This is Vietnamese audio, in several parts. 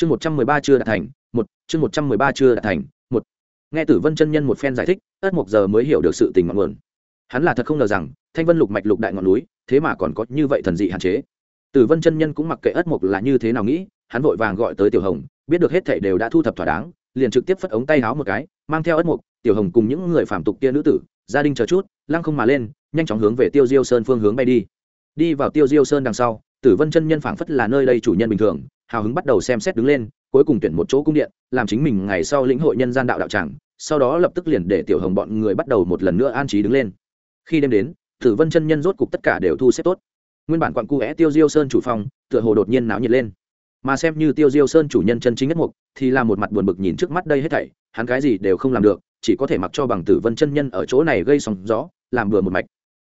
chương một trăm mười ba chưa đạt thành, một, chương một trăm mười ba chưa đạt thành, một. Nghe tử vân chân nhân một phen giải thích, ất mộc giờ mới hiểu được sự tình ngọn nguồn. Hắn là thật không ngờ rằng, thanh vân lục mạch lục đại ngọn núi, thế mà còn có như vậy thần dị hạn chế. Tử vân chân nhân cũng mặc kệ ất mộc là như thế nào nghĩ, hắn vội vàng gọi tới tiểu hồng, biết được hết thảy đều đã thu thập thỏa đáng, liền trực tiếp phất ống tay háo một cái, mang theo ất mục tiểu hồng cùng những người phạm tục kia nữ tử, gia đình chờ chút, lăng không mà lên, nhanh chóng hướng về tiêu diêu sơn phương hướng bay đi. Đi vào tiêu diêu sơn đằng sau, tử vân chân nhân phảng phất là nơi đây chủ nhân bình thường hào hứng bắt đầu xem xét đứng lên, cuối cùng tuyển một chỗ cung điện, làm chính mình ngày sau lĩnh hội nhân gian đạo đạo tràng, sau đó lập tức liền để tiểu hồng bọn người bắt đầu một lần nữa an trí đứng lên. Khi đêm đến, tử vân chân nhân rốt cục tất cả đều thu xếp tốt. Nguyên bản quặn cu é tiêu diêu sơn chủ phòng, tựa hồ đột nhiên náo nhiệt lên. Mà xem như tiêu diêu sơn chủ nhân chân chính nhất mục, thì là một mặt buồn bực nhìn trước mắt đây hết thảy, hắn cái gì đều không làm được, chỉ có thể mặc cho bằng tử vân chân nhân ở chỗ này gây sóng gió, làm bừa một mạch.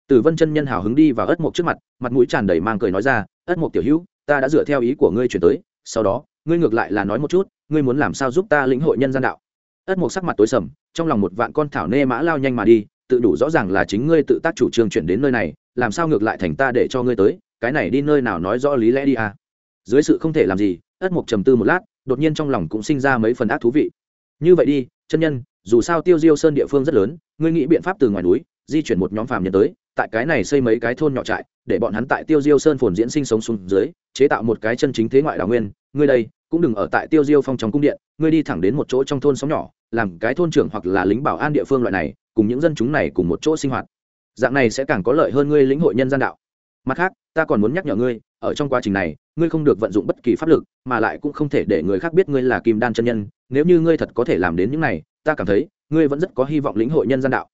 Tử vân chân nhân hào hứng đi vào ất mục trước mặt mặt mũi tràn đầy mang cười nói ra, ất mục tiểu hữu, ta đã dựa theo ý của ngươi chuyển tới sau đó, ngươi ngược lại là nói một chút, ngươi muốn làm sao giúp ta lĩnh hội nhân gian đạo? Ất mục sắc mặt tối sầm, trong lòng một vạn con thảo nê mã lao nhanh mà đi, tự đủ rõ ràng là chính ngươi tự tác chủ trương chuyển đến nơi này, làm sao ngược lại thành ta để cho ngươi tới, cái này đi nơi nào nói rõ lý lẽ đi à? Dưới sự không thể làm gì, ất mục trầm tư một lát, đột nhiên trong lòng cũng sinh ra mấy phần ác thú vị. Như vậy đi, chân nhân, dù sao tiêu diêu sơn địa phương rất lớn, ngươi nghĩ biện pháp từ ngoài núi, di chuyển một nhóm phàm nhân tới tại cái này xây mấy cái thôn nhỏ trại, để bọn hắn tại tiêu diêu sơn phồn diễn sinh sống xuống dưới, chế tạo một cái chân chính thế ngoại đào nguyên. Ngươi đây, cũng đừng ở tại tiêu diêu phong trong cung điện, ngươi đi thẳng đến một chỗ trong thôn xóm nhỏ, làm cái thôn trưởng hoặc là lính bảo an địa phương loại này, cùng những dân chúng này cùng một chỗ sinh hoạt. Dạng này sẽ càng có lợi hơn ngươi lĩnh hội nhân gian đạo. Mặt khác, ta còn muốn nhắc nhở ngươi, ở trong quá trình này, ngươi không được vận dụng bất kỳ pháp lực, mà lại cũng không thể để người khác biết ngươi là kim đan chân nhân. Nếu như ngươi thật có thể làm đến những này, ta cảm thấy, ngươi vẫn rất có hy vọng lĩnh hội nhân gian đạo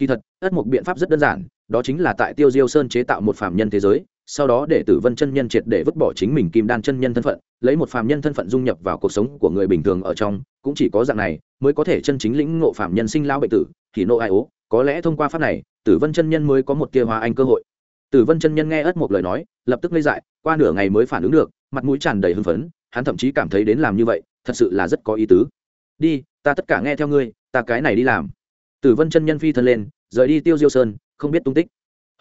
kỳ thật, ất một biện pháp rất đơn giản, đó chính là tại tiêu diêu sơn chế tạo một phạm nhân thế giới, sau đó để tử vân chân nhân triệt để vứt bỏ chính mình kim đan chân nhân thân phận, lấy một phạm nhân thân phận dung nhập vào cuộc sống của người bình thường ở trong, cũng chỉ có dạng này mới có thể chân chính lĩnh ngộ phạm nhân sinh lao bệnh tử, thì nộ ai ố, có lẽ thông qua pháp này, tử vân chân nhân mới có một tia hoa anh cơ hội. Tử vân chân nhân nghe ất một lời nói, lập tức ngây dại, qua nửa ngày mới phản ứng được, mặt mũi tràn đầy hưng phấn, hắn thậm chí cảm thấy đến làm như vậy, thật sự là rất có ý tứ. Đi, ta tất cả nghe theo ngươi, ta cái này đi làm. Tử vân chân nhân phi thân lên rời đi tiêu diêu sơn, không biết tung tích.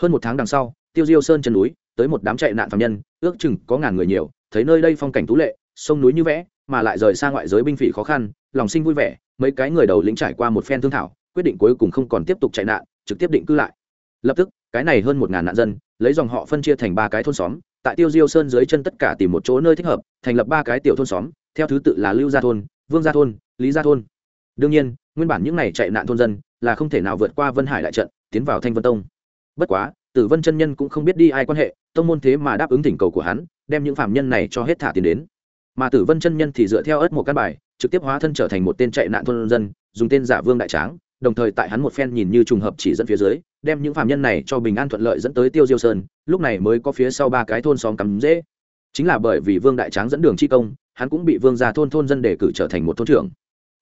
Hơn một tháng đằng sau, tiêu diêu sơn chân núi, tới một đám chạy nạn phạm nhân, ước chừng có ngàn người nhiều, thấy nơi đây phong cảnh tú lệ, sông núi như vẽ, mà lại rời xa ngoại giới binh phỉ khó khăn, lòng sinh vui vẻ, mấy cái người đầu lĩnh trải qua một phen thương thảo, quyết định cuối cùng không còn tiếp tục chạy nạn, trực tiếp định cư lại. Lập tức, cái này hơn một ngàn nạn dân, lấy dòng họ phân chia thành ba cái thôn xóm, tại tiêu diêu sơn dưới chân tất cả tìm một chỗ nơi thích hợp, thành lập ba cái tiểu thôn xóm, theo thứ tự là lưu gia thôn, vương gia thôn, lý gia thôn. Đương nhiên, nguyên bản những n à y chạy nạn thôn dân là không thể nào vượt qua vân hải đại trận, tiến vào thanh vân tông. Bất quá, tử vân chân nhân cũng không biết đi ai quan hệ, tông môn thế mà đáp ứng thỉnh cầu của hắn, đem những phạm nhân này cho hết thả tiền đến. Mà tử vân chân nhân thì dựa theo ớt một căn bài, trực tiếp hóa thân trở thành một tên chạy nạn thôn dân, dùng tên giả vương đại tráng, đồng thời tại hắn một phen nhìn như trùng hợp chỉ dẫn phía dưới, đem những phạm nhân này cho bình an thuận lợi dẫn tới tiêu diêu sơn, lúc này mới có phía sau ba cái thôn xóm cắm dễ. Chính là bởi vì vương đại tráng dẫn đường chi công, hắn cũng bị vương gia thôn thôn dân đề cử trở thành một thôn trưởng.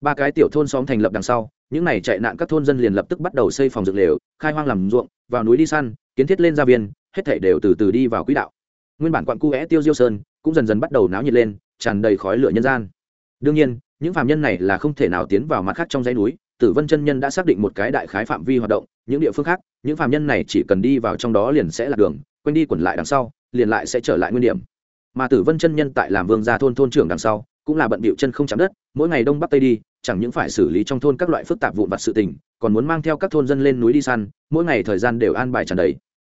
Ba cái tiểu thôn xóm thành lập đằng sau những này chạy nạn các thôn dân liền lập tức bắt đầu xây phòng dược lều, khai hoang làm ruộng, vào núi đi săn, kiến thiết lên gia viên, hết thảy đều từ từ đi vào quỹ đạo. Nguyên bản quặn cu é tiêu diêu sơn cũng dần dần bắt đầu náo nhiệt lên, tràn đầy khói lửa nhân gian. Đương nhiên, những phạm nhân này là không thể nào tiến vào mặt khác trong dãy núi, tử vân chân nhân đã xác định một cái đại khái phạm vi hoạt động, những địa phương khác, những phạm nhân này chỉ cần đi vào trong đó liền sẽ là đường quanh đi quẩn lại đằng sau, liền lại sẽ trở lại nguyên điểm. Mà tử vân chân nhân tại làm vương gia thôn thôn trưởng đằng sau cũng là bận bịu chân không chạm đất mỗi ngày đông bắc tây đi chẳng những phải xử lý trong thôn các loại phức tạp vụn vặt sự tình còn muốn mang theo các thôn dân lên núi đi săn mỗi ngày thời gian đều an bài tràn đầy.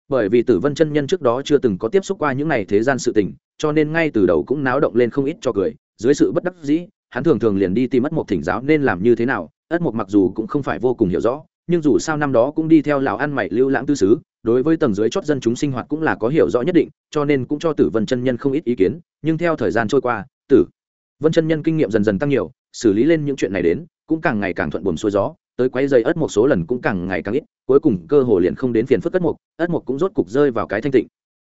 Bởi vì tử vân chân nhân trước đó chưa từng có tiếp xúc qua những ngày thế gian sự tình cho nên ngay từ đầu cũng náo động lên không ít cho cười dưới sự bất đắc dĩ hắn thường thường liền đi tìm mất một thỉnh giáo nên làm như thế nào ất một mặc dù cũng không phải vô cùng hiểu rõ nhưng dù sao năm đó cũng đi theo lão ăn mày lưu lãng tư xứ, đối với tầng dưới chót dân chúng sinh hoạt cũng là có hiểu rõ nhất định cho nên cũng cho tử vân chân nhân không ít ý kiến nhưng theo thời gian trôi qua tử vân chân nhân kinh nghiệm dần dần tăng nhiều, xử lý lên những chuyện này đến, cũng càng ngày càng thuận buồm xuôi gió, tới quay dây ất một số lần cũng càng ngày càng ít, cuối cùng cơ hồ liền không đến phiền phức ất mục ất mục cũng rốt cục rơi vào cái thanh tịnh.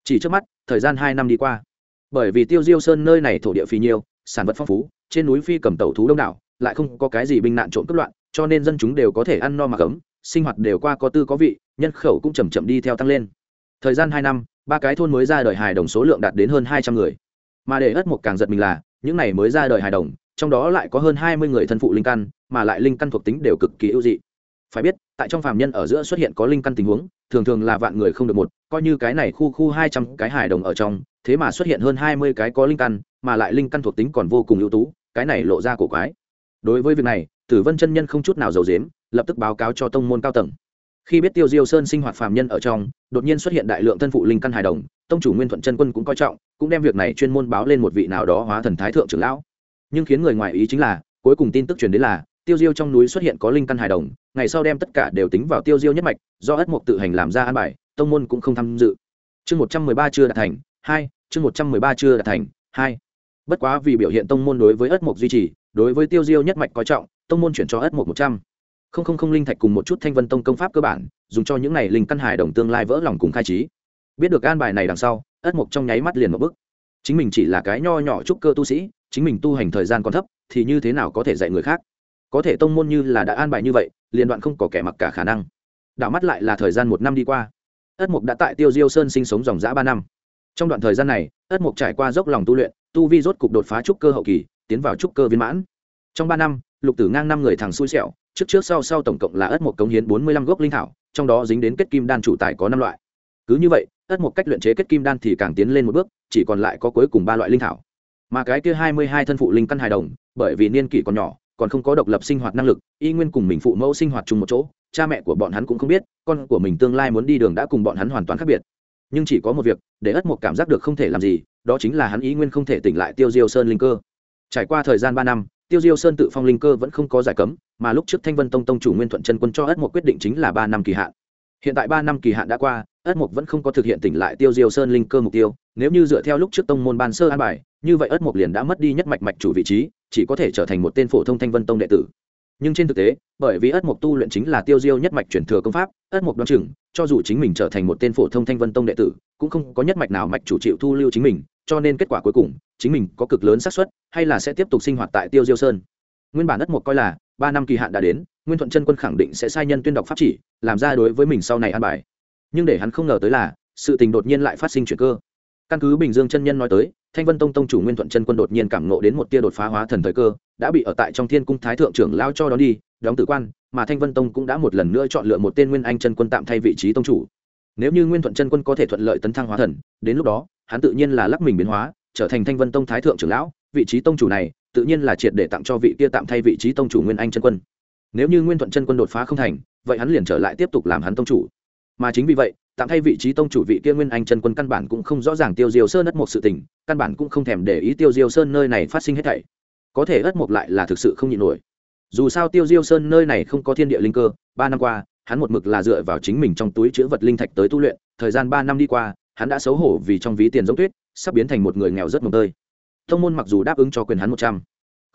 Chỉ trước mắt, thời gian hai năm đi qua. Bởi vì tiêu diêu sơn nơi này thổ địa phi nhiêu sản vật phong phú, trên núi phi cầm tẩu thú đông đảo, lại không có cái gì binh nạn trộm cướp loạn, cho nên dân chúng đều có thể ăn no mặc ấm sinh hoạt đều qua có tư có vị, nhân khẩu cũng chầm chậm đi theo tăng lên. Thời gian hai năm, ba cái thôn mới ra đời hài đồng số lượng đạt đến hơn hai trăm người. Mà để ất mục càng giật mình là những này mới ra đời hài đồng, trong đó lại có hơn hai mươi người thân phụ linh căn, mà lại linh căn thuộc tính đều cực kỳ ưu dị. Phải biết, tại trong phàm nhân ở giữa xuất hiện có linh căn tình huống, thường thường là vạn người không được một, coi như cái này khu khu hai trăm cái hài đồng ở trong, thế mà xuất hiện hơn hai mươi cái có linh căn, mà lại linh căn thuộc tính còn vô cùng ưu tú, cái này lộ ra cổ quái. Đối với việc này, tử vân chân nhân không chút nào giàu dếm lập tức báo cáo cho tông môn cao tầng khi biết tiêu diêu sơn sinh hoạt phàm nhân ở trong, đột nhiên xuất hiện đại lượng thân phụ linh căn hài đồng, tông chủ nguyên thuận chân quân cũng coi trọng, cũng đem việc này chuyên môn báo lên một vị nào đó hóa thần thái thượng trưởng lão. Nhưng khiến người ngoài ý chính là, cuối cùng tin tức truyền đến là, tiêu diêu trong núi xuất hiện có linh căn hài đồng, ngày sau đem tất cả đều tính vào tiêu diêu nhất mạch, do ất mục tự hành làm ra an bài, tông môn cũng không tham dự. Chương một trăm mười ba chưa đạt thành, hai, chương một trăm mười ba chưa đạt thành, hai. Bất quá vì biểu hiện tông môn đối với ất mục duy trì, đối với tiêu diêu nhất mạch coi trọng, tông môn chuyển cho ất mục một trăm không không không linh thạch cùng một chút thanh vân tông công pháp cơ bản, dùng cho những này linh căn hải đồng tương lai vỡ lòng cùng khai trí. Biết được an bài này đằng sau, ất mục trong nháy mắt liền một bức chính mình chỉ là cái nho nhỏ trúc cơ tu sĩ, chính mình tu hành thời gian còn thấp, thì như thế nào có thể dạy người khác? Có thể tông môn như là đã an bài như vậy, liền đoạn không có kẻ mặc cả khả năng. Đảo mắt lại là thời gian một năm đi qua. Ất mục đã tại tiêu diêu sơn sinh sống dòng dã ba năm. Trong đoạn thời gian này, ất mục trải qua dốc lòng tu luyện, tu vi rốt cục đột phá trúc cơ hậu kỳ, tiến vào trúc cơ viên mãn. Trong ba năm, lục tử ngang năm người thằng xui xẻo trước trước sau sau tổng cộng là ất một cống hiến bốn mươi lăm gốc linh thảo, trong đó dính đến kết kim đan chủ tài có năm loại. Cứ như vậy ất một cách luyện chế kết kim đan thì càng tiến lên một bước, chỉ còn lại có cuối cùng ba loại linh thảo. Mà cái kia hai mươi hai thân phụ linh căn hài đồng, bởi vì niên kỷ còn nhỏ, còn không có độc lập sinh hoạt năng lực, y nguyên cùng mình phụ mẫu sinh hoạt chung một chỗ, cha mẹ của bọn hắn cũng không biết, con của mình tương lai muốn đi đường đã cùng bọn hắn hoàn toàn khác biệt. Nhưng chỉ có một việc, để ất một cảm giác được không thể làm gì, đó chính là hắn ý nguyên không thể tỉnh lại tiêu diêu sơn linh cơ. Trải qua thời gian ba năm tiêu diêu sơn tự phong linh cơ vẫn không có giải cấm, mà lúc trước thanh vân tông tông chủ nguyên thuận chân quân cho ất một quyết định chính là ba năm kỳ hạn. Hiện tại ba năm kỳ hạn đã qua, ất mục vẫn không có thực hiện tỉnh lại tiêu diêu sơn linh cơ mục tiêu. Nếu như dựa theo lúc trước tông môn ban sơ an bài, như vậy ất mục liền đã mất đi nhất mạch mạch chủ vị trí, chỉ có thể trở thành một tên phổ thông thanh vân tông đệ tử. Nhưng trên thực tế, bởi vì ất mục tu luyện chính là tiêu diêu nhất mạch chuyển thừa công pháp, ất mục đoán chừng, cho dù chính mình trở thành một tên phổ thông thanh vân tông đệ tử, cũng không có nhất mạch nào mạch chủ chịu thu lưu chính mình cho nên kết quả cuối cùng, chính mình có cực lớn xác suất, hay là sẽ tiếp tục sinh hoạt tại tiêu diêu sơn. Nguyên bản đất một coi là, ba năm kỳ hạn đã đến, nguyên thuận chân quân khẳng định sẽ sai nhân tuyên đọc pháp chỉ, làm ra đối với mình sau này an bài. Nhưng để hắn không ngờ tới là, sự tình đột nhiên lại phát sinh chuyển cơ. Căn cứ bình dương chân nhân nói tới, thanh vân tông tông chủ nguyên thuận chân quân đột nhiên cảm ngộ đến một tia đột phá hóa thần thời cơ, đã bị ở tại trong thiên cung thái thượng trưởng lao cho đón đi, đóng tử quan, mà thanh vân tông cũng đã một lần nữa chọn lựa một tên nguyên anh chân quân tạm thay vị trí tông chủ. Nếu như nguyên thuận chân quân có thể thuận lợi tấn thăng hóa thần, đến lúc đó hắn tự nhiên là lắc mình biến hóa, trở thành thanh vân tông thái thượng trưởng lão, vị trí tông chủ này tự nhiên là triệt để tặng cho vị kia tạm thay vị trí tông chủ nguyên anh chân quân. Nếu như nguyên thuận chân quân đột phá không thành, vậy hắn liền trở lại tiếp tục làm hắn tông chủ. Mà chính vì vậy, tạm thay vị trí tông chủ vị kia nguyên anh chân quân căn bản cũng không rõ ràng tiêu diêu sơn ất một sự tình, căn bản cũng không thèm để ý tiêu diêu sơn nơi này phát sinh hết thảy. Có thể ất một lại là thực sự không nhịn nổi. Dù sao tiêu diêu sơn nơi này không có thiên địa linh cơ, ba năm qua, hắn một mực là dựa vào chính mình trong túi chữ vật linh thạch tới tu luyện, thời gian ba năm đi qua hắn đã xấu hổ vì trong ví tiền giống tuyết, sắp biến thành một người nghèo rất mồm tơi. Thông môn mặc dù đáp ứng cho quyền hắn một trăm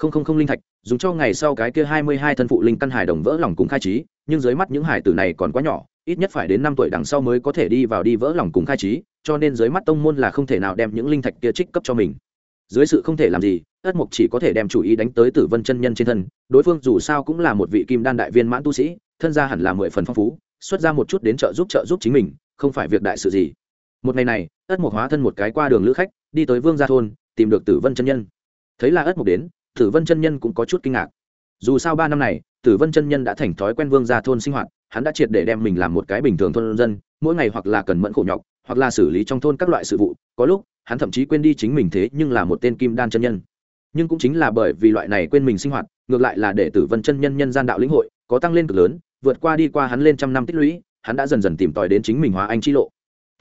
không không không linh thạch, dùng cho ngày sau cái kia hai mươi hai thân phụ linh căn hải đồng vỡ lòng cùng khai trí, nhưng dưới mắt những hải tử này còn quá nhỏ, ít nhất phải đến năm tuổi đằng sau mới có thể đi vào đi vỡ lòng cùng khai trí, cho nên dưới mắt tông môn là không thể nào đem những linh thạch kia trích cấp cho mình. Dưới sự không thể làm gì ất mục chỉ có thể đem chủ ý đánh tới tử vân chân nhân trên thân, đối phương dù sao cũng là một vị kim đan đại viên mãn tu sĩ, thân gia hẳn là mười phần phong phú, xuất ra một chút đến trợ giúp trợ giúp chính mình, không phải việc đại sự gì một ngày này, ất mục hóa thân một cái qua đường lữ khách, đi tới vương gia thôn, tìm được tử vân chân nhân. Thấy là ất mục đến, tử vân chân nhân cũng có chút kinh ngạc. Dù sao ba năm này, tử vân chân nhân đã thành thói quen vương gia thôn sinh hoạt, hắn đã triệt để đem mình làm một cái bình thường thôn dân, mỗi ngày hoặc là cần mẫn khổ nhọc, hoặc là xử lý trong thôn các loại sự vụ, có lúc, hắn thậm chí quên đi chính mình thế nhưng là một tên kim đan chân nhân. Nhưng cũng chính là bởi vì loại này quên mình sinh hoạt, ngược lại là để tử vân chân nhân nhân gian đạo lĩnh hội, có tăng lên cực lớn, vượt qua đi qua hắn lên trăm năm tích lũy, hắn đã dần dần tìm tòi đến chính mình hóa anh chi lộ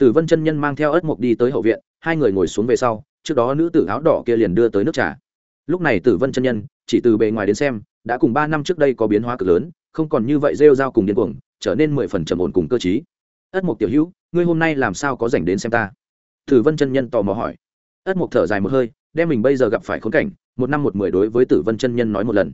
tử vân chân nhân mang theo ớt mục đi tới hậu viện, hai người ngồi xuống về sau, trước đó nữ tử áo đỏ kia liền đưa tới nước trà. Lúc này tử vân chân nhân, chỉ từ bề ngoài đến xem, đã cùng ba năm trước đây có biến hóa cực lớn, không còn như vậy rêu rao cùng điên cuồng, trở nên mười phần trầm ổn cùng cơ t ất mục tiểu hữu, ngươi hôm nay làm sao có dành đến xem ta? Tử vân chân nhân tò mò hỏi. Ất mục thở dài một hơi, đem mình bây giờ gặp phải khốn cảnh, một năm một mười đối với tử vân chân nhân nói một lần.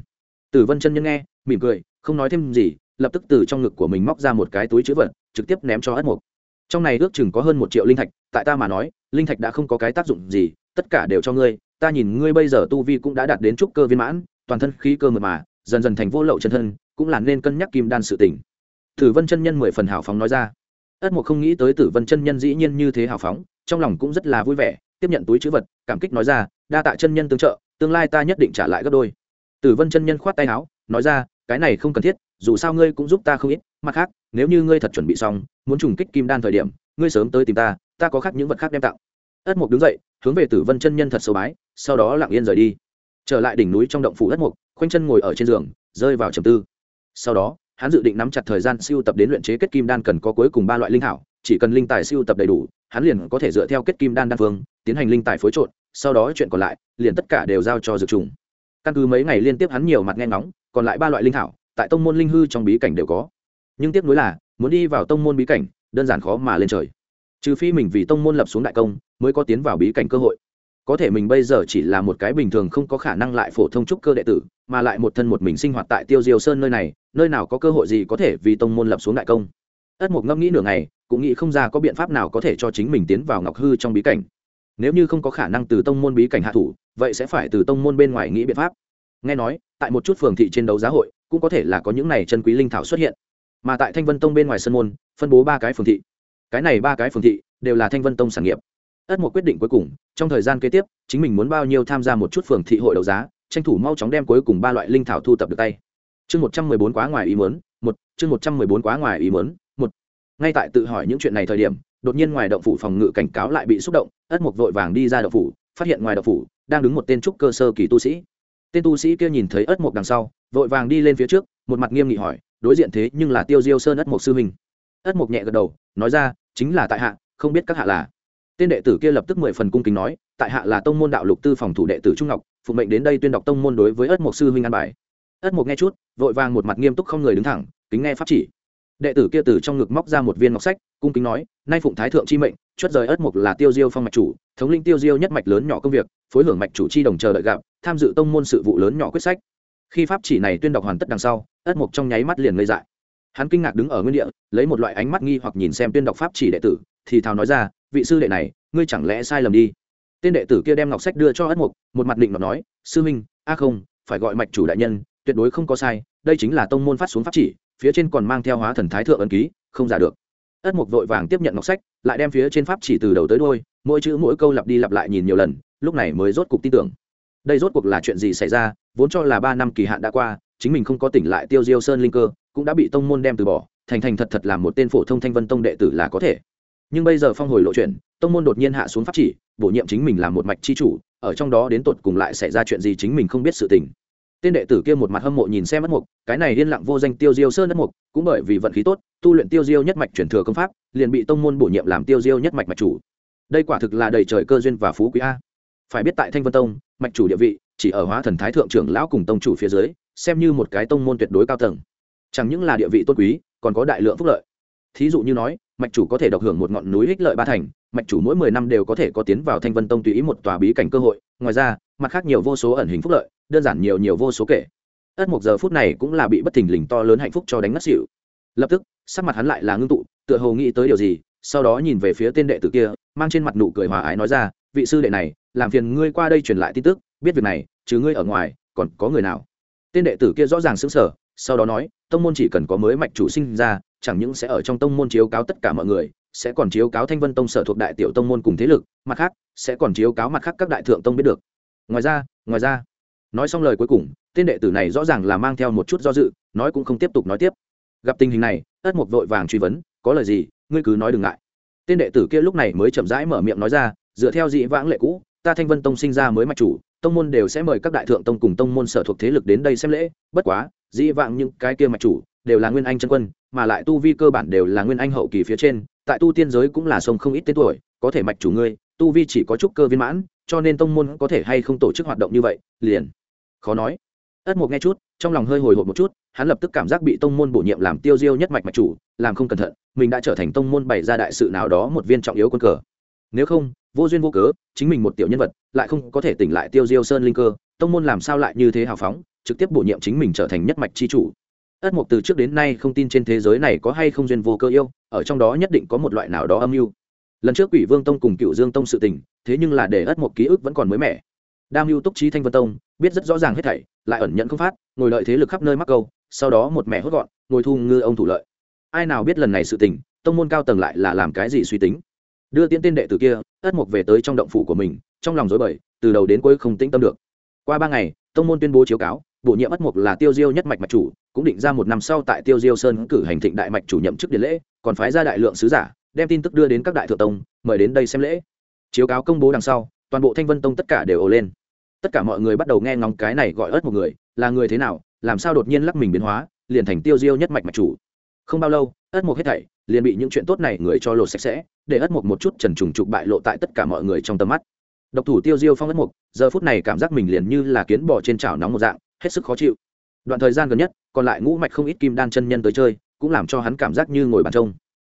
Tử vân chân nhân nghe, mỉm cười, không nói thêm gì, lập tức từ trong ngực của mình móc ra một cái túi chữ vật, trực tiếp ném cho ất mục trong này ước chừng có hơn một triệu linh thạch, tại ta mà nói, linh thạch đã không có cái tác dụng gì, tất cả đều cho ngươi, ta nhìn ngươi bây giờ tu vi cũng đã đạt đến trúc cơ viên mãn, toàn thân khí cơ mật mà, dần dần thành vô lậu chân thân, cũng là nên cân nhắc kim đan sự tỉnh tử vân chân nhân mười phần hào phóng nói ra. Ất mục không nghĩ tới tử vân chân nhân dĩ nhiên như thế hào phóng, trong lòng cũng rất là vui vẻ, tiếp nhận túi chữ vật, cảm kích nói ra, đa tạ chân nhân tương trợ, tương lai ta nhất định trả lại gấp đôi. Tử vân chân nhân khoát tay áo, nói ra, cái này không cần thiết dù sao ngươi cũng giúp ta không ít, mặt khác, nếu như ngươi thật chuẩn bị xong, muốn trùng kích kim đan thời điểm, ngươi sớm tới tìm ta ta có khác những vật khác đem tặng. Ất mục đứng dậy, hướng về tử vân chân nhân thật sâu bái, sau đó lặng yên rời đi. Trở lại đỉnh núi trong động phủ ất mục, khoanh chân ngồi ở trên giường, rơi vào trầm tư. Sau đó, hắn dự định nắm chặt thời gian siêu tập đến luyện chế kết kim đan cần có cuối cùng ba loại linh thảo, chỉ cần linh tài siêu tập đầy đủ, hắn liền có thể dựa theo kết kim đan đan phương, tiến hành linh tài phối trộn, sau đó chuyện còn lại, liền tất cả đều giao cho dược trùng. Căn cứ mấy ngày liên tiếp hắn nhiều mặt nghe ngóng, còn lại ba loại linh thảo tại tông môn linh hư trong bí cảnh đều có. Nhưng tiếc nuối là, muốn đi vào tông môn bí cảnh, đơn giản khó mà lên trời. Trừ phi mình vì tông môn lập xuống đại công, mới có tiến vào bí cảnh cơ hội. Có thể mình bây giờ chỉ là một cái bình thường không có khả năng lại phổ thông trúc cơ đệ tử, mà lại một thân một mình sinh hoạt tại tiêu diêu sơn nơi này, nơi nào có cơ hội gì có thể vì tông môn lập xuống đại công. Ất mục ngẫm nghĩ nửa ngày, cũng nghĩ không ra có biện pháp nào có thể cho chính mình tiến vào ngọc hư trong bí cảnh. Nếu như không có khả năng từ tông môn bí cảnh hạ thủ, vậy sẽ phải từ tông môn bên ngoài nghĩ biện pháp. Nghe nói, tại một chút phường thị trên đấu giá hội cũng có thể là có những này chân quý linh thảo xuất hiện. Mà tại thanh vân tông bên ngoài sân môn, phân bố ba cái phường thị. Cái này ba cái phường thị đều là thanh vân tông sản nghiệp. Ất một quyết định cuối cùng, trong thời gian kế tiếp, chính mình muốn bao nhiêu tham gia một chút phường thị hội đấu giá, tranh thủ mau chóng đem cuối cùng ba loại linh thảo thu tập được tay. Chương một trăm mười bốn quá ngoài ý mớn một, chương một trăm mười bốn quá ngoài ý mớn một. Ngay tại tự hỏi những chuyện này thời điểm, đột nhiên ngoài động phủ phòng ngự cảnh cáo lại bị xúc động ất mục vội vàng đi ra động phủ, phát hiện ngoài động phủ đang đứng một tên trúc cơ sơ kỳ tu sĩ. Tên tu sĩ kia nhìn thấy ất mục đằng sau vội vàng đi lên phía trước, một mặt nghiêm nghị hỏi, đối diện thế nhưng là tiêu diêu sơn ất mộc sư huynh. Ất mộc nhẹ gật đầu, nói ra, chính là tại hạ, không biết các hạ là. Tên đệ tử kia lập tức mười phần cung kính nói, tại hạ là tông môn đạo lục tư phòng thủ đệ tử trung ngọc, phụ mệnh đến đây tuyên đọc tông môn đối với ất mộc sư huynh an bài. Ất mộc nghe chút, vội vàng một mặt nghiêm túc không người đứng thẳng, kính nghe pháp chỉ. Đệ tử kia từ trong ngực móc ra một viên ngọc sách, cung kính nói, nay phụng thái thượng chi mệnh chuất rời ất mục là tiêu diêu phong mạch chủ, thống linh tiêu diêu nhất mạch lớn nhỏ công việc, phối hưởng mạch chủ chi đồng chờ đợi gặp, tham dự tông môn sự vụ lớn nhỏ quyết sách khi pháp chỉ này tuyên đọc hoàn tất đằng sau, ất mục trong nháy mắt liền ngây dại. Hắn kinh ngạc đứng ở nguyên địa, lấy một loại ánh mắt nghi hoặc nhìn xem tuyên đọc pháp chỉ đệ tử, thì thào nói ra, vị sư đệ này, ngươi chẳng lẽ sai lầm đi? Tên đệ tử kia đem ngọc sách đưa cho ất mục, một mặt định mà nói, sư minh a không, phải gọi mạch chủ đại nhân, tuyệt đối không có sai, đây chính là tông môn phát xuống pháp chỉ, phía trên còn mang theo hóa thần thái thượng ấn ký, không giả được. Ất mục vội vàng tiếp nhận ngọc sách, lại đem phía trên pháp chỉ từ đầu tới đôi mỗi chữ mỗi câu lặp đi lặp lại nhìn nhiều lần, lúc này mới rốt cục tin tưởng. Đây rốt cuộc là chuyện gì xảy ra vốn cho là ba năm kỳ hạn đã qua, chính mình không có tỉnh lại tiêu diêu sơn linh cơ, cũng đã bị tông môn đem từ bỏ, thành thành thật thật làm một tên phổ thông thanh vân tông đệ tử là có thể. Nhưng bây giờ phong hồi lộ chuyện tông môn đột nhiên hạ xuống pháp chỉ, bổ nhiệm chính mình làm một mạch chi chủ, ở trong đó đến tột cùng lại xảy ra chuyện gì chính mình không biết sự tình. Tên đệ tử kia một mặt hâm mộ nhìn xem mất mục, cái này yên lặng vô danh tiêu diêu sơn đất mục, cũng bởi vì vận khí tốt, tu luyện tiêu diêu nhất mạch chuyển thừa công pháp, liền bị tông môn bổ nhiệm làm tiêu diêu nhất mạch mạch chủ. Đây quả thực là đầy trời cơ duyên và phú quý a. Phải biết tại thanh vân tông, mạch chủ địa vị chỉ ở hóa thần thái thượng trưởng lão cùng tông chủ phía dưới, xem như một cái tông môn tuyệt đối cao tầng. Chẳng những là địa vị tôn quý, còn có đại lượng phúc lợi. Thí dụ như nói, mạch chủ có thể độc hưởng một ngọn núi ích lợi ba thành, mạch chủ mỗi mười năm đều có thể có tiến vào thanh vân tông tùy ý một tòa bí cảnh cơ hội. Ngoài ra, mặt khác nhiều vô số ẩn hình phúc lợi, đơn giản nhiều nhiều vô số kể. Ất một giờ phút này cũng là bị bất thình lình to lớn hạnh phúc cho đánh ngất xỉu. Lập tức, sắc mặt hắn lại là ngưng tụ, tựa hồ nghĩ tới điều gì, sau đó nhìn về phía tên đệ tử kia, mang trên mặt nụ cười hòa ái nói ra vị sư đệ này, làm phiền ngươi qua đây truyền lại tin tức, biết việc này chứ ngươi ở ngoài, còn có người nào? Tên đệ tử kia rõ ràng xứng sở sau đó nói, tông môn chỉ cần có mới mạch chủ sinh ra, chẳng những sẽ ở trong tông môn chiếu cáo tất cả mọi người, sẽ còn chiếu cáo thanh vân tông sở thuộc đại tiểu tông môn cùng thế lực, mặt khác, sẽ còn chiếu cáo mặt khác các đại thượng tông biết được. Ngoài ra ngoài ra, nói xong lời cuối cùng, tên đệ tử này rõ ràng là mang theo một chút do dự, nói cũng không tiếp tục nói tiếp. Gặp tình hình này, ất mục vội vàng truy vấn, có lời gì? Ngươi cứ nói đừng ngại. Tên đệ tử kia lúc này mới chậm rãi mở miệng nói ra dựa theo dị vãng lệ cũ, ta thanh vân tông sinh ra mới mạch chủ, tông môn đều sẽ mời các đại thượng tông cùng tông môn sở thuộc thế lực đến đây xem lễ. Bất quá, dị vãng những cái kia mạch chủ đều là nguyên anh chân quân, mà lại tu vi cơ bản đều là nguyên anh hậu kỳ phía trên, tại tu tiên giới cũng là sông không ít tên tuổi, có thể mạch chủ ngươi, tu vi chỉ có chút cơ viên mãn, cho nên tông môn có thể hay không tổ chức hoạt động như vậy, liền. Khó nói. Ất mục nghe chút, trong lòng hơi hồi hộp một chút, hắn lập tức cảm giác bị tông môn bổ nhiệm làm tiêu diêu nhất mạch mạch chủ, làm không cẩn thận, mình đã trở thành tông môn bày ra đại sự nào đó một viên trọng yếu quân cờ nếu không, vô duyên vô cớ, chính mình một tiểu nhân vật, lại không có thể tỉnh lại tiêu diêu sơn linh cơ, tông môn làm sao lại như thế hào phóng, trực tiếp bổ nhiệm chính mình trở thành nhất mạch chi chủ. Ất mục từ trước đến nay không tin trên thế giới này có hay không duyên vô cơ yêu, ở trong đó nhất định có một loại nào đó âm mưu. Lần trước quỷ vương tông cùng cựu dương tông sự tình, thế nhưng là để ất mục ký ức vẫn còn mới mẻ. Đam mưu túc trí thanh vân tông, biết rất rõ ràng hết thảy, lại ẩn nhận không phát, ngồi lợi thế lực khắp nơi mắc câu, sau đó một mẹ hốt gọn, ngồi thu ngư ông thủ lợi. Ai nào biết lần này sự tình, tông môn cao tầng lại là làm cái gì suy tính đưa tiên tên đệ tử kia, ất mục về tới trong động phủ của mình, trong lòng rối bời, từ đầu đến cuối không tĩnh tâm được. Qua ba ngày, tông môn tuyên bố chiếu cáo, bổ nhiệm ất mục là tiêu diêu nhất mạch mạch chủ, cũng định ra một năm sau tại tiêu diêu sơn cử hành thịnh đại mạch chủ nhậm chức điện lễ, còn phái ra đại lượng sứ giả, đem tin tức đưa đến các đại thượng tông, mời đến đây xem lễ. Chiếu cáo công bố đằng sau, toàn bộ thanh vân tông tất cả đều ồ lên. Tất cả mọi người bắt đầu nghe ngóng cái này gọi ớt một người, là người thế nào, làm sao đột nhiên lắc mình biến hóa, liền thành tiêu diêu nhất mạch mạch chủ. Không bao lâu ất mục hết thảy, liền bị những chuyện tốt này người cho lột sạch sẽ, để ất mục một chút trần trùng trục bại lộ tại tất cả mọi người trong tầm mắt. Độc thủ tiêu diêu phong ất mục giờ phút này cảm giác mình liền như là kiến bò trên chảo nóng một dạng, hết sức khó chịu. Đoạn thời gian gần nhất, còn lại ngũ mạch không ít kim đan chân nhân tới chơi, cũng làm cho hắn cảm giác như ngồi bàn trông.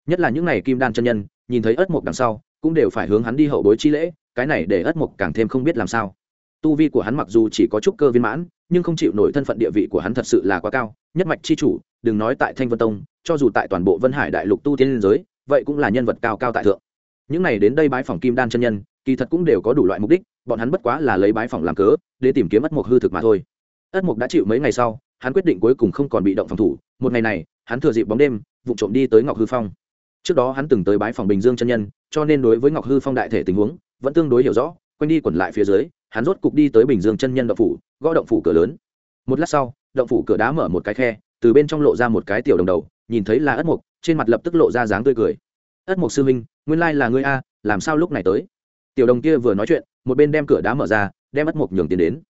Nhất là những n à y kim đan chân nhân, nhìn thấy ất mục đằng sau, cũng đều phải hướng hắn đi hậu bối chi lễ, cái này để ất mục càng thêm không biết làm sao. Tu vi của hắn mặc dù chỉ có chút cơ viên mãn nhưng không chịu nổi thân phận địa vị của hắn thật sự là quá cao. Nhất mạch chi chủ, đừng nói tại thanh vân tông, cho dù tại toàn bộ vân hải đại lục tu tiên liên giới, vậy cũng là nhân vật cao cao tại thượng. Những này đến đây bái phòng kim đan chân nhân, kỳ thật cũng đều có đủ loại mục đích, bọn hắn bất quá là lấy bái phòng làm cớ, để tìm kiếm ất mục hư thực mà thôi. Ất mục đã chịu mấy ngày sau, hắn quyết định cuối cùng không còn bị động phòng thủ, một ngày này, hắn thừa dịp bóng đêm, vụ trộm đi tới ngọc hư phong. Trước đó hắn từng tới bái phòng bình dương chân nhân, cho nên đối với ngọc hư phong đại thể tình huống, vẫn tương đối hiểu rõ, quanh đi quẩn lại phía dưới, hắn rốt cục đi tới bình dương chân nhân đậu phủ gõ động phủ cửa lớn. Một lát sau, động phủ cửa đá mở một cái khe, từ bên trong lộ ra một cái tiểu đồng đầu, nhìn thấy là ất mục trên mặt lập tức lộ ra dáng tươi cười. Ất mục sư minh nguyên lai là ngươi a, làm sao lúc này tới? Tiểu đồng kia vừa nói chuyện, một bên đem cửa đá mở ra, đem ất mục nhường tiền đến.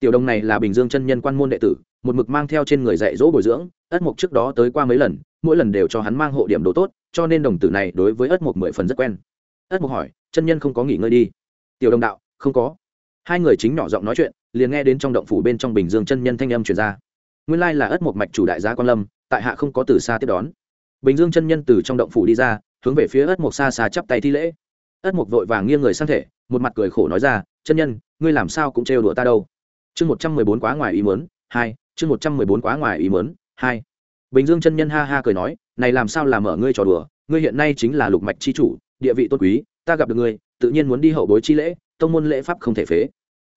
Tiểu đồng này là bình dương chân nhân quan môn đệ tử, một mực mang theo trên người dạy dỗ bồi dưỡng, ất mục trước đó tới qua mấy lần, mỗi lần đều cho hắn mang hộ điểm đồ tốt, cho nên đồng tử này đối với ất mục mười phần rất quen. Ất mục hỏi, chân nhân không có nghỉ ngơi đi? Tiểu đồng đạo, không có hai người chính nhỏ giọng nói chuyện, liền nghe đến trong động phủ bên trong bình dương chân nhân thanh âm truyền ra. Nguyên lai là ất một mạch chủ đại gia quan lâm, tại hạ không có từ xa tiếp đón. Bình dương chân nhân từ trong động phủ đi ra, hướng về phía ất một xa xa chắp tay thi lễ. Ất một vội vàng nghiêng người sang thể, một mặt cười khổ nói ra, chân nhân, ngươi làm sao cũng trêu đùa ta đâu. Chương một trăm mười bốn quá ngoài ý mớn hai, chương một trăm mười bốn quá ngoài ý mớn hai. Bình dương chân nhân ha ha cười nói, này làm sao làm mở ngươi trò đùa, ngươi hiện nay chính là lục mạch chi chủ, địa vị tôn quý, ta gặp được ngươi, tự nhiên muốn đi hậu bối chi lễ, tông môn lễ pháp không thể phế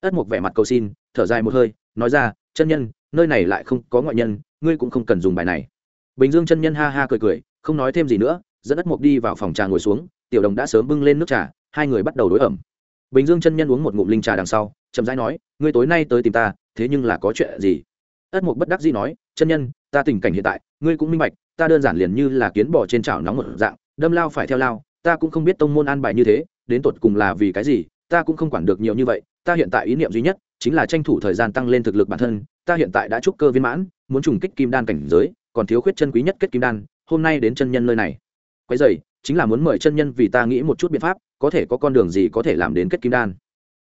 ất mục vẻ mặt cầu xin, thở dài một hơi, nói ra, chân nhân, nơi này lại không có ngoại nhân, ngươi cũng không cần dùng bài này. Bình dương chân nhân ha ha cười cười, không nói thêm gì nữa, dẫn ất mục đi vào phòng trà ngồi xuống, tiểu đồng đã sớm bưng lên nước trà, hai người bắt đầu đối ẩm. Bình dương chân nhân uống một ngụm linh trà đằng sau, chậm rãi nói, ngươi tối nay tới tìm ta, thế nhưng là có chuyện gì? Ất mục bất đắc dĩ nói, chân nhân, ta tình cảnh hiện tại, ngươi cũng minh bạch, ta đơn giản liền như là kiến bò trên chảo nóng một dạng, đâm lao phải theo lao, ta cũng không biết tông môn an bài như thế, đến tột cùng là vì cái gì, ta cũng không quản được nhiều như vậy ta hiện tại ý niệm duy nhất chính là tranh thủ thời gian tăng lên thực lực bản thân, ta hiện tại đã trúc cơ viên mãn, muốn trùng kích kim đan cảnh giới, còn thiếu khuyết chân quý nhất kết kim đan, hôm nay đến chân nhân nơi này. Quay dày chính là muốn mời chân nhân vì ta nghĩ một chút biện pháp, có thể có con đường gì có thể làm đến kết kim đan.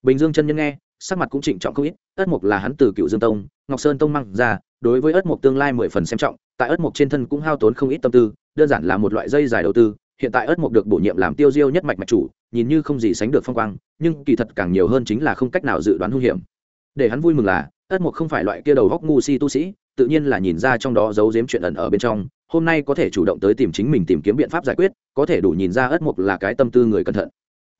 Bình dương chân nhân nghe, sắc mặt cũng trịnh trọng không ít, ất mục là hắn từ cựu dương tông, ngọc sơn tông mang ra, đối với ất mục tương lai mười phần xem trọng, tại ất mục trên thân cũng hao tốn không ít tâm tư, đơn giản là một loại dây dài đầu tư, hiện tại ất mục được bổ nhiệm làm tiêu diêu nhất mạch mạch chủ nhìn như không gì sánh được phong quang, nhưng kỳ thật càng nhiều hơn chính là không cách nào dự đoán hung hiểm. Để hắn vui mừng là, ất mục không phải loại kia đầu góc ngu si tu sĩ, tự nhiên là nhìn ra trong đó giấu giếm chuyện ẩn ở bên trong, hôm nay có thể chủ động tới tìm chính mình tìm kiếm biện pháp giải quyết, có thể đủ nhìn ra ất mục là cái tâm tư người cẩn thận.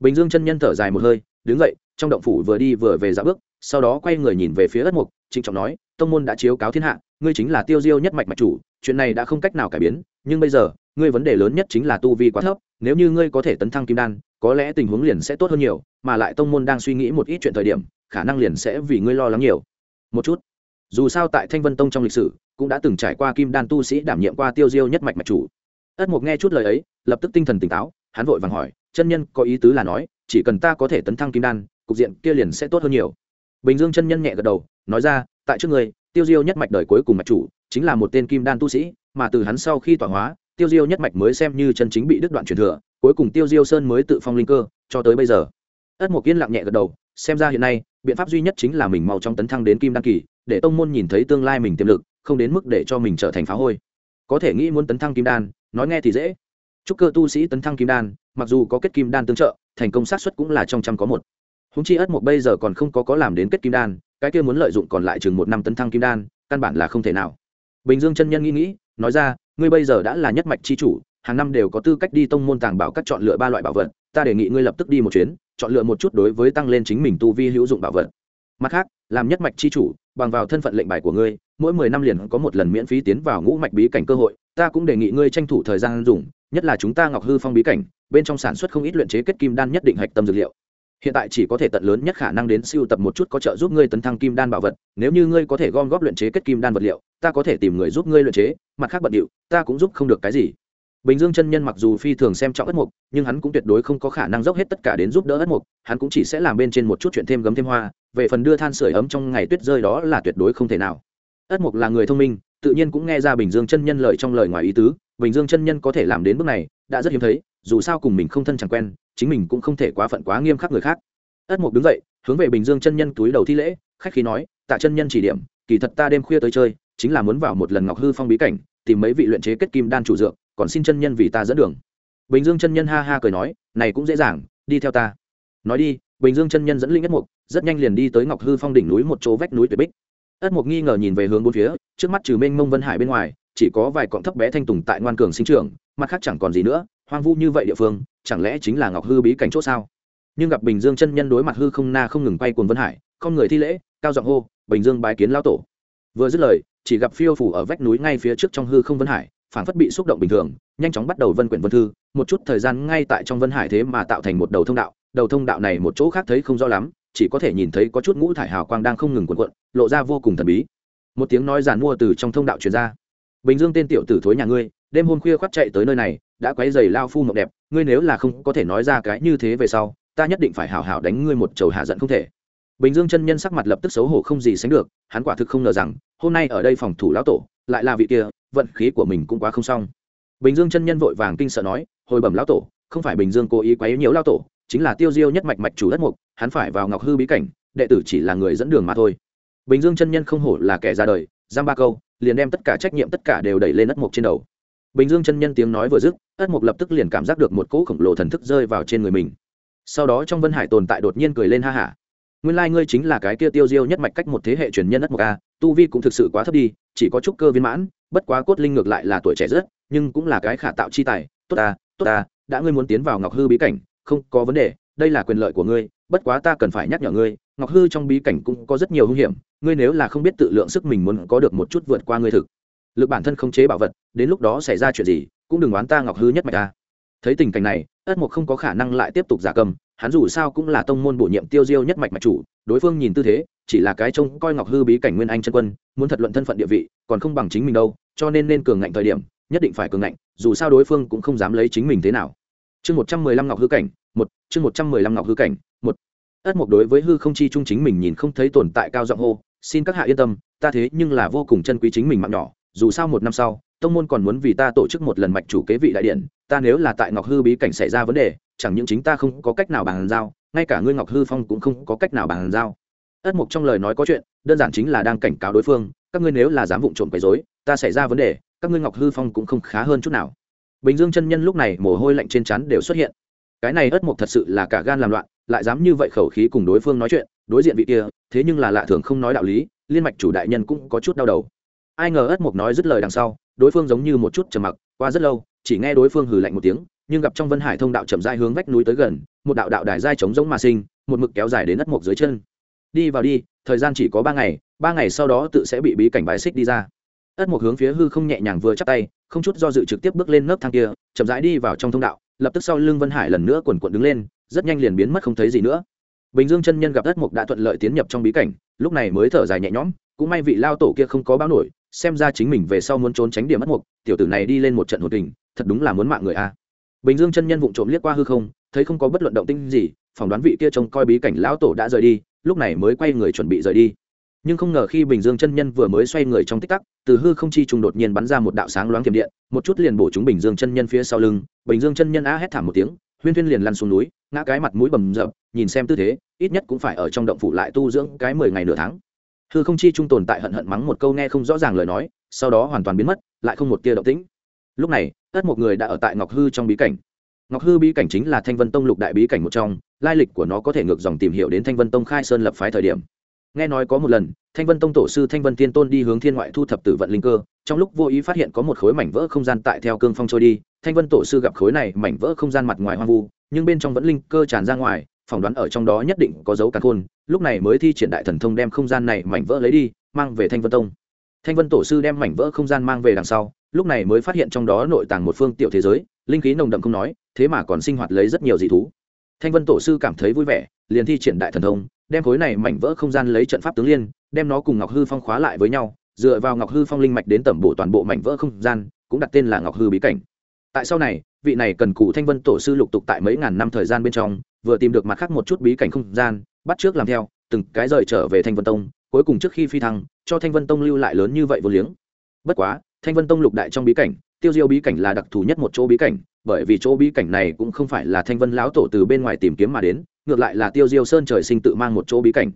Bình dương chân nhân thở dài một hơi, đứng dậy, trong động phủ vừa đi vừa về dạ bước, sau đó quay người nhìn về phía ất mục trịnh trọng nói, tông môn đã chiếu cáo thiên hạ, ngươi chính là tiêu diêu nhất mạch mạch chủ, chuyện này đã không cách nào cải biến, nhưng bây giờ, ngươi vấn đề lớn nhất chính là tu vi quá thấp, nếu như ngươi có thể tấn thăng kim đan có lẽ tình huống liền sẽ tốt hơn nhiều, mà lại tông môn đang suy nghĩ một ít chuyện thời điểm, khả năng liền sẽ vì ngươi lo lắng nhiều. Một chút, dù sao tại thanh vân tông trong lịch sử, cũng đã từng trải qua kim đan tu sĩ đảm nhiệm qua tiêu diêu nhất mạch mạch chủ. Ất mục nghe chút lời ấy, lập tức tinh thần tỉnh táo, hắn vội vàng hỏi, chân nhân có ý tứ là nói, chỉ cần ta có thể tấn thăng kim đan, cục diện kia liền sẽ tốt hơn nhiều. Bình dương chân nhân nhẹ gật đầu, nói ra, tại trước người, tiêu diêu nhất mạch đời cuối cùng mạch chủ, chính là một tên kim đan tu sĩ, mà từ hắn sau khi tọa hóa, tiêu diêu nhất mạch mới xem như chân chính bị đứt đoạn truyền thừa cuối cùng tiêu diêu sơn mới tự phong linh cơ, cho tới bây giờ. Ất mục yên lặng nhẹ gật đầu, xem ra hiện nay, biện pháp duy nhất chính là mình mau trong tấn thăng đến kim đan kỳ, để tông môn nhìn thấy tương lai mình tiềm lực, không đến mức để cho mình trở thành phá hôi. Có thể nghĩ muốn tấn thăng kim đan, nói nghe thì dễ. Chúc cơ tu sĩ tấn thăng kim đan, mặc dù có kết kim đan tương trợ, thành công sát xuất cũng là trong trăm có một. Húng chi ất mục bây giờ còn không có có làm đến kết kim đan, cái kia muốn lợi dụng còn lại chừng một năm tấn thăng kim đan, căn bản là không thể nào. Bình dương chân nhân nghĩ nghĩ, nói ra, ngươi bây giờ đã là nhất mạch chi chủ hàng năm đều có tư cách đi tông môn tàng bảo các chọn lựa ba loại bảo vật, ta đề nghị ngươi lập tức đi một chuyến, chọn lựa một chút đối với tăng lên chính mình tu vi hữu dụng bảo vật. Mặt khác, làm nhất mạch chi chủ, bằng vào thân phận lệnh bài của ngươi, mỗi mười năm liền có một lần miễn phí tiến vào ngũ mạch bí cảnh cơ hội, ta cũng đề nghị ngươi tranh thủ thời gian dùng, nhất là chúng ta ngọc hư phong bí cảnh, bên trong sản xuất không ít luyện chế kết kim đan nhất định hạch tâm dược liệu. Hiện tại chỉ có thể tận lớn nhất khả năng đến siêu tập một chút có trợ giúp ngươi tấn thăng kim đan bảo vật, nếu như ngươi có thể gom góp luyện chế kết kim đan vật liệu, ta có thể tìm người giúp ngươi luyện chế, mặt khác bận điệu, ta cũng giúp không được cái gì bình dương chân nhân mặc dù phi thường xem trọng ất mục, nhưng hắn cũng tuyệt đối không có khả năng dốc hết tất cả đến giúp đỡ ất mục, hắn cũng chỉ sẽ làm bên trên một chút chuyện thêm gấm thêm hoa, về phần đưa than sửa ấm trong ngày tuyết rơi đó là tuyệt đối không thể nào. Ất mục là người thông minh, tự nhiên cũng nghe ra bình dương chân nhân lời trong lời ngoài ý tứ, bình dương chân nhân có thể làm đến bước này, đã rất hiếm thấy, dù sao cùng mình không thân chẳng quen, chính mình cũng không thể quá phận quá nghiêm khắc người khác. Ất mục đứng dậy, hướng về bình dương chân nhân túi đầu thi lễ, khách khí nói, tạ chân nhân chỉ điểm, kỳ thật ta đêm khuya tới chơi, chính là muốn vào một lần ngọc hư phong bí cảnh, tìm mấy vị luyện chế kết kim đan chủ dược còn xin chân nhân vì ta dẫn đường. Bình dương chân nhân ha ha cười nói, này cũng dễ dàng, đi theo ta. Nói đi, bình dương chân nhân dẫn linh ất mục, rất nhanh liền đi tới ngọc hư phong đỉnh núi một chỗ vách núi tuyệt bích. Ất mục nghi ngờ nhìn về hướng bốn phía, trước mắt trừ mênh mông vân hải bên ngoài, chỉ có vài cọng thấp bé thanh tùng tại ngoan cường sinh trưởng, mặt khác chẳng còn gì nữa, hoang vu như vậy địa phương, chẳng lẽ chính là ngọc hư bí cảnh chỗ sao? Nhưng gặp bình dương chân nhân đối mặt hư không na không ngừng quay cuồng vân hải, không người thi lễ, cao giọng hô, bình dương bái kiến lao tổ. Vừa dứt lời, chỉ gặp phiêu phủ ở vách núi ngay phía trước trong hư không vân hải phản phất bị xúc động bình thường, nhanh chóng bắt đầu vân quyển vân thư, một chút thời gian ngay tại trong vân hải thế mà tạo thành một đầu thông đạo, đầu thông đạo này một chỗ khác thấy không rõ lắm, chỉ có thể nhìn thấy có chút ngũ thải hào quang đang không ngừng cuộn cuộn, lộ ra vô cùng thần bí. Một tiếng nói giàn mua từ trong thông đạo truyền ra. Bình dương tên tiểu tử thối nhà ngươi, đêm hôm khuya khoác chạy tới nơi này, đã quấy giày lao phu mộng đẹp, ngươi nếu là không có thể nói ra cái như thế về sau, ta nhất định phải hảo hảo đánh ngươi một chầu hạ giận không thể. Bình dương chân nhân sắc mặt lập tức xấu hổ không gì sánh được, hắn quả thực không ngờ rằng, hôm nay ở đây phòng thủ lão tổ, lại là vị kia vận khí của mình cũng quá không xong. Bình dương chân nhân vội vàng kinh sợ nói, hồi bẩm lão tổ, không phải bình dương cố ý quấy nhiễu lão tổ, chính là tiêu diêu nhất mạch mạch chủ đất mục, hắn phải vào ngọc hư bí cảnh, đệ tử chỉ là người dẫn đường mà thôi. Bình dương chân nhân không hổ là kẻ ra đời, giam ba câu, liền đem tất cả trách nhiệm tất cả đều đẩy lên đất mục trên đầu. Bình dương chân nhân tiếng nói vừa dứt, đất mục lập tức liền cảm giác được một cỗ khổng lồ thần thức rơi vào trên người mình. Sau đó trong vân hải tồn tại đột nhiên cười lên ha hả. Nguyên lai ngươi chính là cái kia tiêu diêu nhất mạch cách một thế hệ truyền nhân đất mục a, tu vi cũng thực sự quá thấp đi chỉ có chút cơ viên mãn, bất quá cốt linh ngược lại là tuổi trẻ rất, nhưng cũng là cái khả tạo chi tài. Tốt ta tốt ta, đã ngươi muốn tiến vào ngọc hư bí cảnh, không có vấn đề, đây là quyền lợi của ngươi, bất quá ta cần phải nhắc nhở ngươi, ngọc hư trong bí cảnh cũng có rất nhiều hung hiểm, ngươi nếu là không biết tự lượng sức mình muốn có được một chút vượt qua ngươi thực lực bản thân không chế bảo vật, đến lúc đó xảy ra chuyện gì, cũng đừng oán ta ngọc hư nhất mạch ta. Thấy tình cảnh này, ất mục không có khả năng lại tiếp tục giả cầm hắn dù sao cũng là tông môn bổ nhiệm tiêu diêu nhất mạch mạch chủ, đối phương nhìn tư thế, chỉ là cái trông coi ngọc hư bí cảnh nguyên anh chân quân, muốn thật luận thân phận địa vị, còn không bằng chính mình đâu, cho nên nên cường ngạnh thời điểm, nhất định phải cường ngạnh, dù sao đối phương cũng không dám lấy chính mình thế nào. Chương một trăm mười lăm ngọc hư cảnh, một, chương một trăm mười lăm ngọc hư cảnh, một. Ất mục đối với hư không chi trung chính mình nhìn không thấy tồn tại cao giọng hô, xin các hạ yên tâm, ta thế nhưng là vô cùng chân quý chính mình mạng nhỏ, dù sao một năm sau, tông môn còn muốn vì ta tổ chức một lần mạch chủ kế vị đại điện, ta nếu là tại ngọc hư bí cảnh xảy ra vấn đề chẳng những chính ta không có cách nào bàn giao ngay cả ngươi ngọc hư phong cũng không có cách nào bàn giao. Ất mục trong lời nói có chuyện đơn giản chính là đang cảnh cáo đối phương các ngươi nếu là dám vụng trộm quấy dối, ta xảy ra vấn đề các ngươi ngọc hư phong cũng không khá hơn chút nào. Bình dương chân nhân lúc này mồ hôi lạnh trên chắn đều xuất hiện. Cái này ất mục thật sự là cả gan làm loạn lại dám như vậy khẩu khí cùng đối phương nói chuyện đối diện vị kia thế nhưng là lạ thường không nói đạo lý liên mạch chủ đại nhân cũng có chút đau đầu. Ai ngờ ất mục nói dứt lời đằng sau đối phương giống như một chút trầm mặc qua rất lâu chỉ nghe đối phương hừ lạnh một tiếng nhưng gặp trong vân hải thông đạo chậm rãi hướng vách núi tới gần, một đạo đạo đài dai trống giống mà sinh, một mực kéo dài đến đất mộc dưới chân. Đi vào đi, thời gian chỉ có ba ngày ba ngày sau đó tự sẽ bị bí cảnh bài xích đi ra. Ất mộc hướng phía hư không nhẹ nhàng vừa chắc tay, không chút do dự trực tiếp bước lên nấc thang kia, chậm rãi đi vào trong thông đạo, lập tức sau lưng vân hải lần nữa quần quận đứng lên, rất nhanh liền biến mất không thấy gì nữa. Bình dương chân nhân gặp ất mộc đã thuận lợi tiến nhập trong bí cảnh, lúc này mới thở dài nhẹ nhõm, cũng may vị lao tổ kia không có báo nổi, xem ra chính mình về sau muốn trốn tránh điểm ất mộc, tiểu tử này đi lên một trận hồn tình, thật đúng là muốn mạng người a bình dương chân nhân vụng trộm liếc qua hư không thấy không có bất luận động tinh gì phỏng đoán vị kia trông coi bí cảnh lão tổ đã rời đi lúc này mới quay người chuẩn bị rời đi. Nhưng không ngờ khi bình dương chân nhân vừa mới xoay người trong tích tắc từ hư không chi trùng đột nhiên bắn ra một đạo sáng loáng thiểm điện một chút liền bổ chúng bình dương chân nhân phía sau lưng. Bình dương chân nhân á hét thảm một tiếng huyên huyên liền lăn xuống núi ngã cái mặt mũi bầm dập, nhìn xem tư thế ít nhất cũng phải ở trong động phủ lại tu dưỡng cái mười ngày nửa tháng. Hư không chi trung tồn tại hận hận mắng một câu nghe không rõ ràng lời nói sau đó hoàn toàn biến mất lại không một tia động tĩnh lúc này, tất một người đã ở tại ngọc hư trong bí cảnh. Ngọc hư bí cảnh chính là thanh vân tông lục đại bí cảnh một trong, lai lịch của nó có thể ngược dòng tìm hiểu đến thanh vân tông khai sơn lập phái thời điểm. Nghe nói có một lần, thanh vân tông tổ sư thanh vân tiên tôn đi hướng thiên ngoại thu thập tử vận linh cơ, trong lúc vô ý phát hiện có một khối mảnh vỡ không gian tại theo cương phong trôi đi, thanh vân tổ sư gặp khối này mảnh vỡ không gian mặt ngoài hoang vu, nhưng bên trong vẫn linh cơ tràn ra ngoài, phỏng đoán ở trong đó nhất định có dấu càn khôn, lúc này mới thi triển đại thần thông đem không gian này mảnh vỡ lấy đi, mang về thanh vân tông. Thanh vân tổ sư đem mảnh vỡ không gian mang về đằng sau lúc này mới phát hiện trong đó nội tàng một phương tiểu thế giới, linh khí nồng đậm không nói, thế mà còn sinh hoạt lấy rất nhiều dị thú. Thanh vân tổ sư cảm thấy vui vẻ, liền thi triển đại thần thông, đem khối này mảnh vỡ không gian lấy trận pháp tướng liên, đem nó cùng ngọc hư phong khóa lại với nhau, dựa vào ngọc hư phong linh mạch đến tẩm bổ toàn bộ mảnh vỡ không gian, cũng đặt tên là ngọc hư bí cảnh. Tại sau này, vị này cần cụ thanh vân tổ sư lục tục tại mấy ngàn năm thời gian bên trong, vừa tìm được mặt khác một chút bí cảnh không gian, bắt trước làm theo, từng cái rời trở về thanh vân tông, cuối cùng trước khi phi thăng, cho thanh vân tông lưu lại lớn như vậy vô liếng. Bất quá thanh vân tông lục đại trong bí cảnh, tiêu diêu bí cảnh là đặc thù nhất một chỗ bí cảnh, bởi vì chỗ bí cảnh này cũng không phải là thanh vân lão tổ từ bên ngoài tìm kiếm mà đến, ngược lại là tiêu diêu sơn trời sinh tự mang một chỗ bí cảnh.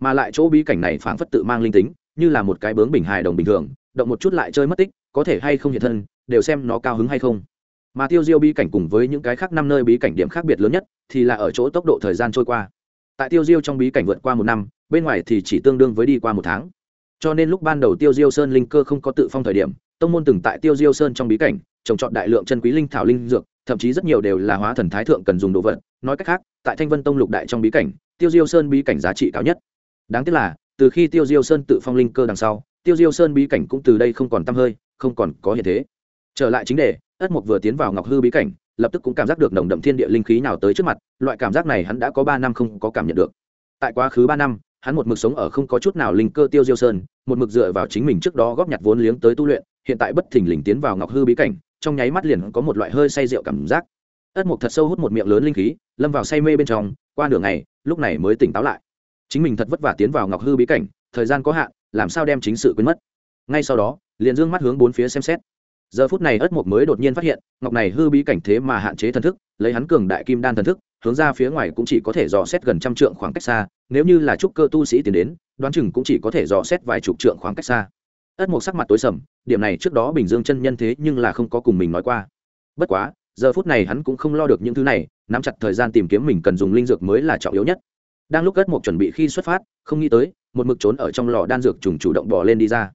Mà lại chỗ bí cảnh này phảng phất tự mang linh tính, như là một cái bướng bình hài đồng bình thường, động một chút lại chơi mất tích, có thể hay không hiện thân, đều xem nó cao hứng hay không. Mà tiêu diêu bí cảnh cùng với những cái khác năm nơi bí cảnh điểm khác biệt lớn nhất, thì là ở chỗ tốc độ thời gian trôi qua. Tại tiêu diêu trong bí cảnh vượt qua một năm, bên ngoài thì chỉ tương đương với đi qua một tháng cho nên lúc ban đầu tiêu diêu sơn linh cơ không có tự phong thời điểm, tông môn từng tại tiêu diêu sơn trong bí cảnh, trồng trọt đại lượng chân quý linh thảo linh dược, thậm chí rất nhiều đều là hóa thần thái thượng cần dùng đồ vật. Nói cách khác, tại thanh vân tông lục đại trong bí cảnh, tiêu diêu sơn bí cảnh giá trị cao nhất. Đáng tiếc là, từ khi tiêu diêu sơn tự phong linh cơ đằng sau, tiêu diêu sơn bí cảnh cũng từ đây không còn t hơi, không còn có hiện thế. Trở lại chính đề, ất mục vừa tiến vào ngọc hư bí cảnh, lập tức cũng cảm giác được nồng đậm thiên địa linh khí nào tới trước mặt, loại cảm giác này hắn đã có ba năm không có cảm nhận được. Tại quá khứ ba năm hắn một mực sống ở không có chút nào linh cơ tiêu diêu sơn, một mực dựa vào chính mình trước đó góp nhặt vốn liếng tới tu luyện, hiện tại bất thình lình tiến vào ngọc hư bí cảnh, trong nháy mắt liền có một loại hơi say rượu cảm giác. Ất mục thật sâu hút một miệng lớn linh khí, lâm vào say mê bên trong, qua nửa ngày, lúc này mới tỉnh táo lại. Chính mình thật vất vả tiến vào ngọc hư bí cảnh, thời gian có hạn, làm sao đem chính sự quên mất? Ngay sau đó, liền dương mắt hướng bốn phía xem xét giờ phút này ất mục mới đột nhiên phát hiện, ngọc này hư bí cảnh thế mà hạn chế thần thức, lấy hắn cường đại kim đan thần thức, hướng ra phía ngoài cũng chỉ có thể dò xét gần trăm trượng khoảng cách xa, nếu như là trúc cơ tu sĩ tiến đến, đoán chừng cũng chỉ có thể dò xét vài chục trượng khoảng cách xa. Ất mục sắc mặt tối sầm, điểm này trước đó bình dương chân nhân thế nhưng là không có cùng mình nói qua. Bất quá, giờ phút này hắn cũng không lo được những thứ này, nắm chặt thời gian tìm kiếm mình cần dùng linh dược mới là trọng yếu nhất. Đang lúc ất mục chuẩn bị khi xuất phát, không nghĩ tới, một mực trốn ở trong lò đan dược trùng chủ động bò lên đi ra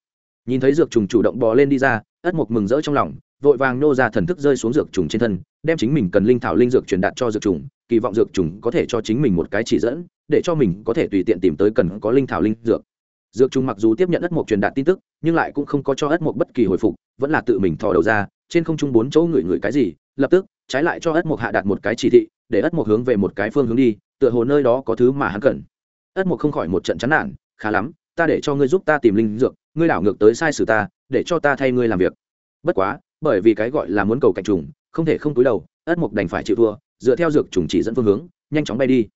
nhìn thấy dược trùng chủ động bò lên đi ra, ất mục mừng rỡ trong lòng, vội vàng nô ra thần thức rơi xuống dược trùng trên thân, đem chính mình cần linh thảo linh dược truyền đạt cho dược trùng, kỳ vọng dược trùng có thể cho chính mình một cái chỉ dẫn, để cho mình có thể tùy tiện tìm tới cần có linh thảo linh dược. Dược trùng mặc dù tiếp nhận ất mục truyền đạt tin tức, nhưng lại cũng không có cho ất mục bất kỳ hồi phục, vẫn là tự mình thò đầu ra, trên không trung bốn chỗ ngửi ngửi cái gì, lập tức, trái lại cho ất mục hạ đạt một cái chỉ thị, để ất mục hướng về một cái phương hướng đi, tựa hồ nơi đó có thứ mà hắn cần. Ất mục không khỏi một trận chán nản, khá lắm ta để cho ngươi giúp ta tìm linh dược, ngươi đảo ngược tới sai sử ta, để cho ta thay ngươi làm việc. Bất quá, bởi vì cái gọi là muốn cầu cạnh trùng, không thể không túi đầu, ất mục đành phải chịu thua, dựa theo dược trùng chỉ dẫn phương hướng, nhanh chóng bay đi.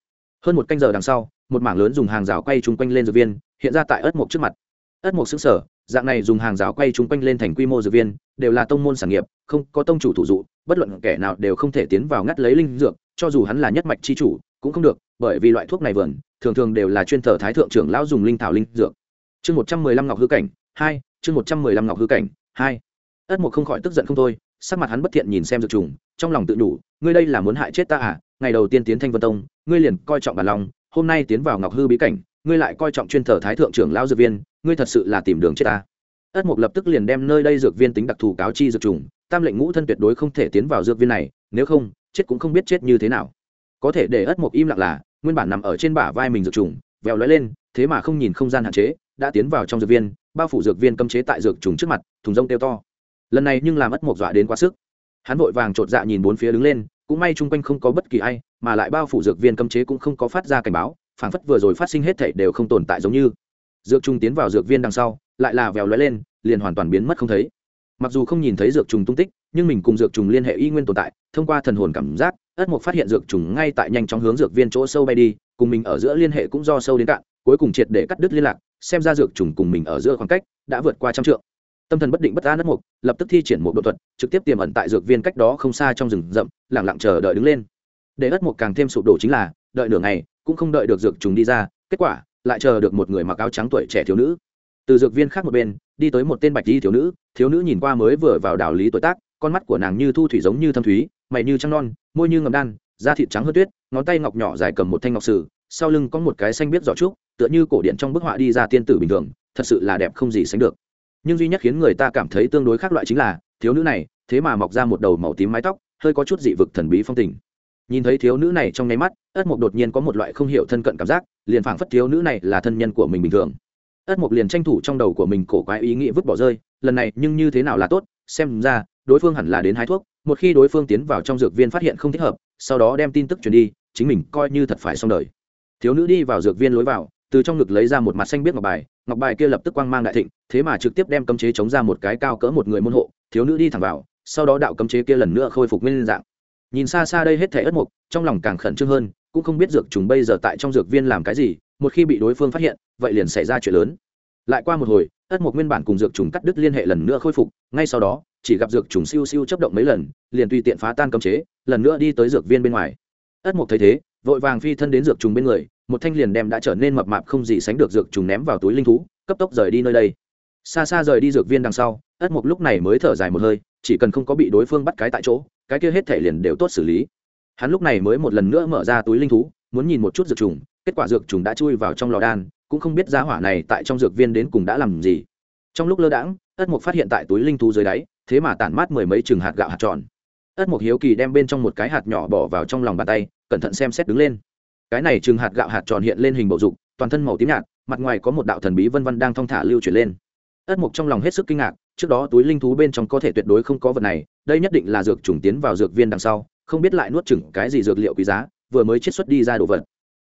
Hơn một canh giờ đằng sau, một mảng lớn dùng hàng rào quay chung quanh lên dược viên, hiện ra tại ất mục trước mặt. Ất mục xứng sở dạng này dùng hàng rào quay chung quanh lên thành quy mô dược viên, đều là tông môn sản nghiệp, không có tông chủ thủ dụ, bất luận kẻ nào đều không thể tiến vào ngắt lấy linh dược, cho dù hắn là nhất mạch chi chủ, cũng không được bởi vì loại thuốc này vườn, thường thường đều là chuyên thờ thái thượng trưởng lão dùng linh thảo linh dược. Chương một trăm mười lăm ngọc hư cảnh, hai, chương một trăm mười lăm ngọc hư cảnh, hai. Ất mục không khỏi tức giận không thôi, sắc mặt hắn bất thiện nhìn xem dược trùng, trong lòng tự đủ ngươi đây là muốn hại chết ta à? Ngày đầu tiên tiến thanh vân tông, ngươi liền coi trọng bản lòng, hôm nay tiến vào ngọc hư bí cảnh, ngươi lại coi trọng chuyên thờ thái thượng trưởng lão dược viên, ngươi thật sự là tìm đường chết ta. Ất mục lập tức liền đem nơi đây dược viên tính đặc thù cáo chi dược trùng, tam lệnh ngũ thân tuyệt đối không thể tiến vào dược viên này, nếu không, chết cũng không biết chết như thế nào. Có thể để ất mục im lặng là nguyên bản nằm ở trên bả vai mình dược trùng, vèo lóe lên, thế mà không nhìn không gian hạn chế, đã tiến vào trong dược viên, bao phủ dược viên cấm chế tại dược trùng trước mặt, thùng rông teo to. Lần này nhưng làm ất mộc dọa đến quá sức. Hắn vội vàng chột dạ nhìn bốn phía đứng lên, cũng may chung quanh không có bất kỳ ai, mà lại bao phủ dược viên cấm chế cũng không có phát ra cảnh báo, phảng phất vừa rồi phát sinh hết thảy đều không tồn tại giống như. Dược trùng tiến vào dược viên đằng sau, lại là vèo lóe lên, liền hoàn toàn biến mất không thấy mặc dù không nhìn thấy dược trùng tung tích, nhưng mình cùng dược trùng liên hệ y nguyên tồn tại, thông qua thần hồn cảm giác, ất mục phát hiện dược trùng ngay tại nhanh chóng hướng dược viên chỗ sâu bay đi, cùng mình ở giữa liên hệ cũng do sâu đến cạn, cuối cùng triệt để cắt đứt liên lạc, xem ra dược trùng cùng mình ở giữa khoảng cách đã vượt qua trăm trượng. Tâm thần bất định bất an ất mục lập tức thi triển một độ thuật, trực tiếp tiềm ẩn tại dược viên cách đó không xa trong rừng rậm lẳng lặng chờ đợi đứng lên. Để ất mục càng thêm sụp đổ chính là, đợi nửa ngày, cũng không đợi được dược trùng đi ra, kết quả, lại chờ được một người mặc áo trắng tuổi trẻ thiếu nữ. Từ dược viên khác một bên đi tới một tên bạch di thiếu nữ thiếu nữ nhìn qua mới vừa vào đảo lý tuổi tác, con mắt của nàng như thu thủy giống như thâm thúy, mày như trăng non, môi như ngầm đan, da thịt trắng hơn tuyết, ngón tay ngọc nhỏ dài cầm một thanh ngọc sử, sau lưng có một cái xanh biết giỏ trúc, tựa như cổ điện trong bức họa đi ra tiên tử bình thường, thật sự là đẹp không gì sánh được. Nhưng duy nhất khiến người ta cảm thấy tương đối khác loại chính là, thiếu nữ này, thế mà mọc ra một đầu màu tím mái tóc, hơi có chút dị vực thần bí phong tình. Nhìn thấy thiếu nữ này trong nháy mắt, ất mục đột nhiên có một loại không hiểu thân cận cảm giác, liền phảng phất thiếu nữ này là thân nhân của mình bình thường ất mục liền tranh thủ trong đầu của mình cổ quái ý nghĩ vứt bỏ rơi, lần này nhưng như thế nào là tốt, xem ra, đối phương hẳn là đến hái thuốc, một khi đối phương tiến vào trong dược viên phát hiện không thích hợp, sau đó đem tin tức truyền đi, chính mình coi như thật phải xong đời. Thiếu nữ đi vào dược viên lối vào, từ trong ngực lấy ra một mặt xanh biết ngọc bài ngọc bài kia lập tức quang mang đại thịnh, thế mà trực tiếp đem cấm chế chống ra một cái cao cỡ một người môn hộ, thiếu nữ đi thẳng vào, sau đó đạo cấm chế kia lần nữa khôi phục nguyên dạng. Nhìn xa xa đây hết thể ất mục, trong lòng càng khẩn trương hơn, cũng không biết dược trùng bây giờ tại trong dược viên làm cái gì một khi bị đối phương phát hiện, vậy liền xảy ra chuyện lớn. Lại qua một hồi ất mục nguyên bản cùng dược trùng cắt đứt liên hệ lần nữa khôi phục, ngay sau đó, chỉ gặp dược trùng siêu siêu chấp động mấy lần, liền tùy tiện phá tan cấm chế, lần nữa đi tới dược viên bên ngoài. Ất mục thấy thế, vội vàng phi thân đến dược trùng bên người, một thanh liền đem đã trở nên mập mạp không gì sánh được dược trùng ném vào túi linh thú, cấp tốc rời đi nơi đây. Xa xa rời đi dược viên đằng sau ất mục lúc này mới thở dài một hơi, chỉ cần không có bị đối phương bắt cái tại chỗ, cái kia hết thể liền đều tốt xử lý. Hắn lúc này mới một lần nữa mở ra túi linh thú, muốn nhìn một chút dược trùng kết quả dược trùng đã chui vào trong lò đan, cũng không biết giá hỏa này tại trong dược viên đến cùng đã làm gì. Trong lúc lơ đãng, ất mục phát hiện tại túi linh thú dưới đáy, thế mà tản mát mười mấy chừng hạt gạo hạt tròn. Ất mục hiếu kỳ đem bên trong một cái hạt nhỏ bỏ vào trong lòng bàn tay, cẩn thận xem xét đứng lên. Cái này chừng hạt gạo hạt tròn hiện lên hình bầu dục, toàn thân màu tím nhạt, mặt ngoài có một đạo thần bí vân vân đang thong thả lưu chuyển lên. Ất mục trong lòng hết sức kinh ngạc, trước đó túi linh thú bên trong có thể tuyệt đối không có vật này, đây nhất định là dược trùng tiến vào dược viên đằng sau, không biết lại nuốt chừng cái gì dược liệu quý giá, vừa mới chiết xuất đi ra đồ vật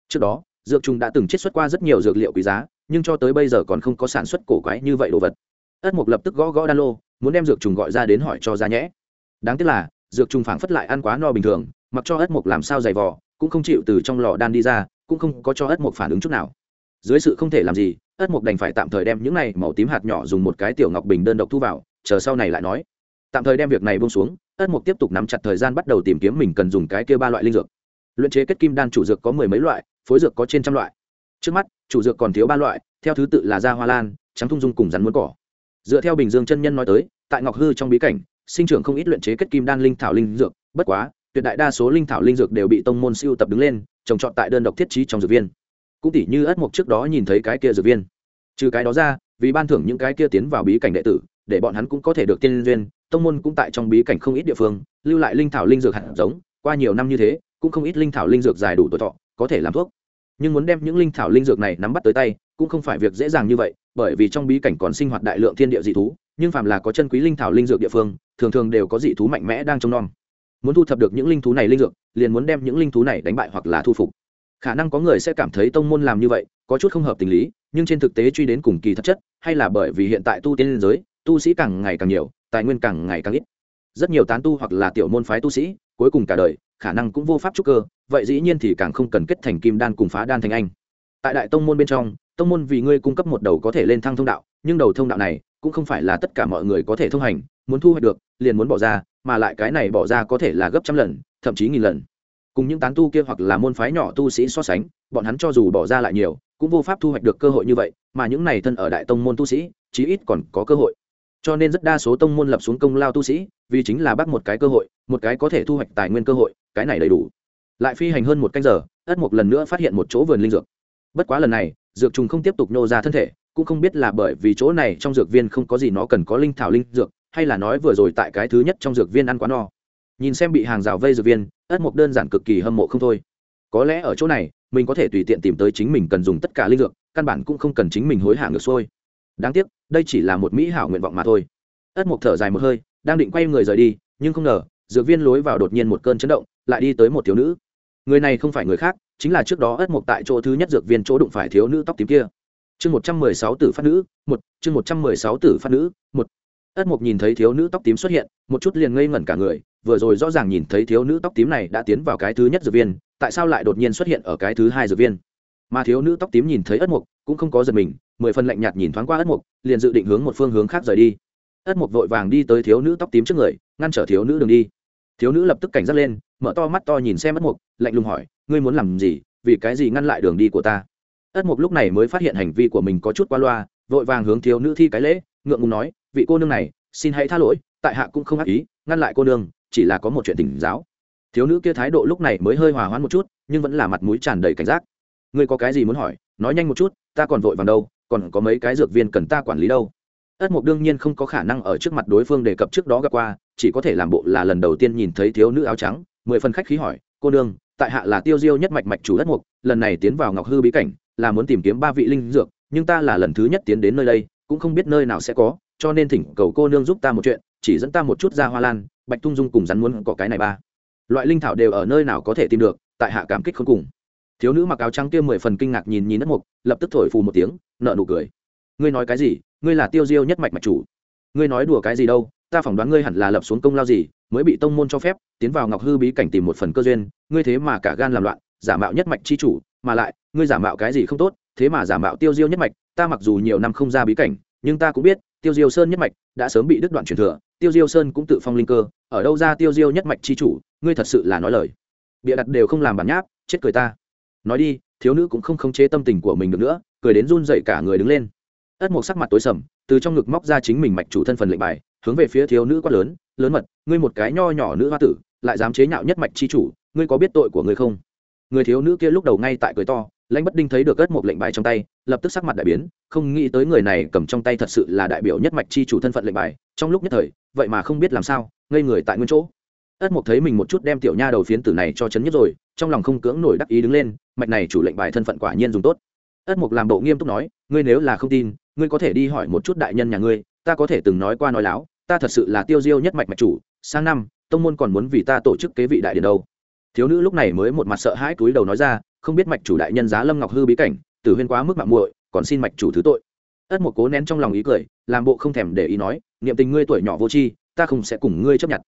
trước đó, dược trùng đã từng chiết xuất qua rất nhiều dược liệu quý giá, nhưng cho tới bây giờ còn không có sản xuất cổ quái như vậy đồ vật. Ất mục lập tức gõ gõ đan lô, muốn đem dược trùng gọi ra đến hỏi cho ra nhẽ. Đáng tiếc là, dược trùng phảng phất lại ăn quá no bình thường, mặc cho ất mục làm sao dày vò, cũng không chịu từ trong lò đan đi ra, cũng không có cho ất mục phản ứng chút nào. Dưới sự không thể làm gì, ất mục đành phải tạm thời đem những này màu tím hạt nhỏ dùng một cái tiểu ngọc bình đơn độc thu vào, chờ sau này lại nói. Tạm thời đem việc này buông xuống, ất mục tiếp tục nắm chặt thời gian bắt đầu tìm kiếm mình cần dùng cái kia ba loại linh dược. Luyện chế kết kim đan chủ dược có mười mấy loại phối dược có trên trăm loại. Trước mắt, chủ dược còn thiếu ba loại, theo thứ tự là da hoa lan, trắng thung dung cùng rắn muốn cỏ. Dựa theo bình dương chân nhân nói tới, tại ngọc hư trong bí cảnh, sinh trưởng không ít luyện chế kết kim đan linh thảo linh dược, bất quá, tuyệt đại đa số linh thảo linh dược đều bị tông môn siêu tập đứng lên, trồng trọt tại đơn độc thiết trí trong dược viên. Cũng tỷ như ất mục trước đó nhìn thấy cái kia dược viên. Trừ cái đó ra, vì ban thưởng những cái kia tiến vào bí cảnh đệ tử, để bọn hắn cũng có thể được tiên duyên, tông môn cũng tại trong bí cảnh không ít địa phương, lưu lại linh thảo linh dược hạt giống, qua nhiều năm như thế, cũng không ít linh thảo linh dược dài đủ tuổi thọ có thể làm thuốc. Nhưng muốn đem những linh thảo linh dược này nắm bắt tới tay, cũng không phải việc dễ dàng như vậy, bởi vì trong bí cảnh còn sinh hoạt đại lượng thiên địa dị thú, nhưng phàm là có chân quý linh thảo linh dược địa phương, thường thường đều có dị thú mạnh mẽ đang trông nom. Muốn thu thập được những linh thú này linh dược, liền muốn đem những linh thú này đánh bại hoặc là thu phục. Khả năng có người sẽ cảm thấy tông môn làm như vậy, có chút không hợp tình lý, nhưng trên thực tế truy đến cùng kỳ thật chất, hay là bởi vì hiện tại tu tiên liên giới, tu sĩ càng ngày càng nhiều, tài nguyên càng ngày càng ít. Rất nhiều tán tu hoặc là tiểu môn phái tu sĩ, cuối cùng cả đời khả năng cũng vô pháp trúc cơ, vậy dĩ nhiên thì càng không cần kết thành kim đan cùng phá đan thành anh. Tại đại tông môn bên trong, tông môn vì ngươi cung cấp một đầu có thể lên thăng thông đạo, nhưng đầu thông đạo này cũng không phải là tất cả mọi người có thể thông hành, muốn thu hoạch được, liền muốn bỏ ra, mà lại cái này bỏ ra có thể là gấp trăm lần, thậm chí nghìn lần. Cùng những tán tu kia hoặc là môn phái nhỏ tu sĩ so sánh, bọn hắn cho dù bỏ ra lại nhiều, cũng vô pháp thu hoạch được cơ hội như vậy, mà những này thân ở đại tông môn tu sĩ, chí ít còn có cơ hội cho nên rất đa số tông môn lập xuống công lao tu sĩ, vì chính là bắt một cái cơ hội, một cái có thể thu hoạch tài nguyên cơ hội, cái này đầy đủ. Lại phi hành hơn một canh giờ, ất một lần nữa phát hiện một chỗ vườn linh dược. Bất quá lần này, dược trùng không tiếp tục nô ra thân thể, cũng không biết là bởi vì chỗ này trong dược viên không có gì nó cần có linh thảo linh dược, hay là nói vừa rồi tại cái thứ nhất trong dược viên ăn quá no. Nhìn xem bị hàng rào vây dược viên, ất mục đơn giản cực kỳ hâm mộ không thôi. Có lẽ ở chỗ này, mình có thể tùy tiện tìm tới chính mình cần dùng tất cả linh dược, căn bản cũng không cần chính mình hối hả ngược xuôi đáng tiếc, đây chỉ là một mỹ hảo nguyện vọng mà thôi. Ất mục thở dài một hơi, đang định quay người rời đi, nhưng không ngờ, dược viên lối vào đột nhiên một cơn chấn động, lại đi tới một thiếu nữ. Người này không phải người khác, chính là trước đó ất mục tại chỗ thứ nhất dược viên chỗ đụng phải thiếu nữ tóc tím kia. Chương một trăm mười sáu tử phát nữ, một, chương một trăm mười sáu tử phát nữ, một. Ất mục nhìn thấy thiếu nữ tóc tím xuất hiện, một chút liền ngây ngẩn cả người, vừa rồi rõ ràng nhìn thấy thiếu nữ tóc tím này đã tiến vào cái thứ nhất dược viên, tại sao lại đột nhiên xuất hiện ở cái thứ hai dược viên? Mà thiếu nữ tóc tím nhìn thấy ất mục, cũng không có giật mình, mười phần lạnh nhạt nhìn thoáng qua ất mục, liền dự định hướng một phương hướng khác rời đi. Ất mục vội vàng đi tới thiếu nữ tóc tím trước người, ngăn trở thiếu nữ đường đi. Thiếu nữ lập tức cảnh giác lên, mở to mắt to nhìn xem ất mục, lạnh lùng hỏi, ngươi muốn làm gì? Vì cái gì ngăn lại đường đi của ta? Ất mục lúc này mới phát hiện hành vi của mình có chút qua loa, vội vàng hướng thiếu nữ thi cái lễ, ngượng ngùng nói, vị cô nương này, xin hãy tha lỗi, tại hạ cũng không ác ý, ngăn lại cô nương, chỉ là có một chuyện tỉnh giáo. Thiếu nữ kia thái độ lúc này mới hơi hòa hoãn một chút, nhưng vẫn là mặt mũi tràn đầy cảnh giác ngươi có cái gì muốn hỏi, nói nhanh một chút, ta còn vội vàng đâu, còn có mấy cái dược viên cần ta quản lý đâu. Ất mục đương nhiên không có khả năng ở trước mặt đối phương đề cập trước đó gặp qua, chỉ có thể làm bộ là lần đầu tiên nhìn thấy thiếu nữ áo trắng, mười phần khách khí hỏi, cô nương, tại hạ là tiêu diêu nhất mạch mạch chủ ất mục lần này tiến vào ngọc hư bí cảnh, là muốn tìm kiếm ba vị linh dược, nhưng ta là lần thứ nhất tiến đến nơi đây, cũng không biết nơi nào sẽ có, cho nên thỉnh cầu cô nương giúp ta một chuyện, chỉ dẫn ta một chút ra hoa lan, bạch tung dung cùng rắn muốn có cái này ba. Loại linh thảo đều ở nơi nào có thể tìm được, tại hạ cảm kích không cùng thiếu nữ mặc áo trắng kia mười phần kinh ngạc nhìn nhìn đất mục, lập tức thổi phù một tiếng nợ nụ cười. Ngươi nói cái gì? Ngươi là tiêu diêu nhất mạch mạch chủ. Ngươi nói đùa cái gì đâu? Ta phỏng đoán ngươi hẳn là lập xuống công lao gì, mới bị tông môn cho phép, tiến vào ngọc hư bí cảnh tìm một phần cơ duyên. Ngươi thế mà cả gan làm loạn, giả mạo nhất mạch chi chủ, mà lại, ngươi giả mạo cái gì không tốt, thế mà giả mạo tiêu diêu nhất mạch. Ta mặc dù nhiều năm không ra bí cảnh, nhưng ta cũng biết, tiêu diêu sơn nhất mạch đã sớm bị đứt đoạn truyền thừa. Tiêu diêu sơn cũng tự phong linh cơ, ở đâu ra tiêu diêu nhất mạch chi chủ? Ngươi thật sự là nói lời. Bịa đặt đều không làm bản nháp, chết cười ta nói đi, thiếu nữ cũng không khống chế tâm tình của mình được nữa, cười đến run dậy cả người đứng lên. Ất mộc sắc mặt tối sầm, từ trong ngực móc ra chính mình mạch chủ thân phần lệnh bài, hướng về phía thiếu nữ quát lớn lớn mật, ngươi một cái nho nhỏ nữ hoa tử, lại dám chế nhạo nhất mạch chi chủ, ngươi có biết tội của ngươi không? Người thiếu nữ kia lúc đầu ngay tại cười to, lãnh bất đinh thấy được ất một lệnh bài trong tay, lập tức sắc mặt đại biến, không nghĩ tới người này cầm trong tay thật sự là đại biểu nhất mạch chi chủ thân phận lệnh bài, trong lúc nhất thời, vậy mà không biết làm sao, ngây người tại nguyên chỗ ất mục thấy mình một chút đem tiểu nha đầu phiến tử này cho chấn nhất rồi, trong lòng không cưỡng nổi đắc ý đứng lên, mạch này chủ lệnh bài thân phận quả nhiên dùng tốt. ất mục làm bộ nghiêm túc nói, ngươi nếu là không tin, ngươi có thể đi hỏi một chút đại nhân nhà ngươi, ta có thể từng nói qua nói láo, ta thật sự là tiêu diêu nhất mạch mạch chủ, sang năm, tông môn còn muốn vì ta tổ chức kế vị đại điện đâu. Thiếu nữ lúc này mới một mặt sợ hãi túi đầu nói ra, không biết mạch chủ đại nhân giá lâm ngọc hư bí cảnh, tử huyên quá mức mạng muội, còn xin mạch chủ thứ tội. ất một cố nén trong lòng ý cười, làm bộ không thèm để ý nói, niệm tình ngươi tuổi nhỏ vô tri, ta không sẽ cùng ngươi chấp nhận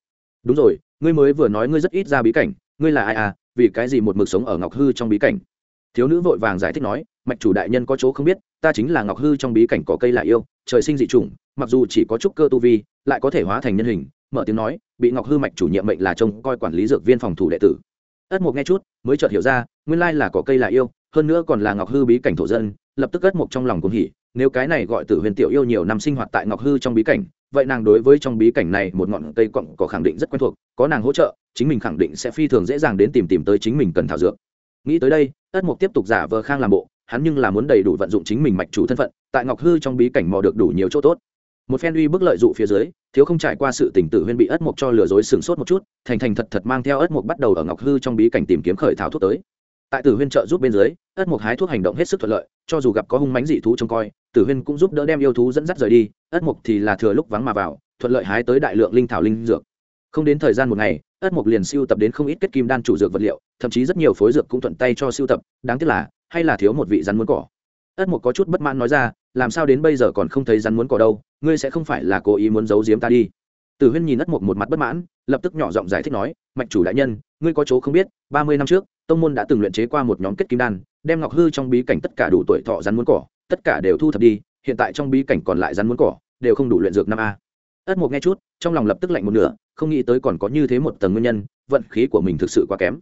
đúng rồi, ngươi mới vừa nói ngươi rất ít ra bí cảnh, ngươi là ai à vì cái gì một mực sống ở ngọc hư trong bí cảnh? Thiếu nữ vội vàng giải thích nói, mạch chủ đại nhân có chỗ không biết, ta chính là ngọc hư trong bí cảnh có cây là yêu, trời sinh dị chủng, mặc dù chỉ có chút cơ tu vi, lại có thể hóa thành nhân hình, mở tiếng nói, bị ngọc hư mạch chủ nhiệm mệnh là trông coi quản lý dược viên phòng thủ đệ tử. Ất mục nghe chút, mới chợt hiểu ra, nguyên lai là có cây là yêu, hơn nữa còn là ngọc hư bí cảnh thổ dân, lập tức ất mục trong lòng cũng hỉ, nếu cái này gọi tử huyền tiểu yêu nhiều năm sinh hoạt tại ngọc hư trong bí cảnh vậy nàng đối với trong bí cảnh này một ngọn cây cọng có khẳng định rất quen thuộc, có nàng hỗ trợ, chính mình khẳng định sẽ phi thường dễ dàng đến tìm tìm tới chính mình cần thảo dược. Nghĩ tới đây ất mục tiếp tục giả vờ khang làm bộ, hắn nhưng là muốn đầy đủ vận dụng chính mình mạch chủ thân phận, tại ngọc hư trong bí cảnh mò được đủ nhiều chỗ tốt. Một phen uy bức lợi dụ phía dưới, thiếu không trải qua sự tình tử huyên bị ất mộc cho lừa dối sừng sốt một chút, thành thành thật thật mang theo ất mộc bắt đầu ở ngọc hư trong bí cảnh tìm kiếm khởi thảo thuốc tới tại tử huyên trợ giúp bên dưới, ất mục hái thuốc hành động hết sức thuận lợi, cho dù gặp có hung mánh dị thú trông coi, tử huyên cũng giúp đỡ đem yêu thú dẫn dắt rời đi, ất mục thì là thừa lúc vắng mà vào, thuận lợi hái tới đại lượng linh thảo linh dược. Không đến thời gian một ngày, ất mục liền siêu tập đến không ít kết kim đan chủ dược vật liệu, thậm chí rất nhiều phối dược cũng thuận tay cho siêu tập, đáng tiếc là, hay là thiếu một vị rắn muốn cỏ. Ất mục có chút bất mãn nói ra, làm sao đến bây giờ còn không thấy rắn muốn cỏ đâu, ngươi sẽ không phải là cố ý muốn giấu giếm ta đi. Tử huyên nhìn ất mục một mặt bất mãn, lập tức nhỏ giọng giải thích nói, mạch chủ đại nhân, ngươi có chỗ không biết, ba mươi năm trước tông môn đã từng luyện chế qua một nhóm kết kim đan, đem ngọc hư trong bí cảnh tất cả đủ tuổi thọ rắn muốn cỏ, tất cả đều thu thập đi, hiện tại trong bí cảnh còn lại rắn muốn cỏ, đều không đủ luyện dược năm a. Ất mộc nghe chút, trong lòng lập tức lạnh một nửa, không nghĩ tới còn có như thế một tầng nguyên nhân, vận khí của mình thực sự quá kém.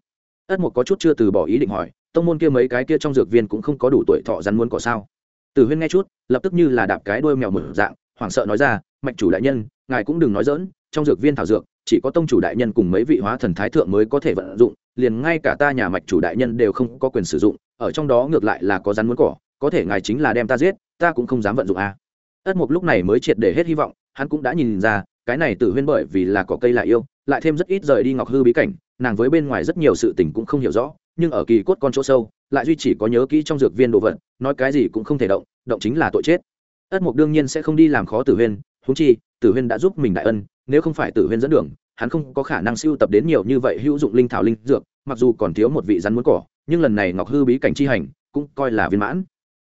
Ất mộc có chút chưa từ bỏ ý định hỏi, tông môn kia mấy cái kia trong dược viên cũng không có đủ tuổi thọ rắn muốn cỏ sao? Tử huyên nghe chút, lập tức như là đạp cái đuôi mèo mở dạng, hoảng sợ nói ra, mạch chủ đại nhân, ngài cũng đừng nói dỡn trong dược viên thảo dược chỉ có tông chủ đại nhân cùng mấy vị hóa thần thái thượng mới có thể vận dụng, liền ngay cả ta nhà mạch chủ đại nhân đều không có quyền sử dụng, ở trong đó ngược lại là có rắn muốn cỏ, có thể ngài chính là đem ta giết, ta cũng không dám vận dụng a à. ất mục lúc này mới triệt để hết hy vọng, hắn cũng đã nhìn ra, cái này tử huyên bởi vì là có cây lại yêu, lại thêm rất ít rời đi ngọc hư bí cảnh, nàng với bên ngoài rất nhiều sự tình cũng không hiểu rõ, nhưng ở kỳ cốt con chỗ sâu, lại duy chỉ có nhớ kỹ trong dược viên đồ vật, nói cái gì cũng không thể động động chính là tội chết ất mục đương nhiên sẽ không đi làm khó tử huyên húng chi, tử huyên đã giúp mình đại ân nếu không phải tử huyên dẫn đường, hắn không có khả năng siêu tập đến nhiều như vậy hữu dụng linh thảo linh dược, mặc dù còn thiếu một vị rắn muốn cỏ, nhưng lần này ngọc hư bí cảnh chi hành cũng coi là viên mãn.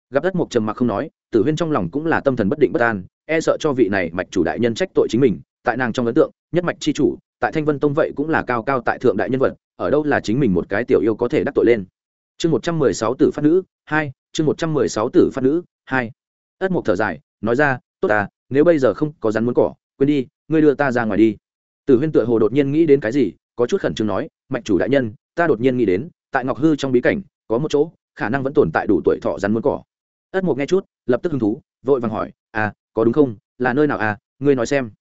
Gặp đất mộc trầm mặc không nói, tử huyên trong lòng cũng là tâm thần bất định bất an e sợ cho vị này mạch chủ đại nhân trách tội chính mình, tại nàng trong ấn tượng, nhất mạch chi chủ, tại thanh vân tông vậy cũng là cao cao tại thượng đại nhân vật, ở đâu là chính mình một cái tiểu yêu có thể đắc tội lên. Chương một trăm mười sáu tử phát nữ, hai, chương một trăm mười sáu tử phát nữ, hai. Ất mộc thở dài, nói ra, tốt à nếu bây giờ không có rắn muốn cỏ, quên đi ngươi đưa ta ra ngoài đi. Tử huyên tựa hồ đột nhiên nghĩ đến cái gì, có chút khẩn trương nói, mạch chủ đại nhân, ta đột nhiên nghĩ đến, tại ngọc hư trong bí cảnh, có một chỗ, khả năng vẫn tồn tại đủ tuổi thọ rắn muốn cỏ. Ất mục nghe chút, lập tức hứng thú, vội vàng hỏi à có đúng không? Là nơi nào à? Ngươi nói xem.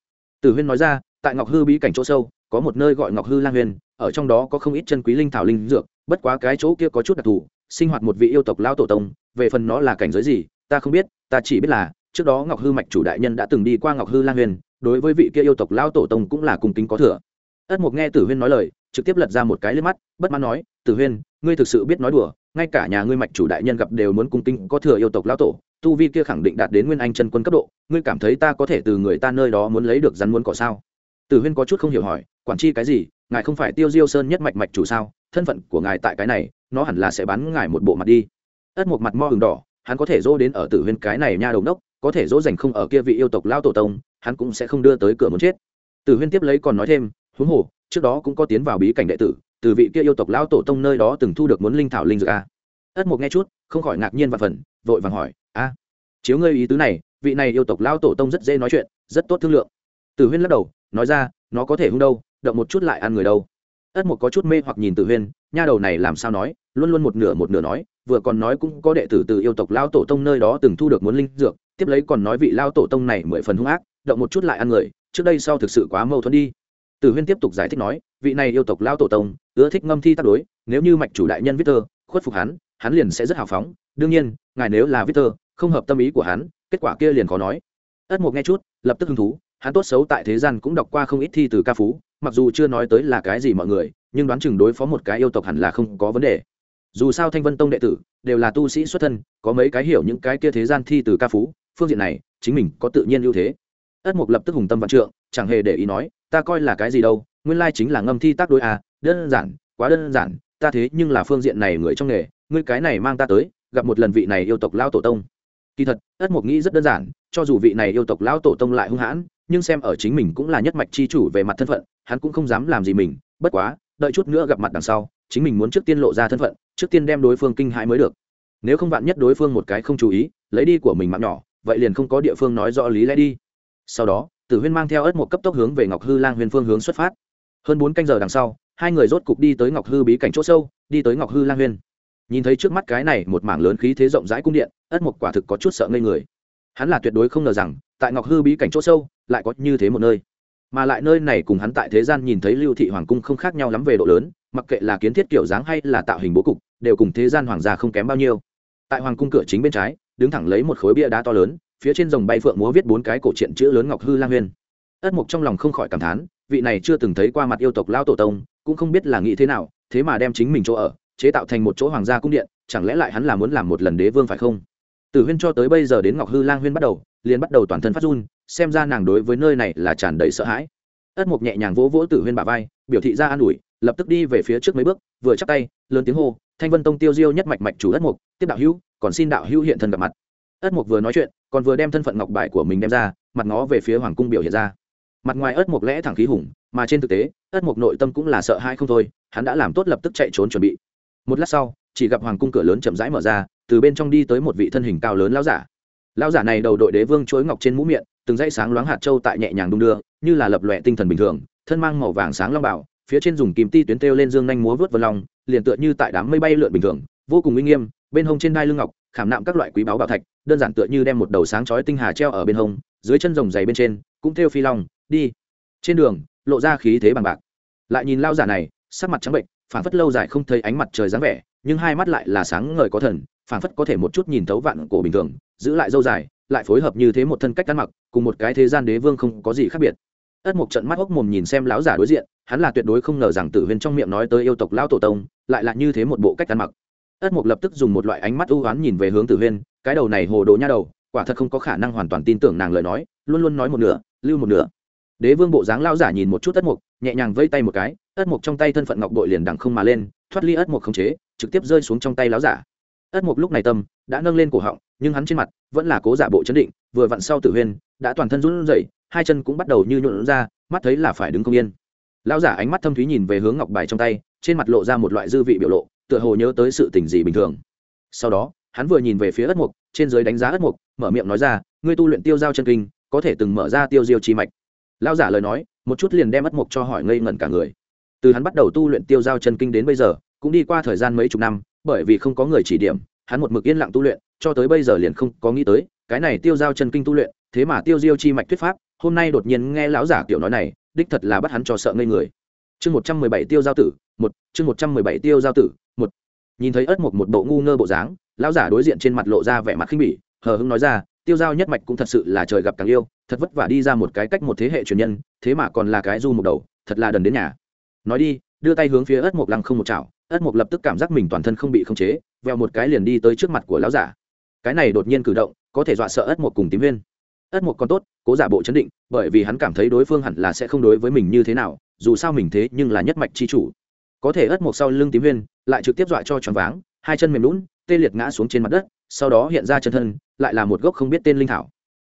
Tử huyên nói ra, tại ngọc hư bí cảnh chỗ sâu, có một nơi gọi ngọc hư lang huyền, ở trong đó có không ít chân quý linh thảo linh dược, bất quá cái chỗ kia có chút đặc thù, sinh hoạt một vị yêu tộc lao tổ tông, về phần nó là cảnh giới gì, ta không biết, ta chỉ biết là, trước đó ngọc hư mạch chủ đại nhân đã từng đi qua ngọc hư lang huyền đối với vị kia yêu tộc lao tổ tông cũng là cung kính có thừa. Ất mục nghe tử huyên nói lời, trực tiếp lật ra một cái lên mắt, bất mãn nói, tử huyên, ngươi thực sự biết nói đùa, ngay cả nhà ngươi mạch chủ đại nhân gặp đều muốn cung kính có thừa yêu tộc lao tổ, tu vi kia khẳng định đạt đến nguyên anh chân quân cấp độ, ngươi cảm thấy ta có thể từ người ta nơi đó muốn lấy được rắn muốn cỏ sao? Tử huyên có chút không hiểu hỏi, quản chi cái gì, ngài không phải tiêu diêu sơn nhất mạch mạch chủ sao? Thân phận của ngài tại cái này, nó hẳn là sẽ bán ngài một bộ mặt đi. Ất một mặt mo hừng đỏ, hắn có thể dỗ đến ở tử huyên cái này nha đầu đốc, có thể dỗ dành không ở kia vị yêu tộc lao tổ tông hắn cũng sẽ không đưa tới cửa muốn chết. Tử huyên tiếp lấy còn nói thêm, huống hồ, trước đó cũng có tiến vào bí cảnh đệ tử, từ vị kia yêu tộc lao tổ tông nơi đó từng thu được muốn linh thảo linh dược a. Ất mục nghe chút, không khỏi ngạc nhiên và phần, vội vàng hỏi, a, chiếu ngươi ý tứ này, vị này yêu tộc lao tổ tông rất dễ nói chuyện, rất tốt thương lượng. Tử huyên lắc đầu, nói ra, nó có thể hung đâu, động một chút lại ăn người đâu. Ất mục có chút mê hoặc nhìn tử huyên, nha đầu này làm sao nói, luôn luôn một nửa một nửa nói, vừa còn nói cũng có đệ tử từ yêu tộc lao tổ tông nơi đó từng thu được muốn linh dược, tiếp lấy còn nói vị lao tổ tông này mười phần hung ác động một chút lại ăn người, trước đây sau thực sự quá mâu thuẫn đi. Tử huyên tiếp tục giải thích nói, vị này yêu tộc lao tổ tông, ưa thích ngâm thi tác đối, nếu như mạch chủ đại nhân viết thơ, khuất phục hắn hắn liền sẽ rất hào phóng. Đương nhiên, ngài nếu là viết thơ, không hợp tâm ý của hắn, kết quả kia liền khó nói. Ất mục nghe chút, lập tức hứng thú, hắn tốt xấu tại thế gian cũng đọc qua không ít thi từ ca phú, mặc dù chưa nói tới là cái gì mọi người, nhưng đoán chừng đối phó một cái yêu tộc hẳn là không có vấn đề. Dù sao thanh vân tông đệ tử, đều là tu sĩ xuất thân, có mấy cái hiểu những cái kia thế gian thi từ ca phú, phương diện này, chính mình có tự nhiên ưu thế ất mục lập tức hùng tâm vạn trượng, chẳng hề để ý nói, ta coi là cái gì đâu, nguyên lai chính là ngâm thi tác đối à đơn giản, quá đơn giản, ta thế nhưng là phương diện này người trong nghề, ngươi cái này mang ta tới, gặp một lần vị này yêu tộc lao tổ tông. Kỳ thật, ất mục nghĩ rất đơn giản, cho dù vị này yêu tộc lao tổ tông lại hung hãn, nhưng xem ở chính mình cũng là nhất mạch chi chủ về mặt thân phận, hắn cũng không dám làm gì mình, bất quá, đợi chút nữa gặp mặt đằng sau, chính mình muốn trước tiên lộ ra thân phận, trước tiên đem đối phương kinh hãi mới được. Nếu không vạn nhất đối phương một cái không chú ý, lấy đi của mình mạng nhỏ, vậy liền không có địa phương nói rõ lý lẽ đi sau đó, tử huyên mang theo ớt một cấp tốc hướng về ngọc hư lang huyền phương hướng xuất phát. Hơn bốn canh giờ đằng sau, hai người rốt cục đi tới ngọc hư bí cảnh chỗ sâu, đi tới ngọc hư lang huyền. Nhìn thấy trước mắt cái này một mảng lớn khí thế rộng rãi cung điện ất mục quả thực có chút sợ ngây người. Hắn là tuyệt đối không ngờ rằng, tại ngọc hư bí cảnh chỗ sâu, lại có như thế một nơi. Mà lại nơi này cùng hắn tại thế gian nhìn thấy lưu thị hoàng cung không khác nhau lắm về độ lớn, mặc kệ là kiến thiết kiểu dáng hay là tạo hình bố cục, đều cùng thế gian hoàng gia không kém bao nhiêu. Tại hoàng cung cửa chính bên trái, đứng thẳng lấy một khối bia đá to lớn phía trên dòng bay phượng múa viết bốn cái cổ truyện chữ lớn ngọc hư lang huyên. Ất mục trong lòng không khỏi cảm thán, vị này chưa từng thấy qua mặt yêu tộc lao tổ tông, cũng không biết là nghĩ thế nào, thế mà đem chính mình chỗ ở, chế tạo thành một chỗ hoàng gia cung điện, chẳng lẽ lại hắn là muốn làm một lần đế vương phải không? Từ huyên cho tới bây giờ đến ngọc hư lang huyên bắt đầu, liền bắt đầu toàn thân phát run, xem ra nàng đối với nơi này là tràn đầy sợ hãi. Ất mục nhẹ nhàng vỗ vỗ tử huyên bà vai, biểu thị ra an ủi, lập tức đi về phía trước mấy bước, vừa chắc tay, lớn tiếng hô, thanh vân tông tiêu diêu nhất mạch mạch chủ ất mục tiếp đạo hữu, còn xin đạo hữu hiện thân gặp mặt. Ất mục vừa nói chuyện còn vừa đem thân phận ngọc bài của mình đem ra, mặt ngó về phía hoàng cung biểu hiện ra. Mặt ngoài ớt mộc lẽ thẳng khí hùng, mà trên thực tế, ớt mộc nội tâm cũng là sợ hãi không thôi, hắn đã làm tốt lập tức chạy trốn chuẩn bị. Một lát sau, chỉ gặp hoàng cung cửa lớn chậm rãi mở ra, từ bên trong đi tới một vị thân hình cao lớn lão giả. Lão giả này đầu đội đế vương chuối ngọc trên mũ miệng, từng dãy sáng loáng hạt châu tại nhẹ nhàng đung đưa, như là lập lòe tinh thần bình thường, thân mang màu vàng sáng long bảo, phía trên dùng kim ti tuyến têu lên dương nhanh múa vớt vân long, liền tựa như tại đám mây bay lượn bình thường, vô cùng uy nghiêm, bên hông trên đai lưng ngọc khảm nạm các loại quý báu bảo thạch, đơn giản tựa như đem một đầu sáng chói tinh hà treo ở bên hông, dưới chân rồng dày bên trên, cũng theo phi long, đi. Trên đường, lộ ra khí thế bằng bạc. Lại nhìn lao giả này, sắc mặt trắng bệnh phản phất lâu dài không thấy ánh mặt trời dáng vẻ, nhưng hai mắt lại là sáng ngời có thần phản phất có thể một chút nhìn thấu vạn cổ bình thường, giữ lại dâu dài, lại phối hợp như thế một thân cách ăn mặc, cùng một cái thế gian đế vương không có gì khác biệt. Ất một trận mắt ốc mồm nhìn xem lão giả đối diện, hắn là tuyệt đối không ngờ rằng tử huyên trong miệng nói tới yêu tộc lão tổ tông, lại là như thế một bộ cách ăn mặc ất mục lập tức dùng một loại ánh mắt ưu oán nhìn về hướng tử huyên, cái đầu này hồ đồ nha đầu, quả thật không có khả năng hoàn toàn tin tưởng nàng lời nói, luôn luôn nói một nửa, lưu một nửa. Đế vương bộ dáng lao giả nhìn một chút ất mục, nhẹ nhàng vây tay một cái, ất mục trong tay thân phận ngọc bội liền đằng không mà lên, thoát ly ất mục không chế, trực tiếp rơi xuống trong tay lão giả. Ất mục lúc này tâm đã nâng lên cổ họng, nhưng hắn trên mặt vẫn là cố giả bộ chấn định, vừa vặn sau tử huyên, đã toàn thân run rẩy, hai chân cũng bắt đầu như nhuộn ra, mắt thấy là phải đứng không yên. Lão giả ánh mắt thâm thúy nhìn về hướng ngọc bài trong tay, trên mặt lộ ra một loại dư vị biểu lộ tựa hồ nhớ tới sự tình gì bình thường. Sau đó, hắn vừa nhìn về phía ất mục, trên dưới đánh giá ất mục, mở miệng nói ra, ngươi tu luyện tiêu giao chân kinh, có thể từng mở ra tiêu diêu chi mạch. Lão giả lời nói, một chút liền đem ất mục cho hỏi ngây ngẩn cả người. Từ hắn bắt đầu tu luyện tiêu giao chân kinh đến bây giờ, cũng đi qua thời gian mấy chục năm, bởi vì không có người chỉ điểm, hắn một mực yên lặng tu luyện, cho tới bây giờ liền không có nghĩ tới, cái này tiêu giao chân kinh tu luyện, thế mà tiêu diêu chi mạch thuyết pháp, hôm nay đột nhiên nghe lão giả tiểu nói này, đích thật là bắt hắn cho sợ ngây người. Chương một trăm mười bảy tiêu giao tử, một, chương một trăm mười bảy tiêu giao tử nhìn thấy ớt một một bộ ngu ngơ bộ dáng, lão giả đối diện trên mặt lộ ra vẻ mặt khinh bỉ, hờ hững nói ra, tiêu giao nhất mạch cũng thật sự là trời gặp càng yêu, thật vất vả đi ra một cái cách một thế hệ truyền nhân, thế mà còn là cái du một đầu, thật là đần đến nhà. Nói đi, đưa tay hướng phía ớt một lăng không một chảo, ớt một lập tức cảm giác mình toàn thân không bị khống chế veo một cái liền đi tới trước mặt của lão giả. Cái này đột nhiên cử động, có thể dọa sợ ớt một cùng tím viên ớt một còn tốt, cố giả bộ chấn định, bởi vì hắn cảm thấy đối phương hẳn là sẽ không đối với mình như thế nào, dù sao mình thế nhưng là nhất mạch chi chủ có thể ất mộc sau lưng tím viên lại trực tiếp dọa cho tròn váng, hai chân mềm lún, tê liệt ngã xuống trên mặt đất, sau đó hiện ra chân thân, lại là một gốc không biết tên linh thảo.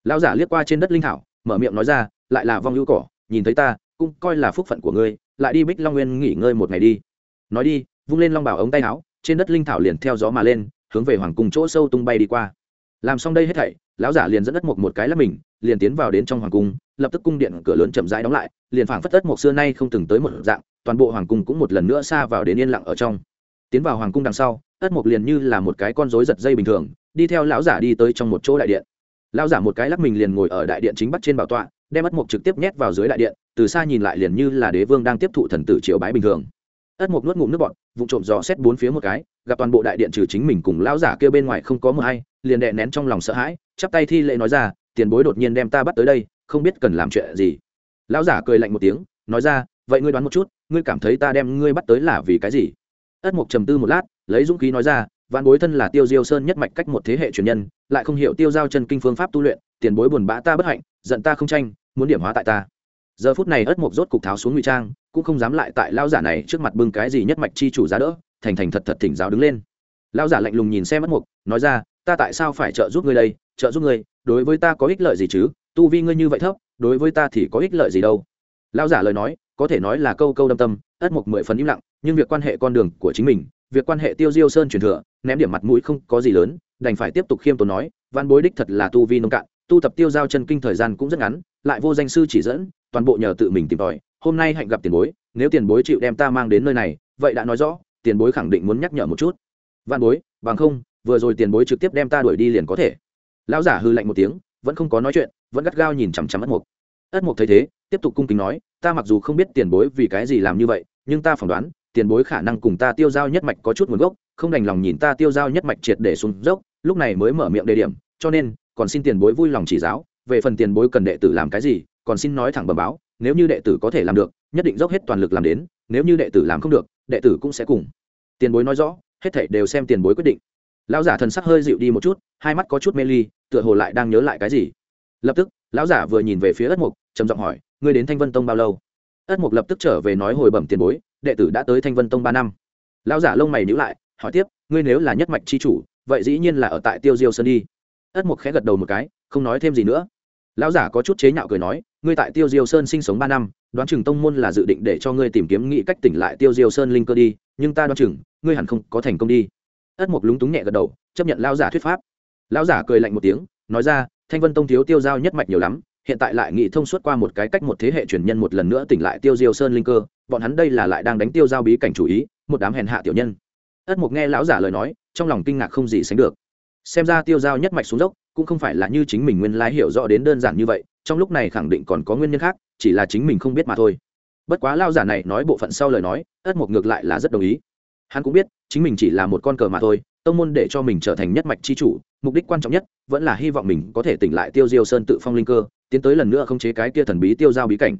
Lão giả liếc qua trên đất linh thảo, mở miệng nói ra, lại là vong hữu cỏ, nhìn thấy ta, cũng coi là phúc phận của ngươi, lại đi bích long nguyên nghỉ ngơi một ngày đi. Nói đi, vung lên long bảo ống tay áo, trên đất linh thảo liền theo gió mà lên, hướng về hoàng cung chỗ sâu tung bay đi qua. Làm xong đây hết thảy, lão giả liền dẫn đất một một cái lắp mình, liền tiến vào đến trong hoàng cung, lập tức cung điện cửa lớn chậm rãi đóng lại, liền phảng phất đất một xưa nay không từng tới một dạng toàn bộ hoàng cung cũng một lần nữa xa vào đến yên lặng ở trong. Tiến vào hoàng cung đằng sau, ất mục liền như là một cái con rối giật dây bình thường, đi theo lão giả đi tới trong một chỗ đại điện. Lão giả một cái lắc mình liền ngồi ở đại điện chính bắc trên bảo tọa, đem ất mục trực tiếp nhét vào dưới đại điện, từ xa nhìn lại liền như là đế vương đang tiếp thụ thần tử triều bái bình thường. Ất mục nuốt ngụm nước bọt vụ trộm dò xét bốn phía một cái, gặp toàn bộ đại điện trừ chính mình cùng lão giả kêu bên ngoài không có mờ hay, liền đệ nén trong lòng sợ hãi, chắp tay thi lễ nói ra, tiền bối đột nhiên đem ta bắt tới đây, không biết cần làm chuyện gì. Lão giả cười lạnh một tiếng, nói ra, vậy ngươi đoán một chút ngươi cảm thấy ta đem ngươi bắt tới là vì cái gì? Ất mục trầm tư một lát, lấy dũng khí nói ra, vạn bối thân là tiêu diêu sơn nhất mạch cách một thế hệ truyền nhân, lại không hiểu tiêu giao chân kinh phương pháp tu luyện, tiền bối buồn bã ta bất hạnh, giận ta không tranh, muốn điểm hóa tại ta. Giờ phút này ất mục rốt cục tháo xuống ngụy trang, cũng không dám lại tại lao giả này trước mặt bưng cái gì nhất mạch chi chủ giá đỡ, thành thành thật thật thỉnh giáo đứng lên. Lao giả lạnh lùng nhìn xem ất mục nói ra, ta tại sao phải trợ giúp ngươi đây? Trợ giúp ngươi, đối với ta có ích lợi gì chứ? Tu vi ngươi như vậy thấp, đối với ta thì có ích lợi gì đâu? Lao giả lời nói, có thể nói là câu câu đâm tâm, ất mục mười phần im lặng, nhưng việc quan hệ con đường của chính mình, việc quan hệ tiêu diêu sơn truyền thừa, ném điểm mặt mũi không có gì lớn, đành phải tiếp tục khiêm tốn nói văn bối đích thật là tu vi nông cạn, tu tập tiêu giao chân kinh thời gian cũng rất ngắn, lại vô danh sư chỉ dẫn, toàn bộ nhờ tự mình tìm tòi, hôm nay hạnh gặp tiền bối, nếu tiền bối chịu đem ta mang đến nơi này, vậy đã nói rõ, tiền bối khẳng định muốn nhắc nhở một chút. Văn bối, bằng không, vừa rồi tiền bối trực tiếp đem ta đuổi đi liền có thể. Lão giả hư lạnh một tiếng, vẫn không có nói chuyện, vẫn gắt gao nhìn chằm chằm ất mục ất mục thấy thế, tiếp tục cung kính nói, ta mặc dù không biết tiền bối vì cái gì làm như vậy, nhưng ta phỏng đoán, tiền bối khả năng cùng ta tiêu giao nhất mạch có chút nguồn gốc, không đành lòng nhìn ta tiêu giao nhất mạch triệt để xuống dốc, lúc này mới mở miệng đề điểm, cho nên, còn xin tiền bối vui lòng chỉ giáo, về phần tiền bối cần đệ tử làm cái gì, còn xin nói thẳng bẩm báo, nếu như đệ tử có thể làm được, nhất định dốc hết toàn lực làm đến, nếu như đệ tử làm không được, đệ tử cũng sẽ cùng. Tiền bối nói rõ, hết thảy đều xem tiền bối quyết định. Lão giả thần sắc hơi dịu đi một chút, hai mắt có chút mê ly, tựa hồ lại đang nhớ lại cái gì. Lập tức, lão giả vừa nhìn về phía ất mục trầm giọng hỏi, ngươi đến thanh vân tông bao lâu? Ất mục lập tức trở về nói hồi bẩm tiền bối, đệ tử đã tới thanh vân tông ba năm. Lão giả lông mày nhữ lại, hỏi tiếp, ngươi nếu là nhất mạch c h i chủ, vậy dĩ nhiên là ở tại tiêu diêu sơn đi. Ất mục khẽ gật đầu một cái, không nói thêm gì nữa. Lão giả có chút chế nhạo cười nói, ngươi tại tiêu diêu sơn sinh sống ba năm, đoán chừng tông môn là dự định để cho ngươi tìm kiếm nghĩ cách tỉnh lại tiêu diêu sơn linh cơ đi, nhưng ta đoán chừng, ngươi hẳn không có thành công đi. Ất mục lúng túng nhẹ gật đầu, chấp nhận lão giả thuyết pháp. Lão giả cười lạnh một tiếng, nói ra, thanh vân tông thiếu tiêu giao nhất mạch nhiều lắm hiện tại lại nghĩ thông suốt qua một cái cách một thế hệ truyền nhân một lần nữa tỉnh lại tiêu diêu sơn linh cơ, bọn hắn đây là lại đang đánh tiêu giao bí cảnh chủ ý, một đám hèn hạ tiểu nhân. Ất mục nghe lão giả lời nói, trong lòng kinh ngạc không gì sánh được. Xem ra tiêu giao nhất mạch xuống dốc, cũng không phải là như chính mình nguyên lai hiểu rõ đến đơn giản như vậy, trong lúc này khẳng định còn có nguyên nhân khác, chỉ là chính mình không biết mà thôi. Bất quá lao giả này nói bộ phận sau lời nói, ất mục ngược lại là rất đồng ý. Hắn cũng biết, chính mình chỉ là một con cờ mà thôi tông môn để cho mình trở thành nhất mạch chi chủ, mục đích quan trọng nhất vẫn là hy vọng mình có thể tỉnh lại tiêu diêu sơn tự phong linh cơ, tiến tới lần nữa không chế cái kia thần bí tiêu giao bí cảnh.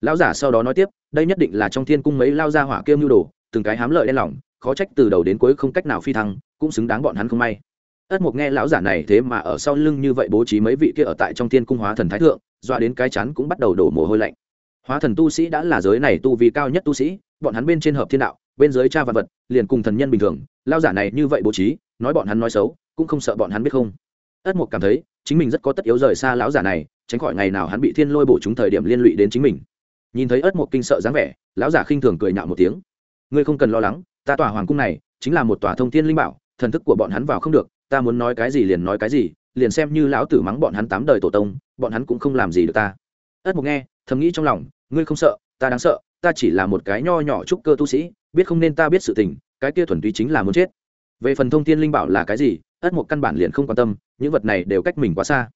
Lão giả sau đó nói tiếp, đây nhất định là trong thiên cung mấy lao ra hỏa kiêm nhu đồ, từng cái hám lợi đen lỏng, khó trách từ đầu đến cuối không cách nào phi thăng, cũng xứng đáng bọn hắn không may. Ất mục nghe lão giả này thế mà ở sau lưng như vậy bố trí mấy vị kia ở tại trong thiên cung hóa thần thái thượng, dọa đến cái chắn cũng bắt đầu đổ mồ hôi lạnh. Hóa thần tu sĩ đã là giới này tu vi cao nhất tu sĩ, bọn hắn bên trên hợp thiên đạo bên dưới cha vật vật, liền cùng thần nhân bình thường, lao giả này như vậy bố trí, nói bọn hắn nói xấu, cũng không sợ bọn hắn biết không. Ất mục cảm thấy, chính mình rất có tất yếu rời xa lão giả này, tránh khỏi ngày nào hắn bị thiên lôi bổ trúng thời điểm liên lụy đến chính mình. Nhìn thấy ất mục kinh sợ dáng vẻ, lão giả khinh thường cười nhạo một tiếng. Ngươi không cần lo lắng, ta tòa hoàng cung này, chính là một tòa thông thiên linh bảo, thần thức của bọn hắn vào không được, ta muốn nói cái gì liền nói cái gì, liền xem như lão tử mắng bọn hắn tám đời tổ tông, bọn hắn cũng không làm gì được ta. Ất mục nghe, thầm nghĩ trong lòng, ngươi không sợ, ta đáng sợ, ta chỉ là một cái nho nhỏ trúc cơ tu sĩ biết không nên ta biết sự tình, cái kia thuần túy chính là muốn chết. Về phần thông thiên linh bảo là cái gì, ất mục căn bản liền không quan tâm, những vật này đều cách mình quá xa.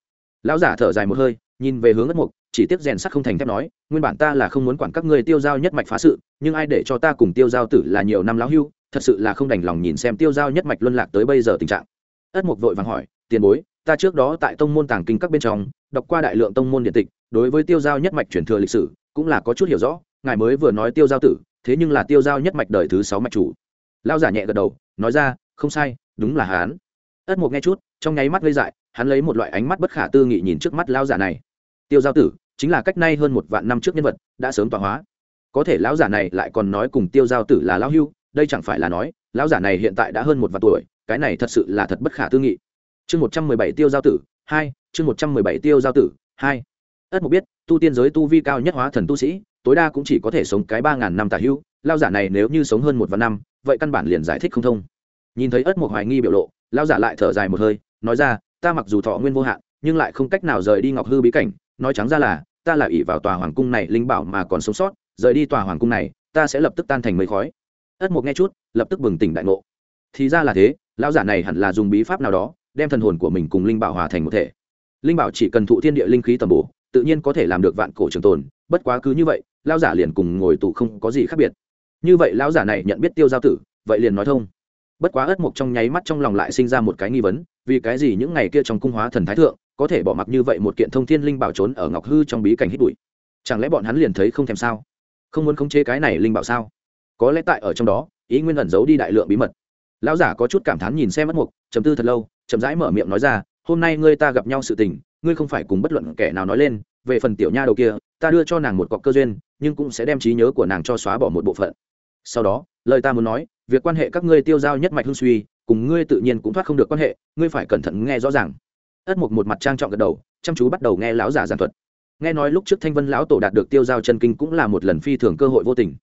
Lão giả thở dài một hơi, nhìn về hướng ất mục chỉ tiếc rèn sắt không thành thép nói, nguyên bản ta là không muốn quản các ngươi tiêu giao nhất mạch phá sự, nhưng ai để cho ta cùng tiêu giao tử là nhiều năm lão hưu, thật sự là không đành lòng nhìn xem tiêu giao nhất mạch luân lạc tới bây giờ tình trạng. Ất mục vội vàng hỏi, tiền bối, ta trước đó tại tông môn tàng kinh các bên trong, đọc qua đại lượng tông môn điện tịch, đối với tiêu giao nhất mạch truyền thừa lịch sử, cũng là có chút hiểu rõ, ngài mới vừa nói tiêu giao tử thế nhưng là tiêu giao nhất mạch đời thứ sáu mạch chủ. Lao giả nhẹ gật đầu, nói ra, không sai, đúng là hán ất mục nghe chút, trong nháy mắt gây dại, hắn lấy một loại ánh mắt bất khả tư nghị nhìn trước mắt lao giả này. Tiêu giao tử, chính là cách nay hơn một vạn năm trước nhân vật, đã sớm tọa hóa. Có thể lão giả này lại còn nói cùng tiêu giao tử là lão hưu, đây chẳng phải là nói, lão giả này hiện tại đã hơn một vạn tuổi, cái này thật sự là thật bất khả tư nghị. Chương một trăm mười bảy tiêu giao tử, hai, chương một trăm mười bảy tiêu giao tử, hai. Ất mục biết, tu tiên giới tu vi cao nhất hóa thần tu sĩ tối đa cũng chỉ có thể sống cái ba ngàn năm tả hưu lao giả này nếu như sống hơn một vạn năm, vậy căn bản liền giải thích không thông. Nhìn thấy ất mục hoài nghi biểu lộ, lao giả lại thở dài một hơi, nói ra, ta mặc dù thọ nguyên vô hạn, nhưng lại không cách nào rời đi ngọc hư bí cảnh, nói trắng ra là, ta là ỷ vào tòa hoàng cung này linh bảo mà còn sống sót, rời đi tòa hoàng cung này, ta sẽ lập tức tan thành mây khói. Ất mục nghe chút, lập tức bừng tỉnh đại ngộ. Thì ra là thế lão giả này hẳn là dùng bí pháp nào đó, đem thần hồn của mình cùng linh bảo hòa thành một thể. Linh bảo chỉ cần thụ thiên địa linh khí tầm bổ, tự nhiên có thể làm được vạn cổ trường tồn bất quá cứ như vậy, lão giả liền cùng ngồi tù không có gì khác biệt. Như vậy lão giả này nhận biết tiêu giao tử, vậy liền nói thông. Bất quá ất mục trong nháy mắt trong lòng lại sinh ra một cái nghi vấn, vì cái gì những ngày kia trong cung hóa thần thái thượng, có thể bỏ mặc như vậy một kiện thông thiên linh bảo trốn ở ngọc hư trong bí cảnh hít bụi? Chẳng lẽ bọn hắn liền thấy không thèm sao? Không muốn khống chế cái này linh bảo sao? Có lẽ tại ở trong đó, ý nguyên ẩn giấu đi đại lượng bí mật. Lão giả có chút cảm thán nhìn xem ất mục chấm tư thật lâu, chậm rãi mở miệng nói ra, hôm nay ngươi ta gặp nhau sự tình, ngươi không phải cùng bất luận kẻ nào nói lên về phần tiểu nha đầu kia, ta đưa cho nàng một cọc cơ duyên, nhưng cũng sẽ đem trí nhớ của nàng cho xóa bỏ một bộ phận. Sau đó, lời ta muốn nói, việc quan hệ các ngươi tiêu giao nhất mạch hương suy, cùng ngươi tự nhiên cũng thoát không được quan hệ, ngươi phải cẩn thận nghe rõ ràng. Ất mục một mặt trang trọng gật đầu, chăm chú bắt đầu nghe lão giả giảng thuật. Nghe nói lúc trước thanh vân lão tổ đạt được tiêu giao chân kinh cũng là một lần phi thường cơ hội vô tình.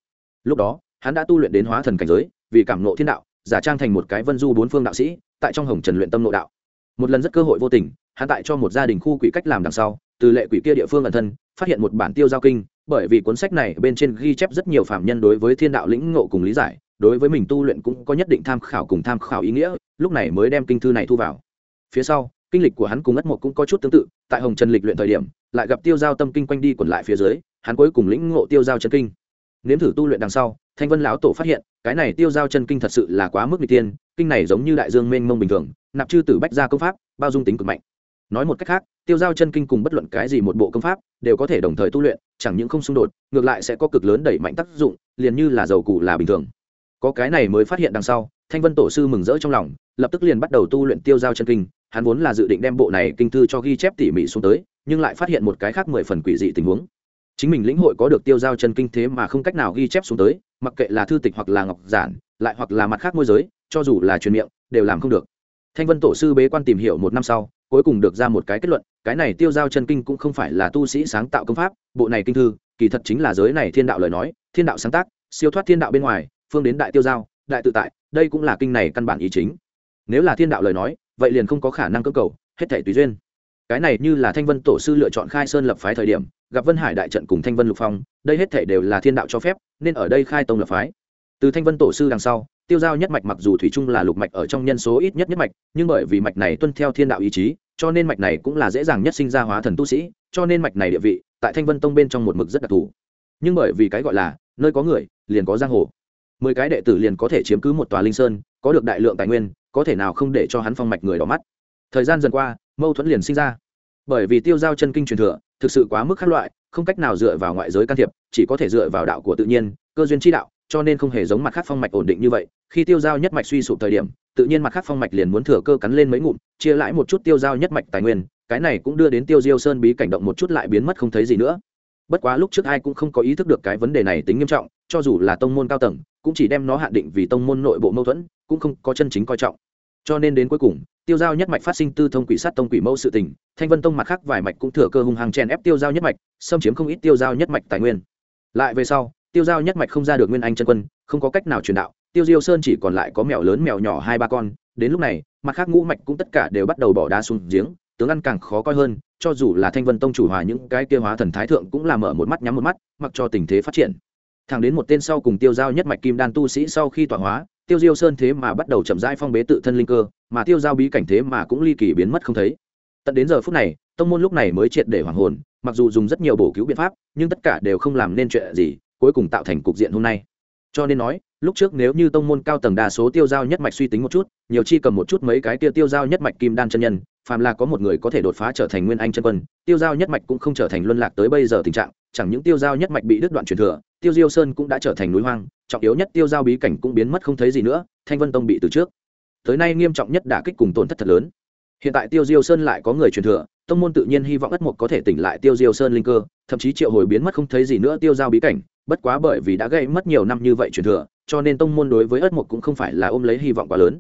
Lúc đó, hắn đã tu luyện đến hóa thần cảnh giới, vì cảm nộ thiên đạo, giả trang thành một cái vân du bốn phương đạo sĩ, tại trong hồng trần luyện tâm nội đạo. Một lần rất cơ hội vô tình, hắn tại cho một gia đình khu quỷ cách làm đằng sau từ lệ quỷ kia địa phương ẩn thân, phát hiện một bản tiêu giao kinh, bởi vì cuốn sách này bên trên ghi chép rất nhiều phạm nhân đối với thiên đạo lĩnh ngộ cùng lý giải, đối với mình tu luyện cũng có nhất định tham khảo cùng tham khảo ý nghĩa, lúc này mới đem kinh thư này thu vào. Phía sau, kinh lịch của hắn cùng ất mộc cũng có chút tương tự, tại hồng trần lịch luyện thời điểm, lại gặp tiêu giao tâm kinh quanh đi quẩn lại phía dưới, hắn cuối cùng lĩnh ngộ tiêu giao chân kinh. Nếm thử tu luyện đằng sau, thanh vân lão tổ phát hiện, cái này tiêu giao chân kinh thật sự là quá mức n tiên kinh này giống như đại dương mênh mông bình thường, nạp chư tử bách ra công pháp, bao dung tính cực mạnh nói một cách khác, tiêu giao chân kinh cùng bất luận cái gì một bộ công pháp, đều có thể đồng thời tu luyện, chẳng những không xung đột, ngược lại sẽ có cực lớn đẩy mạnh tác dụng, liền như là dầu cụ là bình thường. Có cái này mới phát hiện đằng sau, thanh vân tổ sư mừng rỡ trong lòng, lập tức liền bắt đầu tu luyện tiêu giao chân kinh, hắn vốn là dự định đem bộ này kinh thư cho ghi chép tỉ mỉ xuống tới, nhưng lại phát hiện một cái khác mười phần quỷ dị tình huống. Chính mình lĩnh hội có được tiêu giao chân kinh thế mà không cách nào ghi chép xuống tới, mặc kệ là thư tịch hoặc là ngọc giản, lại hoặc là mặt khác môi giới, cho dù là truyền miệng, đều làm không được. Thanh vân tổ sư bế quan tìm hiểu một năm sau cuối cùng được ra một cái kết luận, cái này tiêu giao chân kinh cũng không phải là tu sĩ sáng tạo công pháp, bộ này kinh thư, kỳ thật chính là giới này thiên đạo lời nói, thiên đạo sáng tác, siêu thoát thiên đạo bên ngoài, phương đến đại tiêu giao, đại tự tại, đây cũng là kinh này căn bản ý chính. Nếu là thiên đạo lời nói, vậy liền không có khả năng cơ cầu, hết thể tùy duyên. Cái này như là thanh vân tổ sư lựa chọn khai sơn lập phái thời điểm, gặp vân hải đại trận cùng thanh vân lục phong, đây hết thể đều là thiên đạo cho phép, nên ở đây khai tông lập phái. Từ thanh vân tổ sư đằng sau tiêu giao nhất mạch mặc dù thủy chung là lục mạch ở trong nhân số ít nhất nhất mạch, nhưng bởi vì mạch này tuân theo thiên đạo ý chí, cho nên mạch này cũng là dễ dàng nhất sinh ra hóa thần tu sĩ, cho nên mạch này địa vị tại thanh vân tông bên trong một mực rất đặc thù. Nhưng bởi vì cái gọi là, nơi có người, liền có giang hồ. Mười cái đệ tử liền có thể chiếm cứ một tòa linh sơn, có được đại lượng tài nguyên, có thể nào không để cho hắn phong mạch người đỏ mắt. Thời gian dần qua, mâu thuẫn liền sinh ra. Bởi vì tiêu giao chân kinh truyền thừa, thực sự quá mức khác loại, không cách nào dựa vào ngoại giới can thiệp, chỉ có thể dựa vào đạo của tự nhiên, cơ duyên chi đạo cho nên không hề giống mặt khác phong mạch ổn định như vậy, khi tiêu giao nhất mạch suy sụp thời điểm, tự nhiên mặt khác phong mạch liền muốn thừa cơ cắn lên mấy ngụm, chia lãi một chút tiêu giao nhất mạch tài nguyên, cái này cũng đưa đến tiêu diêu sơn bí cảnh động một chút lại biến mất không thấy gì nữa. Bất quá lúc trước ai cũng không có ý thức được cái vấn đề này tính nghiêm trọng, cho dù là tông môn cao tầng, cũng chỉ đem nó hạn định vì tông môn nội bộ mâu thuẫn, cũng không có chân chính coi trọng. Cho nên đến cuối cùng, tiêu giao nhất mạch phát sinh tư thông quỷ sát tông quỷ mẫu sự tình, thanh vân tông mặt khác vài mạch cũng thừa cơ hung hàng chèn ép tiêu giao nhất mạch, xâm chiếm không ít tiêu giao nhất mạch tài nguyên. Lại về sau tiêu giao nhất mạch không ra được nguyên anh chân quân, không có cách nào truyền đạo, tiêu diêu sơn chỉ còn lại có mèo lớn mèo nhỏ hai ba con, đến lúc này, mặt khác ngũ mạch cũng tất cả đều bắt đầu bỏ đá xuống giếng, tướng ăn càng khó coi hơn, cho dù là thanh vân tông chủ hòa những cái kia hóa thần thái thượng cũng là mở một mắt nhắm một mắt, mặc cho tình thế phát triển. Thẳng đến một tên sau cùng tiêu giao nhất mạch kim đan tu sĩ sau khi tọa hóa, tiêu diêu sơn thế mà bắt đầu chậm rãi phong bế tự thân linh cơ, mà tiêu giao bí cảnh thế mà cũng ly kỳ biến mất không thấy. Tận đến giờ phút này, tông môn lúc này mới triệt để hoàng hồn, mặc dù dùng rất nhiều bổ cứu biện pháp, nhưng tất cả đều không làm nên chuyện gì cuối cùng tạo thành cục diện hôm nay. Cho nên nói, lúc trước nếu như tông môn cao tầng đa số tiêu giao nhất mạch suy tính một chút, nhiều chi cầm một chút mấy cái tiêu tiêu giao nhất mạch kim đan chân nhân, phàm là có một người có thể đột phá trở thành nguyên anh chân quân, tiêu giao nhất mạch cũng không trở thành luân lạc tới bây giờ tình trạng, chẳng những tiêu giao nhất mạch bị đứt đoạn truyền thừa, tiêu diêu sơn cũng đã trở thành núi hoang, trọng yếu nhất tiêu giao bí cảnh cũng biến mất không thấy gì nữa, thanh vân tông bị từ trước. Tới nay nghiêm trọng nhất đả kích cùng tổn thất thật lớn. Hiện tại tiêu diêu sơn lại có người truyền thừa, tông môn tự nhiên hy vọng ất mục có thể tỉnh lại tiêu diêu sơn linh cơ, thậm chí triệu hồi biến mất không thấy gì nữa tiêu giao bí cảnh bất quá bởi vì đã gây mất nhiều năm như vậy truyền thừa, cho nên tông môn đối với ất mục cũng không phải là ôm lấy hy vọng quá lớn.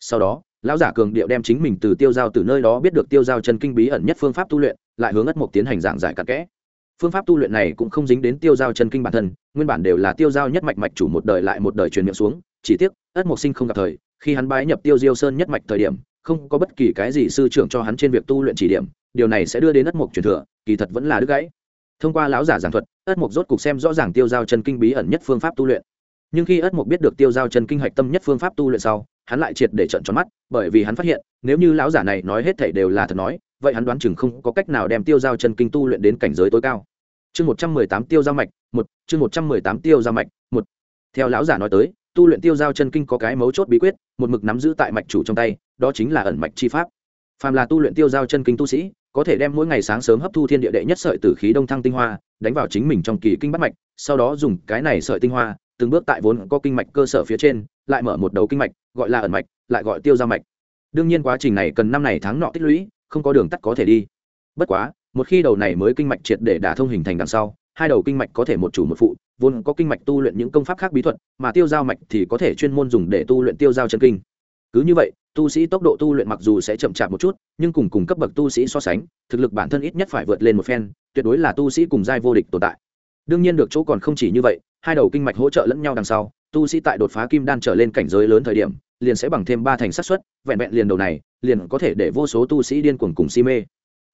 Sau đó, lão giả cường điệu đem chính mình từ tiêu giao từ nơi đó biết được tiêu giao chân kinh bí ẩn nhất phương pháp tu luyện, lại hướng ất mục tiến hành giảng giải cặn kẽ. Phương pháp tu luyện này cũng không dính đến tiêu giao chân kinh bản thân, nguyên bản đều là tiêu giao nhất mạch mạch chủ một đời lại một đời truyền miệng xuống, chỉ tiếc ất mục sinh không gặp thời, khi hắn bái nhập tiêu diêu sơn nhất mạch thời điểm, không có bất kỳ cái gì sư trưởng cho hắn trên việc tu luyện chỉ điểm, điều này sẽ đưa đến ất mục truyền thừa, kỳ thật vẫn là đứt gãy thông qua lão giả giảng thuật, ất mục rốt cục xem rõ ràng tiêu giao chân kinh bí ẩn nhất phương pháp tu luyện. Nhưng khi ất mục biết được tiêu giao chân kinh hạch tâm nhất phương pháp tu luyện sau, hắn lại triệt để trận tròn mắt, bởi vì hắn phát hiện, nếu như lão giả này nói hết thảy đều là thật nói, vậy hắn đoán chừng không có cách nào đem tiêu giao chân kinh tu luyện đến cảnh giới tối cao. Chương một trăm mười tám tiêu giao mạch, một, chương một trăm mười tám tiêu giao mạch, một. Theo lão giả nói tới, tu luyện tiêu giao chân kinh có cái mấu chốt bí quyết, một mực nắm giữ tại mạch chủ trong tay, đó chính là ẩn mạch chi pháp phàm là tu luyện tiêu giao chân kinh tu sĩ, có thể đem mỗi ngày sáng sớm hấp thu thiên địa đệ nhất sợi tử khí đông thăng tinh hoa, đánh vào chính mình trong kỳ kinh bắt mạch, sau đó dùng cái này sợi tinh hoa, từng bước tại vốn có kinh mạch cơ sở phía trên, lại mở một đầu kinh mạch, gọi là ẩn mạch, lại gọi tiêu giao mạch. Đương nhiên quá trình này cần năm này tháng nọ tích lũy, không có đường tắt có thể đi. Bất quá, một khi đầu này mới kinh mạch triệt để đả thông hình thành đằng sau, hai đầu kinh mạch có thể một chủ một phụ, vốn có kinh mạch tu luyện những công pháp khác bí thuật, mà tiêu giao mạch thì có thể chuyên môn dùng để tu luyện tiêu giao chân kinh cứ như vậy tu sĩ tốc độ tu luyện mặc dù sẽ chậm chạp một chút nhưng cùng cùng cấp bậc tu sĩ so sánh thực lực bản thân ít nhất phải vượt lên một phen tuyệt đối là tu sĩ cùng giai vô địch tồn tại. Đương nhiên được chỗ còn không chỉ như vậy hai đầu kinh mạch hỗ trợ lẫn nhau đằng sau tu sĩ tại đột phá kim đan trở lên cảnh giới lớn thời điểm liền sẽ bằng thêm ba thành sát xuất, vẹn vẹn liền đầu này liền có thể để vô số tu sĩ điên cuồng cùng si mê.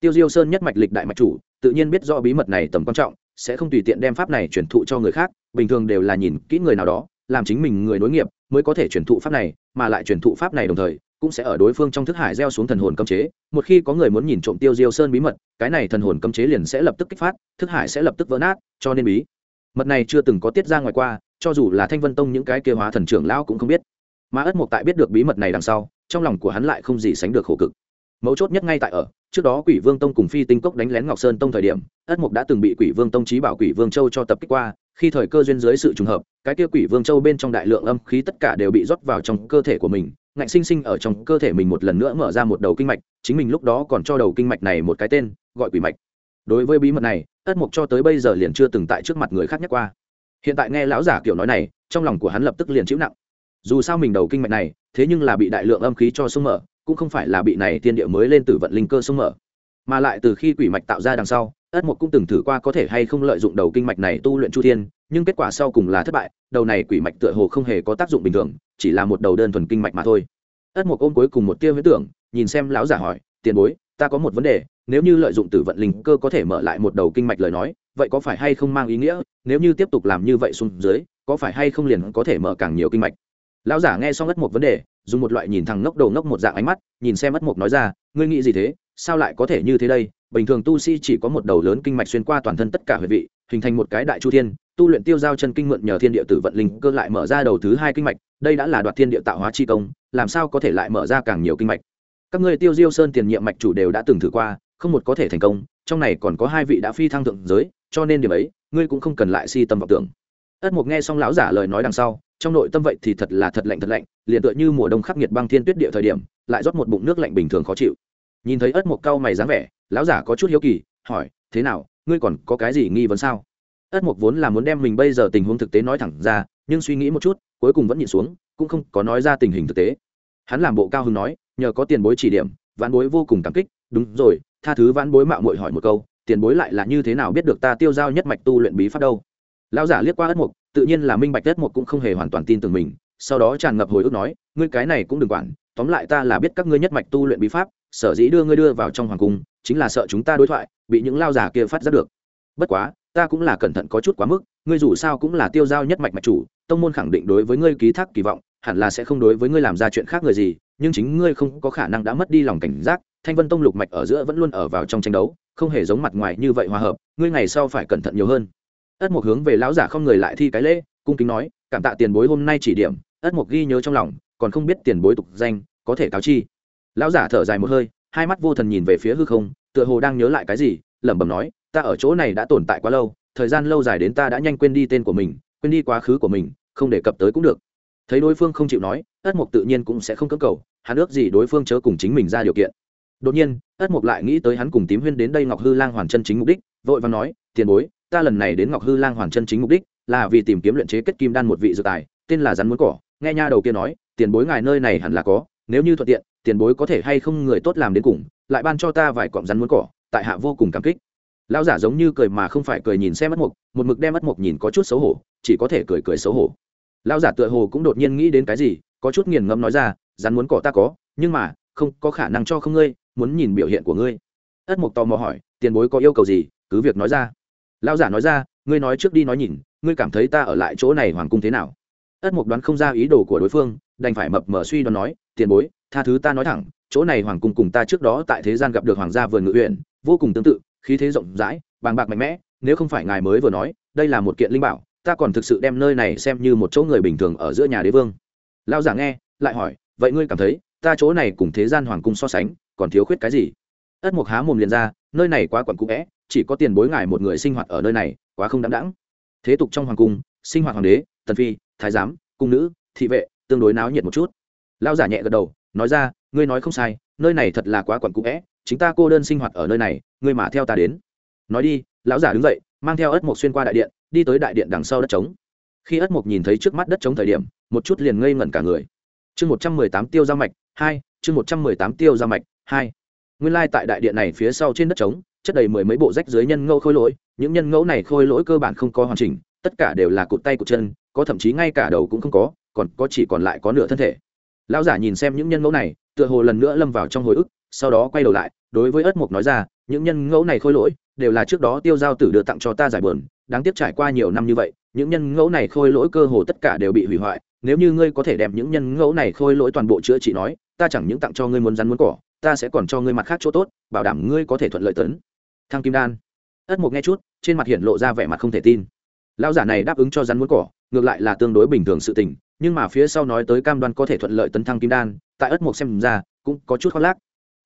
Tiêu diêu sơn nhất mạch lịch đại mạch chủ tự nhiên biết rõ bí mật này tầm quan trọng sẽ không tùy tiện đem pháp này truyền thụ cho người khác bình thường đều là nhìn kỹ người nào đó làm chính mình người nối nghiệp mới có thể truyền thụ pháp này, mà lại truyền thụ pháp này đồng thời, cũng sẽ ở đối phương trong thức hải gieo xuống thần hồn cấm chế. Một khi có người muốn nhìn trộm tiêu diêu sơn bí mật, cái này thần hồn cấm chế liền sẽ lập tức kích phát, thức hải sẽ lập tức vỡ nát, cho nên bí mật này chưa từng có tiết ra ngoài qua, cho dù là thanh vân tông những cái kia hóa thần trưởng lão cũng không biết. Mà ất mục tại biết được bí mật này đằng sau, trong lòng của hắn lại không gì sánh được khổ cực. Mấu chốt nhất ngay tại ở trước đó quỷ vương tông cùng phi tinh cốc đánh lén ngọc sơn tông thời điểm, ất mục đã từng bị quỷ vương tông trí bảo quỷ vương châu cho tập kích qua, khi thời cơ duyên dưới sự trùng hợp, cái kia quỷ vương châu bên trong đại lượng âm khí tất cả đều bị rót vào trong cơ thể của mình, ngạnh sinh sinh ở trong cơ thể mình một lần nữa mở ra một đầu kinh mạch, chính mình lúc đó còn cho đầu kinh mạch này một cái tên, gọi quỷ mạch. Đối với bí mật này, ất mục cho tới bây giờ liền chưa từng tại trước mặt người khác nhắc qua. Hiện tại nghe lão giả kiểu nói này, trong lòng của hắn lập tức liền chịu nặng. Dù sao mình đầu kinh mạch này, thế nhưng là bị đại lượng âm khí cho sung mở cũng không phải là bị này tiên địa mới lên từ vận linh cơ sông mở, mà lại từ khi quỷ mạch tạo ra đằng sau, ất mục cũng từng thử qua có thể hay không lợi dụng đầu kinh mạch này tu luyện chu thiên, nhưng kết quả sau cùng là thất bại, đầu này quỷ mạch tựa hồ không hề có tác dụng bình thường, chỉ là một đầu đơn thuần kinh mạch mà thôi. Ất mục ôm cuối cùng một tia huyết tưởng, nhìn xem lão giả hỏi, tiền bối, ta có một vấn đề, nếu như lợi dụng tử vận linh cơ có thể mở lại một đầu kinh mạch lời nói, vậy có phải hay không mang ý nghĩa, nếu như tiếp tục làm như vậy xuống dưới, có phải hay không liền có thể mở càng nhiều kinh mạch? Lão giả nghe xong ất một vấn đề dùng một loại nhìn thằng ngốc đầu ngốc một dạng ánh mắt, nhìn xem mất mục nói ra, ngươi nghĩ gì thế? Sao lại có thể như thế đây? Bình thường tu sĩ chỉ có một đầu lớn kinh mạch xuyên qua toàn thân tất cả huyệt vị, hình thành một cái đại chu thiên, tu luyện tiêu giao chân kinh mượn nhờ thiên địa tử vận linh cơ lại mở ra đầu thứ hai kinh mạch, đây đã là đoạt thiên địa tạo hóa chi công, làm sao có thể lại mở ra càng nhiều kinh mạch? Các ngươi tiêu diêu sơn tiền nhiệm mạch chủ đều đã từng thử qua, không một có thể thành công, trong này còn có hai vị đã phi thăng thượng giới, cho nên điểm ấy, ngươi cũng không cần lại si tâm vọng tưởng. Ất mục nghe xong lão giả lời nói đằng sau trong nội tâm vậy thì thật là thật lạnh thật lạnh, liền tựa như mùa đông khắc nghiệt băng thiên tuyết địa thời điểm, lại rót một bụng nước lạnh bình thường khó chịu. Nhìn thấy ất mục cau mày dáng vẻ, lão giả có chút hiếu kỳ, hỏi, thế nào, ngươi còn có cái gì nghi vấn sao? Ất mục vốn là muốn đem mình bây giờ tình huống thực tế nói thẳng ra, nhưng suy nghĩ một chút, cuối cùng vẫn nhịn xuống, cũng không có nói ra tình hình thực tế. Hắn làm bộ cao hứng nói, nhờ có tiền bối chỉ điểm, vãn bối vô cùng cảm kích. Đúng rồi, tha thứ vãn bối mạo muội hỏi một câu, tiền bối lại là như thế nào biết được ta tiêu giao nhất mạch tu luyện bí pháp đâu? Lão giả liếc qua ất mục tự nhiên là minh bạch đất một cũng không hề hoàn toàn tin tưởng mình, sau đó tràn ngập hồi ức nói, ngươi cái này cũng đừng quản, tóm lại ta là biết các ngươi nhất mạch tu luyện bí pháp, sở dĩ đưa ngươi đưa vào trong hoàng cung, chính là sợ chúng ta đối thoại, bị những lao giả kia phát giác được. Bất quá, ta cũng là cẩn thận có chút quá mức, ngươi dù sao cũng là tiêu giao nhất mạch mạch chủ, tông môn khẳng định đối với ngươi ký thác kỳ vọng, hẳn là sẽ không đối với ngươi làm ra chuyện khác người gì, nhưng chính ngươi không có khả năng đã mất đi lòng cảnh giác, thanh vân tông lục mạch ở giữa vẫn luôn ở vào trong tranh đấu, không hề giống mặt ngoài như vậy hòa hợp, ngươi ngày sau phải cẩn thận nhiều hơn ất mục hướng về lão giả không người lại thi cái lễ, cung kính nói, cảm tạ tiền bối hôm nay chỉ điểm. Ất mục ghi nhớ trong lòng, còn không biết tiền bối tục danh, có thể cáo chi. Lão giả thở dài một hơi, hai mắt vô thần nhìn về phía hư không, tựa hồ đang nhớ lại cái gì, lẩm bẩm nói, ta ở chỗ này đã tồn tại quá lâu, thời gian lâu dài đến ta đã nhanh quên đi tên của mình, quên đi quá khứ của mình, không đề cập tới cũng được. Thấy đối phương không chịu nói, ất mục tự nhiên cũng sẽ không cưỡng cầu, hắn ước gì đối phương chớ cùng chính mình ra điều kiện. Đột nhiên, ất mục lại nghĩ tới hắn cùng tím huyên đến đây ngọc hư lang hoàn chân chính mục đích, vội và nói, tiền bối ta lần này đến ngọc hư lang hoàn chân chính mục đích là vì tìm kiếm luyện chế kết kim đan một vị dược tài, tên là rắn muốn cỏ. Nghe nha đầu kia nói, tiền bối ngài nơi này hẳn là có, nếu như thuận tiện, tiền bối có thể hay không người tốt làm đến cùng, lại ban cho ta vài cọng rắn muốn cỏ, tại hạ vô cùng cảm kích. Lão giả giống như cười mà không phải cười nhìn xem mất mục một mực đem mất mục nhìn có chút xấu hổ, chỉ có thể cười cười xấu hổ. Lão giả tựa hồ cũng đột nhiên nghĩ đến cái gì, có chút nghiền ngẫm nói ra, rắn muốn cỏ ta có, nhưng mà, không, có khả năng cho không ngươi, muốn nhìn biểu hiện của ngươi. Ất mục tò mò hỏi, tiền bối có yêu cầu gì? Cứ việc nói ra lão giả nói ra, ngươi nói trước đi nói nhìn, ngươi cảm thấy ta ở lại chỗ này hoàng cung thế nào? Ất mục đoán không ra ý đồ của đối phương, đành phải mập mờ suy đoán nói, tiền bối, tha thứ ta nói thẳng, chỗ này hoàng cung cùng ta trước đó tại thế gian gặp được hoàng gia vườn ngự huyện, vô cùng tương tự, khí thế rộng rãi, bàng bạc mạnh mẽ, nếu không phải ngài mới vừa nói, đây là một kiện linh bảo, ta còn thực sự đem nơi này xem như một chỗ người bình thường ở giữa nhà đế vương. Lao giả nghe, lại hỏi, vậy ngươi cảm thấy, ta chỗ này cùng thế gian hoàng cung so sánh, còn thiếu khuyết cái gì? Ất mục há mồm liền ra, nơi này quá quặn cũ vẽ chỉ có tiền bối ngài một người sinh hoạt ở nơi này, quá không đáng đáng thế tục trong hoàng cung, sinh hoạt hoàng đế, tần phi, thái giám, cung nữ, thị vệ, tương đối náo nhiệt một chút. Lao giả nhẹ gật đầu, nói ra, ngươi nói không sai, nơi này thật là quá quặn cũ vẽ, chính ta cô đơn sinh hoạt ở nơi này, ngươi mà theo ta đến. Nói đi, lão giả đứng dậy, mang theo ất mộc xuyên qua đại điện, đi tới đại điện đằng sau đất trống. Khi ất mộc nhìn thấy trước mắt đất trống thời điểm, một chút liền ngây ngẩn cả người. Chương một trăm mười tám tiêu giao mạch hai, chương một trăm mười tám tiêu giao mạch hai. Nguyên lai tại đại điện này phía sau trên đất trống chất đầy mười mấy bộ rách dưới nhân ngẫu khôi lỗi, những nhân ngẫu này khôi lỗi cơ bản không có hoàn chỉnh, tất cả đều là cụt tay cụt chân, có thậm chí ngay cả đầu cũng không có, còn có chỉ còn lại có nửa thân thể. Lão giả nhìn xem những nhân ngẫu này, tựa hồ lần nữa lâm vào trong hồi ức, sau đó quay đầu lại, đối với ất mục nói ra, những nhân ngẫu này khôi lỗi, đều là trước đó tiêu giao tử đưa tặng cho ta giải bờn đáng tiếc trải qua nhiều năm như vậy, những nhân ngẫu này khôi lỗi cơ hồ tất cả đều bị hủy hoại. Nếu như ngươi có thể đem những nhân ngẫu này khôi lỗi toàn bộ chữa trị nói, ta chẳng những tặng cho ngươi muốn rắn muốn cỏ, ta sẽ còn cho ngươi mặt khác chỗ tốt, bảo đảm ngươi có thể thuận lợi tấn thăng kim đan. Ất mục nghe chút, trên mặt hiện lộ ra vẻ mặt không thể tin. Lão giả này đáp ứng cho rắn muốn cỏ, ngược lại là tương đối bình thường sự tình, nhưng mà phía sau nói tới cam đoan có thể thuận lợi tấn thăng kim đan, tại ất mục xem ra, cũng có chút khoác lác.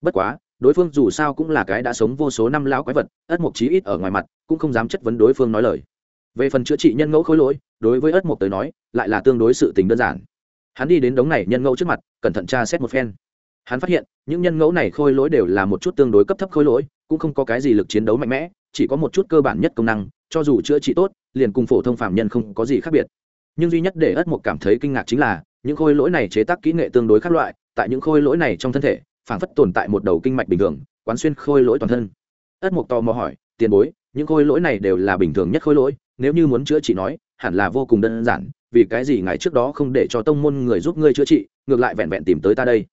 Bất quá, đối phương dù sao cũng là cái đã sống vô số năm lão quái vật, ất mục chí ít ở ngoài mặt, cũng không dám chất vấn đối phương nói lời. Về phần chữa trị nhân ngẫu khối lỗi, đối với ất mục tới nói, lại là tương đối sự tình đơn giản. Hắn đi đến đống này nhân ngẫu trước mặt, cẩn thận tra xét một phen. Hắn phát hiện, những nhân ngẫu này khôi lỗi đều là một chút tương đối cấp thấp khôi lỗi cũng không có cái gì lực chiến đấu mạnh mẽ, chỉ có một chút cơ bản nhất công năng, cho dù chữa trị tốt, liền cùng phổ thông phạm nhân không có gì khác biệt. Nhưng duy nhất để ất mục cảm thấy kinh ngạc chính là, những khôi lỗi này chế tác kỹ nghệ tương đối khác loại, tại những khôi lỗi này trong thân thể, phảng phất tồn tại một đầu kinh mạch bình thường, quán xuyên khôi lỗi toàn thân. Ất mục to mò hỏi, tiền bối, những khôi lỗi này đều là bình thường nhất khôi lỗi, nếu như muốn chữa trị nói, hẳn là vô cùng đơn giản, vì cái gì ngài trước đó không để cho tông môn người giúp ngươi chữa trị, ngược lại vẹn vẹn tìm tới ta đây.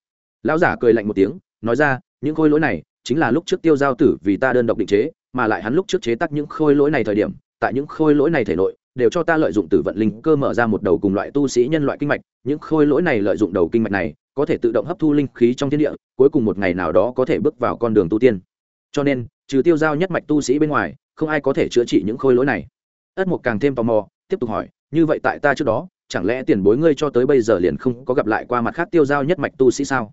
Lão giả cười lạnh một tiếng, nói ra, những khôi lỗi này chính là lúc trước tiêu giao tử vì ta đơn độc định chế, mà lại hắn lúc trước chế tác những khôi lỗi này thời điểm, tại những khôi lỗi này thể nội, đều cho ta lợi dụng tử vận linh cơ mở ra một đầu cùng loại tu sĩ nhân loại kinh mạch. Những khôi lỗi này lợi dụng đầu kinh mạch này, có thể tự động hấp thu linh khí trong thiên địa, cuối cùng một ngày nào đó có thể bước vào con đường tu tiên. Cho nên, trừ tiêu giao nhất mạch tu sĩ bên ngoài, không ai có thể chữa trị những khôi lỗi này. Ất mục càng thêm tò mò, tiếp tục hỏi, như vậy tại ta trước đó, chẳng lẽ tiền bối ngươi cho tới bây giờ liền không có gặp lại qua mặt khác tiêu giao nhất mạch tu sĩ sao?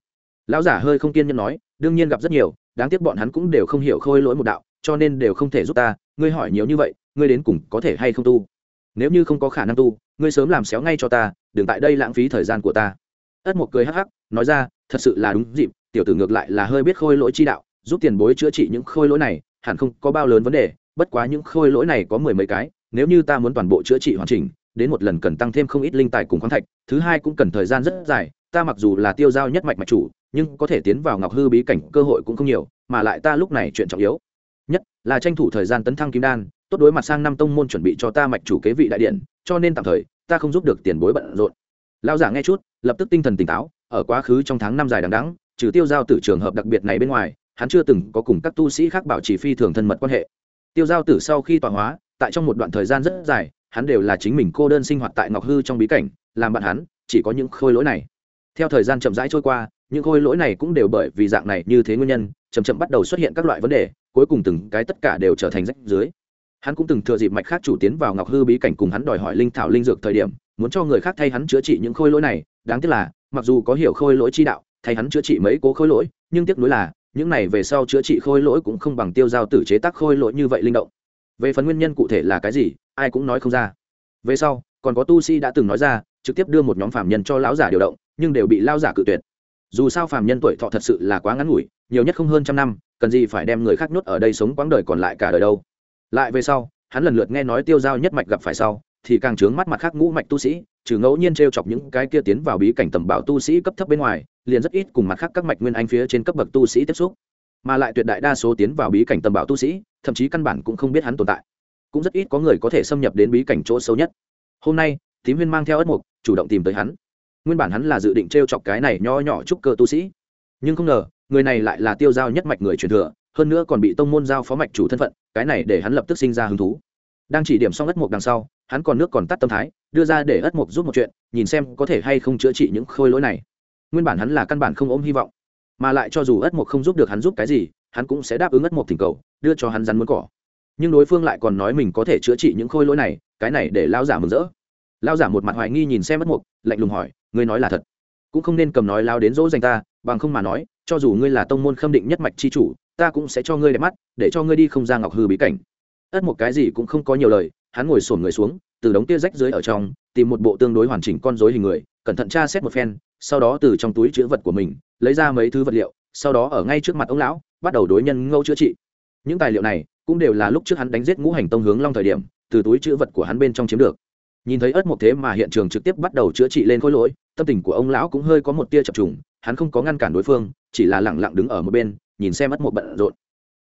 Lão giả hơi không kiên nhẫn nói, đương nhiên gặp rất nhiều, đáng tiếc bọn hắn cũng đều không hiểu khôi lỗi một đạo, cho nên đều không thể giúp ta, ngươi hỏi nhiều như vậy, ngươi đến cùng có thể hay không tu? Nếu như không có khả năng tu, ngươi sớm làm xéo ngay cho ta, đừng tại đây lãng phí thời gian của ta. Ất một cười hắc hắc, nói ra, thật sự là đúng dịp, tiểu tử ngược lại là hơi biết khôi lỗi chi đạo, giúp tiền bối chữa trị những khôi lỗi này, hẳn không có bao lớn vấn đề, bất quá những khôi lỗi này có mười mấy cái, nếu như ta muốn toàn bộ chữa trị hoàn chỉnh, đến một lần cần tăng thêm không ít linh tài cùng khoáng thạch, thứ hai cũng cần thời gian rất dài, ta mặc dù là tiêu giao nhất mạch mạch chủ nhưng có thể tiến vào ngọc hư bí cảnh cơ hội cũng không nhiều, mà lại ta lúc này chuyện trọng yếu. Nhất là tranh thủ thời gian tấn thăng kim đan, tốt đối mặt sang năm tông môn chuẩn bị cho ta mạch chủ kế vị đại điện, cho nên tạm thời, ta không giúp được tiền bối bận rộn. Lao giả nghe chút, lập tức tinh thần tỉnh táo, ở quá khứ trong tháng năm dài đằng đẵng, trừ tiêu giao tử trường hợp đặc biệt này bên ngoài, hắn chưa từng có cùng các tu sĩ khác bảo trì phi thường thân mật quan hệ. Tiêu giao tử sau khi tọa hóa, tại trong một đoạn thời gian rất dài, hắn đều là chính mình cô đơn sinh hoạt tại ngọc hư trong bí cảnh, làm bạn hắn, chỉ có những khôi lỗi này. Theo thời gian chậm rãi trôi qua những khôi lỗi này cũng đều bởi vì dạng này như thế nguyên nhân, chậm chậm bắt đầu xuất hiện các loại vấn đề, cuối cùng từng cái tất cả đều trở thành rách dưới. Hắn cũng từng thừa dịp mạch khác chủ tiến vào ngọc hư bí cảnh cùng hắn đòi hỏi linh thảo linh dược thời điểm, muốn cho người khác thay hắn chữa trị những khôi lỗi này. Đáng tiếc là, mặc dù có hiểu khôi lỗi chi đạo, thay hắn chữa trị mấy cố khôi lỗi, nhưng tiếc nuối là, những này về sau chữa trị khôi lỗi cũng không bằng tiêu giao tử chế tác khôi lỗi như vậy linh động. Về phần nguyên nhân cụ thể là cái gì, ai cũng nói không ra. Về sau, còn có tu sĩ đã từng nói ra, trực tiếp đưa một nhóm phạm nhân cho lão giả điều động, nhưng đều bị lao giả cự tuyệt dù sao phàm nhân tuổi thọ thật sự là quá ngắn ngủi, nhiều nhất không hơn trăm năm, cần gì phải đem người khác nhốt ở đây sống quãng đời còn lại cả đời đâu. Lại về sau, hắn lần lượt nghe nói tiêu giao nhất mạch gặp phải sau, thì càng trướng mắt mặt khác ngũ mạch tu sĩ, trừ ngẫu nhiên t r e o chọc những cái kia tiến vào bí cảnh tầm bảo tu sĩ cấp thấp bên ngoài, liền rất ít cùng mặt khác các mạch nguyên anh phía trên cấp bậc tu sĩ tiếp xúc. Mà lại tuyệt đại đa số tiến vào bí cảnh tầm bảo tu sĩ, thậm chí căn bản cũng không biết hắn tồn tại. Cũng rất ít có người có thể xâm nhập đến bí cảnh chỗ sâu nhất. Hôm nay tím huyên mang theo ất mục, chủ động tìm tới hắn nguyên bản hắn là dự định t r e o chọc cái này nho nhỏ trúc cơ tu sĩ. Nhưng không ngờ, người này lại là tiêu giao nhất mạch người truyền thừa, hơn nữa còn bị tông môn giao phó mạch chủ thân phận, cái này để hắn lập tức sinh ra hứng thú. Đang chỉ điểm xong ất mục đằng sau, hắn còn nước còn tắt tâm thái, đưa ra để ất mục giúp một chuyện, nhìn xem có thể hay không chữa trị những khôi lỗi này. Nguyên bản hắn là căn bản không ôm hy vọng, mà lại cho dù ất mục không giúp được hắn giúp cái gì, hắn cũng sẽ đáp ứng ất mục thỉnh cầu, đưa cho hắn rắn muốn cỏ. Nhưng đối phương lại còn nói mình có thể chữa trị những khôi lỗi này, cái này để lao giả mừng rỡ. Lao giả một mặt hoài nghi nhìn xem ất mục, lạnh lùng hỏi ngươi nói là thật. Cũng không nên cầm nói lao đến dỗ dành ta, bằng không mà nói, cho dù ngươi là tông môn khâm định nhất mạch chi chủ, ta cũng sẽ cho ngươi đẹp mắt, để cho ngươi đi không ra ngọc hư bí cảnh. Ất một cái gì cũng không có nhiều lời, hắn ngồi sổn người xuống, từ đống tia rách dưới ở trong, tìm một bộ tương đối hoàn chỉnh con dối hình người, cẩn thận tra xét một phen, sau đó từ trong túi chữ vật của mình, lấy ra mấy thứ vật liệu, sau đó ở ngay trước mặt ông lão, bắt đầu đối nhân ngẫu chữa trị. Những tài liệu này cũng đều là lúc trước hắn đánh giết ngũ hành tông hướng long thời điểm, từ túi chữ vật của hắn bên trong chiếm được nhìn thấy ớt một thế mà hiện trường trực tiếp bắt đầu chữa trị lên khối lỗi tâm tình của ông lão cũng hơi có một tia chập trùng hắn không có ngăn cản đối phương chỉ là lẳng lặng đứng ở một bên nhìn xem ớt một bận rộn.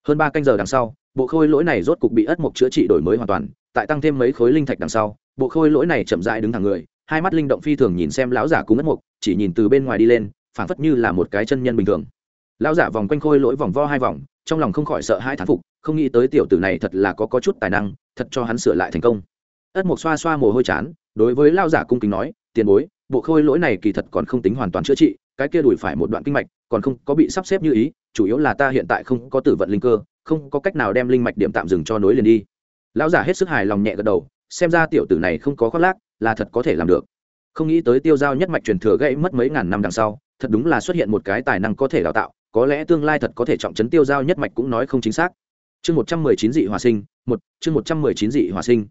Hơn ba canh giờ đằng sau bộ khôi lỗi này rốt cục bị ớt mục chữa trị đổi mới hoàn toàn tại tăng thêm mấy khối linh thạch đằng sau bộ khôi lỗi này chậm dại đứng thẳng người hai mắt linh động phi thường nhìn xem lão giả cùng ớt mục chỉ nhìn từ bên ngoài đi lên phảng phất như là một cái chân nhân bình thường. Lão giả vòng quanh khôi lỗi vòng vo hai vòng trong lòng không khỏi sợ hai thán phục không nghĩ tới tiểu tử này thật là có, có chút tài năng thật cho hắn sửa lại thành công ất mục xoa xoa mồ hôi chán, đối với lão giả cung kính nói, tiền bối, bộ khôi lỗi này kỳ thật còn không tính hoàn toàn chữa trị, cái kia đùi phải một đoạn kinh mạch, còn không có bị sắp xếp như ý, chủ yếu là ta hiện tại không có tử vận linh cơ, không có cách nào đem linh mạch điểm tạm dừng cho nối liền đi. Lão giả hết sức hài lòng nhẹ gật đầu, xem ra tiểu tử này không có khoác lác, là thật có thể làm được. Không nghĩ tới tiêu giao nhất mạch truyền thừa gãy mất mấy ngàn năm đằng sau, thật đúng là xuất hiện một cái tài năng có thể đào tạo, có lẽ tương lai thật có thể trọng trấn tiêu giao nhất mạch cũng nói không chính xác. Chương một trăm mười chín dị hòa sinh, một, chương một trăm mười chín dị hòa sinh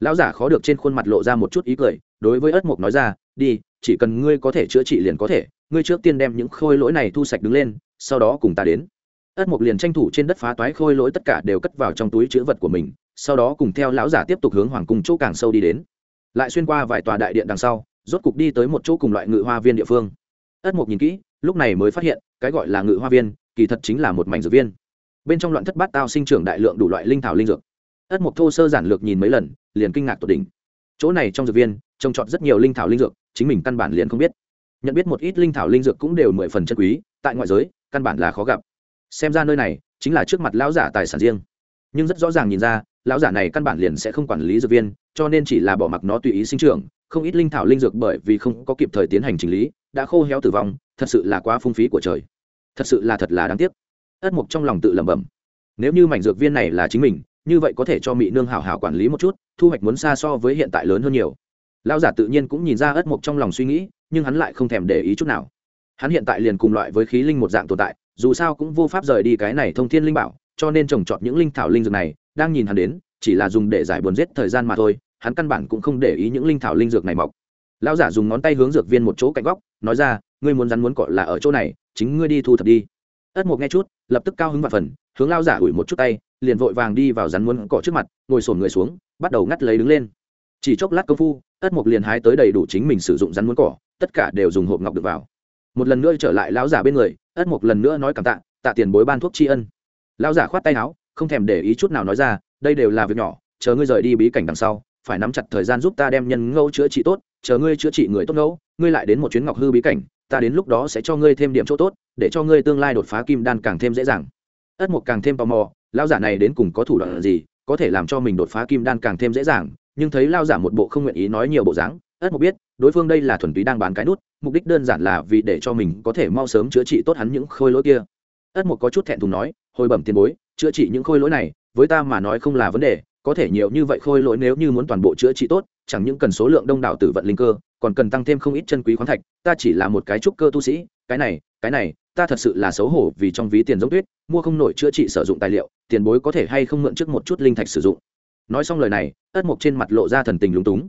lão giả khó được trên khuôn mặt lộ ra một chút ý cười, đối với ất mục nói ra, đi, chỉ cần ngươi có thể chữa trị liền có thể, ngươi trước tiên đem những khôi lỗi này thu sạch đứng lên, sau đó cùng ta đến. Ất mục liền tranh thủ trên đất phá toái khôi lỗi tất cả đều cất vào trong túi chữ vật của mình, sau đó cùng theo lão giả tiếp tục hướng hoàng cung chỗ càng sâu đi đến. Lại xuyên qua vài tòa đại điện đằng sau, rốt cục đi tới một chỗ cùng loại ngự hoa viên địa phương. Ất mục nhìn kỹ, lúc này mới phát hiện, cái gọi là ngự hoa viên, kỳ thật chính là một mảnh dược viên. Bên trong loạn thất bát tao sinh trưởng đại lượng đủ loại linh thảo linh dược. Ất mục thô sơ giản lược nhìn mấy lần liền kinh ngạc tột đỉnh. Chỗ này trong dược viên, trồng trọt rất nhiều linh thảo linh dược, chính mình căn bản liền không biết. Nhận biết một ít linh thảo linh dược cũng đều mười phần chân quý, tại ngoại giới, căn bản là khó gặp. Xem ra nơi này chính là trước mặt lão giả tài sản riêng. Nhưng rất rõ ràng nhìn ra, lão giả này căn bản liền sẽ không quản lý dược viên, cho nên chỉ là bỏ mặc nó tùy ý sinh trưởng, không ít linh thảo linh dược bởi vì không có kịp thời tiến hành chỉnh lý, đã khô héo tử vong, thật sự là quá phung phí của trời. Thật sự là thật là đáng tiếc. Ất mục trong lòng tự lẩm bẩm. Nếu như mảnh dược viên này là chính mình như vậy có thể cho mỹ nương hảo hảo quản lý một chút, thu hoạch muốn xa so với hiện tại lớn hơn nhiều. Lão giả tự nhiên cũng nhìn ra ất mục trong lòng suy nghĩ, nhưng hắn lại không thèm để ý chút nào. Hắn hiện tại liền cùng loại với khí linh một dạng tồn tại, dù sao cũng vô pháp rời đi cái này thông thiên linh bảo, cho nên trồng trọt những linh thảo linh dược này, đang nhìn hắn đến, chỉ là dùng để giải buồn giết thời gian mà thôi, hắn căn bản cũng không để ý những linh thảo linh dược này mọc. Lão giả dùng ngón tay hướng dược viên một chỗ cạnh góc, nói ra, ngươi muốn rắn muốn cọ là ở chỗ này, chính ngươi đi thu thập đi. Ất mục nghe chút, lập tức cao hứng và phần, hướng lão giả ủi một chút tay liền vội vàng đi vào rắn muốn cỏ trước mặt, ngồi sồn người xuống, bắt đầu ngắt lấy đứng lên. Chỉ chốc lát công phu ất mục liền hái tới đầy đủ chính mình sử dụng rắn muốn cỏ tất cả đều dùng hộp ngọc được vào. Một lần nữa trở lại lão giả bên người ất mục lần nữa nói cảm tạ tạ tiền bối ban thuốc tri ân. Lão giả khoát tay áo, không thèm để ý chút nào nói ra, đây đều là việc nhỏ, chờ ngươi rời đi bí cảnh đằng sau, phải nắm chặt thời gian giúp ta đem nhân ngẫu chữa trị tốt, chờ ngươi chữa trị người tốt ngẫu, ngươi lại đến một chuyến ngọc hư bí cảnh, ta đến lúc đó sẽ cho ngươi thêm điểm chỗ tốt, để cho ngươi tương lai đột phá kim đan càng thêm dễ dàng. Ất mục càng thêm tò mò Lao giả này đến cùng có thủ đoạn gì, có thể làm cho mình đột phá kim đan càng thêm dễ dàng, nhưng thấy lao giả một bộ không nguyện ý nói nhiều bộ dáng, ất mục biết, đối phương đây là thuần túy đang bán cái nút, mục đích đơn giản là vì để cho mình có thể mau sớm chữa trị tốt hắn những khôi lỗi kia. Ất mục có chút thẹn thùng nói, hồi bẩm tiền bối, chữa trị những khôi lỗi này, với ta mà nói không là vấn đề, có thể nhiều như vậy khôi lỗi nếu như muốn toàn bộ chữa trị tốt, chẳng những cần số lượng đông đảo tử vận linh cơ, còn cần tăng thêm không ít chân quý khoáng thạch, ta chỉ là một cái trúc cơ tu sĩ, cái này cái này ta thật sự là xấu hổ vì trong ví tiền giống tuyết, mua không nổi chữa trị sử dụng tài liệu, tiền bối có thể hay không mượn trước một chút linh thạch sử dụng. Nói xong lời này, ất mộc trên mặt lộ ra thần tình lúng túng.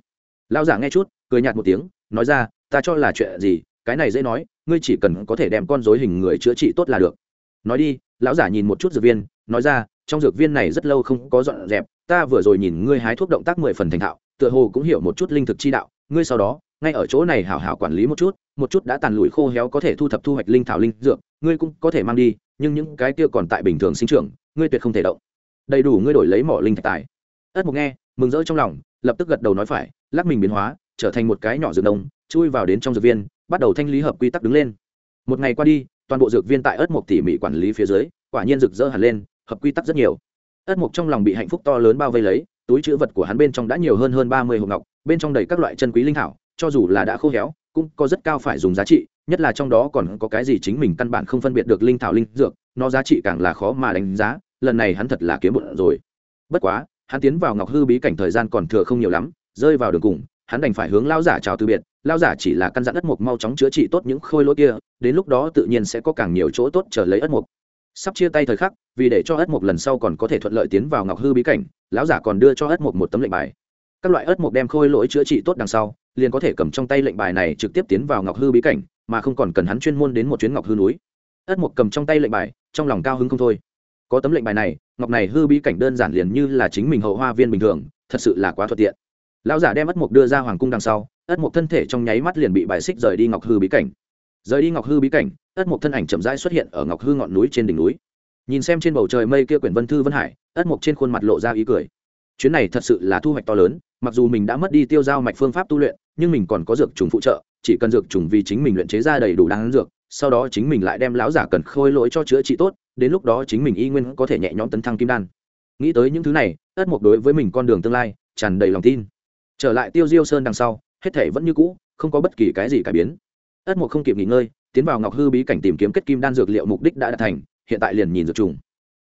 Lão giả nghe chút, cười nhạt một tiếng, nói ra, ta cho là chuyện gì, cái này dễ nói, ngươi chỉ cần có thể đem con dối hình người chữa trị tốt là được. Nói đi, lão giả nhìn một chút dược viên, nói ra, trong dược viên này rất lâu không có dọn dẹp, ta vừa rồi nhìn ngươi hái thuốc động tác mười phần thành thạo, tựa hồ cũng hiểu một chút linh thực chi đạo, ngươi sau đó ngay ở chỗ này hảo hảo quản lý một chút một chút đã tàn lụi khô héo có thể thu thập thu hoạch linh thảo linh dược, ngươi cũng có thể mang đi, nhưng những cái kia còn tại bình thường sinh trưởng, ngươi tuyệt không thể động. Đầy đủ ngươi đổi lấy mỏ linh thạch tài. Ất mục nghe, mừng rỡ trong lòng, lập tức gật đầu nói phải, lắc mình biến hóa, trở thành một cái nhỏ dược đông chui vào đến trong dược viên, bắt đầu thanh lý hợp quy tắc đứng lên. Một ngày qua đi, toàn bộ dược viên tại ất mục tỉ mỉ quản lý phía dưới, quả nhiên rực rỡ hẳn lên, hợp quy tắc rất nhiều. Ất mục trong lòng bị hạnh phúc to lớn bao vây lấy, túi chữ vật của hắn bên trong đã nhiều hơn hơn ba mươi hộp ngọc, bên trong đầy các loại chân quý linh thảo cho dù là đã khô héo, cũng có rất cao phải dùng giá trị, nhất là trong đó còn có cái gì chính mình căn bản không phân biệt được linh thảo linh dược, nó giá trị càng là khó mà đánh giá, lần này hắn thật là kiếm bụng rồi. Bất quá, hắn tiến vào ngọc hư bí cảnh thời gian còn thừa không nhiều lắm, rơi vào đường cùng, hắn đành phải hướng lao giả chào từ biệt lao giả chỉ là căn dặn ất mục mau chóng chữa trị tốt những khôi lỗi kia, đến lúc đó tự nhiên sẽ có càng nhiều chỗ tốt chờ lấy ất mục sắp chia tay thời khắc, vì để cho ất mục lần sau còn có thể thuận lợi tiến vào ngọc hư bí cảnh, lão giả còn đưa cho ất mục một tấm lệnh bài các loại ớt mục đem khôi lỗi chữa trị tốt đằng sau, liền có thể cầm trong tay lệnh bài này trực tiếp tiến vào ngọc hư bí cảnh, mà không còn cần hắn chuyên môn đến một chuyến ngọc hư núi. Ất mục cầm trong tay lệnh bài, trong lòng cao hứng không thôi. Có tấm lệnh bài này, ngọc này hư bí cảnh đơn giản liền như là chính mình hậu hoa viên bình thường, thật sự là quá thuận tiện. Lão giả đem ất mục đưa ra hoàng cung đằng sau ất mục thân thể trong nháy mắt liền bị bài xích rời đi ngọc hư bí cảnh. Rời đi ngọc hư bí cảnh ất mục thân ảnh chậm rãi xuất hiện ở ngọc hư ngọn núi trên đỉnh núi. Nhìn xem trên bầu trời mây kia quyển vân thư vân hải ất mục trên khuôn mặt lộ ra ý cười chuyến này thật sự là thu hoạch to lớn, mặc dù mình đã mất đi tiêu giao mạch phương pháp tu luyện, nhưng mình còn có dược trùng phụ trợ, chỉ cần dược trùng vì chính mình luyện chế ra đầy đủ đáng dược, sau đó chính mình lại đem lão giả cần khôi lỗi cho chữa trị tốt, đến lúc đó chính mình y nguyên có thể nhẹ nhõm tấn thăng kim đan. Nghĩ tới những thứ này, ất mục đối với mình con đường tương lai, tràn đầy lòng tin. Trở lại tiêu diêu sơn đằng sau, hết thể vẫn như cũ, không có bất kỳ cái gì cải biến. Ất mục không kịp nghỉ ngơi, tiến vào ngọc hư bí cảnh tìm kiếm kết kim đan dược liệu mục đích đã đạt thành, hiện tại liền nhìn dược trùng.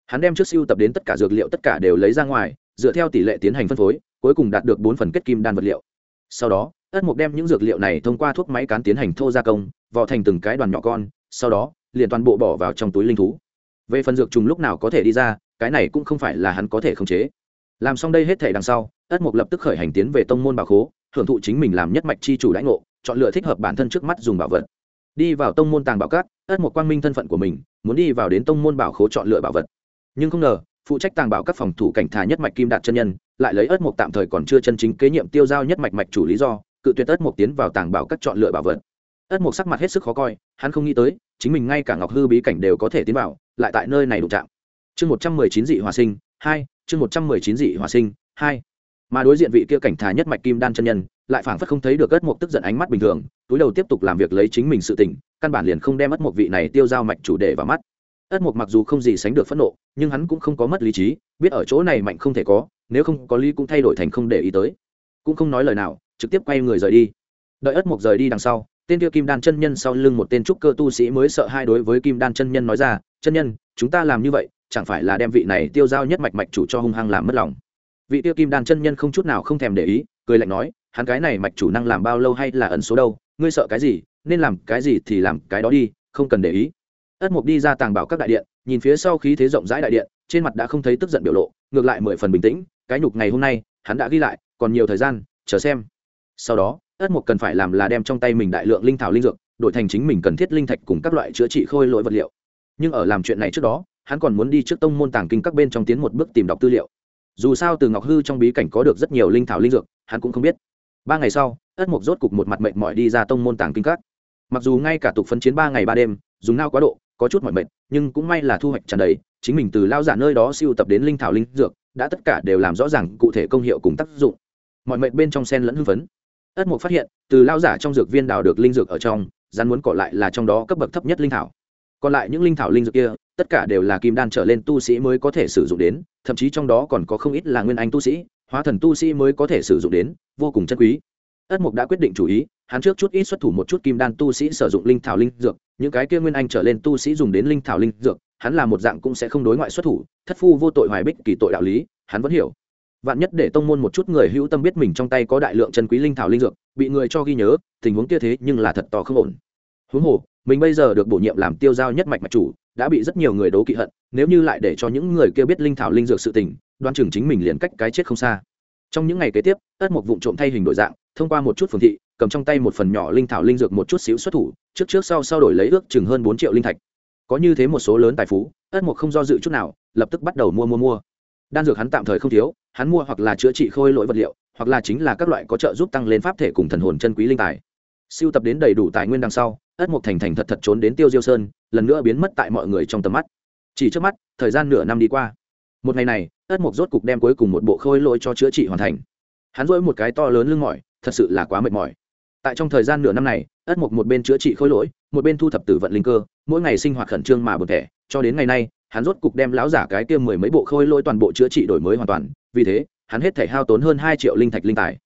Hắn đem trước siêu tập đến tất cả dược liệu tất cả đều lấy ra ngoài dựa theo tỷ lệ tiến hành phân phối, cuối cùng đạt được bốn phần kết kim đan vật liệu. Sau đó, ất mục đem những dược liệu này thông qua thuốc máy cán tiến hành thô gia công, vò thành từng cái đoàn nhỏ con, sau đó, liền toàn bộ bỏ vào trong túi linh thú. Về phần dược trùng lúc nào có thể đi ra, cái này cũng không phải là hắn có thể khống chế. Làm xong đây hết thể đằng sau, ất mục lập tức khởi hành tiến về tông môn bảo khố hưởng thụ chính mình làm nhất mạch chi chủ đãi ngộ, chọn lựa thích hợp bản thân trước mắt dùng bảo vật. Đi vào tông môn tàng bảo cát ất mục quang minh thân phận của mình, muốn đi vào đến tông môn bảo khố chọn lựa bảo vật. Nhưng không ngờ phụ trách tàng bảo các phòng thủ cảnh thà nhất mạch kim đạt chân nhân, lại lấy ớt mục tạm thời còn chưa chân chính kế nhiệm tiêu giao nhất mạch mạch chủ lý do, cự tuyệt ớt mục tiến vào tàng bảo các chọn lựa bảo vật. Ớt mục sắc mặt hết sức khó coi, hắn không nghĩ tới, chính mình ngay cả ngọc hư bí cảnh đều có thể tiến vào, lại tại nơi này đụng chạm. Chương một trăm mười chín dị hòa sinh, hai, chương một trăm mười chín dị hòa sinh, hai. Mà đối diện vị kia cảnh thà nhất mạch kim đan chân nhân, lại phảng phất không thấy được ớt mục tức giận ánh mắt bình thường, túi đầu tiếp tục làm việc lấy chính mình sự tỉnh căn bản liền không đem ớt mục vị này tiêu giao mạch chủ đề vào mắt ất mục mặc dù không gì sánh được phẫn nộ, nhưng hắn cũng không có mất lý trí, biết ở chỗ này mạnh không thể có, nếu không có lý cũng thay đổi thành không để ý tới. Cũng không nói lời nào, trực tiếp quay người rời đi. Đợi ất mục rời đi đằng sau, tên kia kim đan chân nhân sau lưng một tên trúc cơ tu sĩ mới sợ hai đối với kim đan chân nhân nói ra, chân nhân, chúng ta làm như vậy, chẳng phải là đem vị này tiêu giao nhất mạch mạch chủ cho hung hăng làm mất lòng? Vị tiêu kim đan chân nhân không chút nào không thèm để ý, cười lạnh nói, hắn cái này mạch chủ năng làm bao lâu hay là ẩn số đâu? Ngươi sợ cái gì? Nên làm cái gì thì làm cái đó đi, không cần để ý ất mục đi ra tàng bảo các đại điện, nhìn phía sau khí thế rộng rãi đại điện, trên mặt đã không thấy tức giận biểu lộ, ngược lại mười phần bình tĩnh, cái nhục ngày hôm nay, hắn đã ghi lại, còn nhiều thời gian, chờ xem. Sau đó, ất mục cần phải làm là đem trong tay mình đại lượng linh thảo linh dược, đổi thành chính mình cần thiết linh thạch cùng các loại chữa trị khôi lỗi vật liệu. Nhưng ở làm chuyện này trước đó, hắn còn muốn đi trước tông môn tàng kinh các bên trong tiến một bước tìm đọc tư liệu. Dù sao từ ngọc hư trong bí cảnh có được rất nhiều linh thảo linh dược, hắn cũng không biết. Ba ngày sau, ất mục rốt cục một mặt mệnh mỏi đi ra tông môn tàng kinh các. Mặc dù ngay cả tục phấn chiến ba ngày ba đêm, dùng nao quá độ có chút mỏi mệt, nhưng cũng may là thu hoạch tràn đầy, chính mình từ lao giả nơi đó siêu tập đến linh thảo linh dược, đã tất cả đều làm rõ ràng cụ thể công hiệu cùng tác dụng. Mọi mệt bên trong sen lẫn hưng phấn. Ất mục phát hiện, từ lao giả trong dược viên đào được linh dược ở trong, rắn muốn cỏ lại là trong đó cấp bậc thấp nhất linh thảo. Còn lại những linh thảo linh dược kia, tất cả đều là kim đan trở lên tu sĩ mới có thể sử dụng đến, thậm chí trong đó còn có không ít là nguyên anh tu sĩ, hóa thần tu sĩ mới có thể sử dụng đến, vô cùng chân quý. Ất mục đã quyết định chủ ý hắn trước chút ít xuất thủ một chút kim đan tu sĩ sử dụng linh thảo linh dược, những cái kia nguyên anh trở lên tu sĩ dùng đến linh thảo linh dược, hắn là một dạng cũng sẽ không đối ngoại xuất thủ, thất phu vô tội hoài bích kỳ tội đạo lý, hắn vẫn hiểu. Vạn nhất để tông môn một chút người hữu tâm biết mình trong tay có đại lượng chân quý linh thảo linh dược, bị người cho ghi nhớ, tình huống kia thế nhưng là thật to không ổn. Huống hồ, mình bây giờ được bổ nhiệm làm tiêu giao nhất mạch mạch chủ, đã bị rất nhiều người đố kỵ hận, nếu như lại để cho những người kia biết linh thảo linh dược sự tình, đoan chừng chính mình liền cách cái chết không xa. Trong những ngày kế tiếp, ất mục vụng trộm thay hình đổi dạng, thông qua một chút phường thị cầm trong tay một phần nhỏ linh thảo linh dược một chút xíu xuất thủ, trước trước sau sau đổi lấy ước chừng hơn bốn triệu linh thạch. Có như thế một số lớn tài phú, ất một không do dự chút nào, lập tức bắt đầu mua mua mua. Đan dược hắn tạm thời không thiếu, hắn mua hoặc là chữa trị khôi lỗi vật liệu, hoặc là chính là các loại có trợ giúp tăng lên pháp thể cùng thần hồn chân quý linh tài. Siêu tập đến đầy đủ tài nguyên đằng sau, ất mục thành thành thật thật trốn đến tiêu diêu sơn, lần nữa biến mất tại mọi người trong tầm mắt. Chỉ trước mắt, thời gian nửa năm đi qua. Một ngày này, ất mục rốt cục đem cuối cùng một bộ khôi lỗi cho chữa trị hoàn thành. Hắn dỗi một cái to lớn lưng mỏi, thật sự là quá mệt mỏi tại trong thời gian nửa năm này, ất mục một bên chữa trị khối lỗi, một bên thu thập tử vận linh cơ, mỗi ngày sinh hoạt khẩn trương mà bực thẻ. Cho đến ngày nay, hắn rốt cục đem lão giả cái tiêm mười mấy bộ khôi lỗi toàn bộ chữa trị đổi mới hoàn toàn. Vì thế, hắn hết thể hao tốn hơn hai triệu linh thạch linh tài.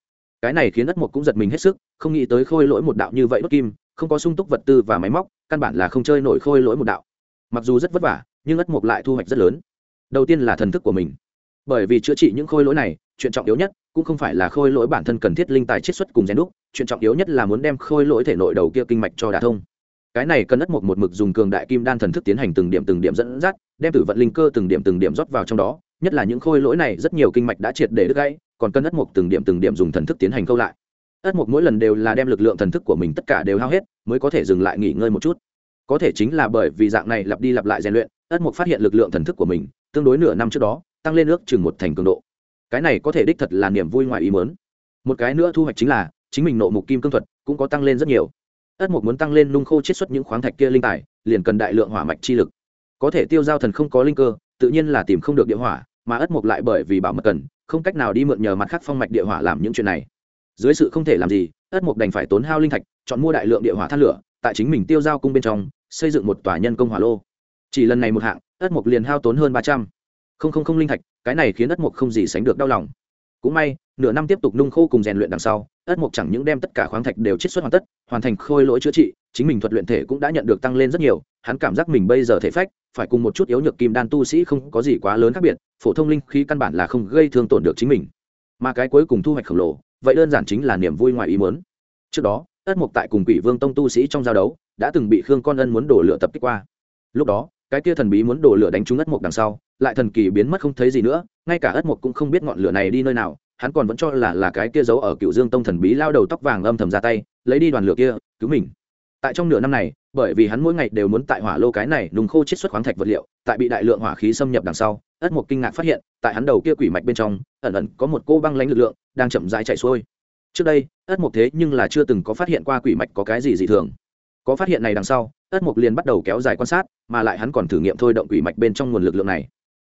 Cái này khiến ất mục cũng giật mình hết sức, không nghĩ tới khôi lỗi một đạo như vậy đốt kim, không có sung túc vật tư và máy móc, căn bản là không chơi nổi khôi lỗi một đạo. Mặc dù rất vất vả, nhưng ất mục lại thu hoạch rất lớn. Đầu tiên là thần thức của mình bởi vì chữa trị những khôi lỗi này, chuyện trọng yếu nhất cũng không phải là khôi lỗi bản thân cần thiết linh tài chiết xuất cùng rèn đúc, chuyện trọng yếu nhất là muốn đem khôi lỗi thể nội đầu kia kinh mạch cho đả thông. Cái này cần ất một một mực dùng cường đại kim đan thần thức tiến hành từng điểm từng điểm dẫn dắt, đem tử vận linh cơ từng điểm từng điểm rót vào trong đó, nhất là những khôi lỗi này rất nhiều kinh mạch đã triệt để đứt gãy, còn cần ất một từng điểm từng điểm dùng thần thức tiến hành câu lại. Ất mục mỗi lần đều là đem lực lượng thần thức của mình tất cả đều hao hết, mới có thể dừng lại nghỉ ngơi một chút. Có thể chính là bởi vì dạng này lặp đi lặp lại rèn luyện, ất mục phát hiện lực lượng thần thức của mình tương đối nửa năm trước đó tăng lên ước chừng một thành cường độ. Cái này có thể đích thật là niềm vui ngoài ý mớn một cái nữa thu hoạch chính là, chính mình nộ mục kim cương thuật cũng có tăng lên rất nhiều. Ất mục muốn tăng lên nung khô chiết xuất những khoáng thạch kia linh tài, liền cần đại lượng hỏa mạch chi lực. Có thể tiêu giao thần không có linh cơ, tự nhiên là tìm không được địa hỏa, mà ất mục lại bởi vì bảo mật cần, không cách nào đi mượn nhờ mặt khác phong mạch địa hỏa làm những chuyện này. Dưới sự không thể làm gì, ất mục đành phải tốn hao linh thạch, chọn mua đại lượng địa hỏa than lửa, tại chính mình tiêu giao cung bên trong, xây dựng một tòa nhân công hỏa lô. Chỉ lần này một hạng, ất mục liền hao tốn hơn ba trăm không không không linh thạch, cái này khiến ất mục không gì sánh được đau lòng. Cũng may, nửa năm tiếp tục nung khô cùng rèn luyện đằng sau, ất mục chẳng những đem tất cả khoáng thạch đều chiết xuất hoàn tất, hoàn thành khôi lỗi chữa trị, chính mình thuật luyện thể cũng đã nhận được tăng lên rất nhiều, hắn cảm giác mình bây giờ thể phách, phải cùng một chút yếu nhược kim đan tu sĩ không có gì quá lớn khác biệt, phổ thông linh khí căn bản là không gây thương tổn được chính mình. Mà cái cuối cùng thu hoạch khổng lồ, vậy đơn giản chính là niềm vui ngoài ý muốn. Trước đó, ất mục tại cùng quỷ vương tông tu sĩ trong giao đấu, đã từng bị khương con ân muốn đổ lửa tập kích qua. Lúc đó, cái kia thần bí muốn đổ lửa đánh trúng ất mục đằng sau lại thần kỳ biến mất không thấy gì nữa, ngay cả ất mục cũng không biết ngọn lửa này đi nơi nào, hắn còn vẫn cho là là cái kia giấu ở cựu dương tông thần bí lao đầu tóc vàng âm thầm ra tay, lấy đi đoàn lửa kia, cứu mình. Tại trong nửa năm này, bởi vì hắn mỗi ngày đều muốn tại hỏa lô cái này nùng khô chiết xuất khoáng thạch vật liệu, tại bị đại lượng hỏa khí xâm nhập đằng sau, ất mục kinh ngạc phát hiện, tại hắn đầu kia quỷ mạch bên trong, ẩn ẩn có một cô băng lãnh lực lượng đang chậm rãi chạy xuôi. Trước đây, ất mục thế nhưng là chưa từng có phát hiện qua quỷ mạch có cái gì dị thường. Có phát hiện này đằng sau, ất mục liền bắt đầu kéo dài quan sát, mà lại hắn còn thử nghiệm thôi động quỷ mạch bên trong nguồn lực lượng này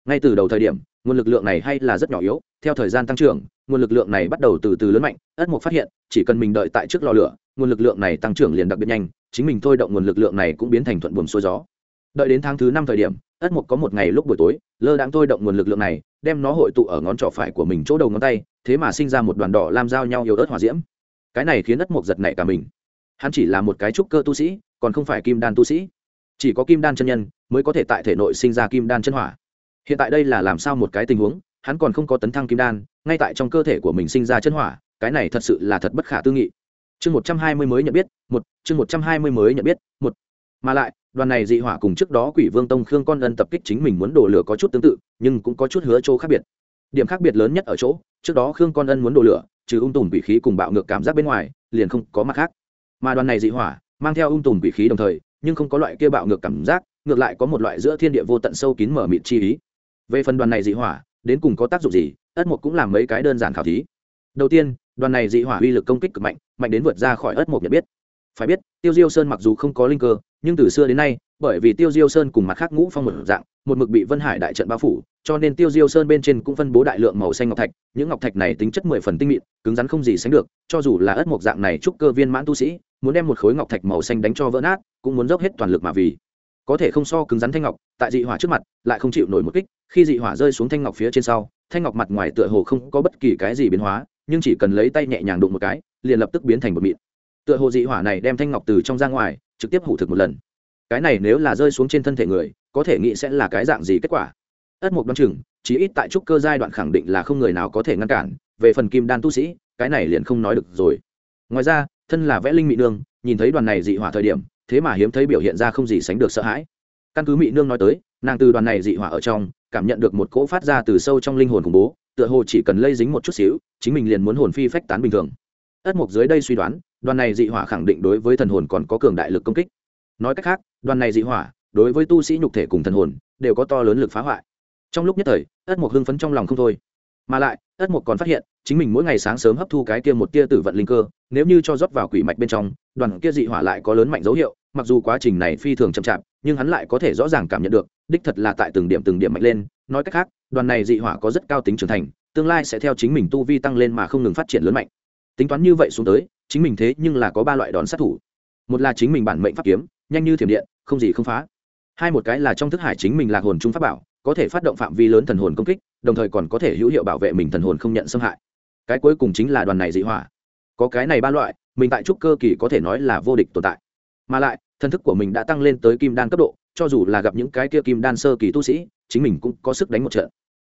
ngay từ đầu thời điểm, nguồn lực lượng này hay là rất nhỏ yếu, theo thời gian tăng trưởng, nguồn lực lượng này bắt đầu từ từ lớn mạnh, ất mục phát hiện, chỉ cần mình đợi tại trước lò lửa, nguồn lực lượng này tăng trưởng liền đặc biệt nhanh, chính mình thôi động nguồn lực lượng này cũng biến thành thuận buồm xuôi gió. Đợi đến tháng thứ năm thời điểm, ất mục có một ngày lúc buổi tối, lơ đáng thôi động nguồn lực lượng này, đem nó hội tụ ở ngón trỏ phải của mình chỗ đầu ngón tay, thế mà sinh ra một đoàn đỏ làm giao nhau yếu ớt hỏa diễm. Cái này khiến ất mục giật nảy cả mình. Hắn chỉ là một cái trúc cơ tu sĩ, còn không phải kim đan tu sĩ. Chỉ có kim đan chân nhân mới có thể tại thể nội sinh ra kim đan chân hỏa hiện tại đây là làm sao một cái tình huống, hắn còn không có tấn thăng kim đan, ngay tại trong cơ thể của mình sinh ra chân hỏa, cái này thật sự là thật bất khả tư nghị. Chương một trăm hai mươi mới nhận biết, một, chương một trăm hai mươi mới nhận biết, một. Mà lại, đoàn này dị hỏa cùng trước đó quỷ vương tông khương con ân tập kích chính mình muốn đổ lửa có chút tương tự, nhưng cũng có chút hứa chỗ khác biệt. Điểm khác biệt lớn nhất ở chỗ, trước đó khương con ân muốn đổ lửa, trừ ung tùm quỷ khí cùng bạo ngược cảm giác bên ngoài, liền không có mặt khác. Mà đoàn này dị hỏa, mang theo ung tùm quỷ khí đồng thời, nhưng không có loại kia bạo ngược cảm giác, ngược lại có một loại giữa thiên địa vô tận sâu kín mở mịt chi ý về phần đoàn này dị hỏa, đến cùng có tác dụng gì, ất mục cũng làm mấy cái đơn giản khảo thí. Đầu tiên, đoàn này dị hỏa uy lực công kích cực mạnh mạnh đến vượt ra khỏi ất mục nhận biết. Phải biết, tiêu diêu sơn mặc dù không có linh cơ, nhưng từ xưa đến nay, bởi vì tiêu diêu sơn cùng mặt khác ngũ phong một dạng, một mực bị vân hải đại trận bao phủ, cho nên tiêu diêu sơn bên trên cũng phân bố đại lượng màu xanh ngọc thạch, những ngọc thạch này tính chất mười phần tinh mịn, cứng rắn không gì sánh được, cho dù là ất mộc dạng này trúc cơ viên mãn tu sĩ, muốn đem một khối ngọc thạch màu xanh đánh cho vỡ nát, cũng muốn dốc hết toàn lực mà vì có thể không so cứng rắn thanh ngọc, tại dị hỏa trước mặt, lại không chịu nổi một kích, khi dị hỏa rơi xuống thanh ngọc phía trên sau, thanh ngọc mặt ngoài tựa hồ không có bất kỳ cái gì biến hóa, nhưng chỉ cần lấy tay nhẹ nhàng đụng một cái, liền lập tức biến thành một mịn. Tựa hồ dị hỏa này đem thanh ngọc từ trong ra ngoài, trực tiếp hủ thực một lần. Cái này nếu là rơi xuống trên thân thể người, có thể nghĩ sẽ là cái dạng gì kết quả? Ất mục đoán chừng chỉ ít tại trúc cơ giai đoạn khẳng định là không người nào có thể ngăn cản, về phần kim đan tu sĩ, cái này liền không nói được rồi. Ngoài ra, thân là vẽ linh mị nương, nhìn thấy đoàn này dị hỏa thời điểm thế mà hiếm thấy biểu hiện ra không gì sánh được sợ hãi. Căn cứ mị nương nói tới, nàng từ đoàn này dị hỏa ở trong, cảm nhận được một cỗ phát ra từ sâu trong linh hồn khủng bố, tựa hồ chỉ cần lây dính một chút xíu, chính mình liền muốn hồn phi phách tán bình thường. Ất mục dưới đây suy đoán, đoàn này dị hỏa khẳng định đối với thần hồn còn có cường đại lực công kích. Nói cách khác, đoàn này dị hỏa, đối với tu sĩ nhục thể cùng thần hồn, đều có to lớn lực phá hoại. Trong lúc nhất thời, ất mục hưng phấn trong lòng không thôi. Mà lại, ất mục còn phát hiện chính mình mỗi ngày sáng sớm hấp thu cái kia một tia tử vận linh cơ, nếu như cho rót vào quỷ mạch bên trong, đoàn kia dị hỏa lại có lớn mạnh dấu hiệu, mặc dù quá trình này phi thường chậm chạp, nhưng hắn lại có thể rõ ràng cảm nhận được, đích thật là tại từng điểm từng điểm mạnh lên. Nói cách khác, đoàn này dị hỏa có rất cao tính trưởng thành, tương lai sẽ theo chính mình tu vi tăng lên mà không ngừng phát triển lớn mạnh. Tính toán như vậy xuống tới, chính mình thế nhưng là có ba loại đòn sát thủ. Một là chính mình bản mệnh pháp kiếm, nhanh như thiểm điện, không gì không phá. Hai một cái là trong thức hải chính mình là hồn trung pháp bảo, có thể phát động phạm vi lớn thần hồn công kích, đồng thời còn có thể hữu hiệu bảo vệ mình thần hồn không nhận xâm hại cái cuối cùng chính là đoàn này dị hỏa. Có cái này ba loại, mình tại trúc cơ kỳ có thể nói là vô địch tồn tại. Mà lại, thân thức của mình đã tăng lên tới kim đan cấp độ, cho dù là gặp những cái kia kim đan sơ kỳ tu sĩ, chính mình cũng có sức đánh một trận.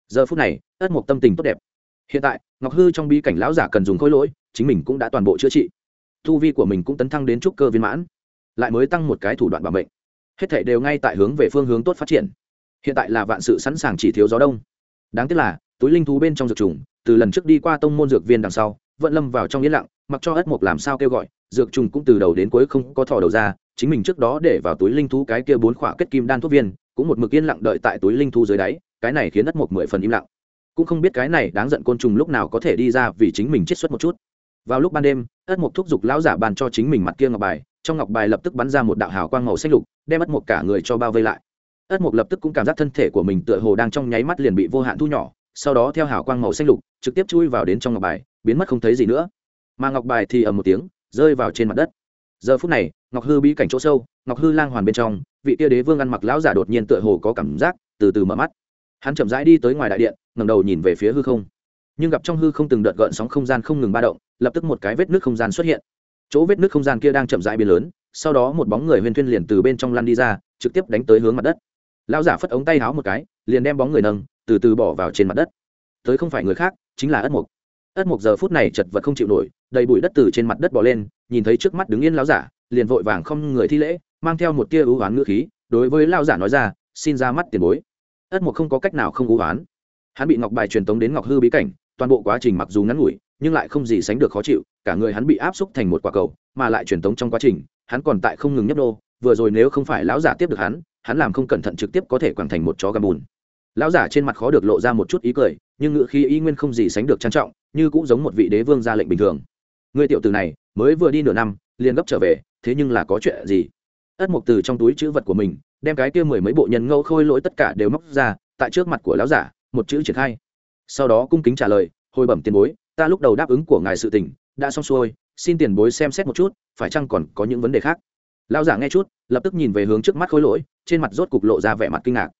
Giờ phút này, ất mộc tâm tình tốt đẹp. Hiện tại, ngọc hư trong bi cảnh lão giả cần dùng khối lỗi, chính mình cũng đã toàn bộ chữa trị. Tu vi của mình cũng tấn thăng đến trúc cơ viên mãn, lại mới tăng một cái thủ đoạn bảo mệnh. Hết thể đều ngay tại hướng về phương hướng tốt phát triển. Hiện tại là vạn sự sẵn sàng chỉ thiếu gió đông. Đáng tiếc là túi linh thú bên trong dược trùng, từ lần trước đi qua tông môn dược viên đằng sau, vẫn lâm vào trong yên lặng, mặc cho ất mục làm sao kêu gọi, dược trùng cũng từ đầu đến cuối không có thò đầu ra, chính mình trước đó để vào túi linh thú cái kia bốn khỏa kết kim đan thuốc viên, cũng một mực yên lặng đợi tại túi linh thú dưới đáy, cái này khiến ất mục mười phần im lặng. Cũng không biết cái này đáng giận côn trùng lúc nào có thể đi ra vì chính mình chết xuất một chút. Vào lúc ban đêm, ất mục thúc giục lão giả bàn cho chính mình mặt kia ngọc bài, trong ngọc bài lập tức bắn ra một đạo hào quang màu xanh lục, đem ất mục cả người cho bao vây lại. Ất mục lập tức cũng cảm giác thân thể của mình tựa hồ đang trong nháy mắt liền bị vô hạn thu nhỏ sau đó theo hào quang màu xanh lục, trực tiếp chui vào đến trong ngọc bài, biến mất không thấy gì nữa. Mà ngọc bài thì ầm một tiếng, rơi vào trên mặt đất. Giờ phút này, ngọc hư bí cảnh chỗ sâu, ngọc hư lang hoàn bên trong, vị tia đế vương ăn mặc lão giả đột nhiên tựa hồ có cảm giác, từ từ mở mắt. Hắn chậm rãi đi tới ngoài đại điện, ngẩng đầu nhìn về phía hư không. Nhưng gặp trong hư không từng đợt gợn sóng không gian không ngừng ba động, lập tức một cái vết nước không gian xuất hiện. Chỗ vết nước không gian kia đang chậm rãi biến lớn, sau đó một bóng người huyên thuyên liền từ bên trong lăn đi ra, trực tiếp đánh tới hướng mặt đất. Lão giả phất ống tay háo một cái, liền đem bóng người nâng từ từ bỏ vào trên mặt đất. Tới không phải người khác, chính là ất mục. Ất mục giờ phút này chật vật không chịu nổi, đầy bụi đất từ trên mặt đất bỏ lên, nhìn thấy trước mắt đứng yên lão giả, liền vội vàng không người thi lễ, mang theo một tia ưu oán ngữ khí, đối với lão giả nói ra, xin ra mắt tiền bối. Ất mục không có cách nào không ưu oán hắn bị ngọc bài truyền tống đến ngọc hư bí cảnh, toàn bộ quá trình mặc dù ngắn ngủi, nhưng lại không gì sánh được khó chịu, cả người hắn bị áp xúc thành một quả cầu, mà lại truyền tống trong quá trình, hắn còn tại không ngừng nhấp đô vừa rồi nếu không phải lão giả tiếp được hắn hắn làm không cẩn thận trực tiếp có thể quẳng thành một chó gà bùn lão giả trên mặt khó được lộ ra một chút ý cười, nhưng ngự khí y nguyên không gì sánh được trang trọng, như cũng giống một vị đế vương ra lệnh bình thường. Người tiểu tử này, mới vừa đi nửa năm, liền gấp trở về, thế nhưng là có chuyện gì? Ất mục từ trong túi chữ vật của mình, đem cái kia mười mấy bộ nhân ngẫu khôi lỗi tất cả đều móc ra, tại trước mặt của lão giả, một chữ triển khai. Sau đó cung kính trả lời, hồi bẩm tiền bối, ta lúc đầu đáp ứng của ngài sự tình, đã xong xuôi, xin tiền bối xem xét một chút, phải chăng còn có những vấn đề khác? Lão giả nghe chút, lập tức nhìn về hướng trước mắt khôi lỗi, trên mặt rốt cục lộ ra vẻ mặt kinh ngạc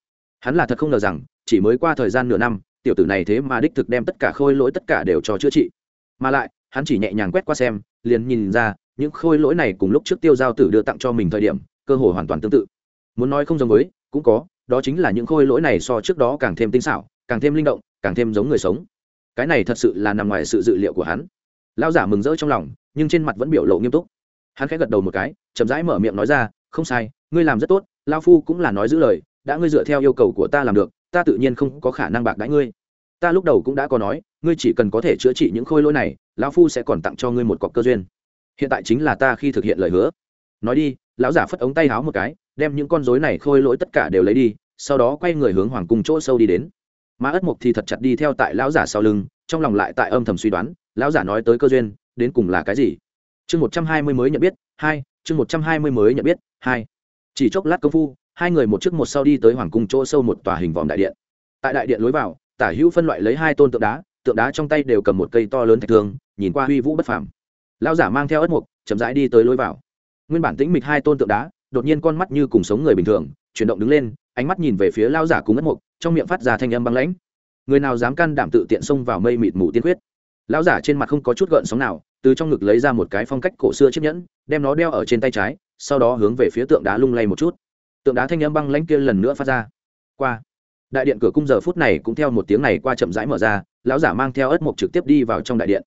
hắn là thật không ngờ rằng, chỉ mới qua thời gian nửa năm, tiểu tử này thế mà đích thực đem tất cả khôi lỗi tất cả đều cho chữa trị. Mà lại, hắn chỉ nhẹ nhàng quét qua xem, liền nhìn ra, những khôi lỗi này cùng lúc trước tiêu giao tử đưa tặng cho mình thời điểm, cơ hội hoàn toàn tương tự. Muốn nói không giống với, cũng có, đó chính là những khôi lỗi này so trước đó càng thêm tinh xảo, càng thêm linh động, càng thêm giống người sống. Cái này thật sự là nằm ngoài sự dự liệu của hắn. Lao giả mừng rỡ trong lòng, nhưng trên mặt vẫn biểu lộ nghiêm túc. Hắn khẽ gật đầu một cái, chậm rãi mở miệng nói ra, không sai, ngươi làm rất tốt lao phu cũng là nói giữ lời đã ngươi dựa theo yêu cầu của ta làm được, ta tự nhiên không có khả năng bạc đãi ngươi. Ta lúc đầu cũng đã có nói, ngươi chỉ cần có thể chữa trị những khôi lỗi này, lão phu sẽ còn tặng cho ngươi một cọc cơ duyên. Hiện tại chính là ta khi thực hiện lời hứa. Nói đi, lão giả phất ống tay háo một cái, đem những con rối này khôi lỗi tất cả đều lấy đi, sau đó quay người hướng hoàng cung chỗ sâu đi đến. Mà ất mục thì thật chặt đi theo tại lão giả sau lưng, trong lòng lại tại âm thầm suy đoán, lão giả nói tới cơ duyên, đến cùng là cái gì? Chương một trăm hai mươi mới nhận biết hai, chương một trăm hai mươi mới nhận biết hai. Chỉ chốc lát công phu hai người một trước một sau đi tới hoàng cung chỗ sâu một tòa hình vòm đại điện. Tại đại điện lối vào, tả hữu phân loại lấy hai tôn tượng đá tượng đá trong tay đều cầm một cây to lớn thạch thương, nhìn qua huy vũ bất phàm. Lão giả mang theo ất mục, chậm rãi đi tới lối vào. Nguyên bản tĩnh mịch hai tôn tượng đá, đột nhiên con mắt như cùng sống người bình thường, chuyển động đứng lên, ánh mắt nhìn về phía lão giả cùng ất mục, trong miệng phát ra thanh âm băng lãnh. Người nào dám can đảm tự tiện xông vào mây mịt mù tiên quyết? Lão giả trên mặt không có chút gợn sóng nào, từ trong ngực lấy ra một cái phong cách cổ xưa chiếc nhẫn, đem nó đeo ở trên tay trái, sau đó hướng về phía tượng đá lung lay một chút tượng đá thanh âm băng lãnh kia lần nữa phát ra. Qua. Đại điện cửa cung giờ phút này cũng theo một tiếng này qua chậm rãi mở ra, lão giả mang theo ất mục trực tiếp đi vào trong đại điện.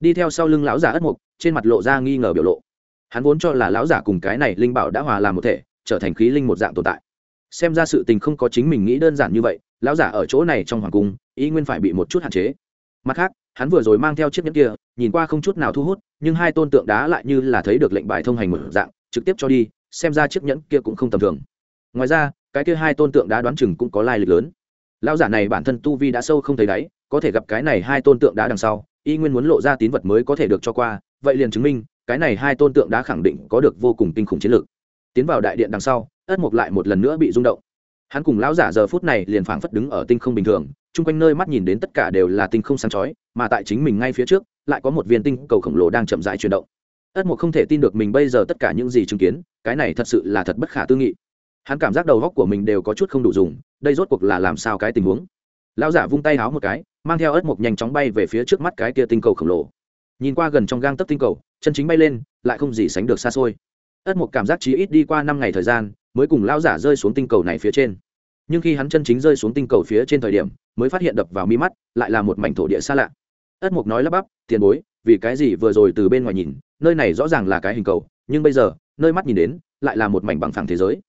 Đi theo sau lưng lão giả ất mục, trên mặt lộ ra nghi ngờ biểu lộ. Hắn vốn cho là lão giả cùng cái này linh bảo đã hòa làm một thể, trở thành khí linh một dạng tồn tại. Xem ra sự tình không có chính mình nghĩ đơn giản như vậy, lão giả ở chỗ này trong hoàng cung, ý nguyên phải bị một chút hạn chế. Mặt khác, hắn vừa rồi mang theo chiếc nhẫn kia, nhìn qua không chút nào thu hút, nhưng hai tôn tượng đá lại như là thấy được lệnh bài thông hành một dạng, trực tiếp cho đi, xem ra chiếc nhẫn kia cũng không tầm thường ngoài ra, cái kia hai tôn tượng đá đoán chừng cũng có lai lịch lớn. Lão giả này bản thân tu vi đã sâu không thấy đáy, có thể gặp cái này hai tôn tượng đá đằng sau, y nguyên muốn lộ ra tín vật mới có thể được cho qua, vậy liền chứng minh, cái này hai tôn tượng đá khẳng định có được vô cùng kinh khủng chiến lược tiến vào đại điện đằng sau, ất mục lại một lần nữa bị rung động. Hắn cùng lão giả giờ phút này liền phảng phất đứng ở tinh không bình thường, chung quanh nơi mắt nhìn đến tất cả đều là tinh không sáng chói, mà tại chính mình ngay phía trước, lại có một viên tinh cầu khổng lồ đang chậm rãi chuyển động. Ất mục không thể tin được mình bây giờ tất cả những gì chứng kiến, cái này thật sự là thật bất khả tư nghị hắn cảm giác đầu góc của mình đều có chút không đủ dùng, đây rốt cuộc là làm sao cái tình huống? Lão giả vung tay háo một cái, mang theo ớt mộc nhanh chóng bay về phía trước mắt cái kia tinh cầu khổng lồ. Nhìn qua gần trong gang tấc tinh cầu, chân chính bay lên, lại không gì sánh được xa xôi. Ớt mộc cảm giác chí ít đi qua năm ngày thời gian, mới cùng lão giả rơi xuống tinh cầu này phía trên. Nhưng khi hắn chân chính rơi xuống tinh cầu phía trên thời điểm, mới phát hiện đập vào mi mắt, lại là một mảnh thổ địa xa lạ. Ất mục nói lắp bắp, tiền bối, vì cái gì vừa rồi từ bên ngoài nhìn, nơi này rõ ràng là cái hình cầu, nhưng bây giờ, nơi mắt nhìn đến, lại là một mảnh bằng phẳng thế giới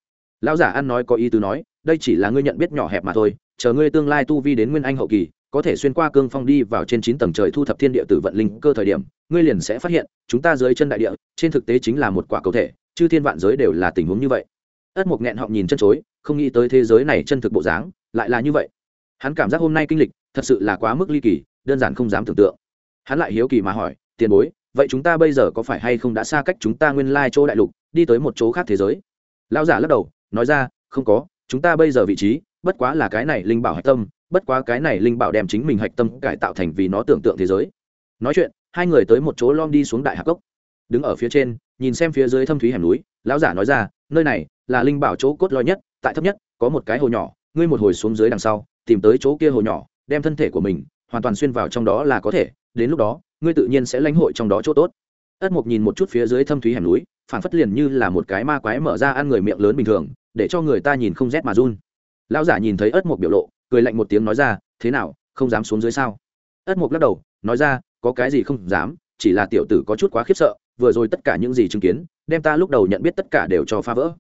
lão giả ăn nói có ý tứ nói, đây chỉ là ngươi nhận biết nhỏ hẹp mà thôi, chờ ngươi tương lai tu vi đến nguyên anh hậu kỳ, có thể xuyên qua cương phong đi vào trên chín tầng trời thu thập thiên địa tử vận linh cơ thời điểm, ngươi liền sẽ phát hiện, chúng ta dưới chân đại địa, trên thực tế chính là một quả cầu thể, chư thiên vạn giới đều là tình huống như vậy. Ất mục nghẹn họng nhìn chân chối, không nghĩ tới thế giới này chân thực bộ dáng, lại là như vậy. Hắn cảm giác hôm nay kinh lịch, thật sự là quá mức ly kỳ, đơn giản không dám tưởng tượng. Hắn lại hiếu kỳ mà hỏi, tiền bối, vậy chúng ta bây giờ có phải hay không đã xa cách chúng ta nguyên lai chỗ đại lục, đi tới một chỗ khác thế giới? Lão giả lắc đầu nói ra, không có, chúng ta bây giờ vị trí, bất quá là cái này linh bảo hạch tâm, bất quá cái này linh bảo đem chính mình hạch tâm cải tạo thành vì nó tưởng tượng thế giới. Nói chuyện, hai người tới một chỗ lom đi xuống đại hạc cốc đứng ở phía trên, nhìn xem phía dưới thâm thúy hẻm núi, lão giả nói ra, nơi này là linh bảo chỗ cốt lõi nhất, tại thấp nhất, có một cái hồ nhỏ, ngươi một hồi xuống dưới đằng sau, tìm tới chỗ kia hồ nhỏ, đem thân thể của mình hoàn toàn xuyên vào trong đó là có thể, đến lúc đó, ngươi tự nhiên sẽ lãnh hội trong đó chỗ tốt. Ất mục nhìn một chút phía dưới thâm thúy hẻm núi phản phất liền như là một cái ma quái mở ra ăn người miệng lớn bình thường, để cho người ta nhìn không rét mà run. Lão giả nhìn thấy ất mục biểu lộ, cười lạnh một tiếng nói ra, thế nào, không dám xuống dưới sao? Ất mục lắc đầu, nói ra, có cái gì không dám, chỉ là tiểu tử có chút quá khiếp sợ, vừa rồi tất cả những gì chứng kiến, đem ta lúc đầu nhận biết tất cả đều cho phá vỡ.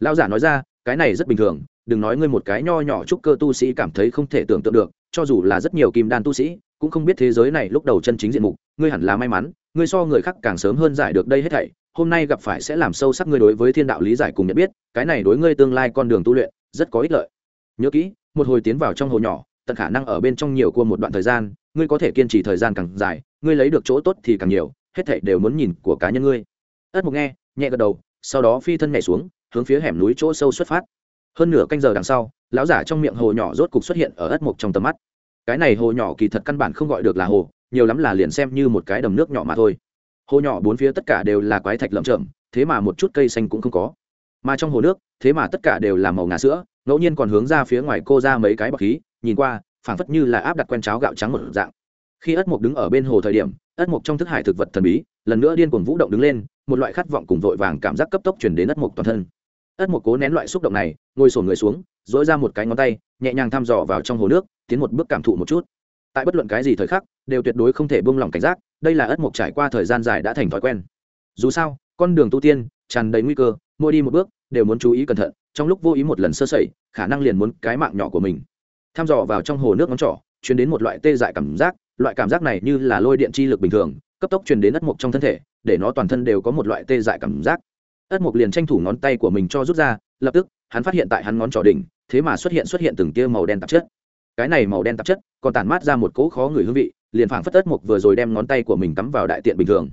Lão giả nói ra, cái này rất bình thường, đừng nói ngươi một cái nho nhỏ chúc cơ tu sĩ cảm thấy không thể tưởng tượng được, cho dù là rất nhiều kim đan tu sĩ, cũng không biết thế giới này lúc đầu chân chính diện mục, ngươi hẳn là may mắn, ngươi so người khác càng sớm hơn giải được đây hết thảy hôm nay gặp phải sẽ làm sâu sắc ngươi đối với thiên đạo lý giải cùng nhận biết, cái này đối ngươi tương lai con đường tu luyện, rất có ích lợi. Nhớ kỹ, một hồi tiến vào trong hồ nhỏ, tận khả năng ở bên trong nhiều cua một đoạn thời gian, ngươi có thể kiên trì thời gian càng dài, ngươi lấy được chỗ tốt thì càng nhiều, hết thảy đều muốn nhìn của cá nhân ngươi. Ất mục nghe, nhẹ gật đầu, sau đó phi thân nhảy xuống, hướng phía hẻm núi chỗ sâu xuất phát. Hơn nửa canh giờ đằng sau, lão giả trong miệng hồ nhỏ rốt cục xuất hiện ở ất mục trong tầm mắt. Cái này hồ nhỏ kỳ thật căn bản không gọi được là hồ, nhiều lắm là liền xem như một cái đầm nước nhỏ mà thôi hồ nhỏ bốn phía tất cả đều là quái thạch lởm chởm, thế mà một chút cây xanh cũng không có. Mà trong hồ nước, thế mà tất cả đều là màu ngà sữa, ngẫu nhiên còn hướng ra phía ngoài cô ra mấy cái bọc khí, nhìn qua, phảng phất như là áp đặt quen cháo gạo trắng một dạng. Khi ất mục đứng ở bên hồ thời điểm, ất mục trong thức hải thực vật thần bí, lần nữa điên cuồng vũ động đứng lên, một loại khát vọng cùng vội vàng cảm giác cấp tốc chuyển đến ất mục toàn thân. Ất mục cố nén loại xúc động này, ngồi sổn người xuống dỗi ra một cái ngón tay, nhẹ nhàng thăm dò vào trong hồ nước, tiến một bước cảm thụ một chút. Tại bất luận cái gì thời khắc, đều tuyệt đối không thể buông lỏng cảnh giác đây là ất mục trải qua thời gian dài đã thành thói quen. Dù sao, con đường tu tiên, tràn đầy nguy cơ, mỗi đi một bước, đều muốn chú ý cẩn thận, trong lúc vô ý một lần sơ sẩy, khả năng liền muốn cái mạng nhỏ của mình. Tham dò vào trong hồ nước ngón trỏ, chuyển đến một loại tê dại cảm giác, loại cảm giác này như là lôi điện chi lực bình thường, cấp tốc truyền đến ất mục trong thân thể, để nó toàn thân đều có một loại tê dại cảm giác. Ất mục liền tranh thủ ngón tay của mình cho rút ra, lập tức, hắn phát hiện tại hắn ngón trỏ đỉnh, thế mà xuất hiện xuất hiện từng tia màu đen tạp chất. Cái này màu đen tạp chất, còn tản mát ra một cỗ khó người hương vị liền phảng phất ất mục vừa rồi đem ngón tay của mình cắm vào đại tiện bình thường.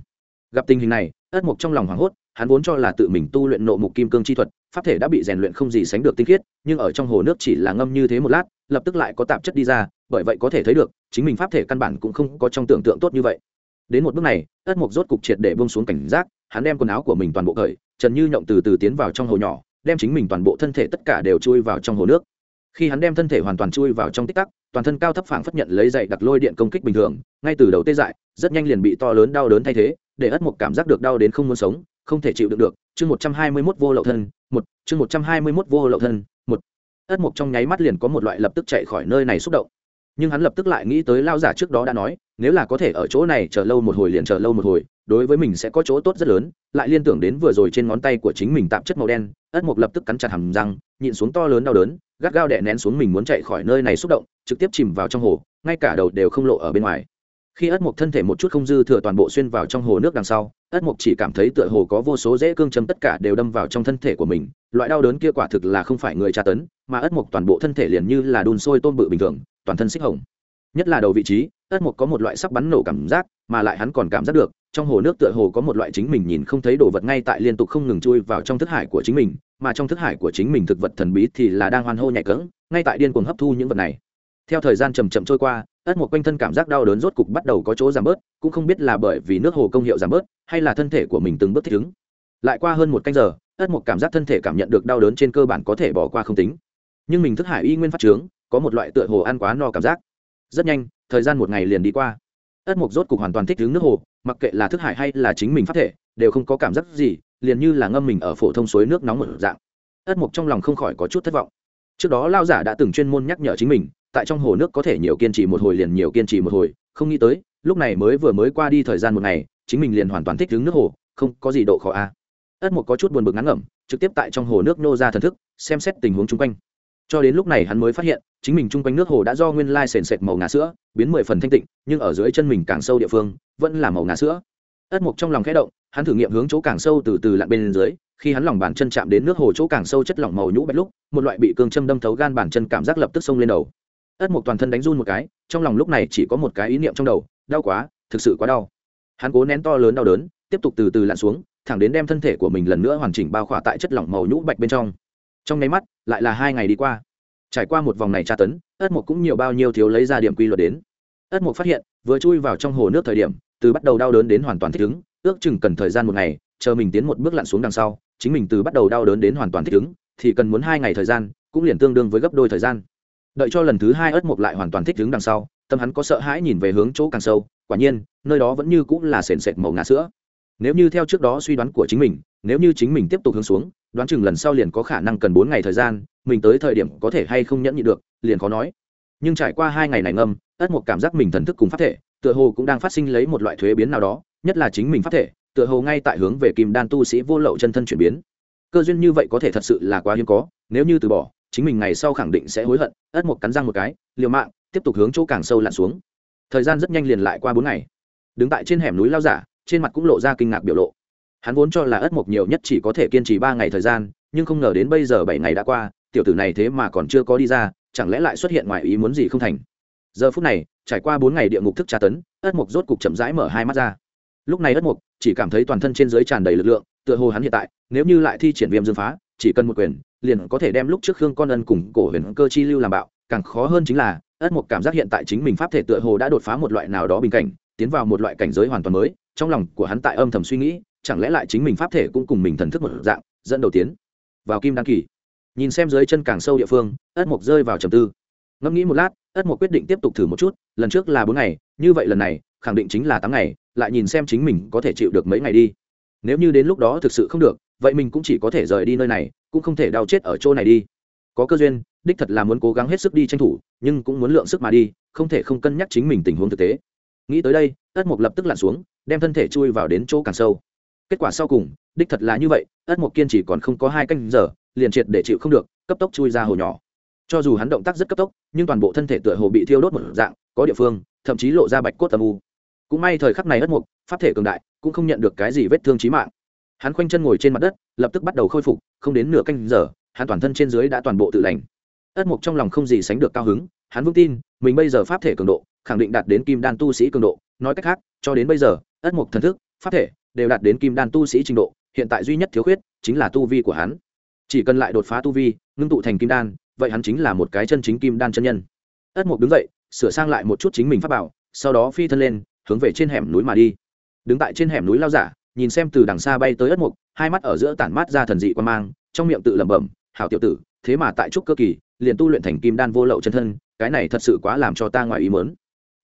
Gặp tình hình này, ất mục trong lòng hoảng hốt, hắn vốn cho là tự mình tu luyện nộ mục kim cương chi thuật, pháp thể đã bị rèn luyện không gì sánh được tinh khiết, nhưng ở trong hồ nước chỉ là ngâm như thế một lát, lập tức lại có tạp chất đi ra, bởi vậy có thể thấy được, chính mình pháp thể căn bản cũng không có trong tưởng tượng tốt như vậy. Đến một bước này, ất mục rốt cục triệt để bông xuống cảnh giác, hắn đem quần áo của mình toàn bộ cởi, trần như nhộng từ từ tiến vào trong hồ nhỏ, đem chính mình toàn bộ thân thể tất cả đều chui vào trong hồ nước. Khi hắn đem thân thể hoàn toàn chui vào trong tích tắc toàn thân cao thấp phảng phất nhận lấy dậy đặt lôi điện công kích bình thường, ngay từ đầu tê dại, rất nhanh liền bị to lớn đau đớn thay thế, để ất mục cảm giác được đau đến không muốn sống, không thể chịu đựng được. Chương một trăm hai mươi mốt vô lậu thân, một, chương một trăm hai mươi mốt vô lậu thân, một. Ất mục trong nháy mắt liền có một loại lập tức chạy khỏi nơi này xúc động. Nhưng hắn lập tức lại nghĩ tới lao giả trước đó đã nói, nếu là có thể ở chỗ này chờ lâu một hồi liền chờ lâu một hồi, đối với mình sẽ có chỗ tốt rất lớn. Lại liên tưởng đến vừa rồi trên ngón tay của chính mình tạp chất màu đen, ất mục lập tức cắn chặt hầm răng, nhịn xuống to lớn đau đớn gắt gao đè nén xuống mình muốn chạy khỏi nơi này xúc động, trực tiếp chìm vào trong hồ, ngay cả đầu đều không lộ ở bên ngoài. Khi ất mục thân thể một chút không dư thừa toàn bộ xuyên vào trong hồ nước đằng sau, ất mục chỉ cảm thấy tựa hồ có vô số dễ cương châm tất cả đều đâm vào trong thân thể của mình, loại đau đớn kia quả thực là không phải người tra tấn, mà ất mục toàn bộ thân thể liền như là đun sôi tôm bự bình thường, toàn thân xích hồng. Nhất là đầu vị trí, ất mục có một loại sắp bắn nổ cảm giác, mà lại hắn còn cảm giác được trong hồ nước tựa hồ có một loại chính mình nhìn không thấy đồ vật ngay tại liên tục không ngừng chui vào trong thức hải của chính mình, mà trong thức hải của chính mình thực vật thần bí thì là đang hoan hô nhạy cỡng ngay tại điên cuồng hấp thu những vật này. Theo thời gian chầm chậm trôi qua, ất một quanh thân cảm giác đau đớn rốt cục bắt đầu có chỗ giảm bớt, cũng không biết là bởi vì nước hồ công hiệu giảm bớt, hay là thân thể của mình từng bước thích ứng. Lại qua hơn một canh giờ, ất một cảm giác thân thể cảm nhận được đau đớn trên cơ bản có thể bỏ qua không tính. Nhưng mình thức hải y nguyên phát trướng, có một loại tựa hồ ăn quá no cảm giác. Rất nhanh, thời gian một ngày liền đi qua ất mục rốt cục hoàn toàn thích ứng nước hồ, mặc kệ là thức hải hay là chính mình phát thể, đều không có cảm giác gì, liền như là ngâm mình ở phổ thông suối nước nóng một dạng. ất mục trong lòng không khỏi có chút thất vọng. Trước đó lao giả đã từng chuyên môn nhắc nhở chính mình, tại trong hồ nước có thể nhiều kiên trì một hồi liền nhiều kiên trì một hồi, không nghĩ tới, lúc này mới vừa mới qua đi thời gian một ngày, chính mình liền hoàn toàn thích ứng nước hồ, không có gì độ khó a. ất mục có chút buồn bực ngắn ngẩm, trực tiếp tại trong hồ nước nô ra thần thức, xem xét tình huống chung quanh. Cho đến lúc này hắn mới phát hiện chính mình chung quanh nước hồ đã do nguyên lai sền sệt màu ngà sữa, biến mười phần thanh tịnh, nhưng ở dưới chân mình càng sâu địa phương, vẫn là màu ngà sữa. Ất mục trong lòng khẽ động, hắn thử nghiệm hướng chỗ càng sâu từ từ lặn bên dưới, khi hắn lòng bàn chân chạm đến nước hồ chỗ càng sâu chất lỏng màu nhũ bạch lúc, một loại bị cương châm đâm thấu gan bàn chân cảm giác lập tức xông lên đầu. Ất mục toàn thân đánh run một cái, trong lòng lúc này chỉ có một cái ý niệm trong đầu, đau quá, thực sự quá đau. Hắn cố nén to lớn đau đớn, tiếp tục từ từ lặn xuống, thẳng đến đem thân thể của mình lần nữa hoàn chỉnh bao khỏa tại chất lỏng màu nhũ bạch bên trong. Trong nháy mắt, lại là hai ngày đi qua trải qua một vòng này tra tấn, ất mộc cũng nhiều bao nhiêu thiếu lấy ra điểm quy luật đến. Ất mộc phát hiện, vừa chui vào trong hồ nước thời điểm, từ bắt đầu đau đớn đến hoàn toàn thích ứng, ước chừng cần thời gian một ngày, chờ mình tiến một bước lặn xuống đằng sau, chính mình từ bắt đầu đau đớn đến hoàn toàn thích ứng, thì cần muốn hai ngày thời gian, cũng liền tương đương với gấp đôi thời gian. Đợi cho lần thứ hai ất mộc lại hoàn toàn thích ứng đằng sau, tâm hắn có sợ hãi nhìn về hướng chỗ càng sâu, quả nhiên, nơi đó vẫn như cũng là sền sệt màu ngã sữa. Nếu như theo trước đó suy đoán của chính mình, nếu như chính mình tiếp tục hướng xuống đoán chừng lần sau liền có khả năng cần bốn ngày thời gian, mình tới thời điểm có thể hay không nhẫn nhị được, liền khó nói. Nhưng trải qua hai ngày này ngâm, ất một cảm giác mình thần thức cùng phát thể, tựa hồ cũng đang phát sinh lấy một loại thuế biến nào đó, nhất là chính mình phát thể, tựa hồ ngay tại hướng về kim đan tu sĩ vô lậu chân thân chuyển biến. Cơ duyên như vậy có thể thật sự là quá hiếm có, nếu như từ bỏ, chính mình ngày sau khẳng định sẽ hối hận, ất một cắn răng một cái, liều mạng, tiếp tục hướng chỗ càng sâu lặn xuống. Thời gian rất nhanh liền lại qua bốn ngày. Đứng tại trên hẻm núi lao giả, trên mặt cũng lộ ra kinh ngạc biểu lộ hắn vốn cho là ất mộc nhiều nhất chỉ có thể kiên trì ba ngày thời gian, nhưng không ngờ đến bây giờ bảy ngày đã qua, tiểu tử này thế mà còn chưa có đi ra, chẳng lẽ lại xuất hiện ngoài ý muốn gì không thành? Giờ phút này, trải qua bốn ngày địa ngục thức tra tấn, ất mộc rốt cục chậm rãi mở hai mắt ra. Lúc này ất mộc chỉ cảm thấy toàn thân trên dưới tràn đầy lực lượng, tựa hồ hắn hiện tại, nếu như lại thi triển viêm dương phá, chỉ cần một quyền, liền có thể đem lúc trước khương con ân cùng cổ huyền cơ chi lưu làm bạo. Càng khó hơn chính là, ất mộc cảm giác hiện tại chính mình pháp thể tựa hồ đã đột phá một loại nào đó bình cảnh, tiến vào một loại cảnh giới hoàn toàn mới, trong lòng của hắn tại âm thầm suy nghĩ chẳng lẽ lại chính mình pháp thể cũng cùng mình thần thức một dạng, dẫn đầu tiến vào kim đan kỳ. Nhìn xem dưới chân càng sâu địa phương, ất mộc rơi vào trầm tư. Ngẫm nghĩ một lát, ất mộc quyết định tiếp tục thử một chút, lần trước là bốn ngày, như vậy lần này, khẳng định chính là tám ngày, lại nhìn xem chính mình có thể chịu được mấy ngày đi. Nếu như đến lúc đó thực sự không được, vậy mình cũng chỉ có thể rời đi nơi này, cũng không thể đau chết ở chỗ này đi. Có cơ duyên, đích thật là muốn cố gắng hết sức đi tranh thủ, nhưng cũng muốn lượng sức mà đi, không thể không cân nhắc chính mình tình huống thực tế. Nghĩ tới đây, ất mộc lập tức lặn xuống, đem thân thể chui vào đến chỗ càng sâu kết quả sau cùng, đích thật là như vậy, ất mộc kiên chỉ còn không có hai canh giờ, liền triệt để chịu không được, cấp tốc chui ra hồ nhỏ. Cho dù hắn động tác rất cấp tốc, nhưng toàn bộ thân thể tựa hồ bị thiêu đốt một dạng, có địa phương, thậm chí lộ ra bạch cốt tầm u. Cũng may thời khắc này ất mộc, pháp thể cường đại, cũng không nhận được cái gì vết thương trí mạng. Hắn khoanh chân ngồi trên mặt đất, lập tức bắt đầu khôi phục, không đến nửa canh giờ, hắn toàn thân trên dưới đã toàn bộ tự lành. Ất mộc trong lòng không gì sánh được cao hứng, hắn vững tin, mình bây giờ pháp thể cường độ, khẳng định đạt đến kim đan tu sĩ cường độ, nói cách khác, cho đến bây giờ, ất mộc thần thức, pháp thể đều đạt đến kim đan tu sĩ trình độ, hiện tại duy nhất thiếu khuyết chính là tu vi của hắn. Chỉ cần lại đột phá tu vi, ngưng tụ thành kim đan, vậy hắn chính là một cái chân chính kim đan chân nhân. Ất Mục đứng dậy, sửa sang lại một chút chính mình pháp bảo, sau đó phi thân lên, hướng về trên hẻm núi mà đi. Đứng tại trên hẻm núi lao giả, nhìn xem từ đằng xa bay tới ất mục hai mắt ở giữa tản mát ra thần dị quan mang, trong miệng tự lẩm bẩm, hảo tiểu tử, thế mà tại trúc cơ kỳ, liền tu luyện thành kim đan vô lậu chân thân, cái này thật sự quá làm cho ta ngoài ý mớn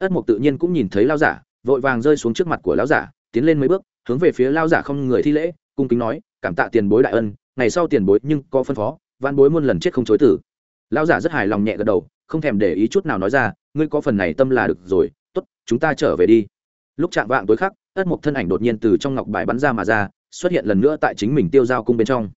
ất mục tự nhiên cũng nhìn thấy lao giả, vội vàng rơi xuống trước mặt của lão giả, tiến lên mấy bước hướng về phía lao giả không người thi lễ, cung kính nói, cảm tạ tiền bối đại ân, ngày sau tiền bối nhưng có phân phó văn bối muôn lần chết không chối tử. Lao giả rất hài lòng nhẹ gật đầu, không thèm để ý chút nào nói ra, ngươi có phần này tâm là được rồi, tốt, chúng ta trở về đi. Lúc chạm vạng tối khắc ất mục thân ảnh đột nhiên từ trong ngọc bài bắn ra mà ra, xuất hiện lần nữa tại chính mình tiêu giao cung bên trong.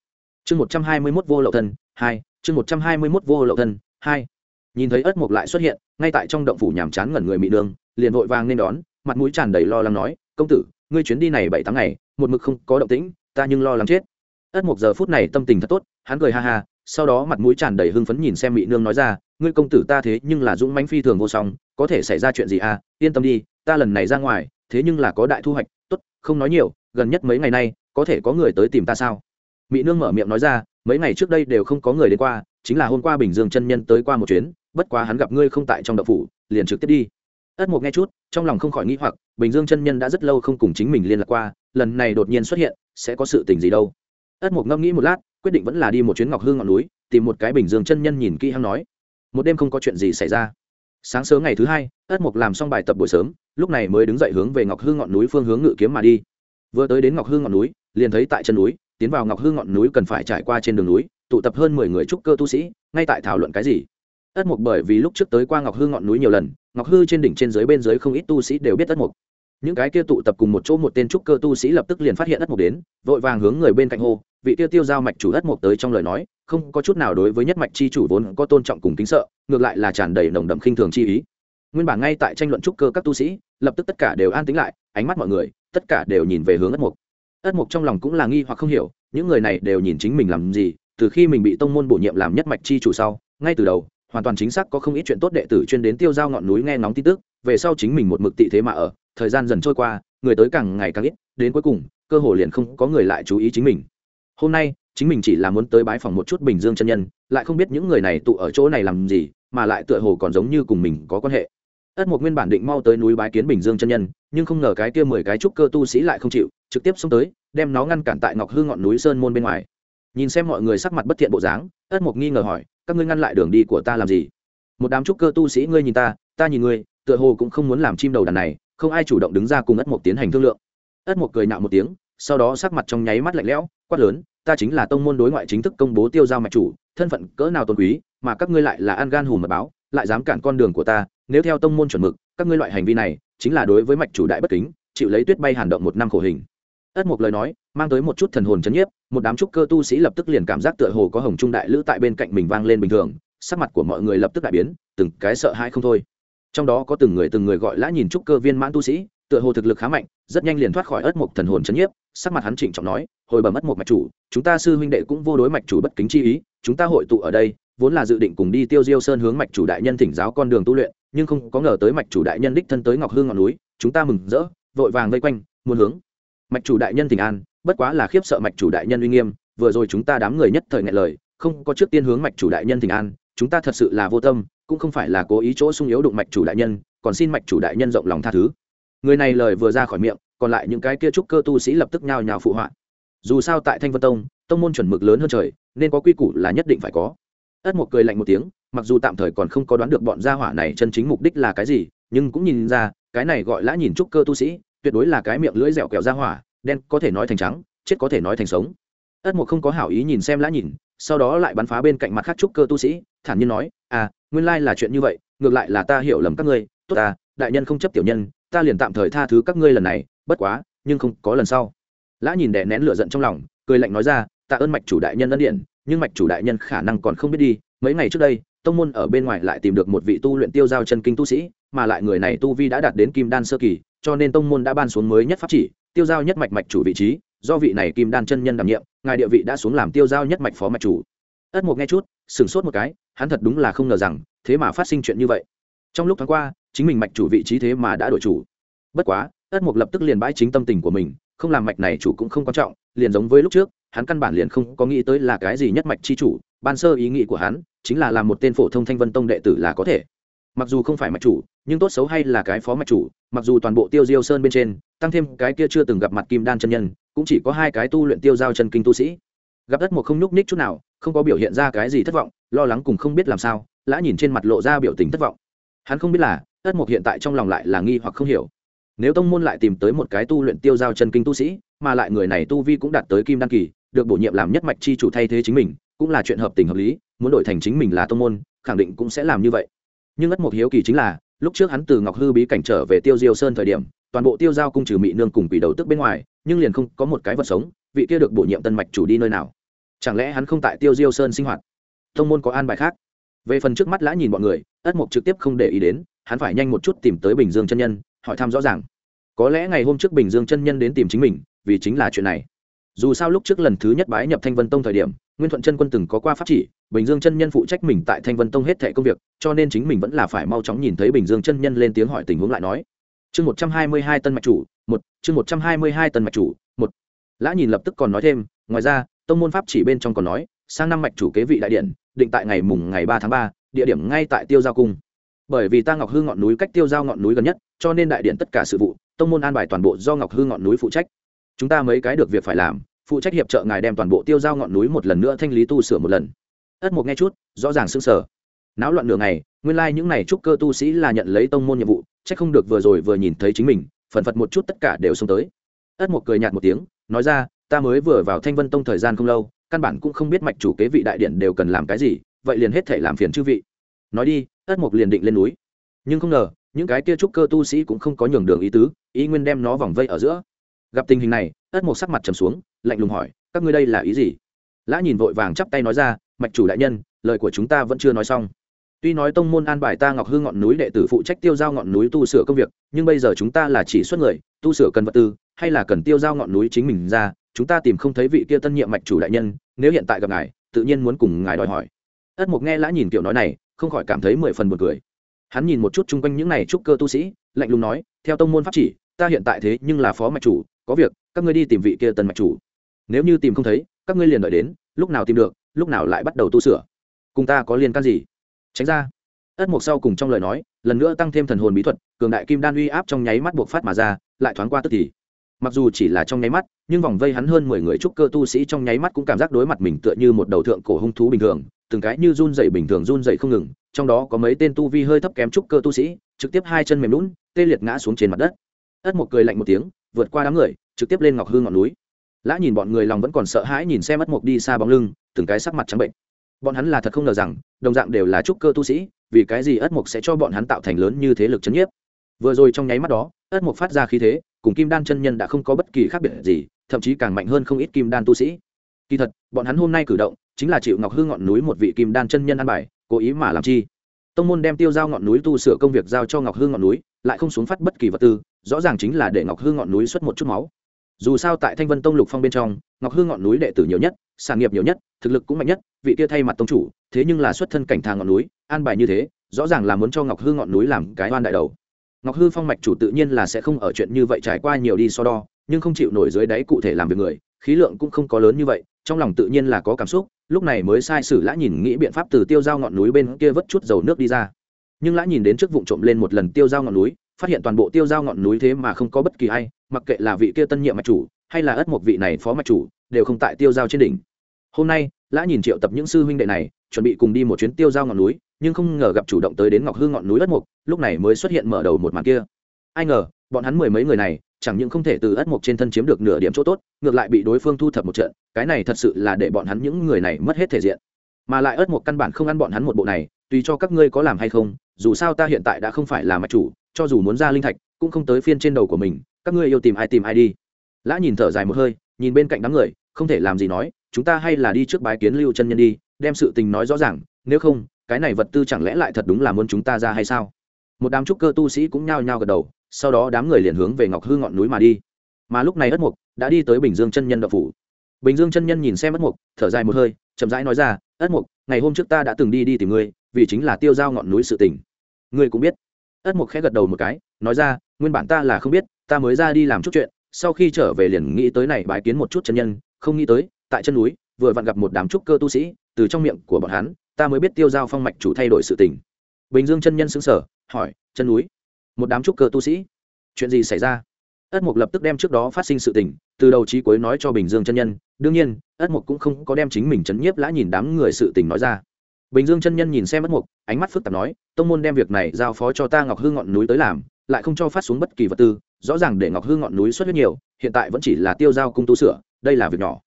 Chương một trăm hai mươi mốt vô lậu thân, hai, chương một trăm hai mươi mốt vô lậu thân, hai. Nhìn thấy ất mục lại xuất hiện, ngay tại trong động phủ nhàm chán ngẩn người mỹ đường, liền vội vàng nên đón, mặt mũi tràn đầy lo lắng nói, công tử ngươi chuyến đi này bảy tháng ngày, một mực không có động tĩnh, ta nhưng lo lắng chết. Ất mục giờ phút này tâm tình thật tốt, hắn cười ha ha, sau đó mặt mũi tràn đầy hưng phấn nhìn xem mỹ nương nói ra, ngươi công tử ta thế nhưng là dũng mãnh phi thường vô song, có thể xảy ra chuyện gì à? Yên tâm đi, ta lần này ra ngoài, thế nhưng là có đại thu hoạch, tốt, không nói nhiều, gần nhất mấy ngày nay, có thể có người tới tìm ta sao? Mỹ nương mở miệng nói ra, mấy ngày trước đây đều không có người đến qua, chính là hôm qua bình dương chân nhân tới qua một chuyến, bất quá hắn gặp ngươi không tại trong đậu phủ, liền trực tiếp đi ất mục nghe chút, trong lòng không khỏi nghĩ hoặc, bình dương chân nhân đã rất lâu không cùng chính mình liên lạc qua, lần này đột nhiên xuất hiện, sẽ có sự tình gì đâu. Ất mục ngẫm nghĩ một lát, quyết định vẫn là đi một chuyến ngọc hương ngọn núi, tìm một cái bình dương chân nhân nhìn kỹ hăng nói. Một đêm không có chuyện gì xảy ra. Sáng sớm ngày thứ hai, ất mục làm xong bài tập buổi sớm, lúc này mới đứng dậy hướng về ngọc hương ngọn núi phương hướng ngự kiếm mà đi. Vừa tới đến ngọc hương ngọn núi, liền thấy tại chân núi, tiến vào ngọc hương ngọn núi cần phải trải qua trên đường núi, tụ tập hơn mười người trúc cơ tu sĩ, ngay tại thảo luận cái gì ất mục bởi vì lúc trước tới qua ngọc hư ngọn núi nhiều lần, ngọc hư trên đỉnh trên dưới bên dưới không ít tu sĩ đều biết ất mục. Những cái kia tụ tập cùng một chỗ một tên trúc cơ tu sĩ lập tức liền phát hiện ất mục đến, vội vàng hướng người bên cạnh hô, vị tiêu tiêu giao mạch chủ ất mục tới trong lời nói, không có chút nào đối với nhất mạch chi chủ vốn có tôn trọng cùng kính sợ, ngược lại là tràn đầy nồng đậm khinh thường chi ý. Nguyên bản ngay tại tranh luận trúc cơ các tu sĩ, lập tức tất cả đều an tính lại, ánh mắt mọi người, tất cả đều nhìn về hướng ất mục. Ất mục trong lòng cũng là nghi hoặc không hiểu, những người này đều nhìn chính mình làm gì, từ khi mình bị tông môn bổ nhiệm làm nhất mạch chi chủ sau, ngay từ đầu hoàn toàn chính xác có không ít chuyện tốt đệ tử chuyên đến tiêu giao ngọn núi nghe ngóng tin tức, về sau chính mình một mực tị thế mà ở, thời gian dần trôi qua, người tới càng ngày càng ít, đến cuối cùng, cơ hồ liền không có người lại chú ý chính mình. Hôm nay, chính mình chỉ là muốn tới bái phòng một chút bình dương chân nhân, lại không biết những người này tụ ở chỗ này làm gì, mà lại tựa hồ còn giống như cùng mình có quan hệ. Ất một nguyên bản định mau tới núi bái kiến bình dương chân nhân, nhưng không ngờ cái kia mười cái trúc cơ tu sĩ lại không chịu, trực tiếp xông tới, đem nó ngăn cản tại ngọc hư ngọn núi sơn môn bên ngoài nhìn xem mọi người sắc mặt bất thiện bộ dáng, ất mục nghi ngờ hỏi, các ngươi ngăn lại đường đi của ta làm gì? Một đám trúc cơ tu sĩ ngươi nhìn ta ta nhìn ngươi, tựa hồ cũng không muốn làm chim đầu đàn này, không ai chủ động đứng ra cùng ất mục tiến hành thương lượng. Ất mục cười nạo một tiếng, sau đó sắc mặt trong nháy mắt lạnh lẽo, quát lớn, ta chính là tông môn đối ngoại chính thức công bố tiêu giao mạch chủ, thân phận cỡ nào tôn quý, mà các ngươi lại là an gan hùm mật báo, lại dám cản con đường của ta, nếu theo tông môn chuẩn mực, các ngươi loại hành vi này, chính là đối với mạch chủ đại bất kính, chịu lấy tuyết bay hàn động một năm khổ hình. Ất mục lời nói mang tới một chút thần hồn chấn nhiếp, một đám trúc cơ tu sĩ lập tức liền cảm giác tựa hồ có hồng trung đại lữ tại bên cạnh mình vang lên bình thường, sắc mặt của mọi người lập tức đại biến, từng cái sợ hãi không thôi. Trong đó có từng người từng người gọi lã nhìn trúc cơ viên mãn tu sĩ, tựa hồ thực lực khá mạnh, rất nhanh liền thoát khỏi ớt mục thần hồn chấn nhiếp, sắc mặt hắn trịnh trọng nói, hồi bẩm mất một mạch chủ, chúng ta sư huynh đệ cũng vô đối mạch chủ bất kính chi ý, chúng ta hội tụ ở đây, vốn là dự định cùng đi tiêu diêu sơn hướng mạch chủ đại nhân thỉnh giáo con đường tu luyện, nhưng không có ngờ tới mạch chủ đại nhân đích thân tới ngọc hương ngọn núi, chúng ta mừng rỡ, vội vàng vây quanh, muốn hướng mạch chủ đại nhân thỉnh an bất quá là khiếp sợ mạch chủ đại nhân uy nghiêm, vừa rồi chúng ta đám người nhất thời ngại lời, không có trước tiên hướng mạch chủ đại nhân thỉnh an, chúng ta thật sự là vô tâm, cũng không phải là cố ý chỗ sung yếu đụng mạch chủ đại nhân, còn xin mạch chủ đại nhân rộng lòng tha thứ. Người này lời vừa ra khỏi miệng, còn lại những cái kia trúc cơ tu sĩ lập tức nhào nhào phụ họa. Dù sao tại thanh vân tông tông môn chuẩn mực lớn hơn trời, nên có quy củ là nhất định phải có. Ất một cười lạnh một tiếng, mặc dù tạm thời còn không có đoán được bọn gia hỏa này chân chính mục đích là cái gì, nhưng cũng nhìn ra, cái này gọi lã nhìn trúc cơ tu sĩ, tuyệt đối là cái miệng lưỡi dẻo kẹo gia hỏa đen có thể nói thành trắng, chết có thể nói thành sống. Ất mục không có hảo ý nhìn xem lã nhìn, sau đó lại bắn phá bên cạnh mặt khác trúc cơ tu sĩ, thản nhiên nói à nguyên lai là chuyện như vậy, ngược lại là ta hiểu lầm các ngươi. Tốt ta, đại nhân không chấp tiểu nhân, ta liền tạm thời tha thứ các ngươi lần này, bất quá, nhưng không có lần sau. Lã nhìn đè nén lửa giận trong lòng, cười lạnh nói ra, tạ ơn mạch chủ đại nhân ân điện nhưng mạch chủ đại nhân khả năng còn không biết đi. Mấy ngày trước đây, tông môn ở bên ngoài lại tìm được một vị tu luyện tiêu giao chân kinh tu sĩ, mà lại người này tu vi đã đạt đến kim đan sơ kỳ, cho nên tông môn đã ban xuống mới nhất pháp chỉ tiêu giao nhất mạch mạch chủ vị trí, do vị này kim đan chân nhân đảm nhiệm, ngài địa vị đã xuống làm tiêu giao nhất mạch phó mạch chủ. Ất mục nghe chút, sửng sốt một cái, hắn thật đúng là không ngờ rằng, thế mà phát sinh chuyện như vậy. Trong lúc tháng qua, chính mình mạch chủ vị trí thế mà đã đổi chủ. Bất quá, ất mục lập tức liền bãi chính tâm tình của mình, không làm mạch này chủ cũng không quan trọng, liền giống với lúc trước, hắn căn bản liền không có nghĩ tới là cái gì nhất mạch chi chủ, ban sơ ý nghĩ của hắn, chính là làm một tên phổ thông thanh vân tông đệ tử là có thể mặc dù không phải mạch chủ, nhưng tốt xấu hay là cái phó mạch chủ, mặc dù toàn bộ tiêu diêu sơn bên trên, tăng thêm cái kia chưa từng gặp mặt kim đan chân nhân, cũng chỉ có hai cái tu luyện tiêu giao chân kinh tu sĩ. Gặp đất một không nhúc ních chút nào, không có biểu hiện ra cái gì thất vọng, lo lắng cùng không biết làm sao, lã nhìn trên mặt lộ ra biểu tình thất vọng. Hắn không biết là, đất một hiện tại trong lòng lại là nghi hoặc không hiểu. Nếu tông môn lại tìm tới một cái tu luyện tiêu giao chân kinh tu sĩ, mà lại người này tu vi cũng đạt tới kim đan kỳ, được bổ nhiệm làm nhất mạch chi chủ thay thế chính mình, cũng là chuyện hợp tình hợp lý, muốn đổi thành chính mình là tông môn, khẳng định cũng sẽ làm như vậy nhưng ất một hiếu kỳ chính là, lúc trước hắn từ ngọc hư bí cảnh trở về tiêu diêu sơn thời điểm, toàn bộ tiêu giao cung trừ mỹ nương cùng quỷ đầu tức bên ngoài, nhưng liền không có một cái vật sống, vị kia được bổ nhiệm tân mạch chủ đi nơi nào. Chẳng lẽ hắn không tại tiêu diêu sơn sinh hoạt? Thông môn có an bài khác. Về phần trước mắt lã nhìn bọn người, ất mục trực tiếp không để ý đến, hắn phải nhanh một chút tìm tới bình dương chân nhân, hỏi thăm rõ ràng. Có lẽ ngày hôm trước bình dương chân nhân đến tìm chính mình, vì chính là chuyện này. Dù sao lúc trước lần thứ nhất bái nhập thanh vân tông thời điểm, nguyên thuận chân quân từng có qua pháp chỉ bình dương chân nhân phụ trách mình tại thanh vân tông hết thẻ công việc, cho nên chính mình vẫn là phải mau chóng nhìn thấy bình dương chân nhân lên tiếng hỏi tình huống lại nói. Chương một trăm hai mươi hai tân mạch chủ, một, chương một trăm hai mươi hai tân mạch chủ, một. Lã nhìn lập tức còn nói thêm, ngoài ra, tông môn pháp chỉ bên trong còn nói, sang năm mạch chủ kế vị đại điện, định tại ngày mùng ngày ba tháng ba, địa điểm ngay tại tiêu giao cung. Bởi vì ta ngọc hư ngọn núi cách tiêu giao ngọn núi gần nhất, cho nên đại điện tất cả sự vụ, tông môn an bài toàn bộ do ngọc hư ngọn núi phụ trách. Chúng ta mấy cái được việc phải làm, phụ trách hiệp trợ ngài đem toàn bộ tiêu giao ngọn núi một lần nữa thanh lý tu sửa một lần ất mục nghe chút, rõ ràng sưng sở náo loạn nửa ngày, nguyên lai、like、những n à y trúc cơ tu sĩ là nhận lấy tông môn nhiệm vụ c h ắ c không được vừa rồi vừa nhìn thấy chính mình, phần phật một chút tất cả đều xông tới. Ất mục cười nhạt một tiếng, nói ra, ta mới vừa vào thanh vân tông thời gian không lâu, căn bản cũng không biết mạch chủ kế vị đại điện đều cần làm cái gì, vậy liền hết thể làm phiền chư vị. Nói đi, ất mục liền định lên núi. Nhưng không ngờ, những cái kia trúc cơ tu sĩ cũng không có nhường đường ý tứ, ý nguyên đem nó vòng vây ở giữa. Gặp tình hình này, ất mục sắc mặt trầm xuống, lạnh lùng hỏi, các ngươi đây là ý gì? Lã nhìn vội vàng chắp tay nói ra mạch chủ đại nhân, lời của chúng ta vẫn chưa nói xong. Tuy nói tông môn an bài ta ngọc hư ngọn núi đệ tử phụ trách tiêu giao ngọn núi tu sửa công việc, nhưng bây giờ chúng ta là chỉ xuất người, tu sửa cần vật tư, hay là cần tiêu giao ngọn núi chính mình ra, chúng ta tìm không thấy vị kia tân nhiệm mạch chủ đại nhân, nếu hiện tại gặp ngài, tự nhiên muốn cùng ngài đòi hỏi. Ất mục nghe lã nhìn kiểu nói này, không khỏi cảm thấy mười phần buồn cười. Hắn nhìn một chút chung quanh những này trúc cơ tu sĩ, lạnh lùng nói, theo tông môn pháp chỉ, ta hiện tại thế nhưng là phó mạch chủ, có việc, các ngươi đi tìm vị kia tân mạch chủ. Nếu như tìm không thấy, các ngươi liền đợi đến, lúc nào tìm được lúc nào lại bắt đầu tu sửa? Cùng ta có liên can gì? Tránh ra. Ất mục sau cùng trong lời nói, lần nữa tăng thêm thần hồn bí thuật, cường đại kim đan uy áp trong nháy mắt buộc phát mà ra, lại thoáng qua tức thì. Mặc dù chỉ là trong nháy mắt, nhưng vòng vây hắn hơn mười người trúc cơ tu sĩ trong nháy mắt cũng cảm giác đối mặt mình tựa như một đầu thượng cổ hung thú bình thường, từng cái như run dậy bình thường run dậy không ngừng, trong đó có mấy tên tu vi hơi thấp kém trúc cơ tu sĩ, trực tiếp hai chân mềm lún tê liệt ngã xuống trên mặt đất. Ất một cười lạnh một tiếng, vượt qua đám người, trực tiếp lên ngọc hương ngọn núi lã nhìn bọn người lòng vẫn còn sợ hãi nhìn xe mất mục đi xa bóng lưng, từng cái sắc mặt trắng bệnh. Bọn hắn là thật không ngờ rằng, đồng dạng đều là trúc cơ tu sĩ, vì cái gì ất mục sẽ cho bọn hắn tạo thành lớn như thế lực c h ấ n nhiếp? Vừa rồi trong nháy mắt đó, ất mục phát ra khí thế, cùng kim đan chân nhân đã không có bất kỳ khác biệt gì, thậm chí càng mạnh hơn không ít kim đan tu sĩ. Kỳ thật, bọn hắn hôm nay cử động, chính là chịu ngọc hương ngọn núi một vị kim đan chân nhân ăn bài, cố ý mà làm chi. Tông môn đem tiêu giao ngọn núi tu sửa công việc giao cho ngọc hương ngọn núi, lại không xuống phát bất kỳ vật tư, rõ ràng chính là để ngọc hương ngọn núi xuất một chút máu dù sao tại thanh vân tông lục phong bên trong, ngọc hương ngọn núi đệ tử nhiều nhất, sản nghiệp nhiều nhất, thực lực cũng mạnh nhất, vị kia thay mặt tông chủ, thế nhưng là xuất thân cảnh thang ngọn núi, an bài như thế, rõ ràng là muốn cho ngọc hư ngọn núi làm cái oan đại đầu. Ngọc hư phong mạch chủ tự nhiên là sẽ không ở chuyện như vậy trải qua nhiều đi so đo, nhưng không chịu nổi dưới đáy cụ thể làm việc người, khí lượng cũng không có lớn như vậy, trong lòng tự nhiên là có cảm xúc, lúc này mới sai sử lã nhìn nghĩ biện pháp từ tiêu dao ngọn núi bên kia vớt chút dầu nước đi ra. Nhưng lã nhìn đến trước vụ trộm lên một lần tiêu dao ngọn núi phát hiện toàn bộ tiêu giao ngọn núi thế mà không có bất kỳ ai, mặc kệ là vị kia tân nhiệm mạch chủ, hay là ất một vị này phó mạch chủ, đều không tại tiêu giao trên đỉnh. Hôm nay, lã nhìn triệu tập những sư huynh đệ này, chuẩn bị cùng đi một chuyến tiêu giao ngọn núi, nhưng không ngờ gặp chủ động tới đến ngọc hương ngọn núi ất mục lúc này mới xuất hiện mở đầu một màn kia. Ai ngờ, bọn hắn mười mấy người này, chẳng những không thể từ ất mục trên thân chiếm được nửa điểm chỗ tốt, ngược lại bị đối phương thu thập một trận, cái này thật sự là để bọn hắn những người này mất hết thể diện. Mà lại ất mục căn bản không ăn bọn hắn một bộ này, tùy cho các ngươi có làm hay không, dù sao ta hiện tại đã không phải là mạch chủ cho dù muốn ra linh thạch, cũng không tới phiên trên đầu của mình, các ngươi yêu tìm ai tìm ai đi. Lã nhìn thở dài một hơi, nhìn bên cạnh đám người, không thể làm gì nói, chúng ta hay là đi trước bái kiến lưu chân nhân đi, đem sự tình nói rõ ràng, nếu không, cái này vật tư chẳng lẽ lại thật đúng là muốn chúng ta ra hay sao? Một đám trúc cơ tu sĩ cũng nhao nhao gật đầu, sau đó đám người liền hướng về ngọc hư ngọn núi mà đi. Mà lúc này ất mục đã đi tới bình dương chân nhân đậu phủ. Bình dương chân nhân nhìn xem ất mục, thở dài một hơi, chậm rãi nói ra, ất mục, ngày hôm trước ta đã từng đi đi tìm ngươi, vì chính là tiêu giao ngọn núi sự tình. Ngươi cũng biết ất mục khẽ gật đầu một cái, nói ra, nguyên bản ta là không biết, ta mới ra đi làm chút chuyện, sau khi trở về liền nghĩ tới này bái kiến một chút chân nhân, không nghĩ tới, tại chân núi, vừa vặn gặp một đám trúc cơ tu sĩ, từ trong miệng của bọn hắn, ta mới biết tiêu giao phong mạch chủ thay đổi sự tình. Bình dương chân nhân xứng sở hỏi, chân núi? Một đám trúc cơ tu sĩ? Chuyện gì xảy ra? Ất mục lập tức đem trước đó phát sinh sự tình, từ đầu chí cuối nói cho bình dương chân nhân, đương nhiên, ất mục cũng không có đem chính mình chấn nhiếp lã nhìn đám người sự tình nói ra bình dương chân nhân nhìn xem mất mục, ánh mắt phức tạp nói, tông môn đem việc này giao phó cho ta ngọc hư ngọn núi tới làm, lại không cho phát xuống bất kỳ vật tư, rõ ràng để ngọc hư ngọn núi xuất huyết nhiều, hiện tại vẫn chỉ là tiêu giao cung tu sửa, đây là việc nhỏ.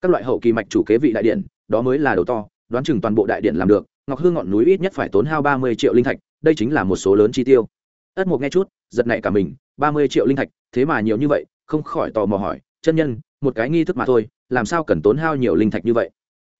Các loại hậu kỳ mạch chủ kế vị đại điện, đó mới là đầu to, đoán chừng toàn bộ đại điện làm được, ngọc hư ngọn núi ít nhất phải tốn hao ba mươi triệu linh thạch, đây chính là một số lớn chi tiêu. Ất mục nghe chút, giật nảy cả mình, ba mươi triệu linh thạch, thế mà nhiều như vậy, không khỏi tò mò hỏi, chân nhân, một cái nghi thức mà thôi, làm sao cần tốn hao nhiều linh thạch như vậy?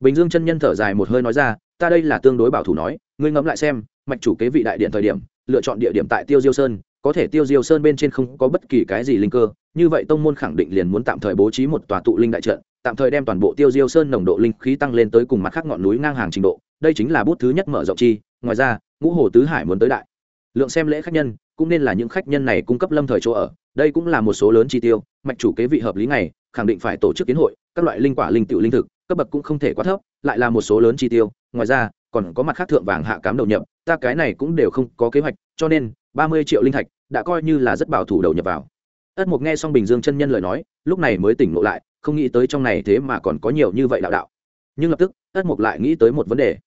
Bình dương chân nhân thở dài một hơi nói ra ta đây là tương đối bảo thủ nói, ngươi ngẫm lại xem, mạch chủ kế vị đại điện thời điểm, lựa chọn địa điểm tại tiêu diêu sơn, có thể tiêu diêu sơn bên trên không có bất kỳ cái gì linh cơ, như vậy tông môn khẳng định liền muốn tạm thời bố trí một tòa tụ linh đại trận, tạm thời đem toàn bộ tiêu diêu sơn nồng độ linh khí tăng lên tới cùng mặt khác ngọn núi ngang hàng trình độ, đây chính là bút thứ nhất mở rộng chi, ngoài ra, ngũ hồ tứ hải muốn tới đại. Lượng xem lễ khách nhân, cũng nên là những khách nhân này cung cấp lâm thời chỗ ở, đây cũng là một số lớn chi tiêu, mạch chủ kế vị hợp lý này khẳng định phải tổ chức kiến hội, các loại linh quả linh tựu linh thực, cấp bậc cũng không thể quá thấp, lại là một số lớn chi tiêu ngoài ra, còn có mặt khác thượng vàng hạ cám đầu nhập, ta cái này cũng đều không có kế hoạch, cho nên, ba mươi triệu linh thạch đã coi như là rất bảo thủ đầu nhập vào. Ất mục nghe xong bình dương chân nhân lời nói, lúc này mới tỉnh ngộ lại, không nghĩ tới trong này thế mà còn có nhiều như vậy đạo đạo. Nhưng lập tức, ất mục lại nghĩ tới một vấn đề.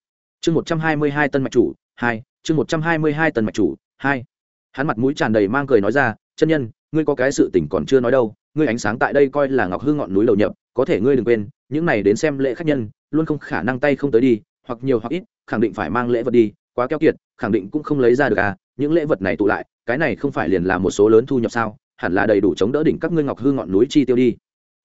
Chương một trăm hai mươi hai tân mạch chủ, hai, chương một trăm hai mươi hai tân mạch chủ, hai. Hắn mặt mũi tràn đầy mang cười nói ra, chân nhân, ngươi có cái sự tỉnh còn chưa nói đâu, ngươi ánh sáng tại đây coi là ngọc hư ngọn núi đầu nhập, có thể ngươi đừng quên, những này đến xem lễ khách nhân, luôn không khả năng tay không tới đi hoặc nhiều hoặc ít, khẳng định phải mang lễ vật đi, quá keo kiệt, khẳng định cũng không lấy ra được à những lễ vật này tụ lại, cái này không phải liền là một số lớn thu nhập sao, hẳn là đầy đủ chống đỡ đỉnh các ngươi ngọc hư ngọn núi chi tiêu đi.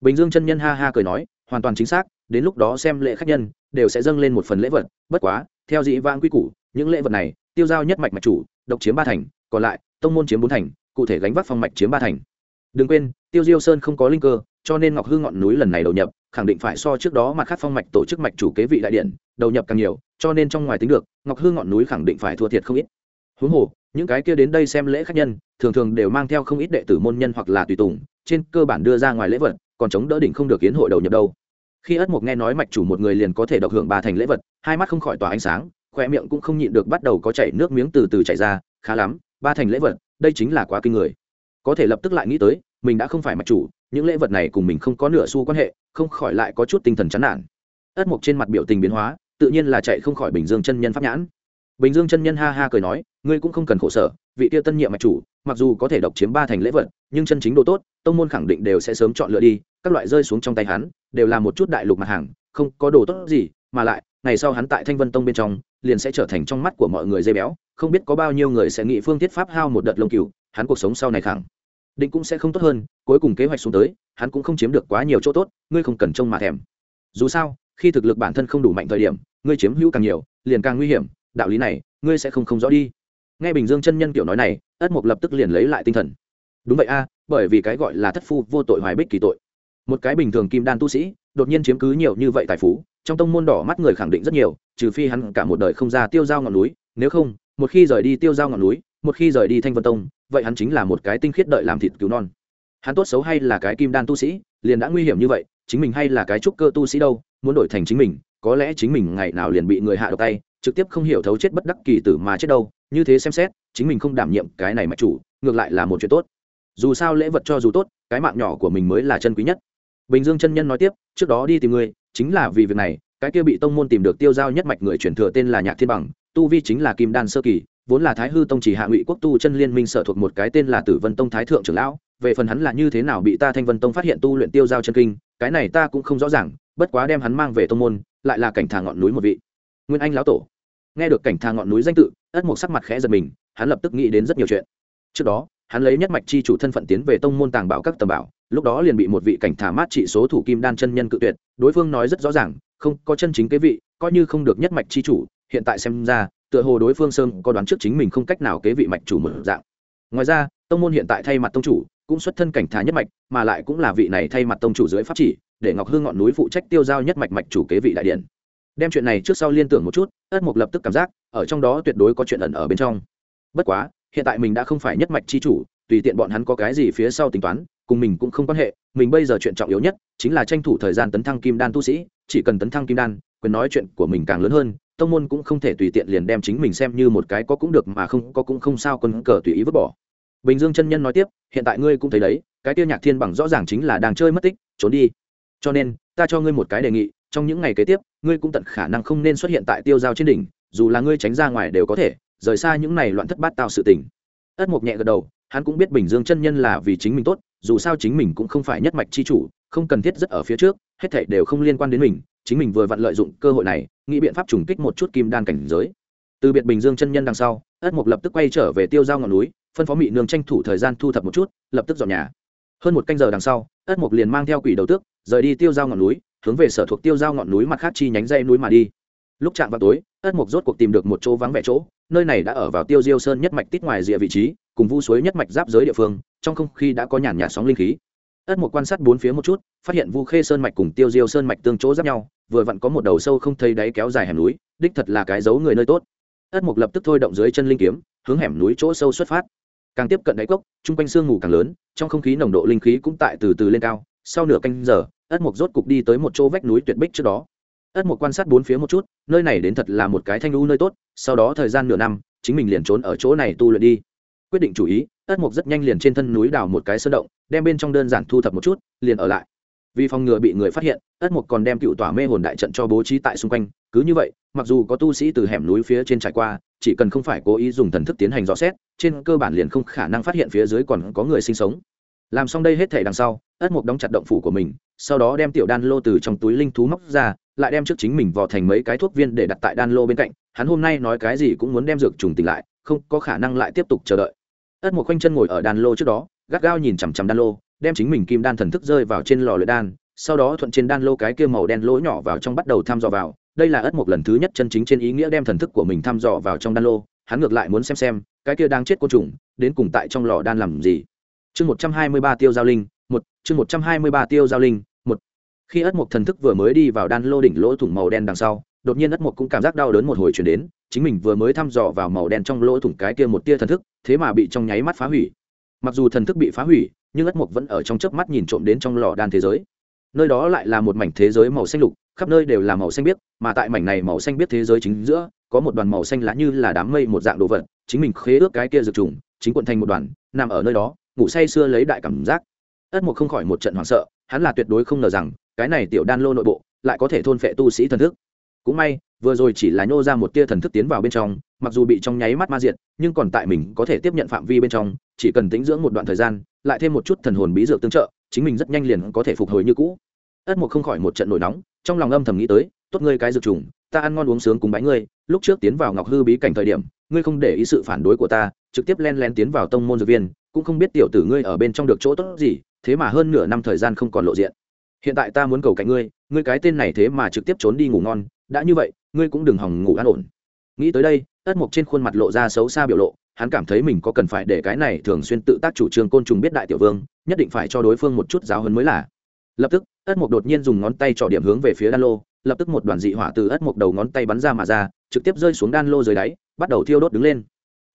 Bình dương chân nhân ha ha cười nói, hoàn toàn chính xác, đến lúc đó xem lễ khách nhân, đều sẽ dâng lên một phần lễ vật, bất quá, theo dĩ vãng quy củ, những lễ vật này, tiêu giao nhất mạch mạch chủ, độc chiếm ba thành, còn lại, tông môn chiếm bốn thành, cụ thể gánh vác phong mạch chiếm ba thành. Đừng quên, tiêu diêu sơn không có linh cơ, cho nên ngọc hư ngọn núi lần này đầu nhập khẳng định phải so trước đó mặt khác phong mạch tổ chức mạch chủ kế vị đại điện đầu nhập càng nhiều, cho nên trong ngoài tính được, ngọc hư ngọn núi khẳng định phải thua thiệt không ít. Huống hồ, những cái kia đến đây xem lễ khách nhân, thường thường đều mang theo không ít đệ tử môn nhân hoặc là tùy tùng, trên cơ bản đưa ra ngoài lễ vật, còn chống đỡ đỉnh không được kiến hội đầu nhập đâu. Khi ất mục nghe nói mạch chủ một người liền có thể độc hưởng ba thành lễ vật, hai mắt không khỏi tỏa ánh sáng, khoe miệng cũng không nhịn được bắt đầu có chảy nước miếng từ từ chảy ra, khá lắm, ba thành lễ vật, đây chính là quá kinh người. Có thể lập tức lại nghĩ tới, mình đã không phải mạch chủ những lễ vật này cùng mình không có nửa xu quan hệ, không khỏi lại có chút tinh thần chán nản. Ất mục trên mặt biểu tình biến hóa, tự nhiên là chạy không khỏi bình dương chân nhân pháp nhãn. Bình dương chân nhân ha ha cười nói, ngươi cũng không cần khổ sở, vị tiêu tân nhiệm mạch chủ, mặc dù có thể độc chiếm ba thành lễ vật, nhưng chân chính độ tốt, tông môn khẳng định đều sẽ sớm chọn lựa đi, các loại rơi xuống trong tay hắn, đều là một chút đại lục mặt hàng, không có đồ tốt gì, mà lại, ngày sau hắn tại thanh vân tông bên trong, liền sẽ trở thành trong mắt của mọi người dây béo, không biết có bao nhiêu người sẽ nghĩ phương thiết pháp hao một đợt lông cừu, hắn cuộc sống sau này khẳng định cũng sẽ không tốt hơn, cuối cùng kế hoạch xuống tới, hắn cũng không chiếm được quá nhiều chỗ tốt, ngươi không cần trông mà thèm. Dù sao, khi thực lực bản thân không đủ mạnh thời điểm, ngươi chiếm hữu càng nhiều, liền càng nguy hiểm, đạo lý này, ngươi sẽ không không rõ đi. Nghe bình dương chân nhân kiểu nói này, ất mục lập tức liền lấy lại tinh thần. Đúng vậy a, bởi vì cái gọi là thất phu vô tội hoài bích kỳ tội. Một cái bình thường kim đan tu sĩ, đột nhiên chiếm cứ nhiều như vậy tài phú, trong tông môn đỏ mắt người khẳng định rất nhiều, trừ phi hắn cả một đời không ra tiêu giao ngọn núi, nếu không, một khi rời đi tiêu giao ngọn núi, một khi rời đi thanh vân tông vậy hắn chính là một cái tinh khiết đợi làm thịt cứu non. Hắn tốt xấu hay là cái kim đan tu sĩ, liền đã nguy hiểm như vậy, chính mình hay là cái trúc cơ tu sĩ đâu, muốn đổi thành chính mình, có lẽ chính mình ngày nào liền bị người hạ độc tay, trực tiếp không hiểu thấu chết bất đắc kỳ tử mà chết đâu, như thế xem xét, chính mình không đảm nhiệm cái này mà chủ, ngược lại là một chuyện tốt. Dù sao lễ vật cho dù tốt, cái mạng nhỏ của mình mới là chân quý nhất. Bình dương chân nhân nói tiếp, trước đó đi tìm ngươi chính là vì việc này, cái kia bị tông môn tìm được tiêu giao nhất mạch người truyền thừa tên là nhạc thiên bằng, tu vi chính là kim đan sơ kỳ vốn là thái hư tông chỉ hạ ngụy quốc tu chân liên minh sở thuộc một cái tên là tử vân tông thái thượng trưởng lão, về phần hắn là như thế nào bị ta thanh vân tông phát hiện tu luyện tiêu giao chân kinh, cái này ta cũng không rõ ràng, bất quá đem hắn mang về tông môn, lại là cảnh thà ngọn núi một vị. Nguyên anh lão tổ. Nghe được cảnh thà ngọn núi danh tự, ất một sắc mặt khẽ giật mình, hắn lập tức nghĩ đến rất nhiều chuyện. Trước đó, hắn lấy nhất mạch chi chủ thân phận tiến về tông môn tàng bảo các tầm bảo, lúc đó liền bị một vị cảnh thả mát trị số thủ kim đan chân nhân cự tuyệt, đối phương nói rất rõ ràng, không có chân chính kế vị, coi như không được nhất mạch chi chủ hiện tại xem ra, tựa hồ đối phương sơn có đoán trước chính mình không cách nào kế vị mạch chủ một dạng. Ngoài ra, tông môn hiện tại thay mặt tông chủ, cũng xuất thân cảnh thá nhất mạch, mà lại cũng là vị này thay mặt tông chủ dưới pháp chỉ, để ngọc hương ngọn núi phụ trách tiêu giao nhất mạch mạch chủ kế vị đại điện. Đem chuyện này trước sau liên tưởng một chút, ất mục lập tức cảm giác, ở trong đó tuyệt đối có chuyện ẩn ở bên trong. Bất quá, hiện tại mình đã không phải nhất mạch chi chủ, tùy tiện bọn hắn có cái gì phía sau tính toán, cùng mình cũng không quan hệ, mình bây giờ chuyện trọng yếu nhất, chính là tranh thủ thời gian tấn thăng kim đan tu sĩ, chỉ cần tấn thăng kim đan, quyền nói chuyện của mình càng lớn hơn tông môn cũng không thể tùy tiện liền đem chính mình xem như một cái có cũng được mà không có cũng không sao quân cờ tùy ý vứt bỏ. Bình dương chân nhân nói tiếp, hiện tại ngươi cũng thấy đấy, cái tiêu nhạc thiên bằng rõ ràng chính là đang chơi mất tích, trốn đi. Cho nên, ta cho ngươi một cái đề nghị, trong những ngày kế tiếp, ngươi cũng tận khả năng không nên xuất hiện tại tiêu giao trên đỉnh, dù là ngươi tránh ra ngoài đều có thể, rời xa những này loạn thất bát tạo sự tình. Ất mộc nhẹ gật đầu, hắn cũng biết bình dương chân nhân là vì chính mình tốt, dù sao chính mình cũng không phải nhất mạch chi chủ, không cần thiết rất ở phía trước, hết thảy đều không liên quan đến mình chính mình vừa vặn lợi dụng cơ hội này, nghĩ biện pháp trùng kích một chút kim đan cảnh giới. Từ biệt bình dương chân nhân đằng sau, ất mục lập tức quay trở về tiêu giao ngọn núi, phân phó mị nương tranh thủ thời gian thu thập một chút, lập tức dọn nhà. Hơn một canh giờ đằng sau, ất mục liền mang theo quỷ đầu tước, rời đi tiêu giao ngọn núi, hướng về sở thuộc tiêu giao ngọn núi mặt khác chi nhánh dây núi mà đi. Lúc chạm vào tối, ất mục rốt cuộc tìm được một chỗ vắng vẻ chỗ, nơi này đã ở vào tiêu diêu sơn nhất mạch tít ngoài rìa vị trí, cùng vu suối nhất mạch giáp giới địa phương, trong không khí đã có nhàn nhạt sóng linh khí ất một quan sát bốn phía một chút, phát hiện vu khê sơn mạch cùng tiêu diêu sơn mạch tương chỗ giáp nhau, vừa vặn có một đầu sâu không thấy đáy kéo dài hẻm núi, đích thật là cái giấu người nơi tốt. Ất mục lập tức thôi động dưới chân linh kiếm, hướng hẻm núi chỗ sâu xuất phát. Càng tiếp cận đáy cốc, chung quanh sương mù càng lớn, trong không khí nồng độ linh khí cũng tại từ từ lên cao. Sau nửa canh giờ, ất mục rốt cục đi tới một chỗ vách núi tuyệt bích trước đó. Ất mục quan sát bốn phía một chút, nơi này đến thật là một cái thanh lưu nơi tốt, sau đó thời gian nửa năm, chính mình liền trốn ở chỗ này tu luyện đi quyết định chủ ý, ất mục rất nhanh liền trên thân núi đào một cái sơn động, đem bên trong đơn giản thu thập một chút, liền ở lại. Vì phòng ngừa bị người phát hiện, ất mục còn đem cựu tỏa mê hồn đại trận cho bố trí tại xung quanh, cứ như vậy, mặc dù có tu sĩ từ hẻm núi phía trên trải qua, chỉ cần không phải cố ý dùng thần thức tiến hành rõ xét, trên cơ bản liền không khả năng phát hiện phía dưới còn có người sinh sống. Làm xong đây hết thể đằng sau, ất mục đóng chặt động phủ của mình, sau đó đem tiểu đan lô từ trong túi linh thú móc ra, lại đem trước chính mình vò thành mấy cái thuốc viên để đặt tại đan lô bên cạnh, hắn hôm nay nói cái gì cũng muốn đem dược trùng tỉnh lại, không có khả năng lại tiếp tục chờ đợi ất một khoanh chân ngồi ở đan lô trước đó, gắt gao nhìn chằm chằm đan lô, đem chính mình kim đan thần thức rơi vào trên lò luyện đan, sau đó thuận trên đan lô cái kia màu đen lỗ nhỏ vào trong bắt đầu thăm dò vào. Đây là ất một lần thứ nhất chân chính trên ý nghĩa đem thần thức của mình thăm dò vào trong đan lô, hắn ngược lại muốn xem xem, cái kia đang chết côn trùng, đến cùng tại trong lò đan làm gì. Chương một trăm hai mươi ba tiêu giao linh, một, chương một trăm hai mươi ba tiêu giao linh, một. Khi ất mộc thần thức vừa mới đi vào đan lô đỉnh lỗ thủng màu đen đằng sau, đột nhiên ất mộc cũng cảm giác đau đớn một hồi chuyển đến chính mình vừa mới thăm dò vào màu đen trong lỗ thủng cái kia một tia thần thức, thế mà bị trong nháy mắt phá hủy. Mặc dù thần thức bị phá hủy, nhưng ất mộc vẫn ở trong chớp mắt nhìn trộm đến trong lò đan thế giới. Nơi đó lại là một mảnh thế giới màu xanh lục, khắp nơi đều là màu xanh biếc, mà tại mảnh này màu xanh biếc thế giới chính giữa, có một đoàn màu xanh lá như là đám mây một dạng đồ vật, chính mình khế ước cái kia dược trùng, chính quận thành một đoàn, nằm ở nơi đó, ngủ say sưa lấy đại cảm giác. Ất mộc không khỏi một trận hoảng sợ, hắn là tuyệt đối không ngờ rằng, cái này tiểu đan lô nội bộ, lại có thể thôn phệ tu sĩ thần thức cũng may, vừa rồi chỉ là nhô ra một tia thần thức tiến vào bên trong, mặc dù bị trong nháy mắt ma diệt, nhưng còn tại mình có thể tiếp nhận phạm vi bên trong, chỉ cần tính dưỡng một đoạn thời gian, lại thêm một chút thần hồn bí dược tương trợ, chính mình rất nhanh liền có thể phục hồi như cũ. Ất mục không khỏi một trận nổi nóng, trong lòng âm thầm nghĩ tới, tốt ngươi cái dược trùng, ta ăn ngon uống sướng cùng bái ngươi, lúc trước tiến vào ngọc hư bí cảnh thời điểm, ngươi không để ý sự phản đối của ta, trực tiếp len len tiến vào tông môn dược viên, cũng không biết tiểu tử ngươi ở bên trong được chỗ tốt gì, thế mà hơn nửa năm thời gian không còn lộ diện. Hiện tại ta muốn cầu cạnh ngươi ngươi cái tên này thế mà trực tiếp trốn đi ngủ ngon đã như vậy, ngươi cũng đừng hòng ngủ an ổn. Nghĩ tới đây ất mộc trên khuôn mặt lộ ra xấu xa biểu lộ, hắn cảm thấy mình có cần phải để cái này thường xuyên tự tác chủ trương côn trùng biết đại tiểu vương, nhất định phải cho đối phương một chút giáo hấn mới là. Lập tức ất mộc đột nhiên dùng ngón tay trỏ điểm hướng về phía đan lô, lập tức một đoàn dị hỏa từ ất mộc đầu ngón tay bắn ra mà ra, trực tiếp rơi xuống đan lô dưới đáy, bắt đầu thiêu đốt đứng lên.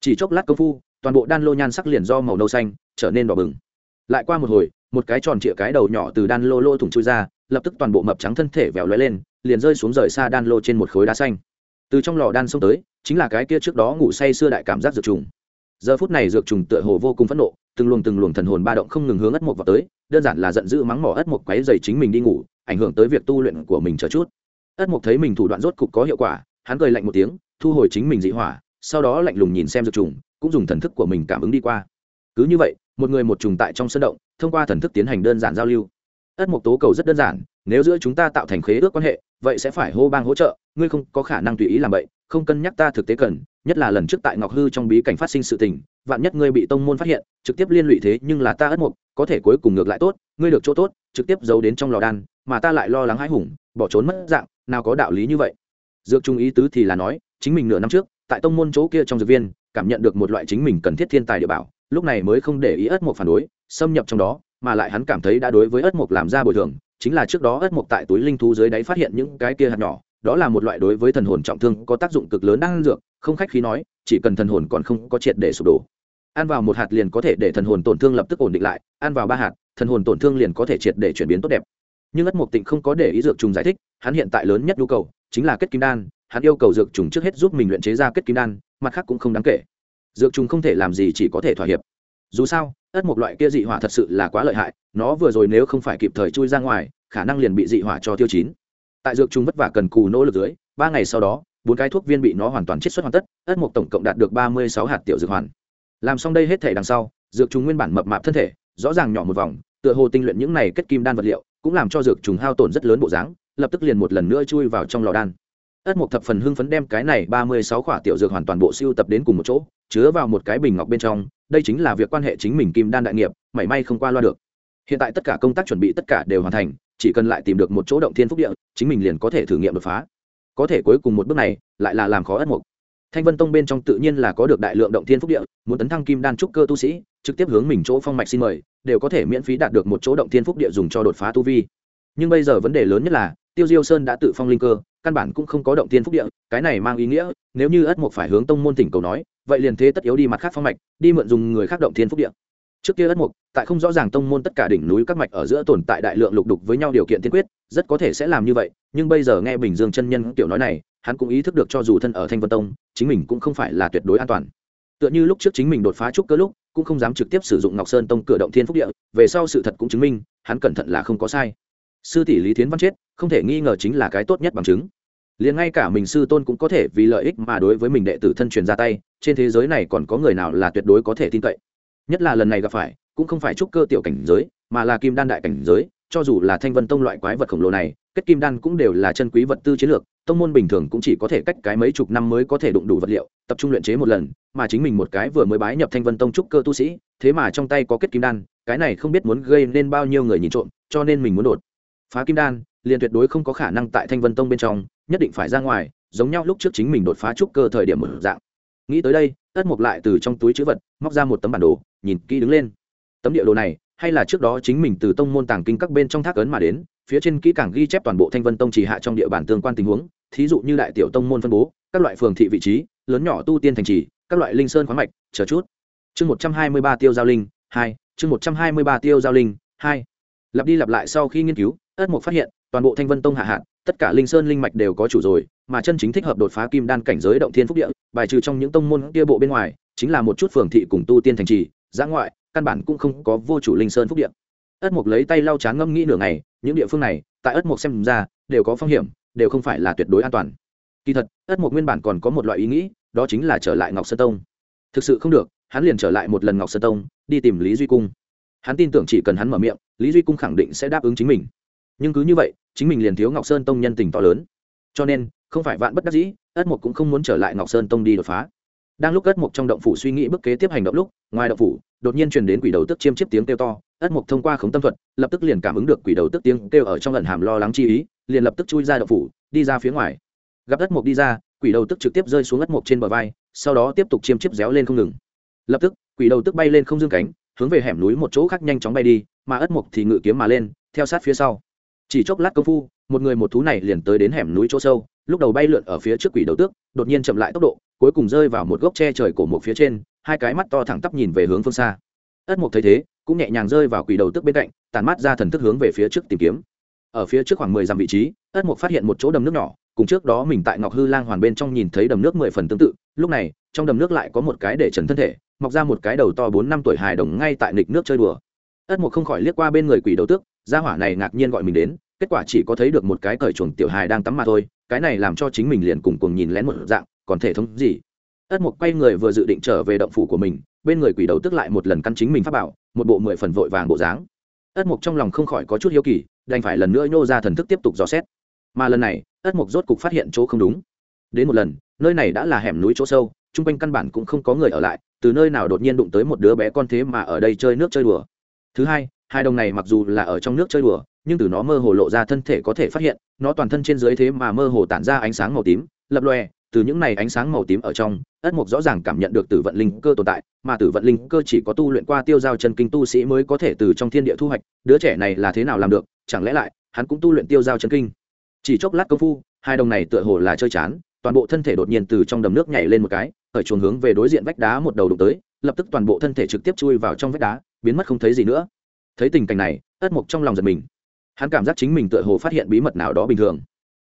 Chỉ chốc lát công phu, toàn bộ đan lô nhan sắc liền do màu nâu xanh, trở nên đỏ bừng. Lại qua một hồi, một cái tròn trịa cái đầu nhỏ từ đan lô lô thủng chui ra lập tức toàn bộ mập trắng thân thể vẹo lóe lên, liền rơi xuống rời xa đan lô trên một khối đá xanh. Từ trong lò đan xông tới, chính là cái kia trước đó ngủ say xưa đại cảm giác dược trùng. Giờ phút này dược trùng tựa hồ vô cùng phẫn nộ, từng luồng từng luồng thần hồn ba động không ngừng hướng ất mộc vào tới, đơn giản là giận dữ mắng mỏ ất mộc quấy dày chính mình đi ngủ, ảnh hưởng tới việc tu luyện của mình chờ chút. Ất mộc thấy mình thủ đoạn rốt cục có hiệu quả, hắn cười lạnh một tiếng, thu hồi chính mình dị hỏa, sau đó lạnh lùng nhìn xem dược trùng, cũng dùng thần thức của mình cảm ứng đi qua. Cứ như vậy, một người một trùng tại trong sân động, thông qua thần thức tiến hành đơn giản giao lưu ất mộc tố cầu rất đơn giản, nếu giữa chúng ta tạo thành khế ước quan hệ, vậy sẽ phải hô bang hỗ trợ, ngươi không có khả năng tùy ý làm vậy, không cân nhắc ta thực tế cần, nhất là lần trước tại ngọc hư trong bí cảnh phát sinh sự tình, vạn nhất ngươi bị tông môn phát hiện, trực tiếp liên lụy thế nhưng là ta ất mộc, có thể cuối cùng ngược lại tốt, ngươi được chỗ tốt, trực tiếp giấu đến trong lò đan, mà ta lại lo lắng hãi hùng, bỏ trốn mất dạng, nào có đạo lý như vậy. Dược trung ý tứ thì là nói, chính mình nửa năm trước, tại tông môn chỗ kia trong dược viên, cảm nhận được một loại chính mình cần thiết thiên tài địa bảo, lúc này mới không để ý ất mộc phản đối, xâm nhập trong đó mà lại hắn cảm thấy đã đối với ất mộc làm ra bồi thường, chính là trước đó ất mộc tại túi linh thú dưới đáy phát hiện những cái kia hạt nhỏ, đó là một loại đối với thần hồn trọng thương có tác dụng cực lớn đang dược, không khách khí nói, chỉ cần thần hồn còn không có triệt để sụp đổ. Ăn vào một hạt liền có thể để thần hồn tổn thương lập tức ổn định lại, ăn vào ba hạt, thần hồn tổn thương liền có thể triệt để chuyển biến tốt đẹp. Nhưng ất mộc tịnh không có để ý dược trùng giải thích, hắn hiện tại lớn nhất nhu cầu chính là kết kim đan, hắn yêu cầu dược trùng trước hết giúp mình luyện chế ra kết kim đan, mặt khác cũng không đáng kể. Dược trùng không thể làm gì chỉ có thể thỏa hiệp dù sao, ất một loại kia dị hỏa thật sự là quá lợi hại, nó vừa rồi nếu không phải kịp thời chui ra ngoài, khả năng liền bị dị hỏa cho tiêu chín. Tại dược trùng vất vả cần cù nỗ lực dưới, ba ngày sau đó, bốn cái thuốc viên bị nó hoàn toàn chiết xuất hoàn tất, ất một tổng cộng đạt được ba mươi sáu hạt tiểu dược hoàn. Làm xong đây hết thể đằng sau, dược trùng nguyên bản mập mạp thân thể, rõ ràng nhỏ một vòng, tựa hồ tinh luyện những này kết kim đan vật liệu, cũng làm cho dược trùng hao tổn rất lớn bộ dáng, lập tức liền một lần nữa chui vào trong lò đan ất một thập phần hưng phấn đem cái này ba mươi sáu khỏa tiểu dược hoàn toàn bộ siêu tập đến cùng một chỗ, chứa vào một cái bình ngọc bên trong, đây chính là việc quan hệ chính mình kim đan đại nghiệp, mảy may không qua loa được. Hiện tại tất cả công tác chuẩn bị tất cả đều hoàn thành, chỉ cần lại tìm được một chỗ động thiên phúc địa, chính mình liền có thể thử nghiệm đột phá. Có thể cuối cùng một bước này, lại là làm khó ất mục thanh vân tông bên trong tự nhiên là có được đại lượng động thiên phúc địa, muốn tấn thăng kim đan trúc cơ tu sĩ, trực tiếp hướng mình chỗ phong mạch xin mời, đều có thể miễn phí đạt được một chỗ động thiên phúc địa dùng cho đột phá tu vi. Nhưng bây giờ vấn đề lớn nhất là, tiêu diêu sơn đã tự phong linh cơ căn bản cũng không có động tiên phúc địa, cái này mang ý nghĩa, nếu như ất mục phải hướng tông môn tỉnh cầu nói, vậy liền thế tất yếu đi mặt khác phong mạch, đi mượn dùng người khác động thiên phúc địa. Trước kia ất mục, tại không rõ ràng tông môn tất cả đỉnh núi các mạch ở giữa tồn tại đại lượng lục đục với nhau điều kiện tiên quyết, rất có thể sẽ làm như vậy, nhưng bây giờ nghe bình dương chân nhân tiểu nói này, hắn cũng ý thức được cho dù thân ở thanh vân tông, chính mình cũng không phải là tuyệt đối an toàn. Tựa như lúc trước chính mình đột phá trúc cơ lúc, cũng không dám trực tiếp sử dụng ngọc sơn tông cửa động thiên phúc địa, về sau sự thật cũng chứng minh, hắn cẩn thận là không có sai sư tỷ lý thiến văn chết, không thể nghi ngờ chính là cái tốt nhất bằng chứng. Liền ngay cả mình sư tôn cũng có thể vì lợi ích mà đối với mình đệ tử thân truyền ra tay, trên thế giới này còn có người nào là tuyệt đối có thể tin cậy? Nhất là lần này gặp phải, cũng không phải trúc cơ tiểu cảnh giới, mà là kim đan đại cảnh giới, cho dù là thanh vân tông loại quái vật khổng lồ này, kết kim đan cũng đều là chân quý vật tư chiến lược, tông môn bình thường cũng chỉ có thể cách cái mấy chục năm mới có thể đụng đủ vật liệu, tập trung luyện chế một lần, mà chính mình một cái vừa mới bái nhập thanh vân tông trúc cơ tu sĩ, thế mà trong tay có kết kim đan, cái này không biết muốn gây nên bao nhiêu người nhìn trộm, cho nên mình muốn đột phá kim đan, liền tuyệt đối không có khả năng tại thanh vân tông bên trong, nhất định phải ra ngoài, giống nhau lúc trước chính mình đột phá trúc cơ thời điểm một dạng. Nghĩ tới đây, ất mục lại từ trong túi chữ vật, móc ra một tấm bản đồ, nhìn kỹ đứng lên. Tấm địa đồ này, hay là trước đó chính mình từ tông môn tàng kinh các bên trong thác ấn mà đến, phía trên kỹ càng ghi chép toàn bộ thanh vân tông chỉ hạ trong địa bàn tương quan tình huống, thí dụ như đại tiểu tông môn phân bố, các loại phường thị vị trí, lớn nhỏ tu tiên thành trì, các loại linh sơn khoáng mạch, chờ chút. Chương một trăm hai mươi ba tiêu giao linh, hai, chương một trăm hai mươi ba tiêu giao linh, hai. Lặp đi lặp lại sau khi nghiên cứu ất mục phát hiện, toàn bộ thanh vân tông hạ hạn tất cả linh sơn linh mạch đều có chủ rồi, mà chân chính thích hợp đột phá kim đan cảnh giới động thiên phúc địa, bài trừ trong những tông môn kia bộ bên ngoài, chính là một chút phường thị cùng tu tiên thành trì, giã ngoại, căn bản cũng không có vô chủ linh sơn phúc địa. Ất mục lấy tay lau chán ngâm nghĩ nửa ngày, những địa phương này, tại ất mục xem ra, đều có phong hiểm, đều không phải là tuyệt đối an toàn. Kỳ thật, ất mục nguyên bản còn có một loại ý nghĩ, đó chính là trở lại ngọc sơn tông. Thực sự không được, hắn liền trở lại một lần ngọc sơn tông, đi tìm lý duy cung. Hắn tin tưởng chỉ cần hắn mở miệng, lý duy cung khẳng định sẽ đáp ứng chính mình nhưng cứ như vậy, chính mình liền thiếu ngọc sơn tông nhân tình to lớn. Cho nên, không phải vạn bất đắc dĩ, ất mục cũng không muốn trở lại ngọc sơn tông đi đột phá. Đang lúc ất mục trong động phủ suy nghĩ bước kế tiếp hành động lúc, ngoài động phủ, đột nhiên truyền đến quỷ đầu tức chiêm chiếp tiếng kêu to. Ất mục thông qua khống tâm thuật, lập tức liền cảm ứng được quỷ đầu tức tiếng kêu ở trong lần hàm lo lắng chi ý, liền lập tức chui ra động phủ, đi ra phía ngoài. Gặp ất mục đi ra, quỷ đầu tức trực tiếp rơi xuống ất mục trên bờ vai, sau đó tiếp tục chiêm chiếp réo lên không ngừng. Lập tức, quỷ đầu tức bay lên không dương cánh, hướng về hẻm núi một chỗ khác nhanh chóng bay đi, mà ất mục thì ngự kiếm mà lên, theo sát phía sau chỉ chốc lát công phu, một người một thú này liền tới đến hẻm núi chỗ sâu, lúc đầu bay lượn ở phía trước quỷ đầu tước, đột nhiên chậm lại tốc độ, cuối cùng rơi vào một gốc tre trời cổ một phía trên, hai cái mắt to thẳng tắp nhìn về hướng phương xa. Ất mục thấy thế, cũng nhẹ nhàng rơi vào quỷ đầu tước bên cạnh tàn mắt ra thần thức hướng về phía trước tìm kiếm. Ở phía trước khoảng mười dặm vị trí, ất mục phát hiện một chỗ đầm nước nhỏ, cùng trước đó mình tại ngọc hư lang hoàn bên trong nhìn thấy đầm nước mười phần tương tự, lúc này, trong đầm nước lại có một cái để trần thân thể, mọc ra một cái đầu to bốn năm tuổi hài đồng ngay tại nịch nước chơi đùa. Ất mục không khỏi liếc qua bên người quỷ đầu tước gia hỏa này ngạc nhiên gọi mình đến, kết quả chỉ có thấy được một cái cởi chuồng tiểu hài đang tắm mà thôi, cái này làm cho chính mình liền cùng cùng nhìn lén một dạng, còn thể thống gì? Ất mục quay người vừa dự định trở về động phủ của mình, bên người quỷ đầu tức lại một lần căn chính mình phát bảo, một bộ mười phần vội vàng bộ dáng. Ất mục trong lòng không khỏi có chút hiếu kỳ, đành phải lần nữa nhô ra thần thức tiếp tục dò xét. Mà lần này, ất mục rốt cục phát hiện chỗ không đúng. Đến một lần, nơi này đã là hẻm núi chỗ sâu, chung quanh căn bản cũng không có người ở lại, từ nơi nào đột nhiên đụng tới một đứa bé con thế mà ở đây chơi nước chơi đùa. Thứ hai hai đồng này mặc dù là ở trong nước chơi đùa, nhưng từ nó mơ hồ lộ ra thân thể có thể phát hiện, nó toàn thân trên dưới thế mà mơ hồ tản ra ánh sáng màu tím, lập lòe, từ những này ánh sáng màu tím ở trong, ất mục rõ ràng cảm nhận được tử vận linh cơ tồn tại, mà tử vận linh cơ chỉ có tu luyện qua tiêu giao chân kinh tu sĩ mới có thể từ trong thiên địa thu hoạch, đứa trẻ này là thế nào làm được, chẳng lẽ lại, hắn cũng tu luyện tiêu giao chân kinh. Chỉ chốc lát công phu, hai đồng này tựa hồ là chơi chán, toàn bộ thân thể đột nhiên từ trong đầm nước nhảy lên một cái ở chuồng hướng về đối diện vách đá một đầu đụng tới, lập tức toàn bộ thân thể trực tiếp chui vào trong vách đá, biến mất không thấy gì nữa thấy tình cảnh này, ất mục trong lòng giật mình. Hắn cảm giác chính mình tựa hồ phát hiện bí mật nào đó bình thường.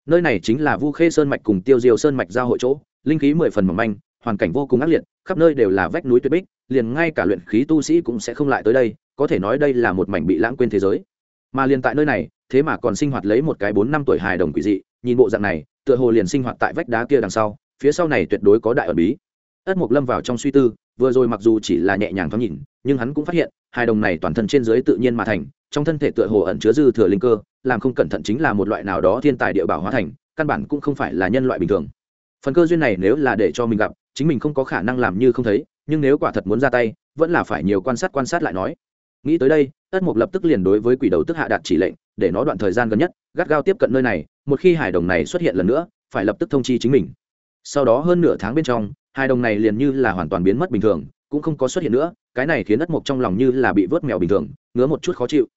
Nơi này chính là vu khê sơn mạch cùng tiêu diêu sơn mạch giao hội chỗ, linh khí mười phần mỏng manh, hoàn cảnh vô cùng ác liệt, khắp nơi đều là vách núi tuyệt bích, liền ngay cả luyện khí tu sĩ cũng sẽ không lại tới đây, có thể nói đây là một mảnh bị lãng quên thế giới. Mà liền tại nơi này, thế mà còn sinh hoạt lấy một cái bốn năm tuổi hài đồng quỷ dị, nhìn bộ dạng này, tựa hồ liền sinh hoạt tại vách đá kia đằng sau, phía sau này tuyệt đối có đại ẩn bí ất mục lâm vào trong suy tư, vừa rồi mặc dù chỉ là nhẹ nhàng thoáng nhìn, nhưng hắn cũng phát hiện, hai đồng này toàn thân trên dưới tự nhiên mà thành, trong thân thể tựa hồ ẩn chứa dư thừa linh cơ, làm không cẩn thận chính là một loại nào đó thiên tài địa bảo hóa thành, căn bản cũng không phải là nhân loại bình thường. Phần cơ duyên này nếu là để cho mình gặp, chính mình không có khả năng làm như không thấy, nhưng nếu quả thật muốn ra tay, vẫn là phải nhiều quan sát quan sát lại nói. Nghĩ tới đây, ất mục lập tức liền đối với quỷ đầu tức hạ đạt chỉ lệnh, để nó đoạn thời gian gần nhất, gắt gao tiếp cận nơi này, một khi hải đồng này xuất hiện lần nữa, phải lập tức thông chi chính mình. Sau đó hơn nửa tháng bên trong hai đồng này liền như là hoàn toàn biến mất bình thường, cũng không có xuất hiện nữa, cái này khiến ất mộc trong lòng như là bị vớt mèo bình thường, ngứa một chút khó chịu.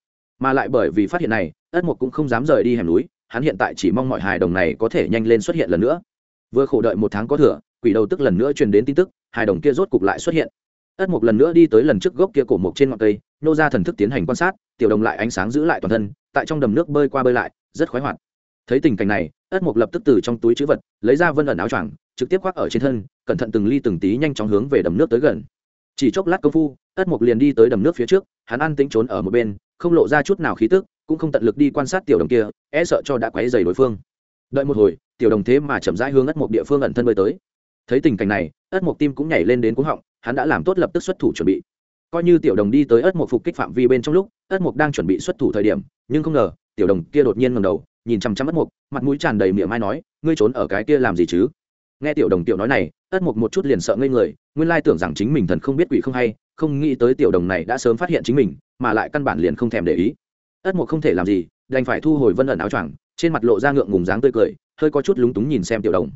Mà lại bởi vì phát hiện này, ất mộc cũng không dám rời đi hẻm núi, hắn hiện tại chỉ mong mọi hài đồng này có thể nhanh lên xuất hiện lần nữa. Vừa khổ đợi một tháng có thừa, quỷ đầu tức lần nữa truyền đến tin tức, hài đồng kia rốt cục lại xuất hiện. Ất mộc lần nữa đi tới lần trước gốc kia cổ mộc trên ngọn cây, nô ra thần thức tiến hành quan sát, tiểu đồng lại ánh sáng giữ lại toàn thân, tại trong đầm nước bơi qua bơi lại, rất khoái hoạt. Thấy tình cảnh này, ất mộc lập tức từ trong túi chữ vật, lấy ra vân ẩn áo choàng, trực tiếp khoác ở trên thân cẩn thận từng ly từng tí nhanh chóng hướng về đầm nước tới gần. Chỉ chốc lát công phu ất mục liền đi tới đầm nước phía trước, hắn ăn tính trốn ở một bên, không lộ ra chút nào khí tức, cũng không tận lực đi quan sát tiểu đồng kia e sợ cho đã quấy dày đối phương. Đợi một hồi, tiểu đồng thế mà chậm rãi hướng ất mục địa phương ẩn thân bơi tới. Thấy tình cảnh này ất mục tim cũng nhảy lên đến cuống họng, hắn đã làm tốt lập tức xuất thủ chuẩn bị. Coi như tiểu đồng đi tới ất mục phục kích phạm vi bên trong lúc ất mục đang chuẩn bị xuất thủ thời điểm, nhưng không ngờ, tiểu đồng kia đột nhiên ngầm đầu, nhìn chăm chăm ất mục mặt mũi tràn đầy miệng mai nói, ngươi trốn ở cái kia làm gì chứ? Nghe tiểu đồng tiểu nói này ất mục một chút liền sợ ngây người, nguyên lai tưởng rằng chính mình thần không biết quỷ không hay, không nghĩ tới tiểu đồng này đã sớm phát hiện chính mình, mà lại căn bản liền không thèm để ý. Ất mục không thể làm gì, đành phải thu hồi vân ẩn áo choàng, trên mặt lộ ra ngượng ngùng dáng tươi cười, hơi có chút lúng túng nhìn xem tiểu đồng.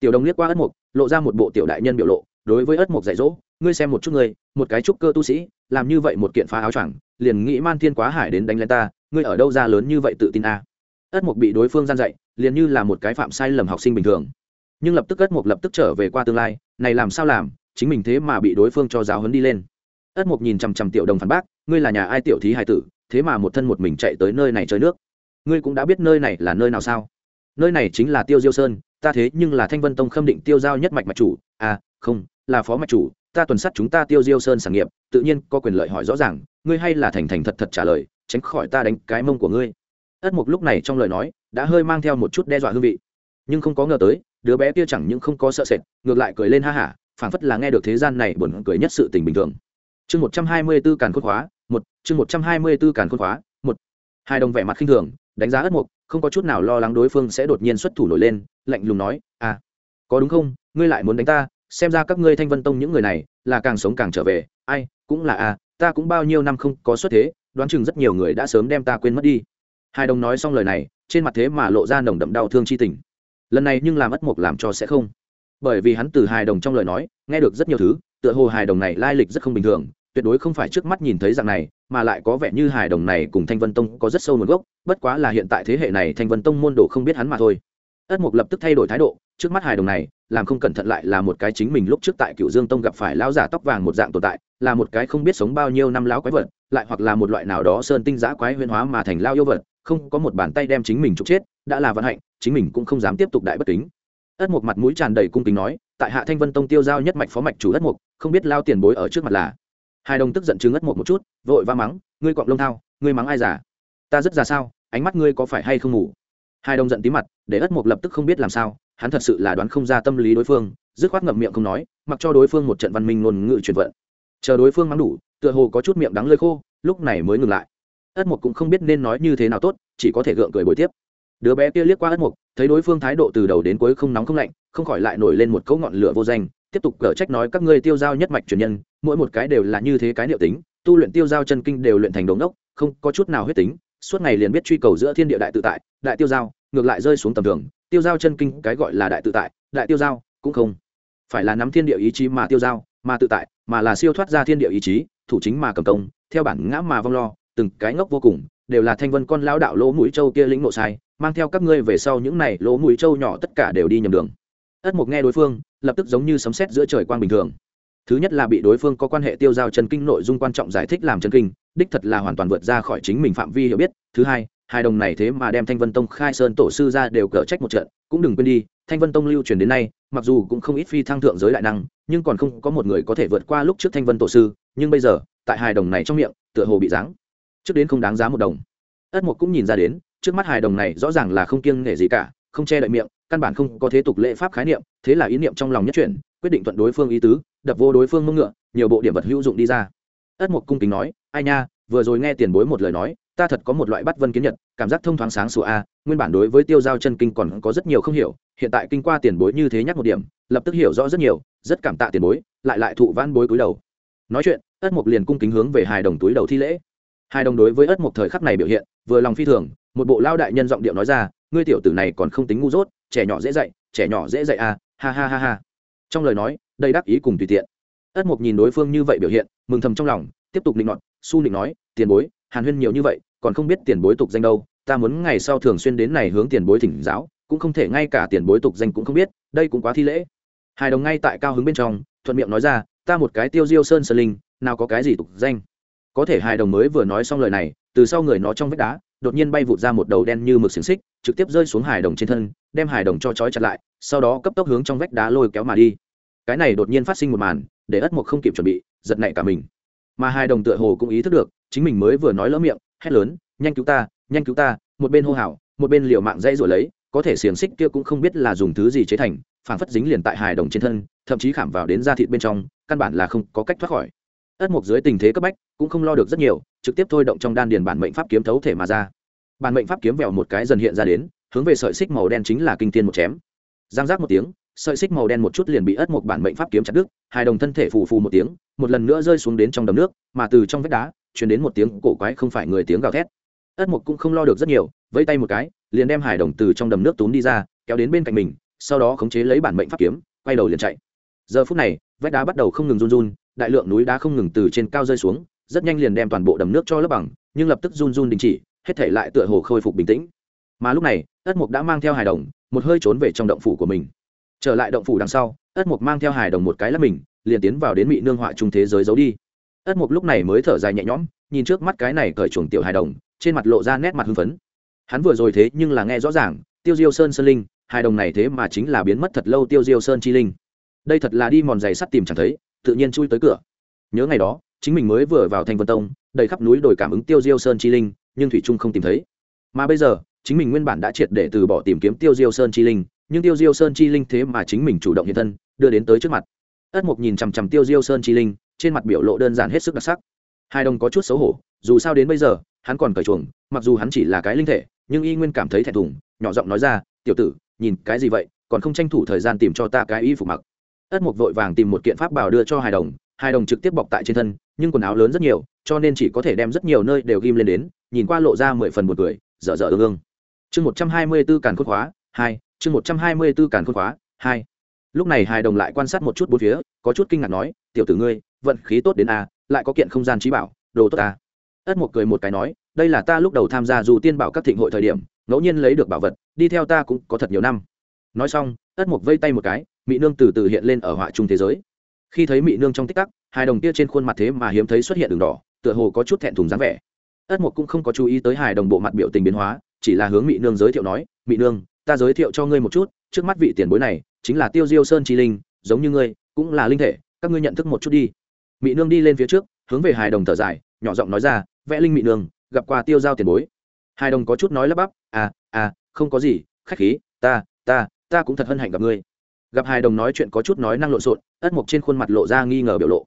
Tiểu đồng liếc qua ất mục, lộ ra một bộ tiểu đại nhân biểu lộ, đối với ất mục dạy dỗ, ngươi xem một chút ngươi, một cái trúc cơ tu sĩ, làm như vậy một kiện phá áo choàng, liền nghĩ man thiên quá hải đến đánh lên ta, ngươi ở đâu ra lớn như vậy tự tin a? À? ất mục bị đối phương gian dạy, liền như là một cái phạm sai lầm học sinh bình thường nhưng lập tức ất mục lập tức trở về qua tương lai, này làm sao làm, chính mình thế mà bị đối phương cho giáo hấn đi lên. ất mục nhìn chằm chằm tiểu đồng phản bác, ngươi là nhà ai tiểu thí hải tử, thế mà một thân một mình chạy tới nơi này chơi nước. ngươi cũng đã biết nơi này là nơi nào sao? nơi này chính là tiêu diêu sơn, ta thế nhưng là thanh vân tông khâm định tiêu giao nhất mạch mạch chủ à không, là phó mạch chủ, ta tuần sát chúng ta tiêu diêu sơn sản nghiệp, tự nhiên có quyền lợi hỏi rõ ràng, ngươi hay là thành thành thật thật trả lời, tránh khỏi ta đánh cái mông của ngươi. ất mục lúc này trong lời nói, đã hơi mang theo một chút đe dọa hương vị, nhưng không có ngờ tới đứa bé kia chẳng những không có sợ sệt, ngược lại cười lên ha hả, phảng phất là nghe được thế gian này buồn cười nhất sự tình bình thường. Chương một trăm hai mươi b ố càn khôn khóa, một, chương một trăm hai mươi b ố càn khôn khóa, một. Hai đồng vẻ mặt khinh thường, đánh giá ất mục, không có chút nào lo lắng đối phương sẽ đột nhiên xuất thủ nổi lên, lạnh lùng nói à có đúng không? Ngươi lại muốn đánh ta? Xem ra các ngươi thanh vân tông những người này là càng sống càng trở về. Ai, cũng là à ta cũng bao nhiêu năm không có xuất thế, đoán chừng rất nhiều người đã sớm đem ta quên mất đi. Hai đồng nói xong lời này, trên mặt thế mà lộ ra nồng đậm đau thương chi tình lần này nhưng làm ất mục làm cho sẽ không. Bởi vì hắn từ hài đồng trong lời nói, nghe được rất nhiều thứ, tựa hồ hài đồng này lai lịch rất không bình thường, tuyệt đối không phải trước mắt nhìn thấy dạng này, mà lại có vẻ như hài đồng này cùng thanh vân tông có rất sâu nguồn gốc, bất quá là hiện tại thế hệ này thanh vân tông môn đồ không biết hắn mà thôi. Ất mục lập tức thay đổi thái độ, trước mắt hài đồng này, làm không cẩn thận lại là một cái chính mình lúc trước tại cựu dương tông gặp phải lão giả tóc vàng một dạng tồn tại, là một cái không biết sống bao nhiêu năm lão quái vật, lại hoặc là một loại nào đó sơn tinh giã quái huyên hóa mà thành lao yêu vật, không có một bàn tay đem chính mình trục chết đã là vận hạnh, chính mình cũng không dám tiếp tục đại bất kính. Ất mục mặt mũi tràn đầy cung kính nói, tại hạ thanh vân tông tiêu giao nhất mạch phó mạch chủ ất mục không biết lao tiền bối ở trước mặt là. Hai đồng tức giận chứng ất mục một chút, vội va mắng, ngươi cọng lông thao, ngươi mắng ai giả ta rất già sao, ánh mắt ngươi có phải hay không ngủ hai đồng giận tí mặt, để ất mục lập tức không biết làm sao, hắn thật sự là đoán không ra tâm lý đối phương, dứt khoát ngậm miệng không nói, mặc cho đối phương một trận văn minh ngôn ngữ truyền vận. Chờ đối phương mắng đủ, tựa hồ có chút miệng đắng lơi khô, lúc này mới ngừng lại. Ất mục cũng không biết nên nói như thế nào tốt, chỉ có thể gượng cười bồi tiếp đứa bé kia liếc qua ất mục, thấy đối phương thái độ từ đầu đến cuối không nóng không lạnh, không khỏi lại nổi lên một cấu ngọn lửa vô danh, tiếp tục cở trách nói các ngươi tiêu giao nhất mạch truyền nhân, mỗi một cái đều là như thế cái liệu tính, tu luyện tiêu giao chân kinh đều luyện thành đống đốc không có chút nào huyết tính, suốt ngày liền biết truy cầu giữa thiên địa đại tự tại, đại tiêu giao, ngược lại rơi xuống tầm thường, tiêu giao chân kinh cái gọi là đại tự tại, đại tiêu giao, cũng không phải là nắm thiên địa ý chí mà tiêu giao, mà tự tại, mà là siêu thoát ra thiên địa ý chí, thủ chính mà cầm công, theo bản ngã mà vong lo, từng cái ngốc vô cùng, đều là thanh vân con lão đạo lỗ mũi châu kia lĩnh nộ sai mang theo các ngươi về sau những này lỗ mũi châu nhỏ tất cả đều đi nhầm đường. Ất mục nghe đối phương, lập tức giống như sấm sét giữa trời quang bình thường. Thứ nhất là bị đối phương có quan hệ tiêu giao chân kinh nội dung quan trọng giải thích làm chân kinh, đích thật là hoàn toàn vượt ra khỏi chính mình phạm vi hiểu biết. Thứ hai hai đồng này thế mà đem thanh vân tông, khai sơn tổ sư ra đều cở trách một trận, cũng đừng quên đi, thanh vân tông lưu truyền đến nay, mặc dù cũng không ít phi thăng thượng giới đại năng, nhưng còn không có một người có thể vượt qua lúc trước thanh vân tổ sư, nhưng bây giờ, tại hài đồng này trong miệng, tựa hồ bị giáng. Trước đến không đáng giá một đồng. Ất mục cũng nhìn ra đến trước mắt hài đồng này rõ ràng là không kiêng nể gì cả, không che đậy miệng, căn bản không có thế tục lễ pháp khái niệm, thế là ý niệm trong lòng nhất chuyển, quyết định thuận đối phương ý tứ, đập vô đối phương mông ngựa, nhiều bộ điểm vật hữu dụng đi ra. Ất mục cung kính nói, ai nha, vừa rồi nghe tiền bối một lời nói, ta thật có một loại bắt vân kiến nhật, cảm giác thông thoáng sáng sủa a, nguyên bản đối với tiêu giao chân kinh còn có rất nhiều không hiểu, hiện tại kinh qua tiền bối như thế nhắc một điểm, lập tức hiểu rõ rất nhiều, rất cảm tạ tiền bối, lại lại thụ van bối cúi đầu. Nói chuyện, ất mục liền cung kính hướng về hài đồng túi đầu thi lễ. Hai đồng đối với ất mục thời khắc này biểu hiện vừa lòng phi thường, một bộ lao đại nhân giọng điệu nói ra, ngươi tiểu tử này còn không tính ngu dốt, trẻ nhỏ dễ dạy, trẻ nhỏ dễ dạy à ha ha ha ha. Trong lời nói đây đắc ý cùng tùy tiện. Ất mục nhìn đối phương như vậy biểu hiện, mừng thầm trong lòng, tiếp tục định nọt, su định nói, tiền bối, hàn huyên nhiều như vậy, còn không biết tiền bối tục danh đâu, ta muốn ngày sau thường xuyên đến này hướng tiền bối thỉnh giáo, cũng không thể ngay cả tiền bối tục danh cũng không biết, đây cũng quá thi lễ. Hài đồng ngay tại cao hứng bên trong, thuận miệng nói ra, ta một cái tiêu diêu sơn sơn linh, nào có cái gì tục danh? Có thể hài đồng mới vừa nói xong lời này, từ sau người nó trong vách đá, đột nhiên bay vụt ra một đầu đen như mực xiềng xích, trực tiếp rơi xuống hài đồng trên thân, đem hài đồng cho trói chặt lại, sau đó cấp tốc hướng trong vách đá lôi kéo mà đi. Cái này đột nhiên phát sinh một màn, để ất mộc không kịp chuẩn bị, giật nảy cả mình. Mà hài đồng tựa hồ cũng ý thức được, chính mình mới vừa nói lỡ miệng, hét lớn, nhanh cứu ta, nhanh cứu ta! Một bên hô hào, một bên liều mạng dây rồi lấy, có thể xiềng xích kia cũng không biết là dùng thứ gì chế thành phản phất dính liền tại hài đồng trên thân, thậm chí khảm vào đến da thịt bên trong, căn bản là không có cách thoát khỏi ất mục dưới tình thế cấp bách, cũng không lo được rất nhiều, trực tiếp thôi động trong đan điền bản mệnh pháp kiếm thấu thể mà ra. Bản mệnh pháp kiếm vẹo một cái dần hiện ra đến, hướng về sợi xích màu đen chính là kinh tiên một chém. Giang giác một tiếng, sợi xích màu đen một chút liền bị ất Mục bản mệnh pháp kiếm chặt đứt, hai đồng thân thể phù phù một tiếng, một lần nữa rơi xuống đến trong đầm nước, mà từ trong vách đá chuyển đến một tiếng cổ quái không phải người tiếng gào thét. Ất Mục cũng không lo được rất nhiều, vẫy tay một cái, liền đem hải đồng từ trong đầm nước túm đi ra, kéo đến bên cạnh mình, sau đó khống chế lấy bản mệnh pháp kiếm, quay đầu liền chạy. Giờ phút này, vách đá bắt đầu không ngừng run run đại lượng núi đá không ngừng từ trên cao rơi xuống, rất nhanh liền đem toàn bộ đầm nước cho lấp bằng, nhưng lập tức run run đình chỉ, hết thể lại tựa hồ khôi phục bình tĩnh. Mà lúc này, ất mục đã mang theo hài đồng, một hơi trốn về trong động phủ của mình. Trở lại động phủ đằng sau, ất mục mang theo hài đồng một cái là mình, liền tiến vào đến mỹ nương họa trung thế giới giấu đi. Ất mục lúc này mới thở dài nhẹ nhõm, nhìn trước mắt cái này cởi chuồng tiểu hài đồng, trên mặt lộ ra nét mặt hưng phấn. Hắn vừa rồi thế nhưng là nghe rõ ràng, tiêu diêu sơn sơn linh, hài đồng này thế mà chính là biến mất thật lâu tiêu diêu sơn chi linh. Đây thật là đi mòn giày sắt tìm chẳng thấy tự nhiên chui tới cửa. Nhớ ngày đó, chính mình mới vừa vào thanh vân tông, đầy khắp núi đồi cảm ứng tiêu diêu sơn chi linh, nhưng thủy trung không tìm thấy. Mà bây giờ, chính mình nguyên bản đã triệt để từ bỏ tìm kiếm tiêu diêu sơn chi linh, nhưng tiêu diêu sơn chi linh thế mà chính mình chủ động hiện thân, đưa đến tới trước mặt. Ất mục nhìn chằm chằm tiêu diêu sơn chi linh, trên mặt biểu lộ đơn giản hết sức đặc sắc. Hai đồng có chút xấu hổ, dù sao đến bây giờ, hắn còn cởi chuồng, mặc dù hắn chỉ là cái linh thể, nhưng y nguyên cảm thấy thẹn thùng, nhỏ giọng nói ra, tiểu tử, nhìn cái gì vậy, còn không tranh thủ thời gian tìm cho ta cái y phục mặc ất mục vội vàng tìm một kiện pháp bảo đưa cho hài đồng, Hải đồng trực tiếp bọc tại trên thân, nhưng quần áo lớn rất nhiều, cho nên chỉ có thể đem rất nhiều nơi đều ghim lên đến, nhìn qua lộ ra mười phần một cười, dở dở ương ương. Chương một trăm hai mươi b ố càn khôn khóa, hai, chương một trăm hai mươi b ố càn khôn khóa, hai. Lúc này hài đồng lại quan sát một chút bốn phía, có chút kinh ngạc nói, tiểu tử ngươi, vận khí tốt đến a, lại có kiện không gian trí bảo, đồ tốt ta. Ất Mục cười một cái nói, đây là ta lúc đầu tham gia dù tiên bảo các thịnh hội thời điểm, ngẫu nhiên lấy được bảo vật, đi theo ta cũng có thật nhiều năm. Nói xong, ất mục vây tay một cái mỹ nương từ từ hiện lên ở họa trung thế giới. Khi thấy mỹ nương trong tích tắc, hai đồng kia trên khuôn mặt thế mà hiếm thấy xuất hiện đường đỏ, tựa hồ có chút thẹn thùng dáng vẻ. Ất mục cũng không có chú ý tới hài đồng bộ mặt biểu tình biến hóa, chỉ là hướng mỹ nương giới thiệu nói, mỹ nương, ta giới thiệu cho ngươi một chút, trước mắt vị tiền bối này chính là tiêu diêu sơn chi linh, giống như ngươi, cũng là linh thể, các ngươi nhận thức một chút đi. Mỹ nương đi lên phía trước, hướng về hài đồng thở dài, nhỏ giọng nói ra, vẽ linh mỹ nương, gặp qua tiêu giao tiền bối. Hài đồng có chút nói lắp bắp à à không có gì, khách khí, ta ta ta cũng thật hân hạnh gặp ngươi gặp hài đồng nói chuyện có chút nói năng lộn xộn, ất mộc trên khuôn mặt lộ ra nghi ngờ biểu lộ.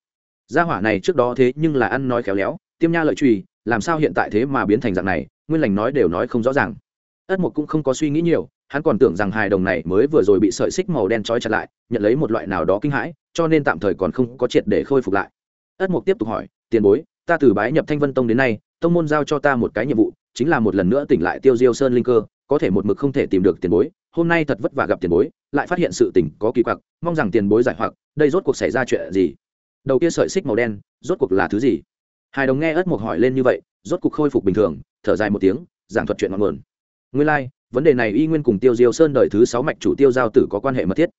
Gia hỏa này trước đó thế nhưng là ăn nói khéo léo, tiêm nha lợi trùy, làm sao hiện tại thế mà biến thành dạng này, nguyên lành nói đều nói không rõ ràng. Ất mộc cũng không có suy nghĩ nhiều, hắn còn tưởng rằng hài đồng này mới vừa rồi bị sợi xích màu đen trói chặt lại, nhận lấy một loại nào đó kinh hãi, cho nên tạm thời còn không có triệt để khôi phục lại. Ất mộc tiếp tục hỏi, tiền bối, ta từ bái nhập thanh vân tông đến nay, tông môn giao cho ta một cái nhiệm vụ, chính là một lần nữa tỉnh lại tiêu diêu sơn linh cơ có thể một mực không thể tìm được tiền bối hôm nay thật vất vả gặp tiền bối lại phát hiện sự tình có kỳ quặc mong rằng tiền bối giải hoặc đây rốt cuộc xảy ra chuyện gì? Đầu kia sợi xích màu đen rốt cuộc là thứ gì? Hài đồng nghe ất mục hỏi lên như vậy rốt cuộc khôi phục bình thường thở dài một tiếng giảng thuật chuyện ngọn nguồn. Nguyên lai、like, vấn đề này y nguyên cùng tiêu diêu sơn đời thứ sáu mạch chủ tiêu giao tử có quan hệ mật thiết.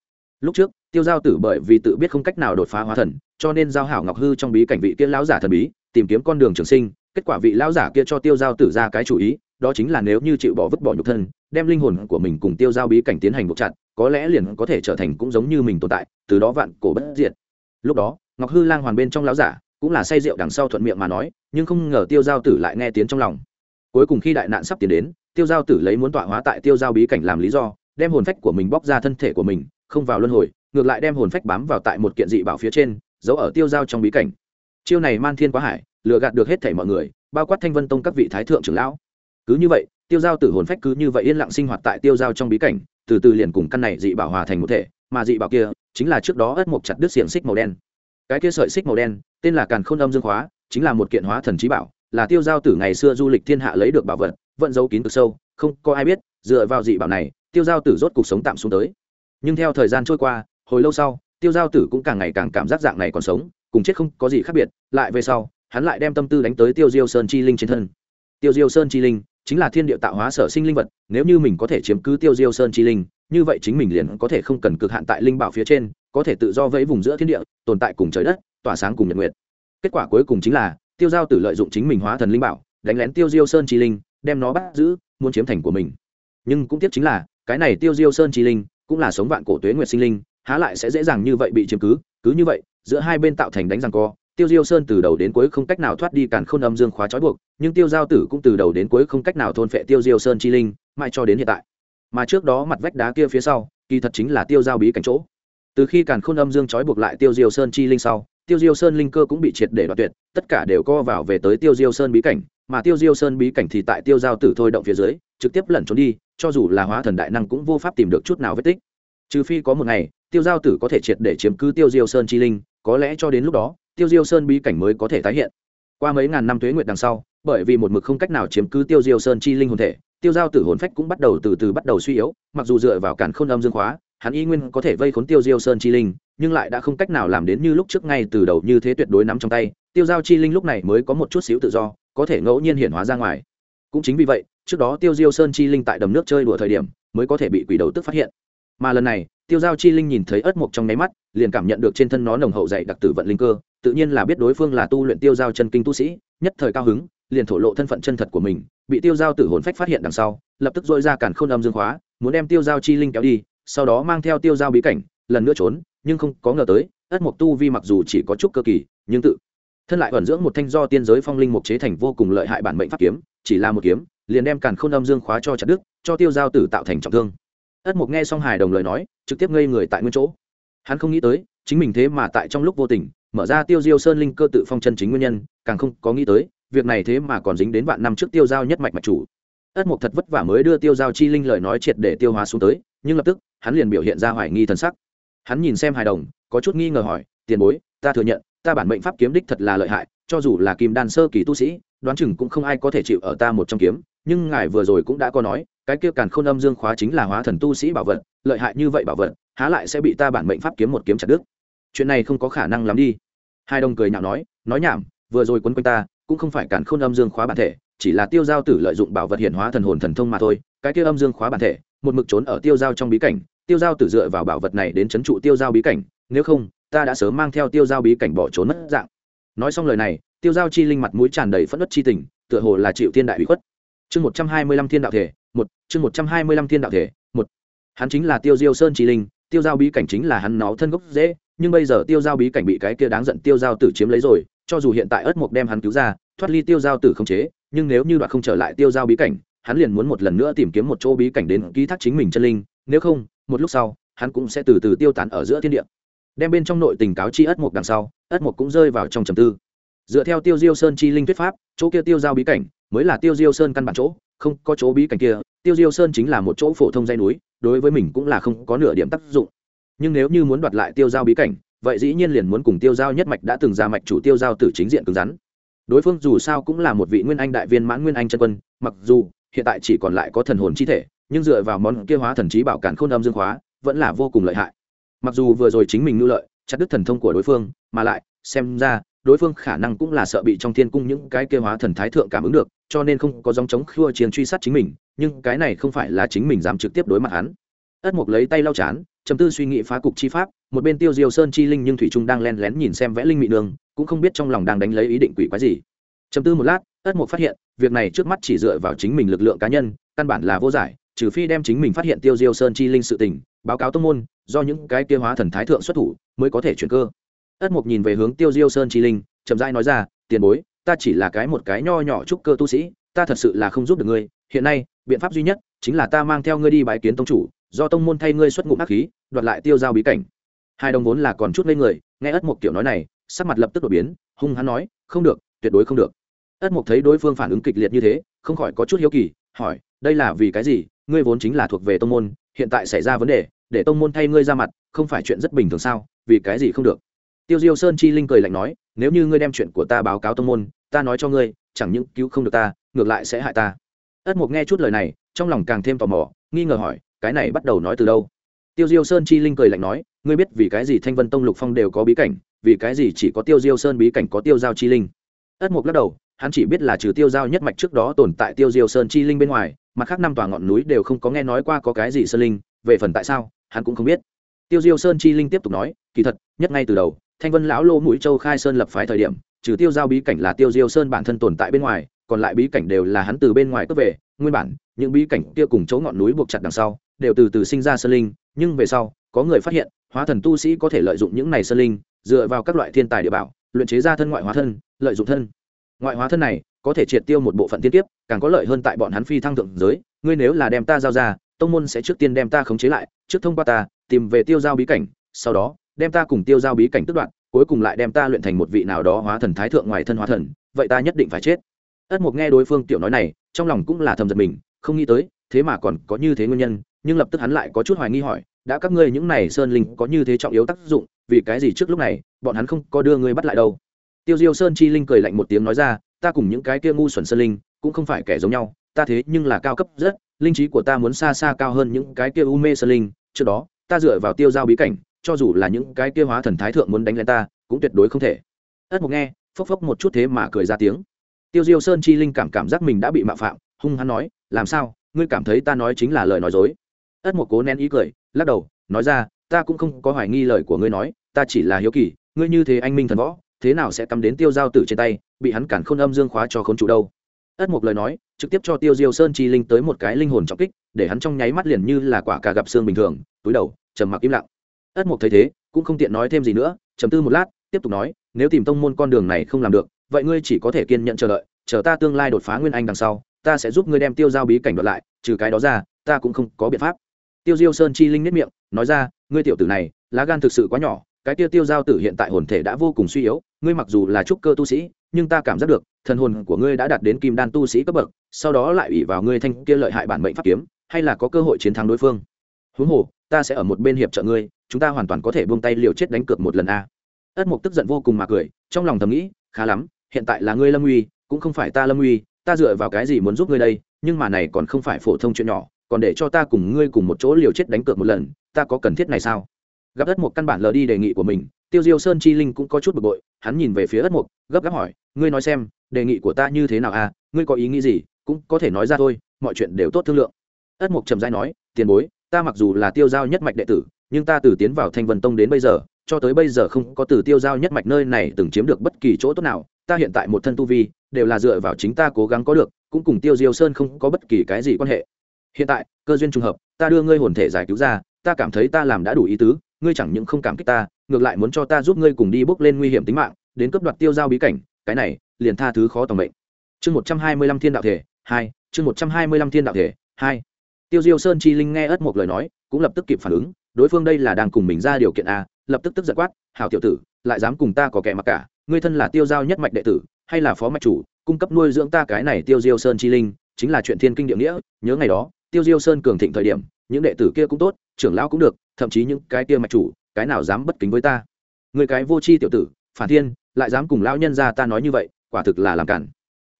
Lúc trước tiêu giao tử bởi vì tự biết không cách nào đột phá hóa thần cho nên giao hảo ngọc hư trong bí cảnh vị kia lão giả thần bí tìm kiếm con đường trường sinh kết quả vị lão giả kia cho tiêu giao tử ra cái chủ ý đó chính là nếu như chịu bỏ vứt bỏ nhục thân, đem linh hồn của mình cùng tiêu giao bí cảnh tiến hành buộc chặt, có lẽ liền có thể trở thành cũng giống như mình tồn tại, từ đó vạn cổ bất diệt. Lúc đó, ngọc hư lang hoàn bên trong lão giả cũng là say rượu đằng sau thuận miệng mà nói, nhưng không ngờ tiêu giao tử lại nghe tiếng trong lòng. Cuối cùng khi đại nạn sắp tiến đến, tiêu giao tử lấy muốn tọa hóa tại tiêu giao bí cảnh làm lý do, đem hồn phách của mình bóc ra thân thể của mình, không vào luân hồi, ngược lại đem hồn phách bám vào tại một kiện dị bảo phía trên, giấu ở tiêu giao trong bí cảnh. Chiêu này man thiên quá hải, lừa gạt được hết thảy mọi người, bao quát thanh vân tông các vị thái thượng trưởng lão cứ như vậy, tiêu giao tử hồn phách cứ như vậy yên lặng sinh hoạt tại tiêu giao trong bí cảnh, từ từ liền cùng căn này dị bảo hòa thành một thể, mà dị bảo kia chính là trước đó ất mộc chặt đứt xiềng xích màu đen. Cái kia sợi xích màu đen, tên là càn khôn âm dương khóa, chính là một kiện hóa thần trí bảo, là tiêu giao tử ngày xưa du lịch thiên hạ lấy được bảo vật, vận giấu kín cực sâu, không có ai biết, dựa vào dị bảo này, tiêu giao tử rốt cuộc sống tạm xuống tới. Nhưng theo thời gian trôi qua, hồi lâu sau, tiêu giao tử cũng càng ngày càng cảm giác dạng này còn sống, cùng chết không có gì khác biệt, lại về sau, hắn lại đem tâm tư đánh tới tiêu diêu sơn chi linh trên thân. Tiêu diêu sơn chi linh chính là thiên địa tạo hóa sở sinh linh vật, nếu như mình có thể chiếm cứ tiêu diêu sơn chi linh, như vậy chính mình liền có thể không cần cực hạn tại linh bảo phía trên, có thể tự do vẫy vùng giữa thiên địa, tồn tại cùng trời đất, tỏa sáng cùng nhật nguyệt. Kết quả cuối cùng chính là, tiêu giao tử lợi dụng chính mình hóa thần linh bảo, đánh lén tiêu diêu sơn chi linh, đem nó bắt giữ, muốn chiếm thành của mình. Nhưng cũng tiếc chính là, cái này tiêu diêu sơn chi linh, cũng là sống vạn cổ tuế nguyệt sinh linh, há lại sẽ dễ dàng như vậy bị chiếm cứ cứ như vậy, giữa hai bên tạo thành đánh răng co tiêu diêu sơn từ đầu đến cuối không cách nào thoát đi càn khôn âm dương khóa trói buộc, nhưng tiêu giao tử cũng từ đầu đến cuối không cách nào thôn phệ tiêu diêu sơn chi linh, mãi cho đến hiện tại. Mà trước đó mặt vách đá kia phía sau, kỳ thật chính là tiêu giao bí cảnh chỗ. Từ khi càn khôn âm dương trói buộc lại tiêu diêu sơn chi linh sau, tiêu diêu sơn linh cơ cũng bị triệt để đoạt tuyệt, tất cả đều co vào về tới tiêu diêu sơn bí cảnh, mà tiêu diêu sơn bí cảnh thì tại tiêu giao tử thôi động phía dưới, trực tiếp lẩn trốn đi, cho dù là hóa thần đại năng cũng vô pháp tìm được chút nào vết tích. Trừ phi có một ngày, tiêu giao tử có thể triệt để chiếm cứ tiêu diêu sơn chi linh, có lẽ cho đến lúc đó tiêu diêu sơn bí cảnh mới có thể tái hiện. Qua mấy ngàn năm tuế nguyệt đằng sau, bởi vì một mực không cách nào chiếm cứ tiêu diêu sơn chi linh hồn thể, tiêu giao tử hồn phách cũng bắt đầu từ từ bắt đầu suy yếu, mặc dù dựa vào cản khôn âm dương khóa, hắn y nguyên có thể vây khốn tiêu diêu sơn chi linh, nhưng lại đã không cách nào làm đến như lúc trước ngay từ đầu như thế tuyệt đối nắm trong tay, tiêu giao chi linh lúc này mới có một chút xíu tự do, có thể ngẫu nhiên hiển hóa ra ngoài. Cũng chính vì vậy, trước đó tiêu diêu sơn chi linh tại đầm nước chơi đùa thời điểm, mới có thể bị quỷ đầu tức phát hiện. Mà lần này, tiêu giao chi linh nhìn thấy ớt mộc trong nháy mắt liền cảm nhận được trên thân nó nồng hậu dày đặc tử vận linh cơ, tự nhiên là biết đối phương là tu luyện tiêu giao chân kinh tu sĩ, nhất thời cao hứng, liền thổ lộ thân phận chân thật của mình, bị tiêu giao tử hồn phách phát hiện đằng sau, lập tức dội ra cản khôn âm dương khóa, muốn đem tiêu giao chi linh kéo đi, sau đó mang theo tiêu giao bí cảnh, lần nữa trốn, nhưng không có ngờ tới, ất mộc tu vi mặc dù chỉ có chút cơ kỳ, nhưng tự thân lại ẩn dưỡng một thanh do tiên giới phong linh mục chế thành vô cùng lợi hại bản mệnh pháp kiếm, chỉ là một kiếm, liền đem càn khôn âm dương khóa cho chặt đức cho tiêu giao tử tạo thành trọng thương. ất mục nghe xong hài đồng lời nói, trực tiếp ngây người tại nguyên chỗ hắn không nghĩ tới, chính mình thế mà tại trong lúc vô tình, mở ra tiêu diêu sơn linh cơ tự phong chân chính nguyên nhân, càng không có nghĩ tới, việc này thế mà còn dính đến vạn năm trước tiêu giao nhất mạch mạch chủ. Ất mục thật vất vả mới đưa tiêu giao chi linh lời nói triệt để tiêu hóa xuống tới, nhưng lập tức, hắn liền biểu hiện ra hoài nghi thần sắc. Hắn nhìn xem hài đồng, có chút nghi ngờ hỏi, tiền bối, ta thừa nhận, ta bản mệnh pháp kiếm đích thật là lợi hại, cho dù là kim đan sơ kỳ tu sĩ, đoán chừng cũng không ai có thể chịu ở ta một trong kiếm, nhưng ngài vừa rồi cũng đã có nói, cái kia càn khôn âm dương khóa chính là hóa thần tu sĩ bảo vật, lợi hại như vậy bảo vật há lại sẽ bị ta bản mệnh pháp kiếm một kiếm chặt đứt. Chuyện này không có khả năng lắm đi. Hai đồng cười nhạo nói nói nhảm, vừa rồi quấn quanh ta, cũng không phải cản khôn âm dương khóa bản thể, chỉ là tiêu giao tử lợi dụng bảo vật hiện hóa thần hồn thần thông mà thôi, cái kia âm dương khóa bản thể, một mực trốn ở tiêu giao trong bí cảnh, tiêu giao tử dựa vào bảo vật này đến c h ấ n trụ tiêu giao bí cảnh, nếu không, ta đã sớm mang theo tiêu giao bí cảnh bỏ trốn mất dạng. Nói xong lời này, tiêu giao chi linh mặt mũi tràn đầy phẫn nộ chi tình, tựa hồ là chịu thiên đại bị khuất. Chương một trăm hai mươi lăm thiên đạo thể, một, chương một trăm hai mươi lăm thiên đạo thể, một. Hắn chính là tiêu diêu sơn chi linh tiêu giao bí cảnh chính là hắn nó thân gốc dễ nhưng bây giờ tiêu giao bí cảnh bị cái kia đáng giận tiêu giao tử chiếm lấy rồi, cho dù hiện tại ớt mộc đem hắn cứu ra, thoát ly tiêu giao tử không chế, nhưng nếu như đoạn không trở lại tiêu giao bí cảnh, hắn liền muốn một lần nữa tìm kiếm một chỗ bí cảnh đến ký thác chính mình chân linh, nếu không, một lúc sau, hắn cũng sẽ từ từ tiêu tán ở giữa thiên địa. Đem bên trong nội tình cáo chi ất mục đằng sau ất mục cũng rơi vào trong trầm tư. Dựa theo tiêu diêu sơn chi linh thuyết pháp, chỗ kia tiêu giao bí cảnh mới là tiêu diêu sơn căn bản chỗ, không có chỗ bí cảnh kia tiêu diêu sơn chính là một chỗ phổ thông dây núi, đối với mình cũng là không có nửa điểm tác dụng. Nhưng nếu như muốn đoạt lại tiêu giao bí cảnh, vậy dĩ nhiên liền muốn cùng tiêu giao nhất mạch đã từng ra mạch chủ tiêu giao từ chính diện cứng rắn. Đối phương dù sao cũng là một vị nguyên anh đại viên mãn nguyên anh chân quân, mặc dù hiện tại chỉ còn lại có thần hồn chi thể, nhưng dựa vào món kia hóa thần trí bảo cản khôn âm dương hóa, vẫn là vô cùng lợi hại. Mặc dù vừa rồi chính mình ngư lợi, chặt đứt thần thông của đối phương, mà lại, xem ra đối phương khả năng cũng là sợ bị trong thiên cung những cái kia hóa thần thái thượng cảm ứng được, cho nên không có dòng chống khua chiến truy sát chính mình, nhưng cái này không phải là chính mình dám trực tiếp đối mặt hắn. Ất mục lấy tay lau chán chấm tư suy nghĩ phá cục chi pháp, một bên tiêu diêu sơn chi linh nhưng thủy trung đang len lén nhìn xem vẽ linh mị đường, cũng không biết trong lòng đang đánh lấy ý định quỷ quái gì. Chấm tư một lát, ất mục phát hiện, việc này trước mắt chỉ dựa vào chính mình lực lượng cá nhân, căn bản là vô giải, trừ phi đem chính mình phát hiện tiêu diêu sơn chi linh sự tình, báo cáo tông môn, do những cái kia hóa thần thái thượng xuất thủ, mới có thể chuyển cơ ất mục nhìn về hướng tiêu diêu sơn chi linh, chậm rãi nói ra, tiền bối, ta chỉ là cái một cái nho nhỏ trúc cơ tu sĩ, ta thật sự là không giúp được ngươi. Hiện nay, biện pháp duy nhất chính là ta mang theo ngươi đi bái kiến tông chủ, do tông môn thay ngươi xuất ngụm ác khí, đoạt lại tiêu giao bí cảnh. Hai đồng vốn là còn chút lên người, nghe ất mục kiểu nói này, sắc mặt lập tức đổi biến, hung hắn nói, không được, tuyệt đối không được. Ất mục thấy đối phương phản ứng kịch liệt như thế, không khỏi có chút hiếu kỳ, hỏi, đây là vì cái gì? Ngươi vốn chính là thuộc về tông môn, hiện tại xảy ra vấn đề, để tông môn thay ngươi ra mặt, không phải chuyện rất bình thường sao? Vì cái gì không được? Tiêu diêu sơn chi linh cười lạnh nói, nếu như ngươi đem chuyện của ta báo cáo tông môn, ta nói cho ngươi, chẳng những cứu không được ta, ngược lại sẽ hại ta. Ất mục nghe chút lời này, trong lòng càng thêm tò mò, nghi ngờ hỏi, cái này bắt đầu nói từ đâu? Tiêu diêu sơn chi linh cười lạnh nói, ngươi biết vì cái gì thanh vân tông lục phong đều có bí cảnh, vì cái gì chỉ có tiêu diêu sơn bí cảnh có tiêu giao chi linh? Ất mục lắc đầu, hắn chỉ biết là trừ tiêu giao nhất mạch trước đó tồn tại tiêu diêu sơn chi linh bên ngoài, mặt khác năm tòa ngọn núi đều không có nghe nói qua có cái gì sơn linh, về phần tại sao, hắn cũng không biết. Tiêu diêu sơn chi linh tiếp tục nói, kỳ thật, nhất ngay từ đầu thanh vân lão lô mũi châu khai sơn lập phái thời điểm, trừ tiêu giao bí cảnh là tiêu diêu sơn bản thân tồn tại bên ngoài, còn lại bí cảnh đều là hắn từ bên ngoài cướp về. Nguyên bản, những bí cảnh kia cùng chỗ ngọn núi buộc chặt đằng sau, đều từ từ sinh ra sơn linh, nhưng về sau, có người phát hiện, hóa thần tu sĩ có thể lợi dụng những này sơn linh, dựa vào các loại thiên tài địa bảo, luyện chế ra thân ngoại hóa thân, lợi dụng thân. Ngoại hóa thân này, có thể triệt tiêu một bộ phận tiên tiếp càng có lợi hơn tại bọn hắn phi thăng thượng giới. Ngươi nếu là đem ta giao ra, tông môn sẽ trước tiên đem ta khống chế lại, trước thông qua ta, tìm về tiêu giao bí cảnh, sau đó đem ta cùng tiêu giao bí cảnh tức đoạn cuối cùng lại đem ta luyện thành một vị nào đó hóa thần thái thượng ngoài thân hóa thần, vậy ta nhất định phải chết. Ất mục nghe đối phương tiểu nói này, trong lòng cũng là thầm giật mình, không nghĩ tới, thế mà còn có như thế nguyên nhân, nhưng lập tức hắn lại có chút hoài nghi hỏi, đã các ngươi những này sơn linh có như thế trọng yếu tác dụng, vì cái gì trước lúc này, bọn hắn không có đưa ngươi bắt lại đâu? Tiêu diêu sơn chi linh cười lạnh một tiếng nói ra, ta cùng những cái kia ngu xuẩn sơn linh, cũng không phải kẻ giống nhau, ta thế nhưng là cao cấp rất, linh trí của ta muốn xa xa cao hơn những cái kia u mê sơn linh, trước đó, ta dựa vào tiêu giao bí cảnh cho dù là những cái kia hóa thần thái thượng muốn đánh lên ta, cũng tuyệt đối không thể. Ất mục nghe, phốc phốc một chút thế mà cười ra tiếng. Tiêu diêu sơn chi linh cảm cảm giác mình đã bị mạo phạm, hung hắn nói, làm sao? Ngươi cảm thấy ta nói chính là lời nói dối? Ất mục cố nén ý cười, lắc đầu, nói ra, ta cũng không có hoài nghi lời của ngươi nói, ta chỉ là hiếu kỳ, ngươi như thế anh minh thần võ, thế nào sẽ cắm đến tiêu giao tử trên tay, bị hắn cản khôn âm dương khóa cho khốn chủ đâu? Ất một lời nói, trực tiếp cho tiêu diêu sơn chi linh tới một cái linh hồn trọng kích, để hắn trong nháy mắt liền như là quả cà gặp xương bình thường, túi đầu, trầm mặc im lặng ất mục thấy thế, cũng không tiện nói thêm gì nữa, trầm tư một lát, tiếp tục nói, nếu tìm tông môn con đường này không làm được, vậy ngươi chỉ có thể kiên nhận chờ đợi, chờ ta tương lai đột phá nguyên anh đằng sau, ta sẽ giúp ngươi đem tiêu giao bí cảnh đoạt lại, trừ cái đó ra, ta cũng không có biện pháp. Tiêu diêu sơn chi linh nếp miệng, nói ra, ngươi tiểu tử này, lá gan thực sự quá nhỏ, cái tiêu tiêu giao tử hiện tại hồn thể đã vô cùng suy yếu, ngươi mặc dù là trúc cơ tu sĩ, nhưng ta cảm giác được, thần hồn của ngươi đã đạt đến kim đan tu sĩ cấp bậc, sau đó lại ủy vào ngươi thanh kia lợi hại bản mệnh pháp kiếm, hay là có cơ hội chiến thắng đối phương. Huống hồ ta sẽ ở một bên hiệp trợ ngươi, chúng ta hoàn toàn có thể buông tay liều chết đánh cược một lần a. Ất mục tức giận vô cùng mà cười, trong lòng thầm nghĩ, khá lắm, hiện tại là ngươi lâm uy, cũng không phải ta lâm uy, ta dựa vào cái gì muốn giúp ngươi đây, nhưng mà này còn không phải phổ thông chuyện nhỏ, còn để cho ta cùng ngươi cùng một chỗ liều chết đánh cược một lần, ta có cần thiết này sao? Gặp ất mục căn bản lờ đi đề nghị của mình, tiêu diêu sơn chi linh cũng có chút bực bội, hắn nhìn về phía ất mục gấp gáp hỏi, ngươi nói xem, đề nghị của ta như thế nào à ngươi có ý nghĩ gì? Cũng có thể nói ra thôi, mọi chuyện đều tốt thương lượng. Ất mục trầm dai nói, tiền bối ta mặc dù là tiêu giao nhất mạch đệ tử, nhưng ta từ tiến vào thanh vân tông đến bây giờ, cho tới bây giờ không có từ tiêu giao nhất mạch nơi này từng chiếm được bất kỳ chỗ tốt nào. Ta hiện tại một thân tu vi, đều là dựa vào chính ta cố gắng có được, cũng cùng tiêu diêu sơn không có bất kỳ cái gì quan hệ. Hiện tại, cơ duyên trùng hợp, ta đưa ngươi hồn thể giải cứu ra, ta cảm thấy ta làm đã đủ ý tứ, ngươi chẳng những không cảm kích ta, ngược lại muốn cho ta giúp ngươi cùng đi bước lên nguy hiểm tính mạng, đến cấp đoạt tiêu giao bí cảnh, cái này, liền tha thứ khó tầm mệnh. Chương một trăm hai mươi lăm thiên đạo thể, hai, chương một trăm hai mươi lăm thiên đạo thể, hai tiêu diêu sơn chi linh nghe ất một lời nói, cũng lập tức kịp phản ứng, đối phương đây là đang cùng mình ra điều kiện a, lập tức tức giật quát, hảo tiểu tử, lại dám cùng ta có kẻ mặc cả, ngươi thân là tiêu giao nhất mạch đệ tử, hay là phó mạch chủ, cung cấp nuôi dưỡng ta cái này tiêu diêu sơn chi linh, chính là chuyện thiên kinh địa nghĩa, nhớ ngày đó, tiêu diêu sơn cường thịnh thời điểm, những đệ tử kia cũng tốt, trưởng lão cũng được, thậm chí những cái kia mạch chủ, cái nào dám bất kính với ta? Người cái vô tri tiểu tử, phản thiên, lại dám cùng lão nhân ra ta nói như vậy, quả thực là làm cản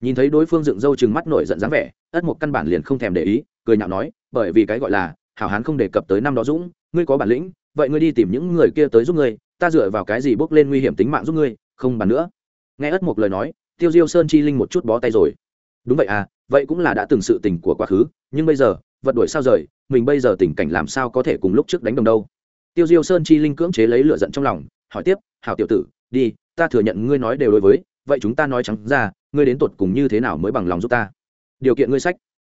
nhìn thấy đối phương dựng râu chừng mắt nổi giận dáng vẻ ất một căn bản liền không thèm để ý cười nhạo nói, bởi vì cái gọi là hảo hán không đề cập tới năm đó dũng, ngươi có bản lĩnh, vậy ngươi đi tìm những người kia tới giúp ngươi, ta dựa vào cái gì bước lên nguy hiểm tính mạng giúp ngươi, không bàn nữa. Nghe ất một lời nói, tiêu diêu sơn chi linh một chút bó tay rồi. Đúng vậy à vậy cũng là đã từng sự tình của quá khứ, nhưng bây giờ, vật đuổi sao rời, mình bây giờ tình cảnh làm sao có thể cùng lúc trước đánh đồng đâu? Tiêu diêu sơn chi linh cưỡng chế lấy lựa giận trong lòng, hỏi tiếp, hảo tiểu tử, đi, ta thừa nhận ngươi nói đều đối với, vậy chúng ta nói trắng ra, ngươi đến tột cùng như thế nào mới bằng lòng giúp ta? Điều kiện ngươi sách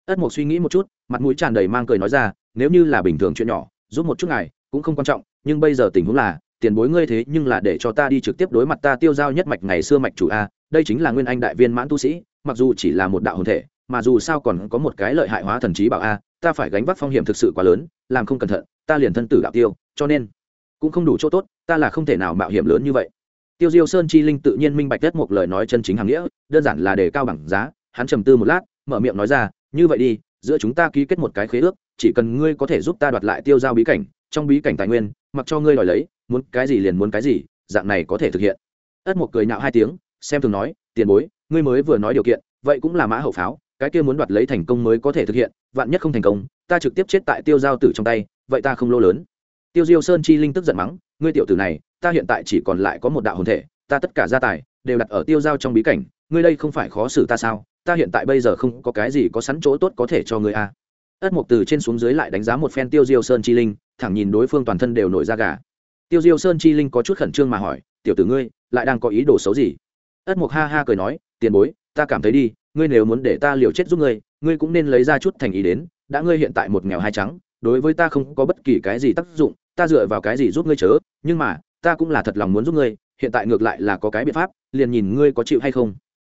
ất mộc suy nghĩ một chút, mặt mũi tràn đầy mang cười nói ra, nếu như là bình thường chuyện nhỏ, giúp một chút ngài, cũng không quan trọng, nhưng bây giờ tình huống là, tiền bối ngươi thế nhưng là để cho ta đi trực tiếp đối mặt ta tiêu giao nhất mạch ngày xưa mạch chủ a, đây chính là nguyên anh đại viên mãn tu sĩ, mặc dù chỉ là một đạo hồn thể, mà dù sao còn có một cái lợi hại hóa thần trí bảo a, ta phải gánh vác phong hiểm thực sự quá lớn, làm không cẩn thận, ta liền thân tử đạo tiêu, cho nên cũng không đủ chỗ tốt, ta là không thể nào mạo hiểm lớn như vậy. Tiêu diêu sơn chi linh tự nhiên minh bạch đất một lời nói chân chính hàng nghĩa, đơn giản là đề cao bằng giá, hắn trầm tư một lát, mở miệng nói ra như vậy đi, giữa chúng ta ký kết một cái khế ước, chỉ cần ngươi có thể giúp ta đoạt lại tiêu giao bí cảnh, trong bí cảnh tài nguyên, mặc cho ngươi đòi lấy, muốn cái gì liền muốn cái gì, dạng này có thể thực hiện. Ất một cười nhạo hai tiếng, xem thường nói, tiền bối, ngươi mới vừa nói điều kiện, vậy cũng là mã hậu pháo, cái kia muốn đoạt lấy thành công mới có thể thực hiện, vạn nhất không thành công, ta trực tiếp chết tại tiêu giao tử trong tay, vậy ta không lô lớn. Tiêu diêu sơn chi linh tức giận mắng, ngươi tiểu tử này, ta hiện tại chỉ còn lại có một đạo hồn thể, ta tất cả gia tài, đều đặt ở tiêu giao trong bí cảnh ngươi đây không phải khó xử ta sao? Ta hiện tại bây giờ không có cái gì có sẵn chỗ tốt có thể cho ngươi à. ất mục từ trên xuống dưới lại đánh giá một phen tiêu diêu sơn chi linh, thẳng nhìn đối phương toàn thân đều nổi da gà. Tiêu diêu sơn chi linh có chút khẩn trương mà hỏi, tiểu tử ngươi, lại đang có ý đồ xấu gì? Ất mục ha ha cười nói, tiền bối, ta cảm thấy đi, ngươi nếu muốn để ta liều chết giúp ngươi ngươi cũng nên lấy ra chút thành ý đến, đã ngươi hiện tại một nghèo hai trắng, đối với ta không có bất kỳ cái gì tác dụng, ta dựa vào cái gì giúp ngươi chớ, nhưng mà, ta cũng là thật lòng muốn giúp ngươi, hiện tại ngược lại là có cái biện pháp, liền nhìn ngươi có chịu hay không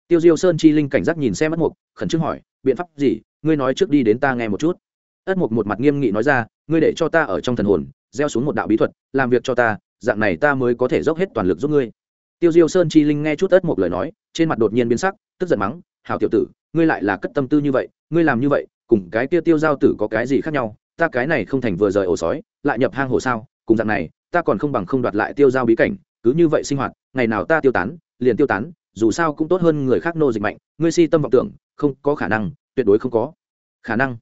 tiêu diêu sơn chi linh cảnh giác nhìn xem ất mục, khẩn trương hỏi, biện pháp gì? Ngươi nói trước đi đến ta nghe một chút. Ất mục một mặt nghiêm nghị nói ra, ngươi để cho ta ở trong thần hồn, gieo xuống một đạo bí thuật, làm việc cho ta, dạng này ta mới có thể dốc hết toàn lực giúp ngươi. Tiêu diêu sơn chi linh nghe chút ất mục lời nói, trên mặt đột nhiên biến sắc, tức giận mắng hào tiểu tử, ngươi lại là cất tâm tư như vậy, ngươi làm như vậy, cùng cái kia tiêu giao tử có cái gì khác nhau? Ta cái này không thành vừa rời ổ sói, lại nhập hang hồ sao? Cùng dạng này, ta còn không bằng không đoạt lại tiêu giao bí cảnh, cứ như vậy sinh hoạt, ngày nào ta tiêu tán, liền tiêu tán dù sao cũng tốt hơn người khác nô dịch mạnh, ngươi si tâm vọng tưởng, không có khả năng, tuyệt đối không có. Khả năng.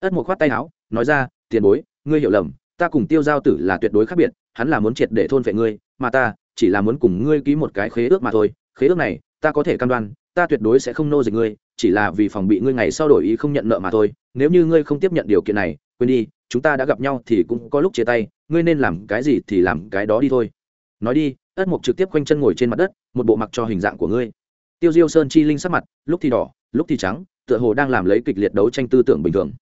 Ất một khoát tay áo, nói ra, tiền bối, ngươi hiểu lầm, ta cùng tiêu giao tử là tuyệt đối khác biệt, hắn là muốn triệt để thôn vệ ngươi, mà ta chỉ là muốn cùng ngươi ký một cái khế ước mà thôi. Khế ước này, ta có thể cam đoan, ta tuyệt đối sẽ không nô dịch ngươi, chỉ là vì phòng bị ngươi ngày sau đổi ý không nhận nợ mà thôi. Nếu như ngươi không tiếp nhận điều kiện này, quên đi, chúng ta đã gặp nhau thì cũng có lúc chia tay, ngươi nên làm cái gì thì làm cái đó đi thôi nói đi, ất mục trực tiếp quanh chân ngồi trên mặt đất, một bộ mặc cho hình dạng của ngươi. Tiêu diêu sơn chi linh sắc mặt, lúc thì đỏ, lúc thì trắng, tựa hồ đang làm lấy kịch liệt đấu tranh tư tưởng bình thường.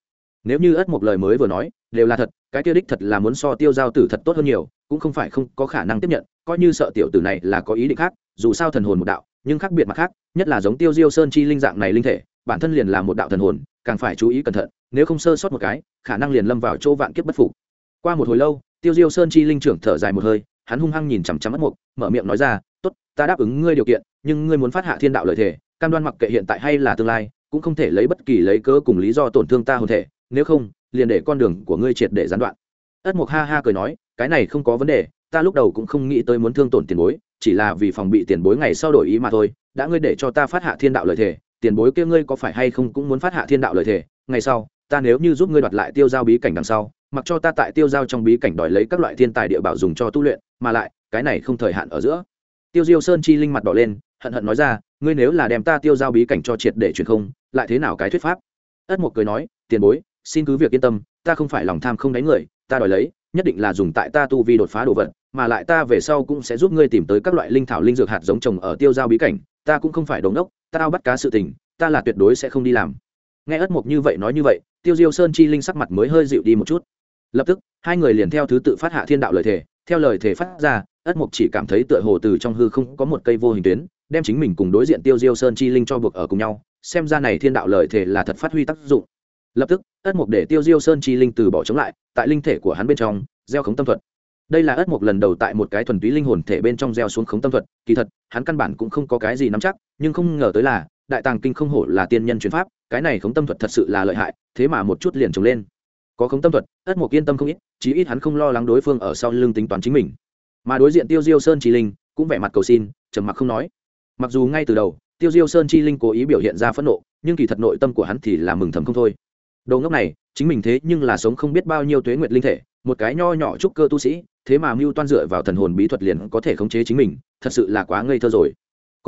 Nếu như ất mục lời mới vừa nói, đều là thật, cái tiêu đích thật là muốn so tiêu giao tử thật tốt hơn nhiều, cũng không phải không có khả năng tiếp nhận, coi như sợ tiểu tử này là có ý định khác, dù sao thần hồn một đạo, nhưng khác biệt mặt khác, nhất là giống tiêu diêu sơn chi linh dạng này linh thể, bản thân liền là một đạo thần hồn, càng phải chú ý cẩn thận, nếu không sơ sót một cái, khả năng liền lâm vào chỗ vạn kiếp bất phục. Qua một hồi lâu, tiêu diêu sơn chi linh trưởng thở dài một hơi hắn hung hăng nhìn chằm chằm mắt mục, mở miệng nói ra, tốt, ta đáp ứng ngươi điều kiện, nhưng ngươi muốn phát hạ thiên đạo lợi thể, cam đoan mặc kệ hiện tại hay là tương lai, cũng không thể lấy bất kỳ lấy cớ cùng lý do tổn thương ta hồn thể, nếu không, liền để con đường của ngươi triệt để gián đoạn. Ất mục ha ha cười nói, cái này không có vấn đề, ta lúc đầu cũng không nghĩ tới muốn thương tổn tiền bối, chỉ là vì phòng bị tiền bối ngày sau đổi ý mà thôi, đã ngươi để cho ta phát hạ thiên đạo lợi thể, tiền bối kia ngươi có phải hay không cũng muốn phát hạ thiên đạo lợi thể, ngày sau, ta nếu như giúp ngươi đoạt lại tiêu giao bí cảnh đằng sau mặc cho ta tại tiêu giao trong bí cảnh đòi lấy các loại thiên tài địa bảo dùng cho tu luyện, mà lại, cái này không thời hạn ở giữa. Tiêu diêu sơn chi linh mặt đỏ lên, hận hận nói ra, ngươi nếu là đem ta tiêu giao bí cảnh cho triệt để truyền không, lại thế nào cái thuyết pháp? Ất một cười nói, tiền bối, xin cứ việc yên tâm, ta không phải lòng tham không đánh người, ta đòi lấy, nhất định là dùng tại ta tu vi đột phá đồ vật, mà lại ta về sau cũng sẽ giúp ngươi tìm tới các loại linh thảo linh dược hạt giống trồng ở tiêu giao bí cảnh, ta cũng không phải đống đốc ta ao bắt cá sự tình, ta là tuyệt đối sẽ không đi làm. Nghe ất mục như vậy nói như vậy, tiêu diêu sơn chi linh sắc mặt mới hơi dịu đi một chút lập tức, hai người liền theo thứ tự phát hạ thiên đạo lời thề. Theo lời thề phát ra, ất mục chỉ cảm thấy tựa hồ từ trong hư không có một cây vô hình tuyến, đem chính mình cùng đối diện tiêu diêu sơn chi linh cho buộc ở cùng nhau. Xem ra này thiên đạo lời thề là thật phát huy tác dụng. Lập tức, ất mục để tiêu diêu sơn chi linh từ bỏ chống lại, tại linh thể của hắn bên trong, gieo khống tâm thuật. Đây là ất mục lần đầu tại một cái thuần túy linh hồn thể bên trong gieo xuống khống tâm thuật. Kỳ thật, hắn căn bản cũng không có cái gì nắm chắc, nhưng không ngờ tới là, đại tàng kinh không hổ là tiên nhân chuyển pháp, cái này khống tâm thuật thật sự là lợi hại, thế mà một chút liền trồng lên có khống tâm thuật, ất mục yên tâm không ít, chí ít hắn không lo lắng đối phương ở sau lưng tính toán chính mình. Mà đối diện tiêu diêu sơn chi linh, cũng vẻ mặt cầu xin, trầm mặc không nói. Mặc dù ngay từ đầu, tiêu diêu sơn chi linh cố ý biểu hiện ra phẫn nộ, nhưng kỳ thật nội tâm của hắn thì là mừng thầm không thôi. Đồ ngốc này, chính mình thế nhưng là sống không biết bao nhiêu tuế nguyệt linh thể, một cái nho nhỏ trúc cơ tu sĩ, thế mà mưu toan dựa vào thần hồn bí thuật liền có thể khống chế chính mình, thật sự là quá ngây thơ rồi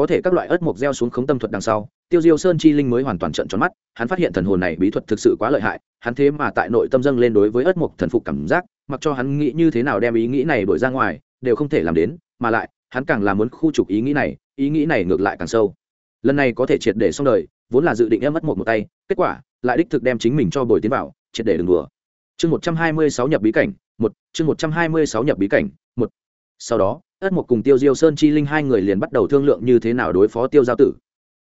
có thể các loại ớt mục gieo xuống khống tâm thuật đằng sau, tiêu diêu sơn chi linh mới hoàn toàn trận tròn mắt, hắn phát hiện thần hồn này bí thuật thực sự quá lợi hại, hắn thế mà tại nội tâm dâng lên đối với ớt mục thần phục cảm giác, mặc cho hắn nghĩ như thế nào đem ý nghĩ này đổi ra ngoài, đều không thể làm đến, mà lại, hắn càng là muốn khu trục ý nghĩ này, ý nghĩ này ngược lại càng sâu. Lần này có thể triệt để xong đời, vốn là dự định em mất một một tay, kết quả, lại đích thực đem chính mình cho bồi tiến vào, triệt để đừng đùa. Chương một trăm hai mươi sáu nhập bí cảnh, một, chương một trăm hai mươi sáu nhập bí cảnh, một. Sau đó ất một cùng tiêu diêu sơn chi linh hai người liền bắt đầu thương lượng như thế nào đối phó tiêu giao tử.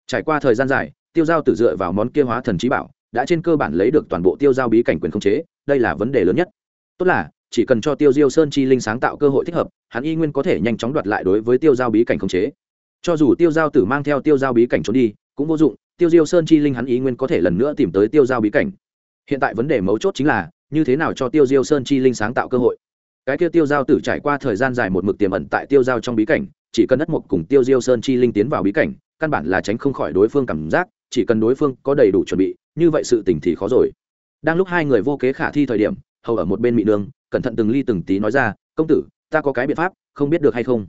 Trải qua thời gian dài, tiêu giao tử dựa vào món kia hóa thần trí bảo, đã trên cơ bản lấy được toàn bộ tiêu giao bí cảnh quyền khống chế, đây là vấn đề lớn nhất. Tốt là, chỉ cần cho tiêu diêu sơn chi linh sáng tạo cơ hội thích hợp, hắn y nguyên có thể nhanh chóng đoạt lại đối với tiêu giao bí cảnh khống chế. Cho dù tiêu giao tử mang theo tiêu giao bí cảnh trốn đi, cũng vô dụng, tiêu diêu sơn chi linh hắn ý nguyên có thể lần nữa tìm tới tiêu giao bí cảnh. Hiện tại vấn đề mấu chốt chính là, như thế nào cho tiêu diêu sơn chi linh sáng tạo cơ hội? Cái kia tiêu giao tử trải qua thời gian dài một mực tiềm ẩn tại tiêu giao trong bí cảnh, chỉ cần đất mục cùng tiêu diêu sơn chi linh tiến vào bí cảnh, căn bản là tránh không khỏi đối phương cảm giác, chỉ cần đối phương có đầy đủ chuẩn bị, như vậy sự tình thì khó rồi. Đang lúc hai người vô kế khả thi thời điểm, hầu ở một bên mỹ nương cẩn thận từng ly từng tí nói ra, công tử, ta có cái biện pháp, không biết được hay không?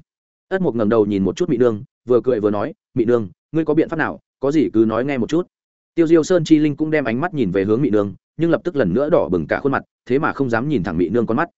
Ất mục ngẩng đầu nhìn một chút mỹ nương vừa cười vừa nói mỹ nương ngươi có biện pháp nào, có gì cứ nói nghe một chút. Tiêu diêu sơn chi linh cũng đem ánh mắt nhìn về hướng mỹ nương nhưng lập tức lần nữa đỏ bừng cả khuôn mặt, thế mà không dám nhìn thẳng mỹ nương con mắt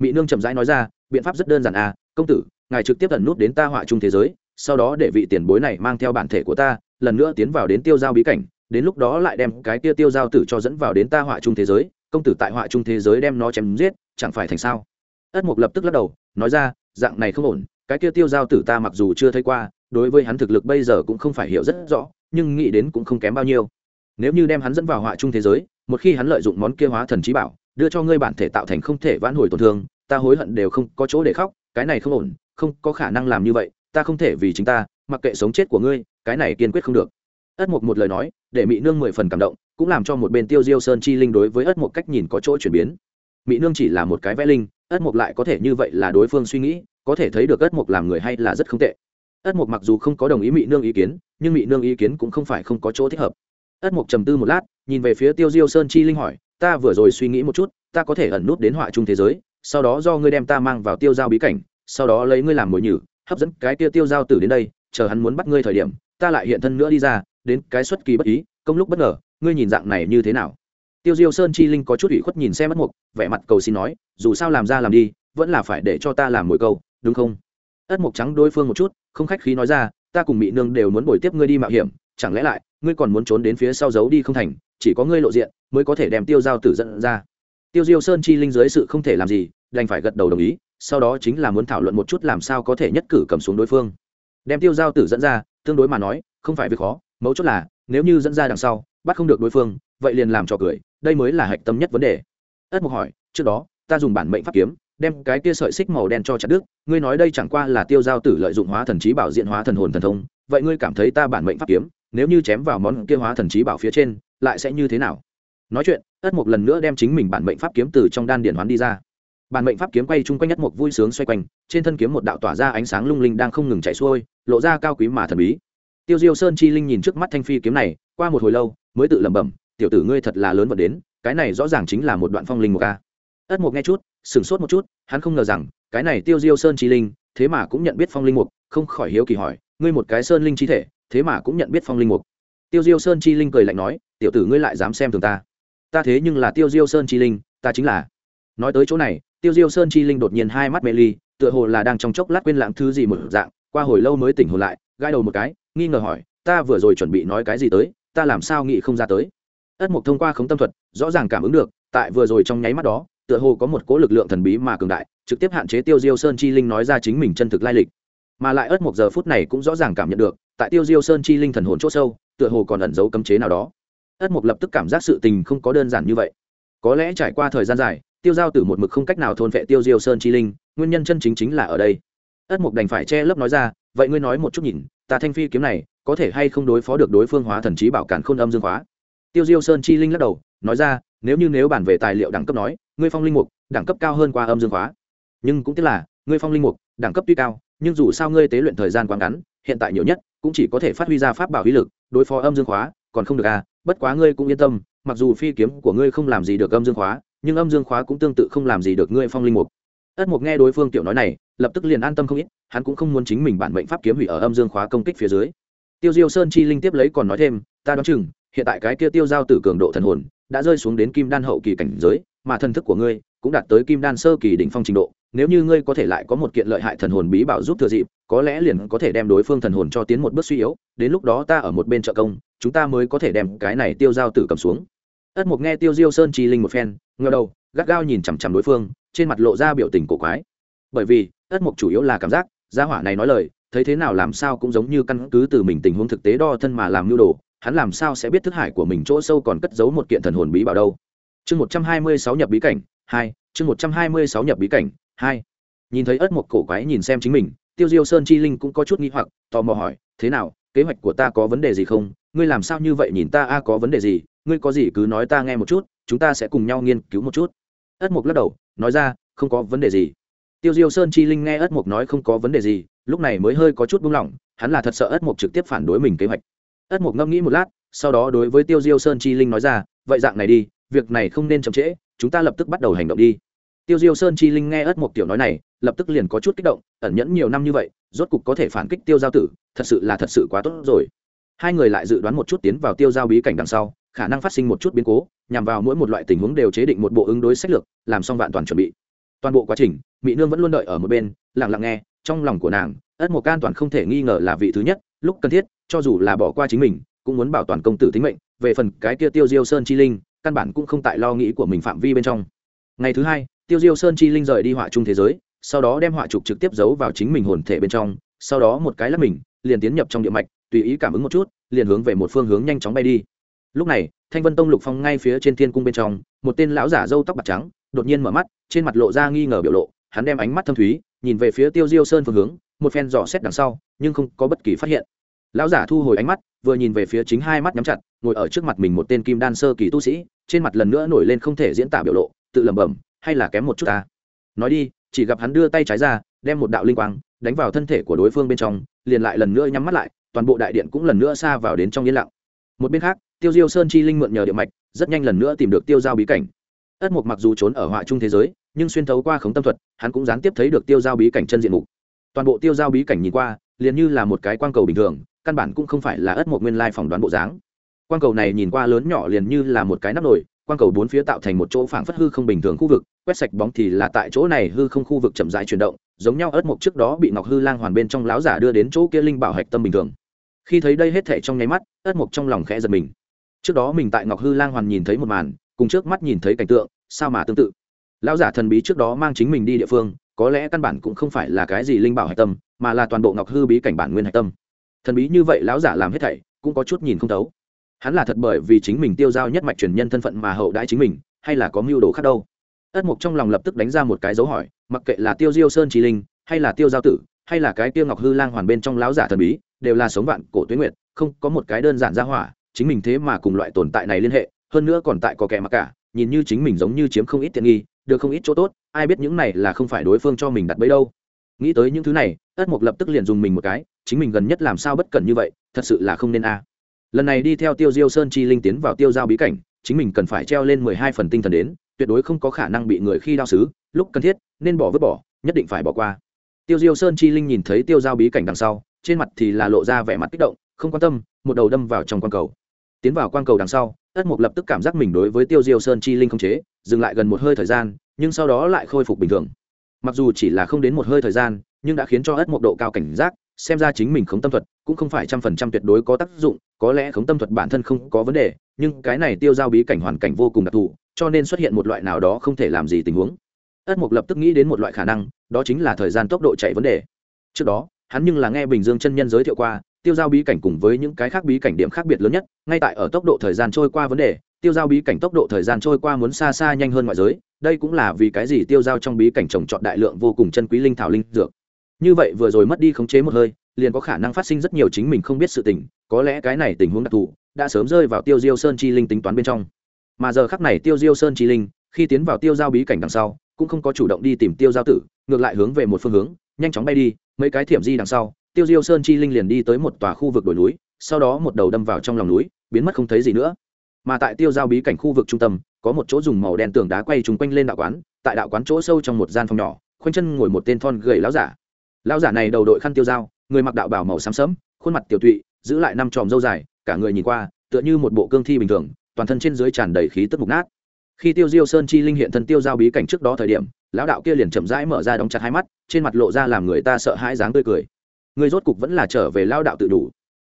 mỹ nương chậm rãi nói ra, biện pháp rất đơn giản à công tử, ngài trực tiếp tận nút đến ta họa chung thế giới, sau đó để vị tiền bối này mang theo bản thể của ta, lần nữa tiến vào đến tiêu giao bí cảnh, đến lúc đó lại đem cái kia tiêu giao tử cho dẫn vào đến ta họa chung thế giới, công tử tại họa chung thế giới đem nó chém giết, chẳng phải thành sao? Ất mục lập tức lắc đầu, nói ra, dạng này không ổn, cái kia tiêu giao tử ta mặc dù chưa thấy qua, đối với hắn thực lực bây giờ cũng không phải hiểu rất rõ, nhưng nghĩ đến cũng không kém bao nhiêu. Nếu như đem hắn dẫn vào họa chung thế giới, một khi hắn lợi dụng món kia hóa thần trí bảo đưa cho ngươi bản thể tạo thành không thể vãn hồi tổn thương, ta hối hận đều không có chỗ để khóc, cái này không ổn, không có khả năng làm như vậy, ta không thể vì chính ta, mặc kệ sống chết của ngươi, cái này kiên quyết không được. Ất mục một lời nói, để mỹ nương mười phần cảm động, cũng làm cho một bên tiêu diêu sơn chi linh đối với ất mục cách nhìn có chỗ chuyển biến. Mỹ nương chỉ là một cái vẽ linh, ất mục lại có thể như vậy là đối phương suy nghĩ, có thể thấy được ất mục làm người hay là rất không tệ. Ất mục mặc dù không có đồng ý mỹ nương ý kiến, nhưng mỹ nương ý kiến cũng không phải không có chỗ thích hợp. Ất mục trầm tư một lát, nhìn về phía tiêu diêu sơn chi linh hỏi ta vừa rồi suy nghĩ một chút, ta có thể ẩn nút đến họa chung thế giới, sau đó do ngươi đem ta mang vào tiêu giao bí cảnh, sau đó lấy ngươi làm mồi nhử, hấp dẫn cái kia tiêu giao tử đến đây, chờ hắn muốn bắt ngươi thời điểm, ta lại hiện thân nữa đi ra, đến cái xuất kỳ bất ý, công lúc bất ngờ, ngươi nhìn dạng này như thế nào? Tiêu diêu sơn chi linh có chút ủy khuất nhìn xem mất mục, vẻ mặt cầu xin nói, dù sao làm ra làm đi, vẫn là phải để cho ta làm mồi câu, đúng không? Ất mục trắng đối phương một chút, không khách khí nói ra, ta cùng mỹ nương đều muốn bồi tiếp ngươi đi mạo hiểm, chẳng lẽ lại, ngươi còn muốn trốn đến phía sau giấu đi không thành chỉ có ngươi lộ diện, mới có thể đem tiêu giao tử dẫn ra. Tiêu diêu sơn chi linh dưới sự không thể làm gì, đành phải gật đầu đồng ý, sau đó chính là muốn thảo luận một chút làm sao có thể nhất cử cầm xuống đối phương. Đem tiêu giao tử dẫn ra, tương đối mà nói, không phải việc khó, mấu chốt là, nếu như dẫn ra đằng sau, bắt không được đối phương, vậy liền làm cho cười, đây mới là hạch tâm nhất vấn đề. Ất mục hỏi, trước đó, ta dùng bản mệnh pháp kiếm, đem cái kia sợi xích màu đen cho chặt đứt, ngươi nói đây chẳng qua là tiêu giao tử lợi dụng hóa thần trí bảo diện hóa thần hồn thần thông, vậy ngươi cảm thấy ta bản mệnh pháp kiếm, nếu như chém vào món kia hóa thần trí bảo phía trên lại sẽ như thế nào? Nói chuyện, ất mục lần nữa đem chính mình bản mệnh pháp kiếm từ trong đan điển hoán đi ra. Bản mệnh pháp kiếm quay chung quanh nhất mục vui sướng xoay quanh, trên thân kiếm một đạo tỏa ra ánh sáng lung linh đang không ngừng chạy xuôi, lộ ra cao quý mà thần bí. Tiêu diêu sơn chi linh nhìn trước mắt thanh phi kiếm này, qua một hồi lâu, mới tự lẩm bẩm, tiểu tử ngươi thật là lớn vật đến, cái này rõ ràng chính là một đoạn phong linh một ca ất mục nghe chút, sửng sốt một chút, hắn không ngờ rằng, cái này tiêu diêu sơn chi linh, thế mà cũng nhận biết phong linh mục không khỏi hiếu kỳ hỏi, ngươi một cái sơn linh chi thể, thế mà cũng nhận biết phong linh mục tiêu diêu sơn chi linh cười lạnh nói, tiểu tử ngươi lại dám xem thường ta. Ta thế nhưng là tiêu diêu sơn chi linh, ta chính là. Nói tới chỗ này, tiêu diêu sơn chi linh đột nhiên hai mắt mê ly, tựa hồ là đang trong chốc lát quên lãng thứ gì một dạng, qua hồi lâu mới tỉnh hồn lại gai đầu một cái, nghi ngờ hỏi, ta vừa rồi chuẩn bị nói cái gì tới, ta làm sao nghĩ không ra tới? Ất mục thông qua khống tâm thuật, rõ ràng cảm ứng được, tại vừa rồi trong nháy mắt đó, tựa hồ có một cố lực lượng thần bí mà cường đại, trực tiếp hạn chế tiêu diêu sơn chi linh nói ra chính mình chân thực lai lịch. Mà lại ất mục giờ phút này cũng rõ ràng cảm nhận được, tại tiêu diêu sơn chi linh thần hồn c h ỗ sâu tựa hồ còn ẩn giấu cấm chế nào đó. Ất mục lập tức cảm giác sự tình không có đơn giản như vậy. Có lẽ trải qua thời gian dài, tiêu giao tử một mực không cách nào thôn vệ tiêu diêu sơn chi linh, nguyên nhân chân chính chính là ở đây. Ất mục đành phải che lấp nói ra, vậy ngươi nói một chút nhìn, ta thanh phi kiếm này có thể hay không đối phó được đối phương hóa thần trí bảo cản khôn âm dương hóa? Tiêu diêu sơn chi linh lắc đầu, nói ra, nếu như nếu bản về tài liệu đẳng cấp nói, ngươi phong linh mục, đẳng cấp cao hơn qua âm dương hóa. Nhưng cũng tức là, ngươi phong linh mục, đẳng cấp tuy cao, nhưng dù sao ngươi tế luyện thời gian quá ngắn, hiện tại nhiều nhất cũng chỉ có thể phát huy ra pháp bảo uy lực đối phó âm dương khóa, còn không được à bất quá ngươi cũng yên tâm, mặc dù phi kiếm của ngươi không làm gì được âm dương khóa, nhưng âm dương khóa cũng tương tự không làm gì được ngươi phong linh mục. Ất mục nghe đối phương tiểu nói này, lập tức liền an tâm không ít, hắn cũng không muốn chính mình bản mệnh pháp kiếm hủy ở âm dương khóa công kích phía dưới. Tiêu diêu sơn chi linh tiếp lấy còn nói thêm, ta đoán chừng, hiện tại cái kia tiêu giao tử cường độ thần hồn, đã rơi xuống đến kim đan hậu kỳ cảnh giới, mà thần thức của ngươi cũng đạt tới kim đan sơ kỳ đỉnh phong trình độ. Nếu như ngươi có thể lại có một kiện lợi hại thần hồn bí bảo giúp thừa dịp có lẽ liền có thể đem đối phương thần hồn cho tiến một bước suy yếu, đến lúc đó ta ở một bên trợ công, chúng ta mới có thể đem cái này tiêu giao tử cầm xuống. Ất mục nghe tiêu diêu sơn chi linh một phen ngờ đầu, gắt gao nhìn chằm chằm đối phương, trên mặt lộ ra biểu tình cổ quái. Bởi vì, ất mục chủ yếu là cảm giác, gia hỏa này nói lời, thấy thế nào làm sao cũng giống như căn cứ từ mình tình huống thực tế đo thân mà làm nhu đồ, hắn làm sao sẽ biết thức hải của mình chỗ sâu còn cất giấu một kiện thần hồn bí bảo đâu. Chương một trăm hai mươi sáu nhập bí cảnh, hai, chương một trăm hai mươi sáu nhập bí cảnh, hai. Nhìn thấy ất mục cổ quái nhìn xem chính mình tiêu diêu sơn chi linh cũng có chút nghi hoặc, tò mò hỏi, thế nào, kế hoạch của ta có vấn đề gì không? Ngươi làm sao như vậy nhìn ta a, có vấn đề gì? Ngươi có gì cứ nói ta nghe một chút, chúng ta sẽ cùng nhau nghiên cứu một chút. Ất mục lắc đầu, nói ra, không có vấn đề gì. Tiêu diêu sơn chi linh nghe ất mục nói không có vấn đề gì, lúc này mới hơi có chút buông lỏng, hắn là thật sợ ất mục trực tiếp phản đối mình kế hoạch. Ất mục ngẫm nghĩ một lát, sau đó đối với tiêu diêu sơn chi linh nói ra, vậy dạng này đi, việc này không nên chậm trễ, chúng ta lập tức bắt đầu hành động đi tiêu diêu sơn chi linh nghe ất mục tiểu nói này, lập tức liền có chút kích động, ẩn nhẫn nhiều năm như vậy, rốt cục có thể phản kích tiêu giao tử, thật sự là thật sự quá tốt rồi. Hai người lại dự đoán một chút tiến vào tiêu giao bí cảnh đằng sau, khả năng phát sinh một chút biến cố, nhằm vào mỗi một loại tình huống đều chế định một bộ ứng đối sách lược, làm xong vạn toàn chuẩn bị. Toàn bộ quá trình mỹ nương vẫn luôn đợi ở một bên, lặng lặng nghe, trong lòng của nàng ất một can toàn không thể nghi ngờ là vị thứ nhất, lúc cần thiết, cho dù là bỏ qua chính mình, cũng muốn bảo toàn công tử tính mệnh, về phần cái kia tiêu diêu sơn chi linh, căn bản cũng không tại lo nghĩ của mình phạm vi bên trong. Ngày thứ hai tiêu diêu sơn chi linh rời đi họa chung thế giới, sau đó đem họa trục trực tiếp giấu vào chính mình hồn thể bên trong, sau đó một cái là mình, liền tiến nhập trong địa mạch, tùy ý cảm ứng một chút, liền hướng về một phương hướng nhanh chóng bay đi. Lúc này, thanh vân tông lục phong ngay phía trên thiên cung bên trong, một tên lão giả râu tóc bạc trắng, đột nhiên mở mắt, trên mặt lộ ra nghi ngờ biểu lộ, hắn đem ánh mắt thâm thúy, nhìn về phía tiêu diêu sơn phương hướng, một phen dò xét đằng sau, nhưng không có bất kỳ phát hiện. Lão giả thu hồi ánh mắt, vừa nhìn về phía chính hai mắt nhắm chặt, ngồi ở trước mặt mình một tên kim đan sơ kỳ tu sĩ, trên mặt lần nữa nổi lên không thể diễn tả biểu lộ, tự lẩm bẩm hay là kém một chút ta? Nói đi, chỉ gặp hắn đưa tay trái ra, đem một đạo linh quang đánh vào thân thể của đối phương bên trong, liền lại lần nữa nhắm mắt lại, toàn bộ đại điện cũng lần nữa xa vào đến trong yên lặng. Một bên khác, tiêu diêu sơn chi linh mượn nhờ địa mạch, rất nhanh lần nữa tìm được tiêu giao bí cảnh. Ất mục mặc dù trốn ở họa trung thế giới, nhưng xuyên thấu qua khống tâm thuật, hắn cũng gián tiếp thấy được tiêu giao bí cảnh chân diện mục. Toàn bộ tiêu giao bí cảnh nhìn qua, liền như là một cái quang cầu bình thường, căn bản cũng không phải là ất mục nguyên lai phỏng đoán bộ dáng. Quang cầu này nhìn qua lớn nhỏ liền như là một cái nắp nổi quang cầu bốn phía tạo thành một chỗ phảng phất hư không bình thường khu vực, quét sạch bóng thì là tại chỗ này hư không khu vực chậm rãi chuyển động, giống nhau ớt mộc trước đó bị ngọc hư lang hoàn bên trong láo giả đưa đến chỗ kia linh bảo hạch tâm bình thường. Khi thấy đây hết thể trong nháy mắt, ớt mộc trong lòng khẽ giật mình. Trước đó mình tại ngọc hư lang hoàn nhìn thấy một màn, cùng trước mắt nhìn thấy cảnh tượng, sao mà tương tự? Lão giả thần bí trước đó mang chính mình đi địa phương, có lẽ căn bản cũng không phải là cái gì linh bảo hạch tâm, mà là toàn bộ ngọc hư bí cảnh bản nguyên hạch tâm. Thần bí như vậy lão giả làm hết thảy, cũng có chút nhìn không thấu hắn là thật bởi vì chính mình tiêu giao nhất mạch truyền nhân thân phận mà hậu đãi chính mình, hay là có mưu đồ khác đâu? Ất mục trong lòng lập tức đánh ra một cái dấu hỏi, mặc kệ là tiêu diêu sơn trí linh, hay là tiêu giao tử, hay là cái tiêu ngọc hư lang hoàn bên trong lão giả thần bí, đều là sống vạn cổ tuyến nguyệt, không có một cái đơn giản ra hỏa, chính mình thế mà cùng loại tồn tại này liên hệ, hơn nữa còn tại có kẻ mặc cả, nhìn như chính mình giống như chiếm không ít tiện nghi, được không ít chỗ tốt, ai biết những này là không phải đối phương cho mình đặt bấy đâu. Nghĩ tới những thứ này, ất mục lập tức liền dùng mình một cái, chính mình gần nhất làm sao bất cẩn như vậy, thật sự là không nên a lần này đi theo tiêu diêu sơn chi linh tiến vào tiêu giao bí cảnh, chính mình cần phải treo lên mười hai phần tinh thần đến, tuyệt đối không có khả năng bị người khi đao xứ, lúc cần thiết, nên bỏ vứt bỏ, nhất định phải bỏ qua. Tiêu diêu sơn chi linh nhìn thấy tiêu giao bí cảnh đằng sau, trên mặt thì là lộ ra vẻ mặt kích động, không quan tâm, một đầu đâm vào trong quan cầu. Tiến vào quan cầu đằng sau, ất mục lập tức cảm giác mình đối với tiêu diêu sơn chi linh không chế, dừng lại gần một hơi thời gian, nhưng sau đó lại khôi phục bình thường. Mặc dù chỉ là không đến một hơi thời gian, nhưng đã khiến cho ất mục độ cao cảnh giác xem ra chính mình khống tâm thuật cũng không phải trăm phần trăm tuyệt đối có tác dụng, có lẽ khống tâm thuật bản thân không có vấn đề, nhưng cái này tiêu giao bí cảnh hoàn cảnh vô cùng đặc thù, cho nên xuất hiện một loại nào đó không thể làm gì tình huống. Ất mục lập tức nghĩ đến một loại khả năng, đó chính là thời gian tốc độ chạy vấn đề. Trước đó, hắn nhưng là nghe bình dương chân nhân giới thiệu qua, tiêu giao bí cảnh cùng với những cái khác bí cảnh điểm khác biệt lớn nhất, ngay tại ở tốc độ thời gian trôi qua vấn đề, tiêu giao bí cảnh tốc độ thời gian trôi qua muốn xa xa nhanh hơn ngoại giới, đây cũng là vì cái gì tiêu giao trong bí cảnh trồng trọt đại lượng vô cùng chân quý linh thảo linh dược như vậy vừa rồi mất đi khống chế một hơi, liền có khả năng phát sinh rất nhiều chính mình không biết sự tình, có lẽ cái này tình huống đặc thù đã sớm rơi vào tiêu diêu sơn chi linh tính toán bên trong. Mà giờ khắc này tiêu diêu sơn chi linh, khi tiến vào tiêu giao bí cảnh đằng sau, cũng không có chủ động đi tìm tiêu giao tử, ngược lại hướng về một phương hướng, nhanh chóng bay đi, mấy cái thiểm di đằng sau, tiêu diêu sơn chi linh liền đi tới một tòa khu vực đồi núi, sau đó một đầu đâm vào trong lòng núi, biến mất không thấy gì nữa. Mà tại tiêu giao bí cảnh khu vực trung tâm, có một chỗ dùng màu đen tường đá quay trúng quanh lên đạo quán, tại đạo quán chỗ sâu trong một gian phòng nhỏ, khoanh chân ngồi một tên thon gầy láo giả lão giả này đầu đội khăn tiêu dao, người mặc đạo bảo màu xám sẫm, khuôn mặt tiểu tụy, giữ lại năm tròm râu dài, cả người nhìn qua, tựa như một bộ cương thi bình thường, toàn thân trên dưới tràn đầy khí tức mục nát. Khi tiêu diêu sơn chi linh hiện thân tiêu giao bí cảnh trước đó thời điểm, lão đạo kia liền chậm rãi mở ra đóng chặt hai mắt, trên mặt lộ ra làm người ta sợ hãi dáng tươi cười. Người rốt cục vẫn là trở về lao đạo tự đủ.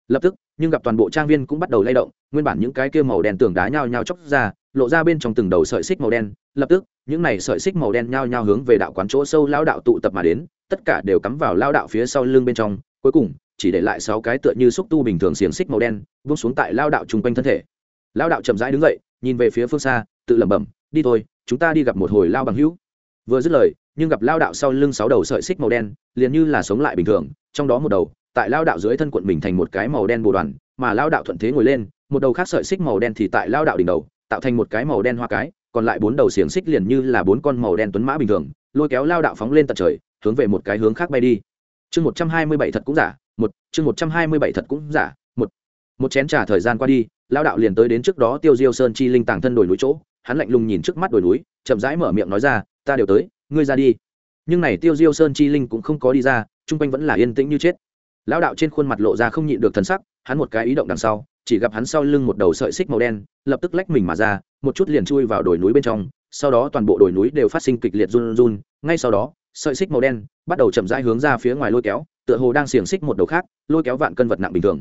Lập tức, nhưng gặp toàn bộ trang viên cũng bắt đầu lay động, nguyên bản những cái kia màu đen tường đá nhao nhao chóc ra, lộ ra bên trong từng đầu sợi xích màu đen. Lập tức, những này sợi xích màu đen nhao nhao hướng về đạo quán chỗ sâu lao đạo tụ tập mà đến tất cả đều cắm vào lao đạo phía sau lưng bên trong, cuối cùng, chỉ để lại sáu cái tựa như xúc tu bình thường xiềng xích màu đen vung xuống tại lao đạo chung quanh thân thể. Lao đạo chậm rãi đứng dậy, nhìn về phía phương xa, tự lẩm bẩm, đi thôi, chúng ta đi gặp một hồi lao bằng hữu. Vừa dứt lời, nhưng gặp lao đạo sau lưng sáu đầu sợi xích màu đen, liền như là sống lại bình thường, trong đó một đầu, tại lao đạo dưới thân quận mình thành một cái màu đen bồ đoàn, mà lao đạo thuận thế ngồi lên, một đầu khác sợi xích màu đen thì tại lao đạo đỉnh đầu, tạo thành một cái màu đen hoa cái, còn lại bốn đầu xiềng xích liền như là bốn con màu đen tuấn mã bình thường, lôi kéo lao đạo phóng lên tận trời hướng về một cái hướng khác bay đi. Chương một trăm hai mươi bảy thật cũng giả, một, chương một trăm hai mươi bảy thật cũng giả, một. Một chén t thời gian qua đi lao đạo liền tới đến trước đó tiêu diêu sơn chi linh tàng thân đồi núi chỗ, hắn lạnh lùng nhìn trước mắt đồi núi, chậm rãi mở miệng nói ra, ta đều tới, ngươi ra đi. Nhưng này tiêu diêu sơn chi linh cũng không có đi ra, chung quanh vẫn là yên tĩnh như chết. Lao đạo trên khuôn mặt lộ ra không nhịn được thần sắc, hắn một cái ý động đằng sau, chỉ gặp hắn sau lưng một đầu sợi xích màu đen, lập tức lách mình mà ra, một chút liền chui vào đồi núi bên trong, sau đó toàn bộ đồi núi đều phát sinh kịch liệt run run, ngay sau đó sợi xích màu đen bắt đầu chậm rãi hướng ra phía ngoài lôi kéo, tựa hồ đang xiềng xích một đầu khác, lôi kéo vạn cân vật nặng bình thường.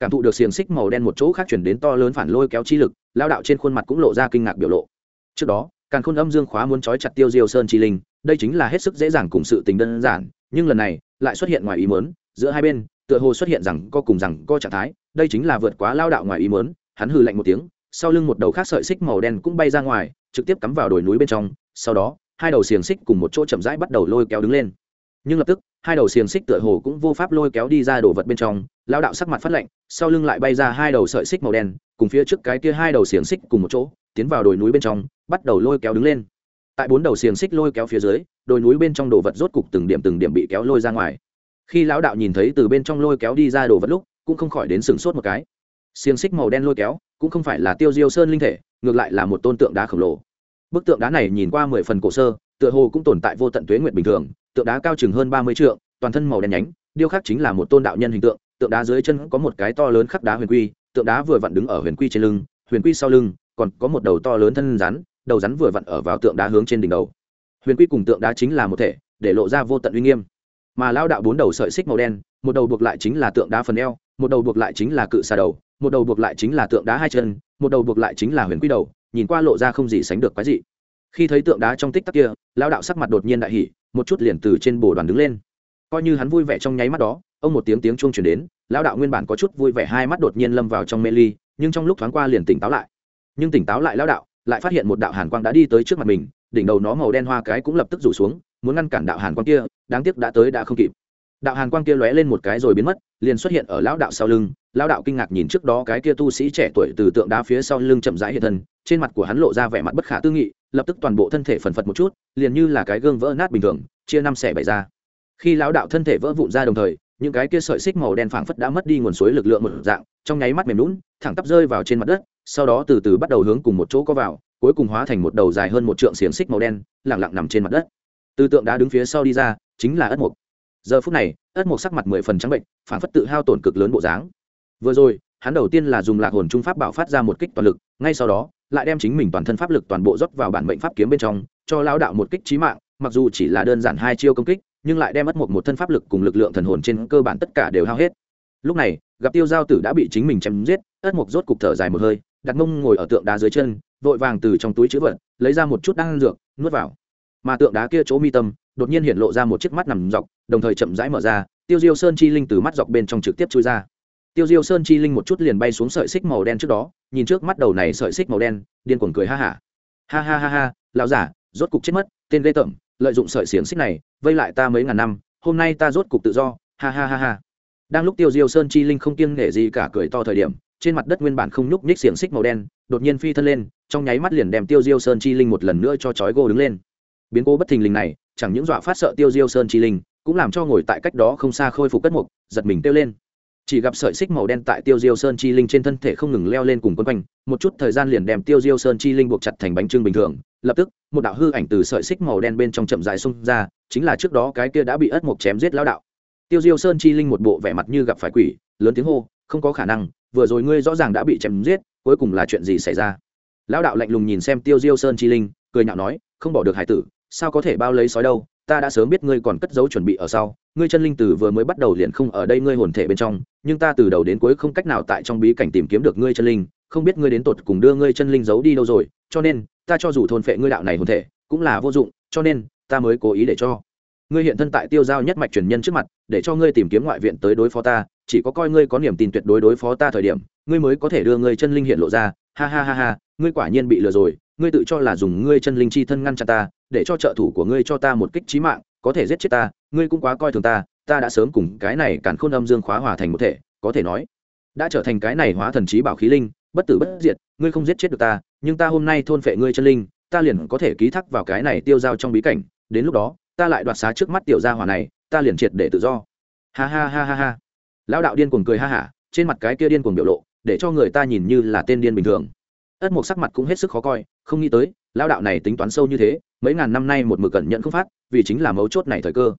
Cảm thụ được xiềng xích màu đen một chỗ khác chuyển đến to lớn phản lôi kéo chi lực lao đạo trên khuôn mặt cũng lộ ra kinh ngạc biểu lộ. Trước đó, càn khôn âm dương khóa muốn trói chặt tiêu diêu sơn chi linh, đây chính là hết sức dễ dàng cùng sự tình đơn giản, nhưng lần này lại xuất hiện ngoài ý mớn giữa hai bên, tựa hồ xuất hiện rằng co cùng rằng co trạng thái, đây chính là vượt quá lao đạo ngoài ý mớn hắn hừ lạnh một tiếng, sau lưng một đầu khác sợi xích màu đen cũng bay ra ngoài, trực tiếp cắm vào đồi núi bên trong, sau đó hai đầu xiềng xích cùng một chỗ chậm rãi bắt đầu lôi kéo đứng lên. Nhưng lập tức, hai đầu xiềng xích tựa hồ cũng vô pháp lôi kéo đi ra đồ vật bên trong lao đạo sắc mặt phát lạnh, sau lưng lại bay ra hai đầu sợi xích màu đen, cùng phía trước cái kia hai đầu xiềng xích cùng một chỗ, tiến vào đồi núi bên trong, bắt đầu lôi kéo đứng lên. Tại bốn đầu xiềng xích lôi kéo phía dưới, đồi núi bên trong đồ vật rốt cục từng điểm từng điểm bị kéo lôi ra ngoài. Khi lão đạo nhìn thấy từ bên trong lôi kéo đi ra đồ vật lúc, cũng không khỏi đến sừng sốt một cái. Xiềng xích màu đen lôi kéo, cũng không phải là tiêu diêu sơn linh thể, ngược lại là một tôn tượng đá khổng lồ bức tượng đá này nhìn qua mười phần cổ sơ, tựa hồ cũng tồn tại vô tận tuế nguyện bình thường, tượng đá cao chừng hơn ba mươi trượng, toàn thân màu đen nhánh, điêu khắc chính là một tôn đạo nhân hình tượng tượng đá dưới chân có một cái to lớn khắc đá huyền quy, tượng đá vừa vặn đứng ở huyền quy trên lưng, huyền quy sau lưng còn có một đầu to lớn thân rắn, đầu rắn vừa vặn ở vào tượng đá hướng trên đỉnh đầu. Huyền quy cùng tượng đá chính là một thể, để lộ ra vô tận uy nghiêm. Mà lao đạo bốn đầu sợi xích màu đen, một đầu buộc lại chính là tượng đá phần eo, một đầu buộc lại chính là cự xà đầu, một đầu buộc lại chính là tượng đá hai chân, một đầu buộc lại chính là huyền quy đầu nhìn qua lộ ra không gì sánh được cái gì khi thấy tượng đá trong tích tắc kia lao đạo sắc mặt đột nhiên đại hỉ, một chút liền từ trên bồ đoàn đứng lên. Coi như hắn vui vẻ trong nháy mắt đó, ông một tiếng tiếng chuông chuyển đến lao đạo nguyên bản có chút vui vẻ hai mắt đột nhiên lâm vào trong mê ly, nhưng trong lúc thoáng qua liền tỉnh táo lại. Nhưng tỉnh táo lại lao đạo, lại phát hiện một đạo hàn quang đã đi tới trước mặt mình, đỉnh đầu nó màu đen hoa cái cũng lập tức rủ xuống, muốn ngăn cản đạo hàn quang kia, đáng tiếc đã tới đã không kịp. Đạo hàn quang kia lóe lên một cái rồi biến mất, liền xuất hiện ở lão đạo sau lưng, lão đạo kinh ngạc nhìn trước đó cái kia tu sĩ trẻ tuổi từ tượng đá phía sau lưng chậm rãi hiện thân trên mặt của hắn lộ ra vẻ mặt bất khả tư nghị, lập tức toàn bộ thân thể phần phật một chút, liền như là cái gương vỡ nát bình thường, chia năm xẻ bảy ra. Khi lão đạo thân thể vỡ vụn ra đồng thời, những cái kia sợi xích màu đen phảng phất đã mất đi nguồn suối lực lượng một dạng, trong nháy mắt mềm lún, thẳng tắp rơi vào trên mặt đất, sau đó từ từ bắt đầu hướng cùng một chỗ có vào, cuối cùng hóa thành một đầu dài hơn một trượng xiềng xích màu đen lẳng lặng nằm trên mặt đất. Tư tượng đã đứng phía sau đi ra, chính là ất mục giờ phút này, ất mục sắc mặt mười phần trắng bệnh phản phất tự hao tổn cực lớn bộ dáng. Vừa rồi, hắn đầu tiên là dùng lạc hồn trung pháp bảo phát ra một kích toàn lực, ngay sau đó lại đem chính mình toàn thân pháp lực toàn bộ rót vào bản mệnh pháp kiếm bên trong, cho lao đạo một kích trí mạng, mặc dù chỉ là đơn giản hai chiêu công kích, nhưng lại đem mất một một thân pháp lực cùng lực lượng thần hồn trên cơ bản tất cả đều hao hết. Lúc này, gặp tiêu giao tử đã bị chính mình chém giết ất mục rốt cục thở dài một hơi, đặt mông ngồi ở tượng đá dưới chân, vội vàng từ trong túi chữ vật, lấy ra một chút đan dược, nuốt vào. Mà tượng đá kia chỗ mi tâm, đột nhiên hiện lộ ra một chiếc mắt nằm dọc, đồng thời chậm rãi mở ra, tiêu diêu sơn chi linh từ mắt dọc bên trong trực tiếp chui ra tiêu diêu sơn chi linh một chút liền bay xuống sợi xích màu đen trước đó, nhìn trước mắt đầu này sợi xích màu đen, điên cuồng cười ha hả. Ha. ha ha ha ha lão giả, rốt cục chết mất, tên lê tởm, lợi dụng sợi xiềng xích này, vây lại ta mấy ngàn năm, hôm nay ta rốt cục tự do, ha ha ha ha. Đang lúc tiêu diêu sơn chi linh không kiêng nể gì cả cười to thời điểm, trên mặt đất nguyên bản không nhúc nhích xiềng xích màu đen, đột nhiên phi thân lên, trong nháy mắt liền đem tiêu diêu sơn chi linh một lần nữa cho chói gô đứng lên. Biến cố bất thình lình này, chẳng những dọa phát sợ tiêu diêu sơn chi linh, cũng làm cho ngồi tại cách đó không xa khôi phục cất mục, giật mình kêu lên chỉ gặp sợi xích màu đen tại tiêu diêu sơn chi linh trên thân thể không ngừng leo lên cùng quấn quanh, một chút thời gian liền đem tiêu diêu sơn chi linh buộc chặt thành bánh trưng bình thường. Lập tức, một đạo hư ảnh từ sợi xích màu đen bên trong chậm dài xung ra, chính là trước đó cái kia đã bị ất mộc chém giết lao đạo. Tiêu diêu sơn chi linh một bộ vẻ mặt như gặp phải quỷ, lớn tiếng hô, không có khả năng, vừa rồi ngươi rõ ràng đã bị chém giết, cuối cùng là chuyện gì xảy ra? Lão đạo lạnh lùng nhìn xem tiêu diêu sơn chi linh, cười nhạo nói, không bỏ được hải tử, sao có thể bao lấy sói đâu, ta đã sớm biết ngươi còn cất giấu chuẩn bị ở sau, ngươi chân linh tử vừa mới bắt đầu liền không ở đây ngươi hồn thể bên trong nhưng ta từ đầu đến cuối không cách nào tại trong bí cảnh tìm kiếm được ngươi chân linh, không biết ngươi đến tột cùng đưa ngươi chân linh giấu đi đâu rồi, cho nên, ta cho dù thôn phệ ngươi đạo này hồn thể, cũng là vô dụng, cho nên, ta mới cố ý để cho ngươi hiện thân tại tiêu giao nhất mạch truyền nhân trước mặt, để cho ngươi tìm kiếm ngoại viện tới đối phó ta, chỉ có coi ngươi có niềm tin tuyệt đối đối phó ta thời điểm, ngươi mới có thể đưa ngươi chân linh hiện lộ ra, ha ha ha ha, ngươi quả nhiên bị lừa rồi, ngươi tự cho là dùng ngươi chân linh chi thân ngăn chặn ta, để cho trợ thủ của ngươi cho ta một kích trí mạng, có thể giết chết ta, ngươi cũng quá coi thường ta ta đã sớm cùng cái này càn khôn âm dương khóa hòa thành một thể, có thể nói, đã trở thành cái này hóa thần trí bảo khí linh, bất tử bất diệt, ngươi không giết chết được ta, nhưng ta hôm nay thôn phệ ngươi chân linh, ta liền có thể ký thác vào cái này tiêu giao trong bí cảnh, đến lúc đó, ta lại đoạt xá trước mắt tiểu gia hỏa này, ta liền triệt để tự do. Ha ha ha ha ha. Lão đạo điên cuồng cười ha hả, trên mặt cái kia điên cuồng biểu lộ, để cho người ta nhìn như là tên điên bình thường. Ất mộc sắc mặt cũng hết sức khó coi, không nghĩ tới, lão đạo này tính toán sâu như thế, mấy ngàn năm nay một mực cẩn nhận không phát, vì chính là mấu chốt này thời cơ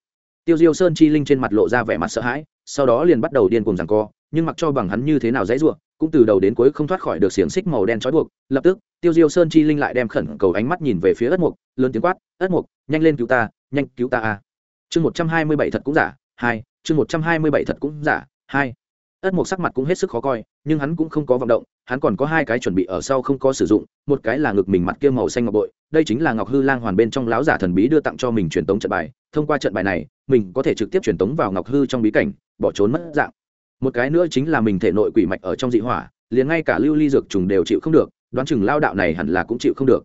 tiêu diêu sơn chi linh trên mặt lộ ra vẻ mặt sợ hãi, sau đó liền bắt đầu điên cuồng rằng co, nhưng mặc cho bằng hắn như thế nào dãy ruộng, cũng từ đầu đến cuối không thoát khỏi được xiềng xích màu đen trói buộc. Lập tức, tiêu diêu sơn chi linh lại đem khẩn cầu ánh mắt nhìn về phía ất mục, lớn tiếng quát, ất mục, nhanh lên cứu ta, nhanh cứu ta a. Chương một trăm hai mươi bảy thật cũng giả, hai, chương một trăm hai mươi bảy thật cũng giả, hai. Ất mục sắc mặt cũng hết sức khó coi, nhưng hắn cũng không có vọng động, hắn còn có hai cái chuẩn bị ở sau không có sử dụng, một cái là ngực mình mặt kia màu xanh ngọc bội đây chính là ngọc hư lang hoàn bên trong láo giả thần bí đưa tặng cho mình truyền tống trận bài. Thông qua trận bài này, mình có thể trực tiếp truyền tống vào ngọc hư trong bí cảnh, bỏ trốn mất dạng. Một cái nữa chính là mình thể nội quỷ mạch ở trong dị hỏa, liền ngay cả lưu ly dược trùng đều chịu không được, đoán chừng lao đạo này hẳn là cũng chịu không được.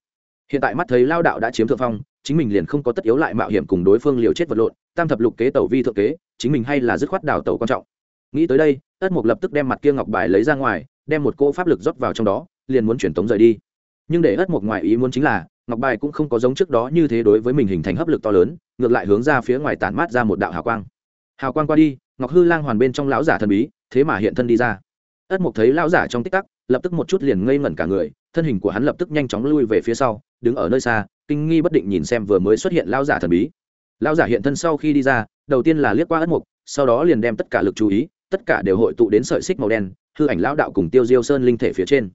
Hiện tại mắt thấy lao đạo đã chiếm thượng phong, chính mình liền không có tất yếu lại mạo hiểm cùng đối phương liều chết vật lộn, tam thập lục kế tẩu vi thượng kế, chính mình hay là dứt khoát đào tẩu quan trọng. Nghĩ tới đây, tất mục lập tức đem mặt kia ngọc bài lấy ra ngoài, đem một cỗ pháp lực rót vào trong đó, liền muốn truyền tống rời đi nhưng để ất mục ngoài ý muốn chính là, ngọc bài cũng không có giống trước đó như thế đối với mình hình thành hấp lực to lớn, ngược lại hướng ra phía ngoài tản mát ra một đạo hào quang. Hào quang qua đi, ngọc hư lang hoàn bên trong lão giả thần bí, thế mà hiện thân đi ra. Ất mục thấy lão giả trong tích tắc, lập tức một chút liền ngây ngẩn cả người, thân hình của hắn lập tức nhanh chóng lui về phía sau, đứng ở nơi xa, kinh nghi bất định nhìn xem vừa mới xuất hiện lão giả thần bí. Lão giả hiện thân sau khi đi ra, đầu tiên là liếc qua ất mục sau đó liền đem tất cả lực chú ý, tất cả đều hội tụ đến sợi xích màu đen, hư ảnh lão đạo cùng tiêu diêu sơn linh thể phía trên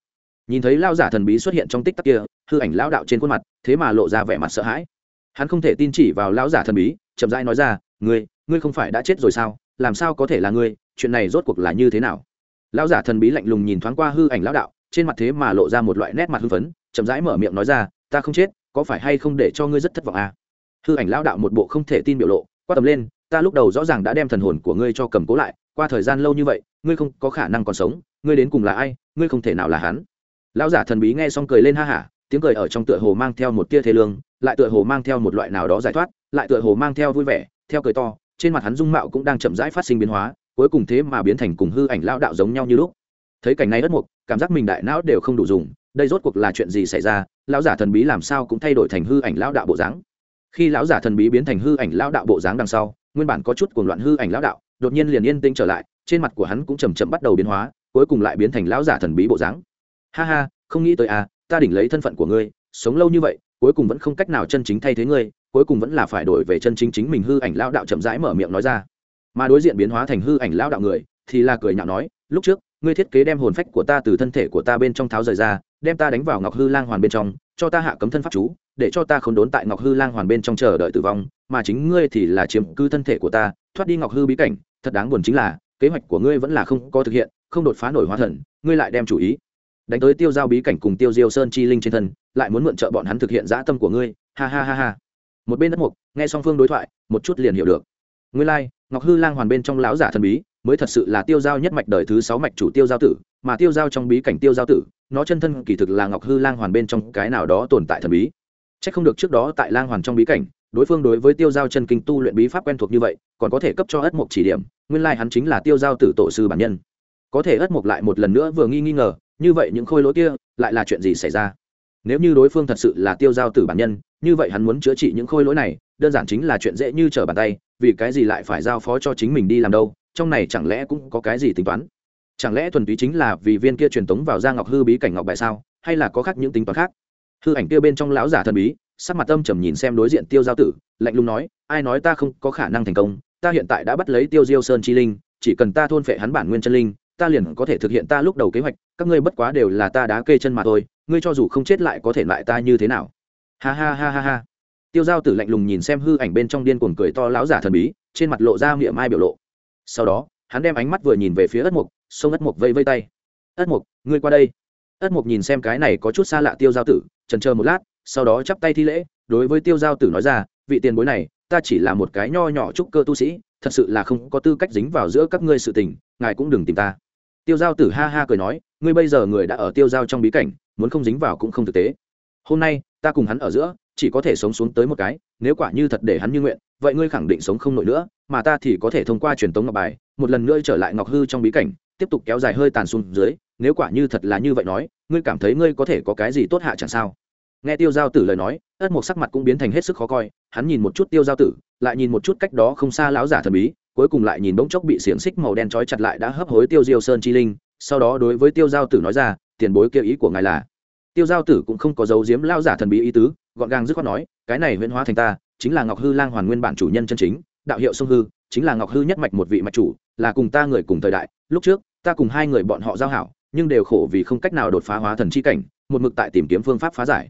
nhìn thấy lão giả thần bí xuất hiện trong tích tắc kia, hư ảnh lão đạo trên khuôn mặt, thế mà lộ ra vẻ mặt sợ hãi. Hắn không thể tin chỉ vào lão giả thần bí, chậm rãi nói ra, ngươi ngươi không phải đã chết rồi sao? Làm sao có thể là ngươi? Chuyện này rốt cuộc là như thế nào? Lão giả thần bí lạnh lùng nhìn thoáng qua hư ảnh lão đạo, trên mặt thế mà lộ ra một loại nét mặt hưng phấn, chậm rãi mở miệng nói ra, ta không chết, có phải hay không để cho ngươi rất thất vọng à? hư ảnh lão đạo một bộ không thể tin biểu lộ, quát tầm lên, ta lúc đầu rõ ràng đã đem thần hồn của ngươi cho cầm cố lại, qua thời gian lâu như vậy, ngươi không có khả năng còn sống, ngươi đến cùng là ai, ngươi không thể nào là hắn lão giả thần bí nghe xong cười lên ha hả, tiếng cười ở trong tựa hồ mang theo một tia thế lương, lại tựa hồ mang theo một loại nào đó giải thoát, lại tựa hồ mang theo vui vẻ, theo cười to, trên mặt hắn dung mạo cũng đang chậm rãi phát sinh biến hóa, cuối cùng thế mà biến thành cùng hư ảnh lão đạo giống nhau như lúc. Thấy cảnh này đất mục, cảm giác mình đại não đều không đủ dùng, đây rốt cuộc là chuyện gì xảy ra, lão giả thần bí làm sao cũng thay đổi thành hư ảnh lão đạo bộ dáng. Khi lão giả thần bí biến thành hư ảnh lão đạo bộ dáng đằng sau, nguyên bản có chút cuồng loạn hư ảnh lão đạo, đột nhiên liền yên tĩnh trở lại, trên mặt của hắn cũng chầm chậm bắt đầu biến hóa, cuối cùng lại biến thành lão giả thần bí bộ dáng ha ha, không nghĩ tới à ta đỉnh lấy thân phận của ngươi, sống lâu như vậy, cuối cùng vẫn không cách nào chân chính thay thế ngươi, cuối cùng vẫn là phải đổi về chân chính chính mình hư ảnh lão đạo chậm rãi mở miệng nói ra. Mà đối diện biến hóa thành hư ảnh lão đạo người, thì là cười nhạo nói, lúc trước, ngươi thiết kế đem hồn phách của ta từ thân thể của ta bên trong tháo rời ra, đem ta đánh vào ngọc hư lang hoàn bên trong, cho ta hạ cấm thân pháp chú, để cho ta không đốn tại ngọc hư lang hoàn bên trong chờ đợi tử vong, mà chính ngươi thì là chiếm cư thân thể của ta, thoát đi ngọc hư bí cảnh, thật đáng buồn chính là, kế hoạch của ngươi vẫn là không có thực hiện, không đột phá nổi hóa thần, ngươi lại đem chủ ý đánh tới tiêu giao bí cảnh cùng tiêu diêu sơn chi linh trên thân lại muốn mượn trợ bọn hắn thực hiện dã tâm của ngươi ha ha ha ha. Một bên đất mục nghe song phương đối thoại một chút liền hiểu được. Ngươi lai、like, ngọc hư lang hoàn bên trong lão giả thần bí mới thật sự là tiêu giao nhất mạch đời thứ sáu mạch chủ tiêu giao tử mà tiêu giao trong bí cảnh tiêu giao tử nó chân thân kỳ thực là ngọc hư lang hoàn bên trong cái nào đó tồn tại thần bí. C h ắ c không được trước đó tại lang hoàn trong bí cảnh đối phương đối với tiêu giao chân kinh tu luyện bí pháp quen thuộc như vậy còn có thể cấp cho ất mục chỉ điểm nguyên lai hắn chính là tiêu giao tử tổ sư bản nhân. Có thể ất mục lại một lần nữa vừa nghi nghi ngờ như vậy những khôi lỗi kia lại là chuyện gì xảy ra? Nếu như đối phương thật sự là tiêu giao tử bản nhân, như vậy hắn muốn chữa trị những khôi lỗi này, đơn giản chính là chuyện dễ như trở bàn tay, vì cái gì lại phải giao phó cho chính mình đi làm đâu, trong này chẳng lẽ cũng có cái gì tính toán? Chẳng lẽ thuần túy chính là vì viên kia truyền tống vào gia ngọc hư bí cảnh ngọc bài sao, hay là có khác những tính toán khác? Hư ảnh kia bên trong lão giả thần bí, sắc mặt tâm trầm nhìn xem đối diện tiêu giao tử, lạnh lùng nói, ai nói ta không có khả năng thành công, ta hiện tại đã bắt lấy tiêu diêu sơn chi linh, chỉ cần ta thôn phệ hắn bản nguyên chân linh ta liền có thể thực hiện ta lúc đầu kế hoạch, các ngươi bất quá đều là ta đá kê chân mà thôi, ngươi cho dù không chết lại có thể lại ta như thế nào? Ha ha ha ha ha. Tiêu giao tử lạnh lùng nhìn xem hư ảnh bên trong điên cuồng cười to láo giả thần bí, trên mặt lộ ra miệng mai biểu lộ. Sau đó, hắn đem ánh mắt vừa nhìn về phía ất mục, sông ất mục vây vây tay. Ất mục, ngươi qua đây. Ất mục nhìn xem cái này có chút xa lạ tiêu giao tử trần chờ một lát, sau đó chắp tay thi lễ, đối với tiêu giao tử nói ra, vị tiền bối này, ta chỉ là một cái nho nhỏ trúc cơ tu sĩ, thật sự là không có tư cách dính vào giữa các ngươi sự tình, ngài cũng đừng tìm ta tiêu giao tử ha ha cười nói, ngươi bây giờ người đã ở tiêu giao trong bí cảnh, muốn không dính vào cũng không thực tế. Hôm nay, ta cùng hắn ở giữa, chỉ có thể sống xuống tới một cái, nếu quả như thật để hắn như nguyện, vậy ngươi khẳng định sống không nổi nữa, mà ta thì có thể thông qua truyền tống ngọc bài, một lần nữa trở lại ngọc hư trong bí cảnh, tiếp tục kéo dài hơi tàn xuống dưới, nếu quả như thật là như vậy nói, ngươi cảm thấy ngươi có thể có cái gì tốt hạ chẳng sao? Nghe tiêu giao tử lời nói, ất mộc sắc mặt cũng biến thành hết sức khó coi, hắn nhìn một chút tiêu giao tử, lại nhìn một chút cách đó không xa lão giả thần bí cuối cùng lại nhìn bỗng chốc bị xiềng xích màu đen trói chặt lại đã hấp hối tiêu diêu sơn chi linh, sau đó đối với tiêu giao tử nói ra, tiền bối kêu ý của ngài là. Tiêu giao tử cũng không có dấu diếm lao giả thần bí ý tứ, gọn gàng dứt khoát nói, cái này huyễn hóa thành ta, chính là ngọc hư lang hoàn nguyên bản chủ nhân chân chính, đạo hiệu sông hư, chính là ngọc hư nhất mạch một vị mạch chủ, là cùng ta người cùng thời đại, lúc trước, ta cùng hai người bọn họ giao hảo, nhưng đều khổ vì không cách nào đột phá hóa thần chi cảnh, một mực tại tìm kiếm phương pháp phá giải.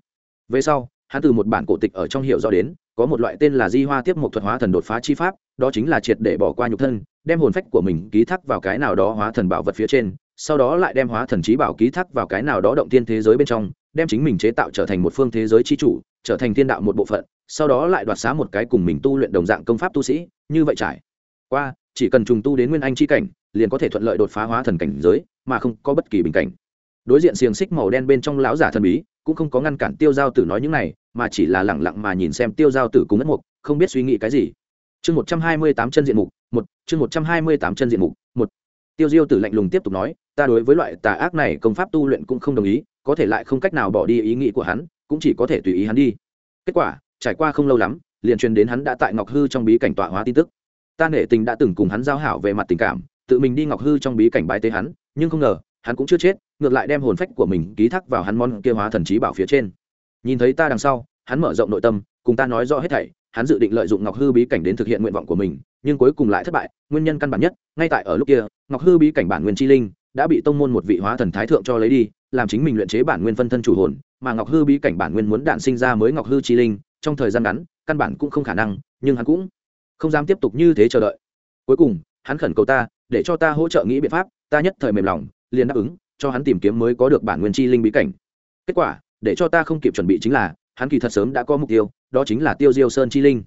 Về sau, hắn từ một bản cổ tịch ở trong hiệu do đến có một loại tên là di hoa tiếp một thuật hóa thần đột phá chi pháp, đó chính là triệt để bỏ qua nhục thân, đem hồn phách của mình ký thác vào cái nào đó hóa thần bảo vật phía trên, sau đó lại đem hóa thần trí bảo ký thác vào cái nào đó động tiên thế giới bên trong, đem chính mình chế tạo trở thành một phương thế giới chi chủ, trở thành thiên đạo một bộ phận, sau đó lại đoạt xá một cái cùng mình tu luyện đồng dạng công pháp tu sĩ, như vậy trải qua, chỉ cần trùng tu đến nguyên anh chi cảnh, liền có thể thuận lợi đột phá hóa thần cảnh giới, mà không có bất kỳ bình cảnh. Đối diện xiềng xích màu đen bên trong lão giả thần bí cũng không có ngăn cản tiêu giao tử nói những này, mà chỉ là lẳng lặng mà nhìn xem tiêu giao tử cùng ất mục, không biết suy nghĩ cái gì. Chương một trăm hai mươi tám chân diện mục, một, chương một trăm hai mươi tám chân diện mục, một. Tiêu diêu tử lạnh lùng tiếp tục nói, ta đối với loại tà ác này công pháp tu luyện cũng không đồng ý, có thể lại không cách nào bỏ đi ý nghĩ của hắn, cũng chỉ có thể tùy ý hắn đi. Kết quả, trải qua không lâu lắm, liền truyền đến hắn đã tại ngọc hư trong bí cảnh tọa hóa tin tức. Ta nể tình đã từng cùng hắn giao hảo về mặt tình cảm, tự mình đi ngọc hư trong bí cảnh bái tế hắn, nhưng không ngờ hắn cũng chưa chết, ngược lại đem hồn phách của mình ký thác vào hắn món kia hóa thần trí bảo phía trên. Nhìn thấy ta đằng sau, hắn mở rộng nội tâm, cùng ta nói rõ hết thảy, hắn dự định lợi dụng ngọc hư bí cảnh đến thực hiện nguyện vọng của mình, nhưng cuối cùng lại thất bại, nguyên nhân căn bản nhất, ngay tại ở lúc kia, ngọc hư bí cảnh bản nguyên chi linh đã bị tông môn một vị hóa thần thái thượng cho lấy đi, làm chính mình luyện chế bản nguyên phân thân chủ hồn, mà ngọc hư bí cảnh bản nguyên muốn đạn sinh ra mới ngọc hư chi linh, trong thời gian ngắn, căn bản cũng không khả năng, nhưng hắn cũng không dám tiếp tục như thế chờ đợi. Cuối cùng, hắn khẩn cầu ta, để cho ta hỗ trợ nghĩ biện pháp, ta nhất thời mềm lòng liền đáp ứng, cho hắn tìm kiếm mới có được bản nguyên chi linh bí cảnh. Kết quả, để cho ta không kịp chuẩn bị chính là, hắn kỳ thật sớm đã có mục tiêu, đó chính là tiêu diêu sơn chi linh.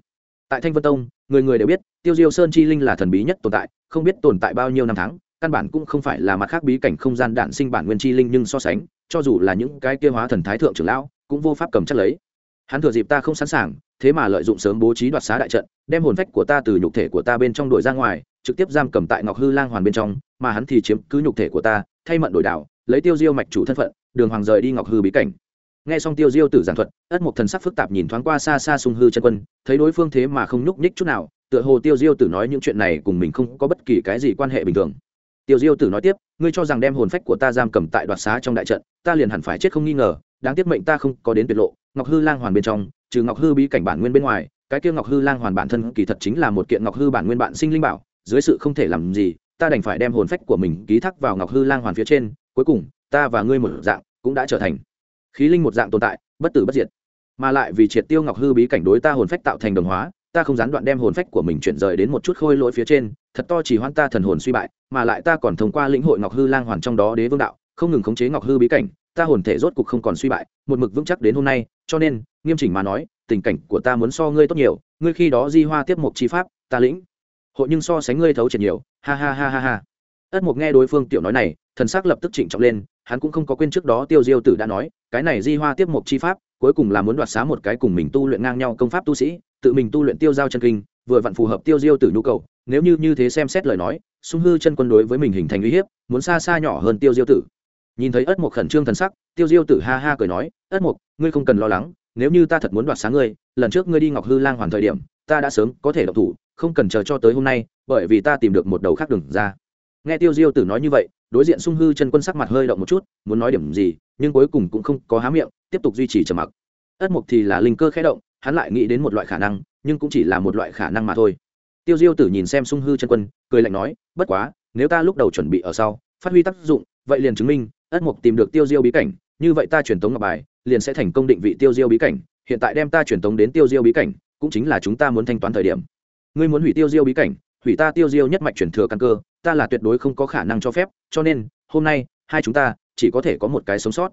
Tại thanh vân tông, người người đều biết, tiêu diêu sơn chi linh là thần bí nhất tồn tại, không biết tồn tại bao nhiêu năm tháng, căn bản cũng không phải là mặt khác bí cảnh không gian đạn sinh bản nguyên chi linh nhưng so sánh, cho dù là những cái kia hóa thần thái thượng trưởng lão, cũng vô pháp cầm chắc lấy. Hắn thừa dịp ta không sẵn sàng, thế mà lợi dụng sớm bố trí đoạt xá đại trận, đem hồn phách của ta từ nhục thể của ta bên trong đuổi ra ngoài, trực tiếp giam cầm tại ngọc hư lang hoàn bên trong, mà hắn thì chiếm cứ nhục thể của ta thay mận đổi đảo, lấy tiêu diêu mạch chủ thân phận, đường hoàng rời đi ngọc hư bí cảnh. Nghe xong tiêu diêu tử giảng thuật, ất một thần sắc phức tạp nhìn thoáng qua xa xa sung hư chân quân, thấy đối phương thế mà không nhúc nhích chút nào, tựa hồ tiêu diêu tử nói những chuyện này cùng mình không có bất kỳ cái gì quan hệ bình thường. Tiêu diêu tử nói tiếp, ngươi cho rằng đem hồn phách của ta giam cầm tại đoạt xá trong đại trận, ta liền hẳn phải chết không nghi ngờ, đáng tiếc mệnh ta không có đến tuyệt lộ, ngọc hư lang hoàn bên trong, trừ ngọc hư bí cảnh bản nguyên bên ngoài, cái kia ngọc hư lang hoàn bản thân kỳ thật chính là một kiện ngọc hư bản nguyên bản sinh linh bảo, dưới sự không thể làm gì ta đành phải đem hồn phách của mình ký thác vào ngọc hư lang hoàn phía trên, cuối cùng, ta và ngươi một dạng cũng đã trở thành khí linh một dạng tồn tại, bất tử bất diệt. Mà lại vì triệt tiêu ngọc hư bí cảnh đối ta hồn phách tạo thành đồng hóa, ta không gián đoạn đem hồn phách của mình chuyển rời đến một chút khôi lỗi phía trên, thật to chỉ hoan ta thần hồn suy bại, mà lại ta còn thông qua lĩnh hội ngọc hư lang hoàn trong đó đế vương đạo, không ngừng khống chế ngọc hư bí cảnh, ta hồn thể rốt cục không còn suy bại, một mực vững chắc đến hôm nay, cho nên, nghiêm chỉnh mà nói, tình cảnh của ta muốn so ngươi tốt nhiều, ngươi khi đó di hoa tiếp mục chi pháp, ta lĩnh hội nhưng so sánh ngươi thấu triệt nhiều. Ha ha ha ha ha. Ất mục nghe đối phương tiểu nói này, thần sắc lập tức trịnh trọng lên, hắn cũng không có quên trước đó tiêu diêu tử đã nói, cái này di hoa tiếp mục chi pháp, cuối cùng là muốn đoạt xá một cái cùng mình tu luyện ngang nhau công pháp tu sĩ, tự mình tu luyện tiêu giao chân kinh, vừa vặn phù hợp tiêu diêu tử nhu cầu, nếu như như thế xem xét lời nói, sung hư chân quân đối với mình hình thành uy hiếp, muốn xa xa nhỏ hơn tiêu diêu tử. Nhìn thấy ất mục khẩn trương thần sắc, tiêu diêu tử ha ha cười nói, ất mục ngươi không cần lo lắng, nếu như ta thật muốn đoạt sáng ngươi, lần trước ngươi đi ngọc hư lang hoàn thời điểm, ta đã sớm có thể độc thủ không cần chờ cho tới hôm nay, bởi vì ta tìm được một đầu khác đừng ra. Nghe tiêu diêu tử nói như vậy, đối diện sung hư chân quân sắc mặt hơi động một chút, muốn nói điểm gì, nhưng cuối cùng cũng không có há miệng, tiếp tục duy trì trầm mặc. Ất mục thì là linh cơ khẽ động, hắn lại nghĩ đến một loại khả năng, nhưng cũng chỉ là một loại khả năng mà thôi. Tiêu diêu tử nhìn xem sung hư chân quân, cười lạnh nói, bất quá, nếu ta lúc đầu chuẩn bị ở sau, phát huy tác dụng, vậy liền chứng minh, ất mục tìm được tiêu diêu bí cảnh, như vậy ta truyền tống ngọc bài, liền sẽ thành công định vị tiêu diêu bí cảnh, hiện tại đem ta truyền tống đến tiêu diêu bí cảnh, cũng chính là chúng ta muốn thanh toán thời điểm ngươi muốn hủy tiêu diêu bí cảnh, hủy ta tiêu diêu nhất mạch chuyển thừa căn cơ, ta là tuyệt đối không có khả năng cho phép, cho nên, hôm nay, hai chúng ta, chỉ có thể có một cái sống sót.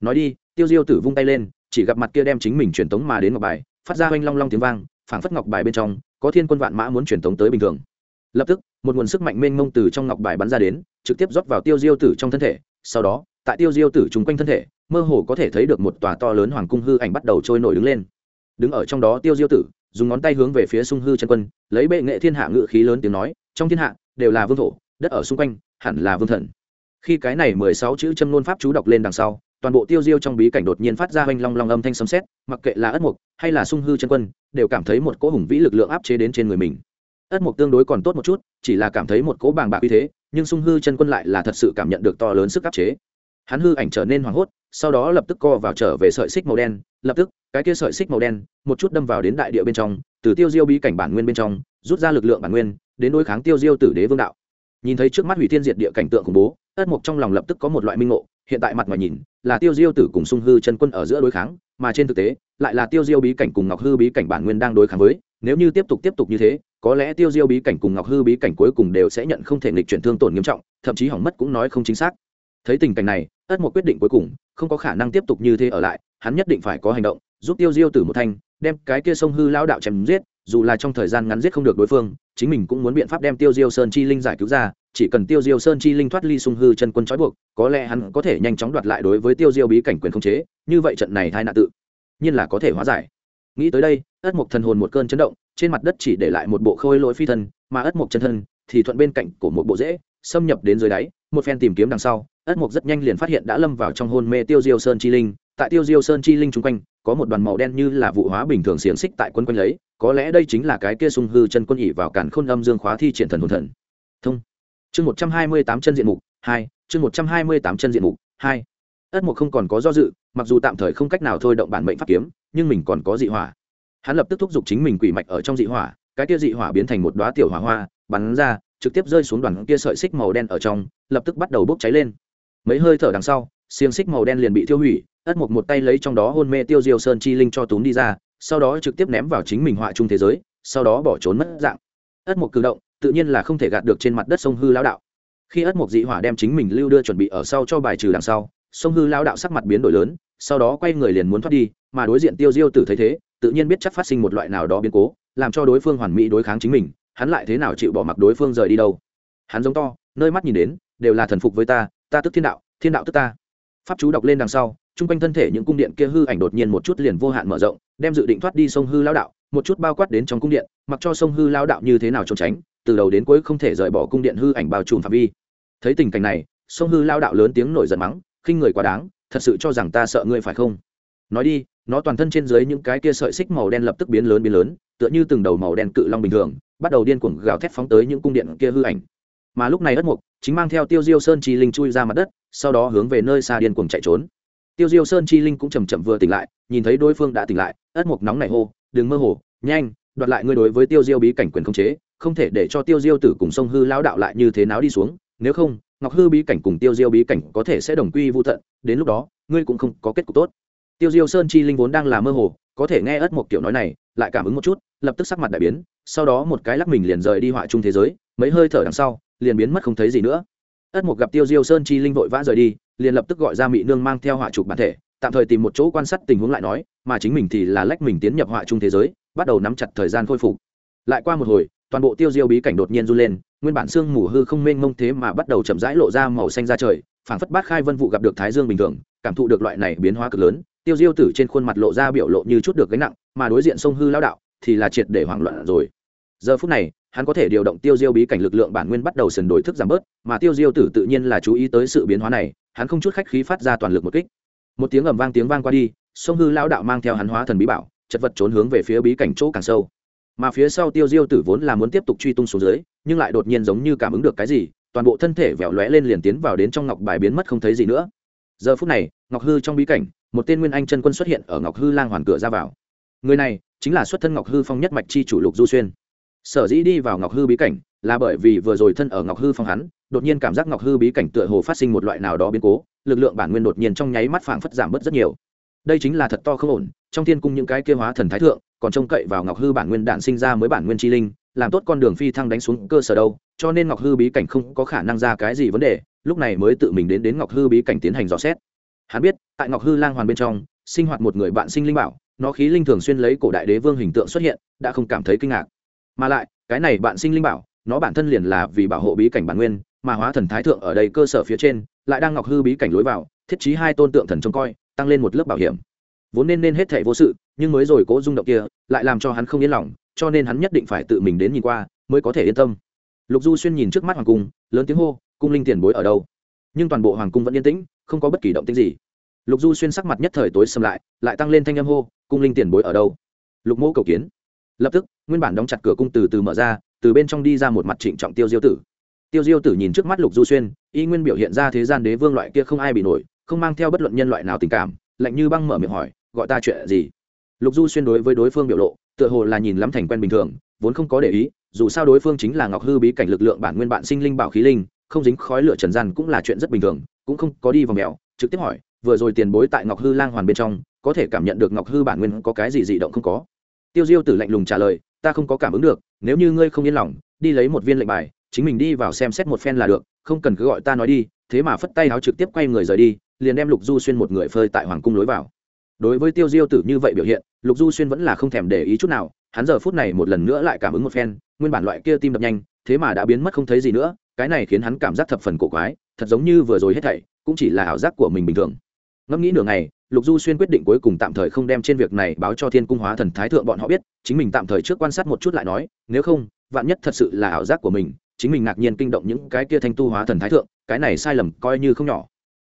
Nói đi, tiêu diêu tử vung tay lên, chỉ gặp mặt kia đem chính mình truyền tống mà đến ngọc bài, phát ra oanh long long tiếng vang, phảng phất ngọc bài bên trong, có thiên quân vạn mã muốn truyền tống tới bình thường. Lập tức, một nguồn sức mạnh mênh mông từ trong ngọc bài bắn ra đến, trực tiếp rót vào tiêu diêu tử trong thân thể, sau đó, tại tiêu diêu tử chung quanh thân thể, mơ hồ có thể thấy được một tòa to lớn hoàng cung hư ảnh bắt đầu trôi nổi đứng lên. Đứng ở trong đó tiêu diêu tử dùng ngón tay hướng về phía sung hư chân quân, lấy bệ nghệ thiên hạ ngự khí lớn tiếng nói, trong thiên hạ đều là vương thổ, đất ở xung quanh hẳn là vương thần. Khi cái này mười sáu chữ châm nôn pháp chú đọc lên đằng sau, toàn bộ tiêu diêu trong bí cảnh đột nhiên phát ra hoành long long âm thanh sấm xét mặc kệ là ất mục hay là sung hư chân quân, đều cảm thấy một cỗ hùng vĩ lực lượng áp chế đến trên người mình. Ất mục tương đối còn tốt một chút, chỉ là cảm thấy một cỗ bàng bạc uy thế, nhưng sung hư chân quân lại là thật sự cảm nhận được to lớn sức áp chế hắn hư ảnh trở nên hoảng hốt, sau đó lập tức co vào trở về sợi xích màu đen, lập tức, cái kia sợi xích màu đen, một chút đâm vào đến đại địa bên trong, từ tiêu diêu bí cảnh bản nguyên bên trong, rút ra lực lượng bản nguyên, đến đối kháng tiêu diêu tử đế vương đạo. Nhìn thấy trước mắt hủy thiên diệt địa cảnh tượng khủng bố, ất mục trong lòng lập tức có một loại minh ngộ, hiện tại mặt ngoài nhìn, là tiêu diêu tử cùng sung hư chân quân ở giữa đối kháng, mà trên thực tế, lại là tiêu diêu bí cảnh cùng ngọc hư bí cảnh bản nguyên đang đối kháng với, nếu như tiếp tục tiếp tục như thế, có lẽ tiêu diêu bí cảnh cùng ngọc hư bí cảnh cuối cùng đều sẽ nhận không thể nghịch chuyển thương tổn nghiêm trọng, thậm chí hỏng mất cũng nói không chính xác. Thấy tình cảnh này ất một quyết định cuối cùng, không có khả năng tiếp tục như thế ở lại, hắn nhất định phải có hành động, giúp tiêu diêu tử một thanh, đem cái kia sông hư lao đạo chém giết, dù là trong thời gian ngắn giết không được đối phương, chính mình cũng muốn biện pháp đem tiêu diêu sơn chi linh giải cứu ra, chỉ cần tiêu diêu sơn chi linh thoát ly sung hư chân quân trói buộc, có lẽ hắn có thể nhanh chóng đoạt lại đối với tiêu diêu bí cảnh quyền không chế, như vậy trận này thai nạn tự nhiên là có thể hóa giải. Nghĩ tới đây, ất mộc thần hồn một cơn chấn động, trên mặt đất chỉ để lại một bộ khôi lỗi phi thân, mà ất mộc chân thân thì thuận bên cạnh của một bộ rễ, xâm nhập đến dưới đáy một phen tìm kiếm đằng sau, ất mục rất nhanh liền phát hiện đã lâm vào trong hôn mê tiêu diêu sơn chi linh. Tại tiêu diêu sơn chi linh chung quanh, có một đoàn màu đen như là vụ hóa bình thường xiềng xích tại quân quanh lấy, có lẽ đây chính là cái kia sung hư chân quân ỉ vào cản khôn âm dương khóa thi triển thần hồn thần. Thông. Chương một trăm hai mươi tám chân diện mục, hai, chương một trăm hai mươi tám chân diện mục, hai. Ất mục không còn có do dự, mặc dù tạm thời không cách nào thôi động bản mệnh pháp kiếm, nhưng mình còn có dị hỏa. Hắn lập tức thúc giục chính mình quỷ mạch ở trong dị hỏa, cái kia dị hỏa biến thành một đoá tiểu hỏa hoa, bắn ra trực tiếp rơi xuống đoàn kia sợi xích màu đen ở trong, lập tức bắt đầu bốc cháy lên. Mấy hơi thở đằng sau, xiềng xích màu đen liền bị tiêu hủy, ất mục một tay lấy trong đó hôn mê tiêu diêu sơn chi linh cho túm đi ra, sau đó trực tiếp ném vào chính mình họa chung thế giới, sau đó bỏ trốn mất dạng. Ất mục cử động, tự nhiên là không thể gạt được trên mặt đất sông hư lão đạo. Khi ất mục dị hỏa đem chính mình lưu đưa chuẩn bị ở sau cho bài trừ đằng sau, sông hư lão đạo sắc mặt biến đổi lớn, sau đó quay người liền muốn thoát đi, mà đối diện tiêu diêu tử thấy thế, tự nhiên biết chắc phát sinh một loại nào đó biến cố, làm cho đối phương hoàn mỹ đối kháng chính mình hắn lại thế nào chịu bỏ mặc đối phương rời đi đâu? Hắn giống to, nơi mắt nhìn đến, đều là thần phục với ta ta tức thiên đạo thiên đạo tức ta. Pháp chú đọc lên đằng sau, chung quanh thân thể những cung điện kia hư ảnh đột nhiên một chút liền vô hạn mở rộng, đem dự định thoát đi sông hư lao đạo, một chút bao quát đến trong cung điện, mặc cho sông hư lao đạo như thế nào trốn tránh, từ đầu đến cuối không thể rời bỏ cung điện hư ảnh bao trùm phạm vi. Thấy tình cảnh này, sông hư lao đạo lớn tiếng nổi giận mắng, khinh người quá đáng, thật sự cho rằng ta sợ ngươi phải không? Nói đi, nó toàn thân trên dưới những cái kia sợi xích màu đen lập tức biến lớn biến lớn, tựa như từng đầu màu đen cự long bình thường bắt đầu điên cuồng gào thét phóng tới những cung điện kia hư ảnh. Mà lúc này ất mục chính mang theo tiêu diêu sơn chi linh chui ra mặt đất, sau đó hướng về nơi xa điên cuồng chạy trốn. Tiêu diêu sơn chi linh cũng chầm chậm vừa tỉnh lại, nhìn thấy đối phương đã tỉnh lại, ất mục nóng này hô, đừng mơ hồ, nhanh, đoạt lại ngươi đối với tiêu diêu bí cảnh quyền không chế, không thể để cho tiêu diêu tử cùng sông hư lão đạo lại như thế nào đi xuống, nếu không, ngọc hư bí cảnh cùng tiêu diêu bí cảnh có thể sẽ đồng quy vô tận, đến lúc đó, ngươi cũng không có kết cục tốt. Tiêu diêu sơn chi linh vốn đang là mơ hồ có thể nghe ất một kiểu nói này, lại cảm ứng một chút, lập tức sắc mặt đại biến, sau đó một cái lắc mình liền rời đi họa chung thế giới, mấy hơi thở đằng sau, liền biến mất không thấy gì nữa. Ất một gặp tiêu diêu sơn chi linh vội vã rời đi, liền lập tức gọi ra mỹ nương mang theo họa chụp bản thể, tạm thời tìm một chỗ quan sát tình huống lại nói, mà chính mình thì là lách mình tiến nhập họa chung thế giới, bắt đầu nắm chặt thời gian khôi phục. Lại qua một hồi, toàn bộ tiêu diêu bí cảnh đột nhiên run lên, nguyên bản xương mù hư không mênh mông thế mà bắt đầu chậm rãi lộ ra màu xanh ra trời, phảng phất bát khai vân vụ gặp được thái dương bình thường, cảm thụ được loại này biến hóa cực lớn tiêu diêu tử trên khuôn mặt lộ ra biểu lộ như chút được gánh nặng, mà đối diện sông hư lao đạo thì là triệt để hoảng loạn rồi. Giờ phút này, hắn có thể điều động tiêu diêu bí cảnh lực lượng bản nguyên bắt đầu sần đổi thức giảm bớt, mà tiêu diêu tử tự nhiên là chú ý tới sự biến hóa này, hắn không chút khách khí phát ra toàn lực một kích. Một tiếng ầm vang tiếng vang qua đi, sông hư lao đạo mang theo hắn hóa thần bí bảo, chật vật trốn hướng về phía bí cảnh chỗ càng sâu. Mà phía sau tiêu diêu tử vốn là muốn tiếp tục truy tung xuống dưới, nhưng lại đột nhiên giống như cảm ứng được cái gì, toàn bộ thân thể vẹo lóe lên liền tiến vào đến trong ngọc bài biến mất không thấy gì nữa. Giờ phút này, ngọc hư trong bí cảnh một tên nguyên anh chân quân xuất hiện ở ngọc hư lang hoàn cửa ra vào. Người này chính là xuất thân ngọc hư phong nhất mạch chi chủ lục du xuyên. Sở dĩ đi vào ngọc hư bí cảnh là bởi vì vừa rồi thân ở ngọc hư phong hắn, đột nhiên cảm giác ngọc hư bí cảnh tựa hồ phát sinh một loại nào đó biến cố, lực lượng bản nguyên đột nhiên trong nháy mắt phảng phất giảm bớt rất nhiều. Đây chính là thật to không ổn, trong thiên cung những cái kia hóa thần thái thượng, còn trông cậy vào ngọc hư bản nguyên đạn sinh ra mới bản nguyên chi linh, làm tốt con đường phi thăng đánh xuống cơ sở đâu, cho nên ngọc hư bí cảnh không có khả năng ra cái gì vấn đề, lúc này mới tự mình đến đến ngọc hư bí cảnh tiến hành dò xét hắn biết, tại ngọc hư lang hoàn bên trong, sinh hoạt một người bạn sinh linh bảo, nó khí linh thường xuyên lấy cổ đại đế vương hình tượng xuất hiện, đã không cảm thấy kinh ngạc. Mà lại, cái này bạn sinh linh bảo, nó bản thân liền là vì bảo hộ bí cảnh bản nguyên, mà hóa thần thái thượng ở đây cơ sở phía trên, lại đang ngọc hư bí cảnh lối vào, thiết trí hai tôn tượng thần trông coi, tăng lên một lớp bảo hiểm. Vốn nên nên hết thảy vô sự, nhưng mới rồi cố rung động kia, lại làm cho hắn không yên lòng, cho nên hắn nhất định phải tự mình đến nhìn qua, mới có thể yên tâm. Lục du xuyên nhìn trước mắt hoàng cung, lớn tiếng hô, cung linh tiền bối ở đâu? Nhưng toàn bộ hoàng cung vẫn yên tĩnh không có bất kỳ động tĩnh gì. Lục du xuyên sắc mặt nhất thời tối xâm lại lại tăng lên thanh âm hô, cung linh tiền bối ở đâu? Lục mỗ cầu kiến. Lập tức, nguyên bản đóng chặt cửa cung từ từ mở ra, từ bên trong đi ra một mặt trịnh trọng tiêu diêu tử. Tiêu diêu tử nhìn trước mắt lục du xuyên, y nguyên biểu hiện ra thế gian đế vương loại kia không ai bị nổi, không mang theo bất luận nhân loại nào tình cảm, lạnh như băng mở miệng hỏi, gọi ta chuyện gì? Lục du xuyên đối với đối phương biểu lộ, tựa hồ là nhìn lắm thành quen bình thường, vốn không có để ý, dù sao đối phương chính là ngọc hư bí cảnh lực lượng bản nguyên bạn sinh linh bảo khí linh, không dính khói lửa trần gian cũng là chuyện rất bình thường cũng không có đi vào mèo, trực tiếp hỏi, vừa rồi tiền bối tại ngọc hư lang hoàn bên trong, có thể cảm nhận được ngọc hư bản nguyên có cái gì dị động không có? Tiêu diêu tử lạnh lùng trả lời, ta không có cảm ứng được, nếu như ngươi không yên lòng, đi lấy một viên lệnh bài, chính mình đi vào xem xét một phen là được, không cần cứ gọi ta nói đi. Thế mà phất tay áo trực tiếp quay người rời đi, liền đem lục du xuyên một người phơi tại hoàng cung lối vào. Đối với tiêu diêu tử như vậy biểu hiện, lục du xuyên vẫn là không thèm để ý chút nào, hắn giờ phút này một lần nữa lại cảm ứng một phen, nguyên bản loại kia tim đập nhanh, thế mà đã biến mất không thấy gì nữa cái này khiến hắn cảm giác thập phần cổ quái, thật giống như vừa rồi hết thảy, cũng chỉ là ảo giác của mình bình thường. Ngẫm nghĩ nửa ngày, lục du xuyên quyết định cuối cùng tạm thời không đem trên việc này báo cho thiên cung hóa thần thái thượng bọn họ biết, chính mình tạm thời trước quan sát một chút lại nói, nếu không, vạn nhất thật sự là ảo giác của mình, chính mình ngạc nhiên kinh động những cái kia thanh tu hóa thần thái thượng, cái này sai lầm coi như không nhỏ.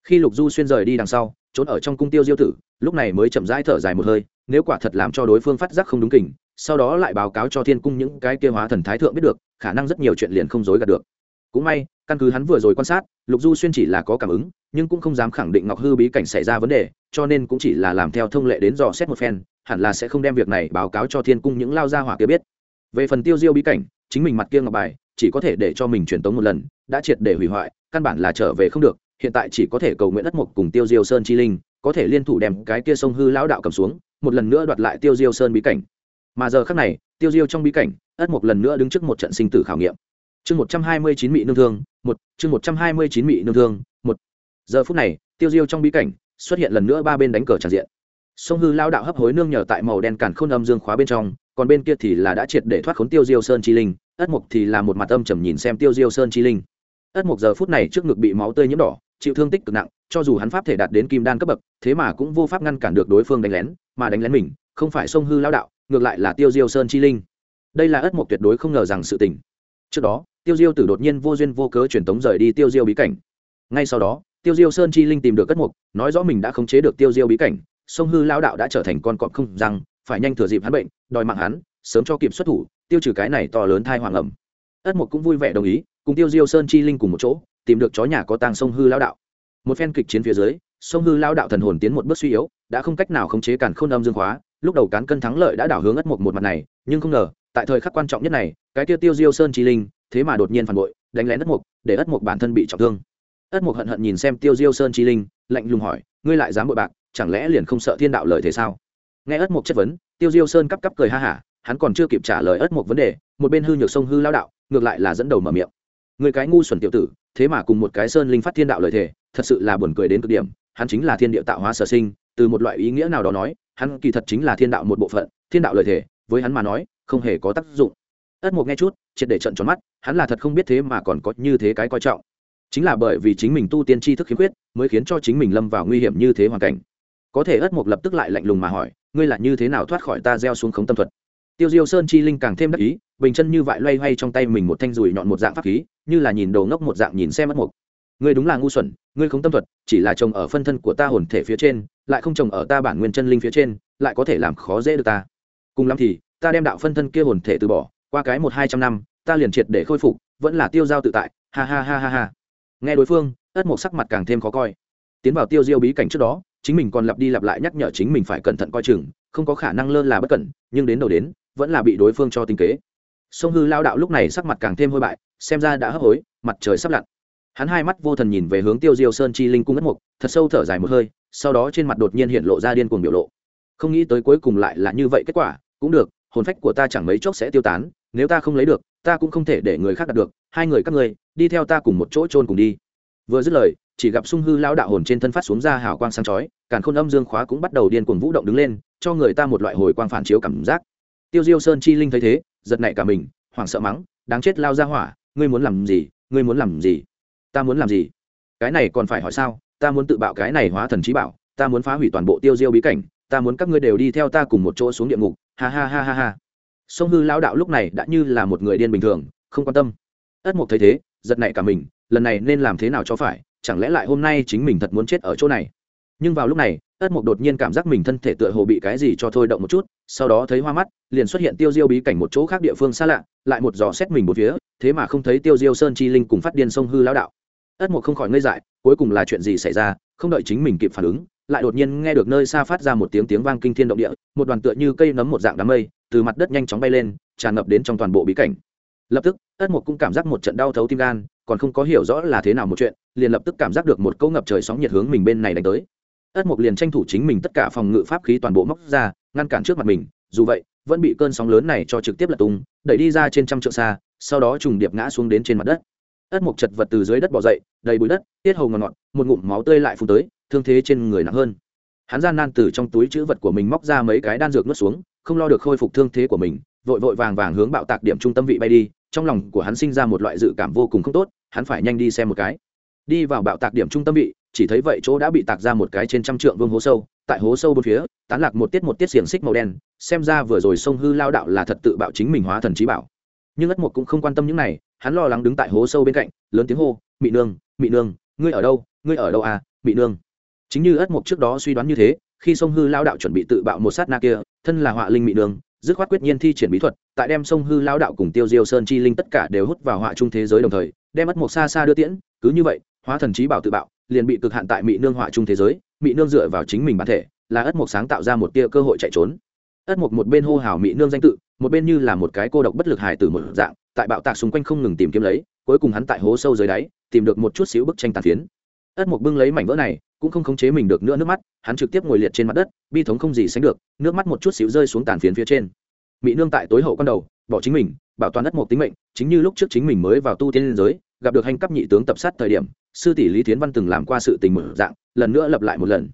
Khi lục du xuyên rời đi đằng sau, trốn ở trong cung tiêu diêu tử, lúc này mới chậm rãi thở dài một hơi, nếu quả thật làm cho đối phương phát giác không đúng kình, sau đó lại báo cáo cho thiên cung những cái kia hóa thần thái thượng biết được, khả năng rất nhiều chuyện liền không dối gạt được cũng may, căn cứ hắn vừa rồi quan sát, lục du xuyên chỉ là có cảm ứng, nhưng cũng không dám khẳng định ngọc hư bí cảnh xảy ra vấn đề, cho nên cũng chỉ là làm theo thông lệ đến dò xét một phen, hẳn là sẽ không đem việc này báo cáo cho thiên cung những lao gia hỏa kia biết. Về phần tiêu diêu bí cảnh, chính mình mặt kia ngọc bài, chỉ có thể để cho mình truyền tống một lần, đã triệt để hủy hoại, căn bản là trở về không được, hiện tại chỉ có thể cầu nguyện đất mục cùng tiêu diêu sơn chi linh, có thể liên thủ đem cái kia sông hư lão đạo cầm xuống, một lần nữa đoạt lại tiêu diêu sơn bí cảnh. Mà giờ khác này, tiêu diêu trong bí cảnh, ất mục lần nữa đứng trước một trận sinh tử khảo nghiệm chương một trăm hai mươi chín mỹ nương thương, một, chương một trăm hai mươi chín mỹ nương thương, một. Giờ phút này, tiêu diêu trong bí cảnh xuất hiện lần nữa ba bên đánh cờ tràn diện. Sông hư lao đạo hấp hối nương nhờ tại màu đen càn khôn âm dương khóa bên trong, còn bên kia thì là đã triệt để thoát khốn tiêu diêu sơn chi linh, ất mục thì là một mặt âm trầm nhìn xem tiêu diêu sơn chi linh. Ất mục giờ phút này trước ngực bị máu tươi nhiễm đỏ, chịu thương tích cực nặng, cho dù hắn pháp thể đạt đến kim đan cấp bậc, thế mà cũng vô pháp ngăn cản được đối phương đánh lén, mà đánh lén mình, không phải sông hư lao đạo, ngược lại là tiêu diêu sơn chi linh. Đây là ất mục tuyệt đối không ngờ rằng sự tình. Trước đó tiêu diêu tử đột nhiên vô duyên vô cớ truyền tống rời đi tiêu diêu bí cảnh. Ngay sau đó, tiêu diêu sơn chi linh tìm được cất mục, nói rõ mình đã khống chế được tiêu diêu bí cảnh, sông hư lao đạo đã trở thành con cọp không rằng phải nhanh thừa dịp hắn bệnh, đòi mạng hắn, sớm cho kịp xuất thủ, tiêu trừ cái này to lớn thai hoàng ẩm. Ất mục cũng vui vẻ đồng ý, cùng tiêu diêu sơn chi linh cùng một chỗ, tìm được chó nhà có tang sông hư lao đạo. Một phen kịch chiến phía dưới, sông hư lao đạo thần hồn tiến một bước suy yếu, đã không cách nào khống chế cản khôn âm dương khóa lúc đầu cán cân thắng lợi đã đảo hướng ất mục một mặt này, nhưng không ngờ, tại thời khắc quan trọng nhất này, cái tiêu tiêu diêu sơn chi linh thế mà đột nhiên phản bội, đánh lén ất mục, để ất mục bản thân bị trọng thương. Ất mục hận hận nhìn xem tiêu diêu sơn chi linh, lạnh lùng hỏi, ngươi lại dám bội bạc, chẳng lẽ liền không sợ thiên đạo lời thế sao? Nghe ất mục chất vấn, tiêu diêu sơn cắp cắp cười ha hả, hắn còn chưa kịp trả lời ất mục vấn đề, một bên hư nhược sông hư lao đạo, ngược lại là dẫn đầu mở miệng. Người cái ngu xuẩn tiểu tử, thế mà cùng một cái sơn linh phát thiên đạo lời thề, thật sự là buồn cười đến cực điểm, hắn chính là thiên địa tạo hóa sở sinh, từ một loại ý nghĩa nào đó nói, hắn kỳ thật chính là thiên đạo một bộ phận, thiên đạo lời thề, với hắn mà nói, không hề có tác dụng ất mục nghe chút, triệt để trận tròn mắt, hắn là thật không biết thế mà còn có như thế cái coi trọng. Chính là bởi vì chính mình tu tiên tri thức khiếm khuyết, mới khiến cho chính mình lâm vào nguy hiểm như thế hoàn cảnh. Có thể ất mục lập tức lại lạnh lùng mà hỏi, ngươi là như thế nào thoát khỏi ta gieo xuống khống tâm thuật? Tiêu diêu sơn chi linh càng thêm đắc ý, bình chân như vại loay hoay trong tay mình một thanh rùi nhọn một dạng pháp khí, như là nhìn đầu ngốc một dạng nhìn xem ất mục. Ngươi đúng là ngu xuẩn, ngươi không tâm thuật, chỉ là trồng ở phân thân của ta hồn thể phía trên, lại không trồng ở ta bản nguyên chân linh phía trên, lại có thể làm khó dễ được ta. Cùng lắm thì, ta đem đạo phân thân kia hồn thể từ bỏ qua cái một hai trăm năm, ta liền triệt để khôi phục, vẫn là tiêu giao tự tại, ha ha ha ha ha. Nghe đối phương, ất mộc sắc mặt càng thêm khó coi. Tiến vào tiêu diêu bí cảnh trước đó, chính mình còn lặp đi lặp lại nhắc nhở chính mình phải cẩn thận coi chừng, không có khả năng lơ là bất cẩn, nhưng đến đầu đến, vẫn là bị đối phương cho tinh kế. Sông hư lao đạo lúc này sắc mặt càng thêm hôi bại, xem ra đã hấp hối, mặt trời sắp lặn. Hắn hai mắt vô thần nhìn về hướng tiêu diêu sơn chi linh cung ất mục thật sâu thở dài một hơi, sau đó trên mặt đột nhiên hiện lộ ra điên cuồng biểu lộ. Không nghĩ tới cuối cùng lại là như vậy kết quả, cũng được, hồn phách của ta chẳng mấy chốc sẽ tiêu tán nếu ta không lấy được, ta cũng không thể để người khác đạt được, hai người các ngươi, đi theo ta cùng một chỗ trôn cùng đi. Vừa dứt lời, chỉ gặp sung hư lao đạo hồn trên thân phát xuống ra hào quang sáng chói, càn khôn âm dương khóa cũng bắt đầu điên cuồng vũ động đứng lên, cho người ta một loại hồi quang phản chiếu cảm giác. Tiêu diêu sơn chi linh thấy thế, giật nảy cả mình, hoảng sợ mắng, đáng chết lao ra hỏa, ngươi muốn làm gì, ngươi muốn làm gì, ta muốn làm gì? Cái này còn phải hỏi sao? Ta muốn tự bạo cái này hóa thần trí bảo, ta muốn phá hủy toàn bộ tiêu diêu bí cảnh, ta muốn các ngươi đều đi theo ta cùng một chỗ xuống địa ngục. Ha ha ha ha ha sông hư lao đạo lúc này đã như là một người điên bình thường, không quan tâm. Ất mục thấy thế, giật nảy cả mình, lần này nên làm thế nào cho phải, chẳng lẽ lại hôm nay chính mình thật muốn chết ở chỗ này? Nhưng vào lúc này ất mục đột nhiên cảm giác mình thân thể tựa hồ bị cái gì cho thôi động một chút, sau đó thấy hoa mắt, liền xuất hiện tiêu diêu bí cảnh một chỗ khác địa phương xa lạ, lại một dò xét mình một phía, thế mà không thấy tiêu diêu sơn chi linh cùng phát điên sông hư lao đạo. Ất mục không khỏi ngây dại, cuối cùng là chuyện gì xảy ra, không đợi chính mình kịp phản ứng, lại đột nhiên nghe được nơi xa phát ra một tiếng tiếng vang kinh thiên động địa, một đoàn tựa như cây nấm một dạng đám mây từ mặt đất nhanh chóng bay lên, tràn ngập đến trong toàn bộ bí cảnh. Lập tức, ất mục cũng cảm giác một trận đau thấu tim gan, còn không có hiểu rõ là thế nào một chuyện, liền lập tức cảm giác được một câu ngập trời sóng nhiệt hướng mình bên này đánh tới. Ất mục liền tranh thủ chính mình tất cả phòng ngự pháp khí toàn bộ móc ra, ngăn cản trước mặt mình, dù vậy, vẫn bị cơn sóng lớn này cho trực tiếp lật tung, đẩy đi ra trên trăm trượng xa, sau đó trùng điệp ngã xuống đến trên mặt đất. Ất mục chật vật từ dưới đất bỏ dậy, đầy bụi đất, tiết hầu ngọt ngọt một ngụm máu tươi lại phù tới, thương thế trên người nặng hơn. Hắn gian nan từ trong túi chữ vật của mình móc ra mấy cái đan dược nuốt xuống không lo được khôi phục thương thế của mình, vội vội vàng vàng hướng bạo tạc điểm trung tâm vị bay đi, trong lòng của hắn sinh ra một loại dự cảm vô cùng không tốt, hắn phải nhanh đi xem một cái. Đi vào bạo tạc điểm trung tâm vị, chỉ thấy vậy chỗ đã bị tạc ra một cái trên trăm trượng vương hố sâu, tại hố sâu bốn phía, tán lạc một tiết một tiết xiềng xích màu đen, xem ra vừa rồi sông hư lao đạo là thật tự bạo chính mình hóa thần trí bảo. Nhưng ất mục cũng không quan tâm những này, hắn lo lắng đứng tại hố sâu bên cạnh, lớn tiếng hô, mị nương mị nương, ngươi ở đâu? Ngươi ở đâu à? Mị nương. Chính như ất mục trước đó suy đoán như thế khi sông hư lao đạo chuẩn bị tự bạo một sát na kia, thân là họa linh mị nương dứt khoát quyết nhiên thi triển bí thuật, tại đem sông hư lao đạo cùng tiêu diêu sơn chi linh tất cả đều hút vào họa trung thế giới đồng thời, đem ất một xa xa đưa tiễn, cứ như vậy, hóa thần trí bảo tự bạo, liền bị cực hạn tại mỹ nương họa trung thế giới mỹ nương dựa vào chính mình bản thể, là ất mục sáng tạo ra một tia cơ hội chạy trốn. ất mục một bên hô hào mỹ nương danh tự, một bên như là một cái cô độc bất lực hài từ một dạng, tại bạo tạc xung quanh không ngừng tìm kiếm lấy, cuối cùng hắn tại hố sâu dưới đáy, tìm được một chút xíu bức tranh tàn phiến. ất mục bưng lấy mảnh vỡ này cũng không khống chế mình được nữa nước mắt, hắn trực tiếp ngồi liệt trên mặt đất, bi thống không gì sánh được, nước mắt một chút xíu rơi xuống tàn phiến phía trên. Mỹ nương tại tối hậu con đầu, bỏ chính mình, bảo toàn đất một tính mệnh, chính như lúc trước chính mình mới vào tu tiên liên giới, gặp được hành cấp nhị tướng tập sát thời điểm, sư tỷ lý thiến văn từng làm qua sự tình mở dạng, lần nữa lập lại một lần.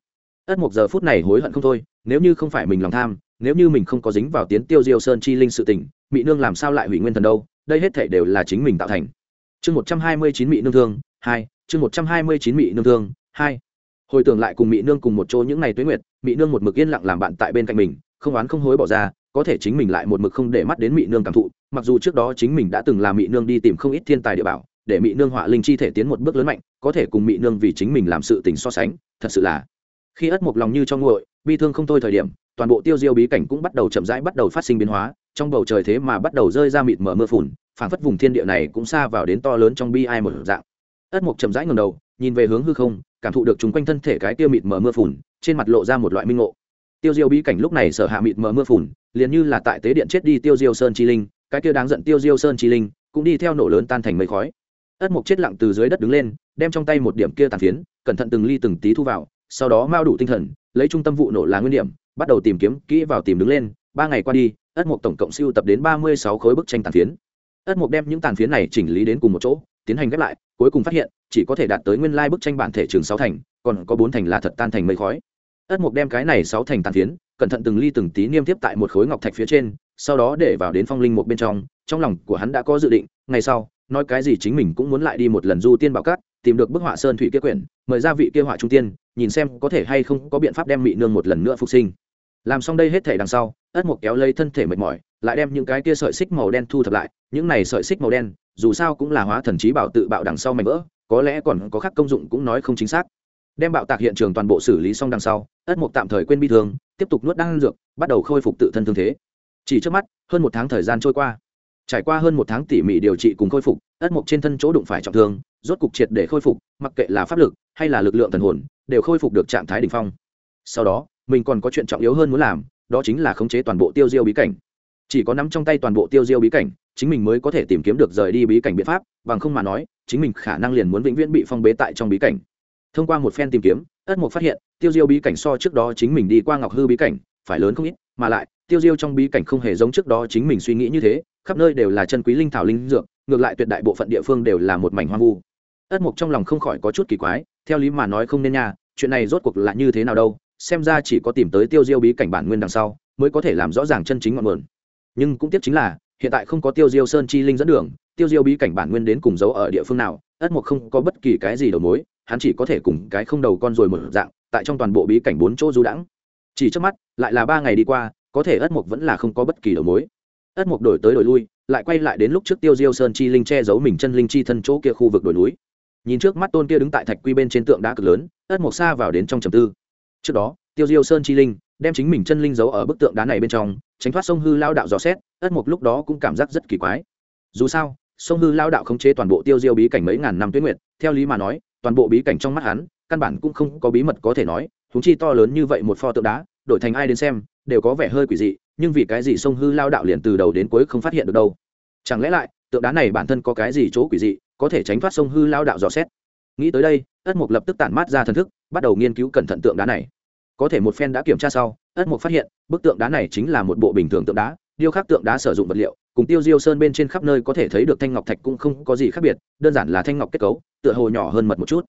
Ất một giờ phút này hối hận không thôi, nếu như không phải mình lòng tham, nếu như mình không có dính vào tiến tiêu diêu sơn chi linh sự tình mỹ nương làm sao lại hủy nguyên thần đâu, đây hết thể đều là chính mình tạo thành. Chương một trăm hai mươi chín mỹ nương thương, hai, chương một trăm hai mươi chín mỹ nương thương, hai hồi tưởng lại cùng mỹ nương cùng một chỗ những ngày tuế nguyệt mỹ nương một mực yên lặng làm bạn tại bên cạnh mình, không oán không hối bỏ ra, có thể chính mình lại một mực không để mắt đến mỹ nương cảm thụ, mặc dù trước đó chính mình đã từng làm mỹ nương đi tìm không ít thiên tài địa bảo, để mỹ nương họa linh chi thể tiến một bước lớn mạnh, có thể cùng mỹ nương vì chính mình làm sự tình so sánh, thật sự là khi ất một lòng như cho nguội, bi thương không thôi thời điểm, toàn bộ tiêu diêu bí cảnh cũng bắt đầu chậm rãi bắt đầu phát sinh biến hóa, trong bầu trời thế mà bắt đầu rơi ra mịt mờ mưa phùn, phảng phất vùng thiên địa này cũng xa vào đến to lớn trong bi ai một dạng. ất mục chậm rãi ngầm đầu, nhìn về hướng hư không cảm thụ được chúng quanh thân thể cái tiêu mịt mờ mưa phùn, trên mặt lộ ra một loại minh ngộ. Tiêu diêu bí cảnh lúc này sở hạ mịt mờ mưa phùn, liền như là tại tế điện chết đi tiêu diêu sơn chi linh, cái kia đáng giận tiêu diêu sơn chi linh cũng đi theo nổ lớn tan thành mây khói. Ất mục chết lặng từ dưới đất đứng lên, đem trong tay một điểm kia tàn phiến, cẩn thận từng ly từng tí thu vào, sau đó mao đủ tinh thần, lấy trung tâm vụ nổ là nguyên điểm, bắt đầu tìm kiếm, kỹ vào tìm đứng lên. Ba ngày qua đi, ất mục tổng cộng siêu tập đến ba mươi sáu khối bức tranh tàn phiến. Ất mục đem những tàn phiến này chỉnh lý đến cùng một chỗ, tiến hành ghép lại cuối cùng phát hiện, chỉ có thể đạt tới nguyên lai bức tranh bản thể trường sáu thành, còn có bốn thành là thật tan thành mây khói. Ất mục đem cái này sáu thành tàn phiến, cẩn thận từng ly từng tí niêm tiếp tại một khối ngọc thạch phía trên, sau đó để vào đến phong linh một bên trong trong lòng của hắn đã có dự định, ngày sau, nói cái gì chính mình cũng muốn lại đi một lần du tiên bảo cát, tìm được bức họa sơn thủy kia quyển, mời ra vị kia họa trung tiên, nhìn xem có thể hay không có biện pháp đem mị nương một lần nữa phục sinh. Làm xong đây hết thể đằng sau, ất mục kéo lấy thân thể mệt mỏi, lại đem những cái kia sợi xích màu đen thu thập lại, những này sợi xích màu đen dù sao cũng là hóa thần trí bảo tự bạo đằng sau mảnh vỡ, có lẽ còn có khác công dụng cũng nói không chính xác. Đem bạo tạc hiện trường toàn bộ xử lý xong đằng sau, ất mục tạm thời quên bi thương, tiếp tục nuốt đan dược, bắt đầu khôi phục tự thân thương thế. Chỉ trước mắt, hơn một tháng thời gian trôi qua. Trải qua hơn một tháng tỉ mỉ điều trị cùng khôi phục, ất mục trên thân chỗ đụng phải trọng thương, rốt cục triệt để khôi phục, mặc kệ là pháp lực hay là lực lượng thần hồn, đều khôi phục được trạng thái đ ỉ n h phong. Sau đó, mình còn có chuyện trọng yếu hơn muốn làm, đó chính là khống chế toàn bộ tiêu diêu bí cảnh. Chỉ có nắm trong tay toàn bộ tiêu diêu bí cảnh chính mình mới có thể tìm kiếm được rời đi bí cảnh biện pháp, bằng không mà nói, chính mình khả năng liền muốn vĩnh viễn bị phong bế tại trong bí cảnh. Thông qua một phen tìm kiếm, ất mục phát hiện, tiêu diêu bí cảnh so trước đó chính mình đi qua ngọc hư bí cảnh, phải lớn không ít, mà lại, tiêu diêu trong bí cảnh không hề giống trước đó chính mình suy nghĩ như thế, khắp nơi đều là chân quý linh thảo linh dược, ngược lại tuyệt đại bộ phận địa phương đều là một mảnh hoang vu. Ất mục trong lòng không khỏi có chút kỳ quái, theo lý mà nói không nên nha, chuyện này rốt cuộc là như thế nào đâu, xem ra chỉ có tìm tới tiêu diêu bí cảnh bản nguyên đằng sau, mới có thể làm rõ ràng chân chính ngọn nguồn. Nhưng cũng tiếc chính là hiện tại không có tiêu diêu sơn chi linh dẫn đường, tiêu diêu bí cảnh bản nguyên đến cùng giấu ở địa phương nào, ất mộc không có bất kỳ cái gì đầu mối, hắn chỉ có thể cùng cái không đầu con rồi một dạng, tại trong toàn bộ bí cảnh bốn chỗ du đãng. Chỉ trước mắt, lại là ba ngày đi qua, có thể ất mộc vẫn là không có bất kỳ đầu mối. Ất mộc đổi tới đổi lui, lại quay lại đến lúc trước tiêu diêu sơn chi linh che giấu mình chân linh chi thân chỗ kia khu vực đồi núi. Nhìn trước mắt tôn kia đứng tại thạch quy bên trên tượng đá cực lớn, ất mộc xa vào đến trong trầm tư. Trước đó, tiêu diêu sơn chi linh, đem chính mình chân linh giấu ở bức tượng đá này bên trong tránh thoát sông hư lao đạo dò xét, ất Mục lúc đó cũng cảm giác rất kỳ quái. Dù sao, sông hư lao đạo khống chế toàn bộ tiêu diêu bí cảnh mấy ngàn năm tuyết nguyệt, theo lý mà nói, toàn bộ bí cảnh trong mắt hắn, căn bản cũng không có bí mật có thể nói thúng chi to lớn như vậy một pho tượng đá, đổi thành ai đến xem, đều có vẻ hơi quỷ dị, nhưng vì cái gì sông hư lao đạo liền từ đầu đến cuối không phát hiện được đâu? Chẳng lẽ lại, tượng đá này bản thân có cái gì chỗ quỷ dị, có thể tránh thoát sông hư lao đạo dò xét? Nghĩ tới đây, ất mục lập tức tản mát ra thần thức, bắt đầu nghiên cứu cẩn thận tượng đá này có thể một phen đã kiểm tra sau, ất mục phát hiện, bức tượng đá này chính là một bộ bình thường tượng đá, điêu khắc tượng đá sử dụng vật liệu, cùng tiêu diêu sơn bên trên khắp nơi có thể thấy được thanh ngọc thạch cũng không có gì khác biệt, đơn giản là thanh ngọc kết cấu, tựa hồ nhỏ hơn mật một chút.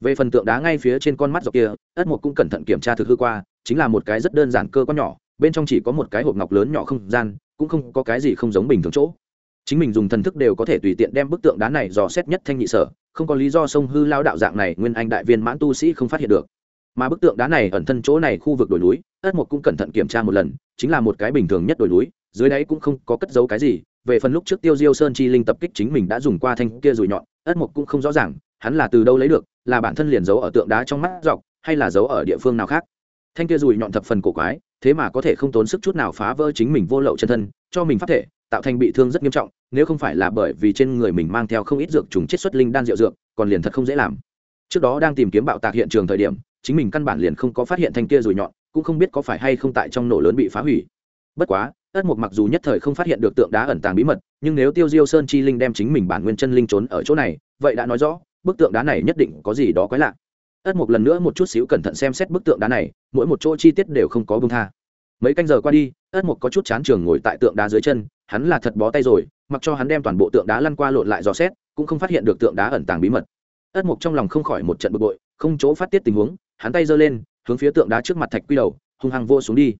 Về phần tượng đá ngay phía trên con mắt dọc kia, ất mục cũng cẩn thận kiểm tra thực hư qua, chính là một cái rất đơn giản cơ quan nhỏ, bên trong chỉ có một cái hộp ngọc lớn nhỏ không gian, cũng không có cái gì không giống bình thường chỗ. Chính mình dùng thần thức đều có thể tùy tiện đem bức tượng đá này dò xét nhất thanh nhị sở, không có lý do sông hư lao đạo dạng này, nguyên anh đại viên mãn tu sĩ không phát hiện được mà bức tượng đá này ẩn thân chỗ này khu vực đồi núi ất mục cũng cẩn thận kiểm tra một lần, chính là một cái bình thường nhất đồi núi, dưới đáy cũng không có cất giấu cái gì, về phần lúc trước tiêu diêu sơn chi linh tập kích chính mình đã dùng qua thanh kia rùi nhọn ất mục cũng không rõ ràng, hắn là từ đâu lấy được, là bản thân liền giấu ở tượng đá trong mắt dọc, hay là giấu ở địa phương nào khác. Thanh kia rùi nhọn thập phần cổ quái, thế mà có thể không tốn sức chút nào phá vỡ chính mình vô lậu chân thân, cho mình phát thể, tạo thành bị thương rất nghiêm trọng, nếu không phải là bởi vì trên người mình mang theo không ít dược trùng chết xuất linh đan rượu dược, còn liền thật không dễ làm. Trước đó đang tìm kiếm bạo tạc hiện trường thời điểm chính mình căn bản liền không có phát hiện thanh kia rùi nhọn, cũng không biết có phải hay không tại trong nổ lớn bị phá hủy. Bất quá, ất mục mặc dù nhất thời không phát hiện được tượng đá ẩn tàng bí mật, nhưng nếu tiêu diêu sơn chi linh đem chính mình bản nguyên chân linh trốn ở chỗ này, vậy đã nói rõ, bức tượng đá này nhất định có gì đó quái lạ. Ất mục lần nữa một chút xíu cẩn thận xem xét bức tượng đá này, mỗi một chỗ chi tiết đều không có bông tha. Mấy canh giờ qua đi, ất mục có chút chán trường ngồi tại tượng đá dưới chân, hắn là thật bó tay rồi, mặc cho hắn đem toàn bộ tượng đá lăn qua lộn lại dò xét, cũng không phát hiện được tượng đá ẩn tàng bí mật. Ất mục trong lòng không khỏi một trận bực bội, không chỗ phát tiết tình huống hắn tay giơ lên, hướng phía tượng đá trước mặt thạch quy đầu, hung hăng vô xuống đi.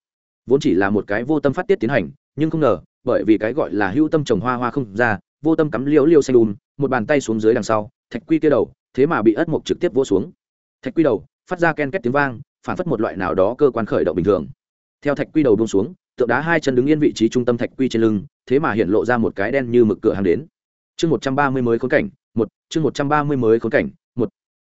Vốn chỉ là một cái vô tâm phát tiết tiến hành, nhưng không ngờ, bởi vì cái gọi là hưu tâm trồng hoa hoa không ra, vô tâm cắm liễu liêu xanh đùm, một bàn tay xuống dưới đằng sau, thạch quy kia đầu, thế mà bị ất mộc trực tiếp vô xuống. Thạch quy đầu, phát ra ken két tiếng vang, phản phất một loại nào đó cơ quan khởi động bình thường. Theo thạch quy đầu buông xuống, tượng đá hai chân đứng yên vị trí trung tâm thạch quy trên lưng, thế mà hiện lộ ra một cái đen như mực cửa hàng đến. Chương một trăm ba mươi mới khốn cảnh, một, chương một trăm ba mươi mới khốn cảnh, một.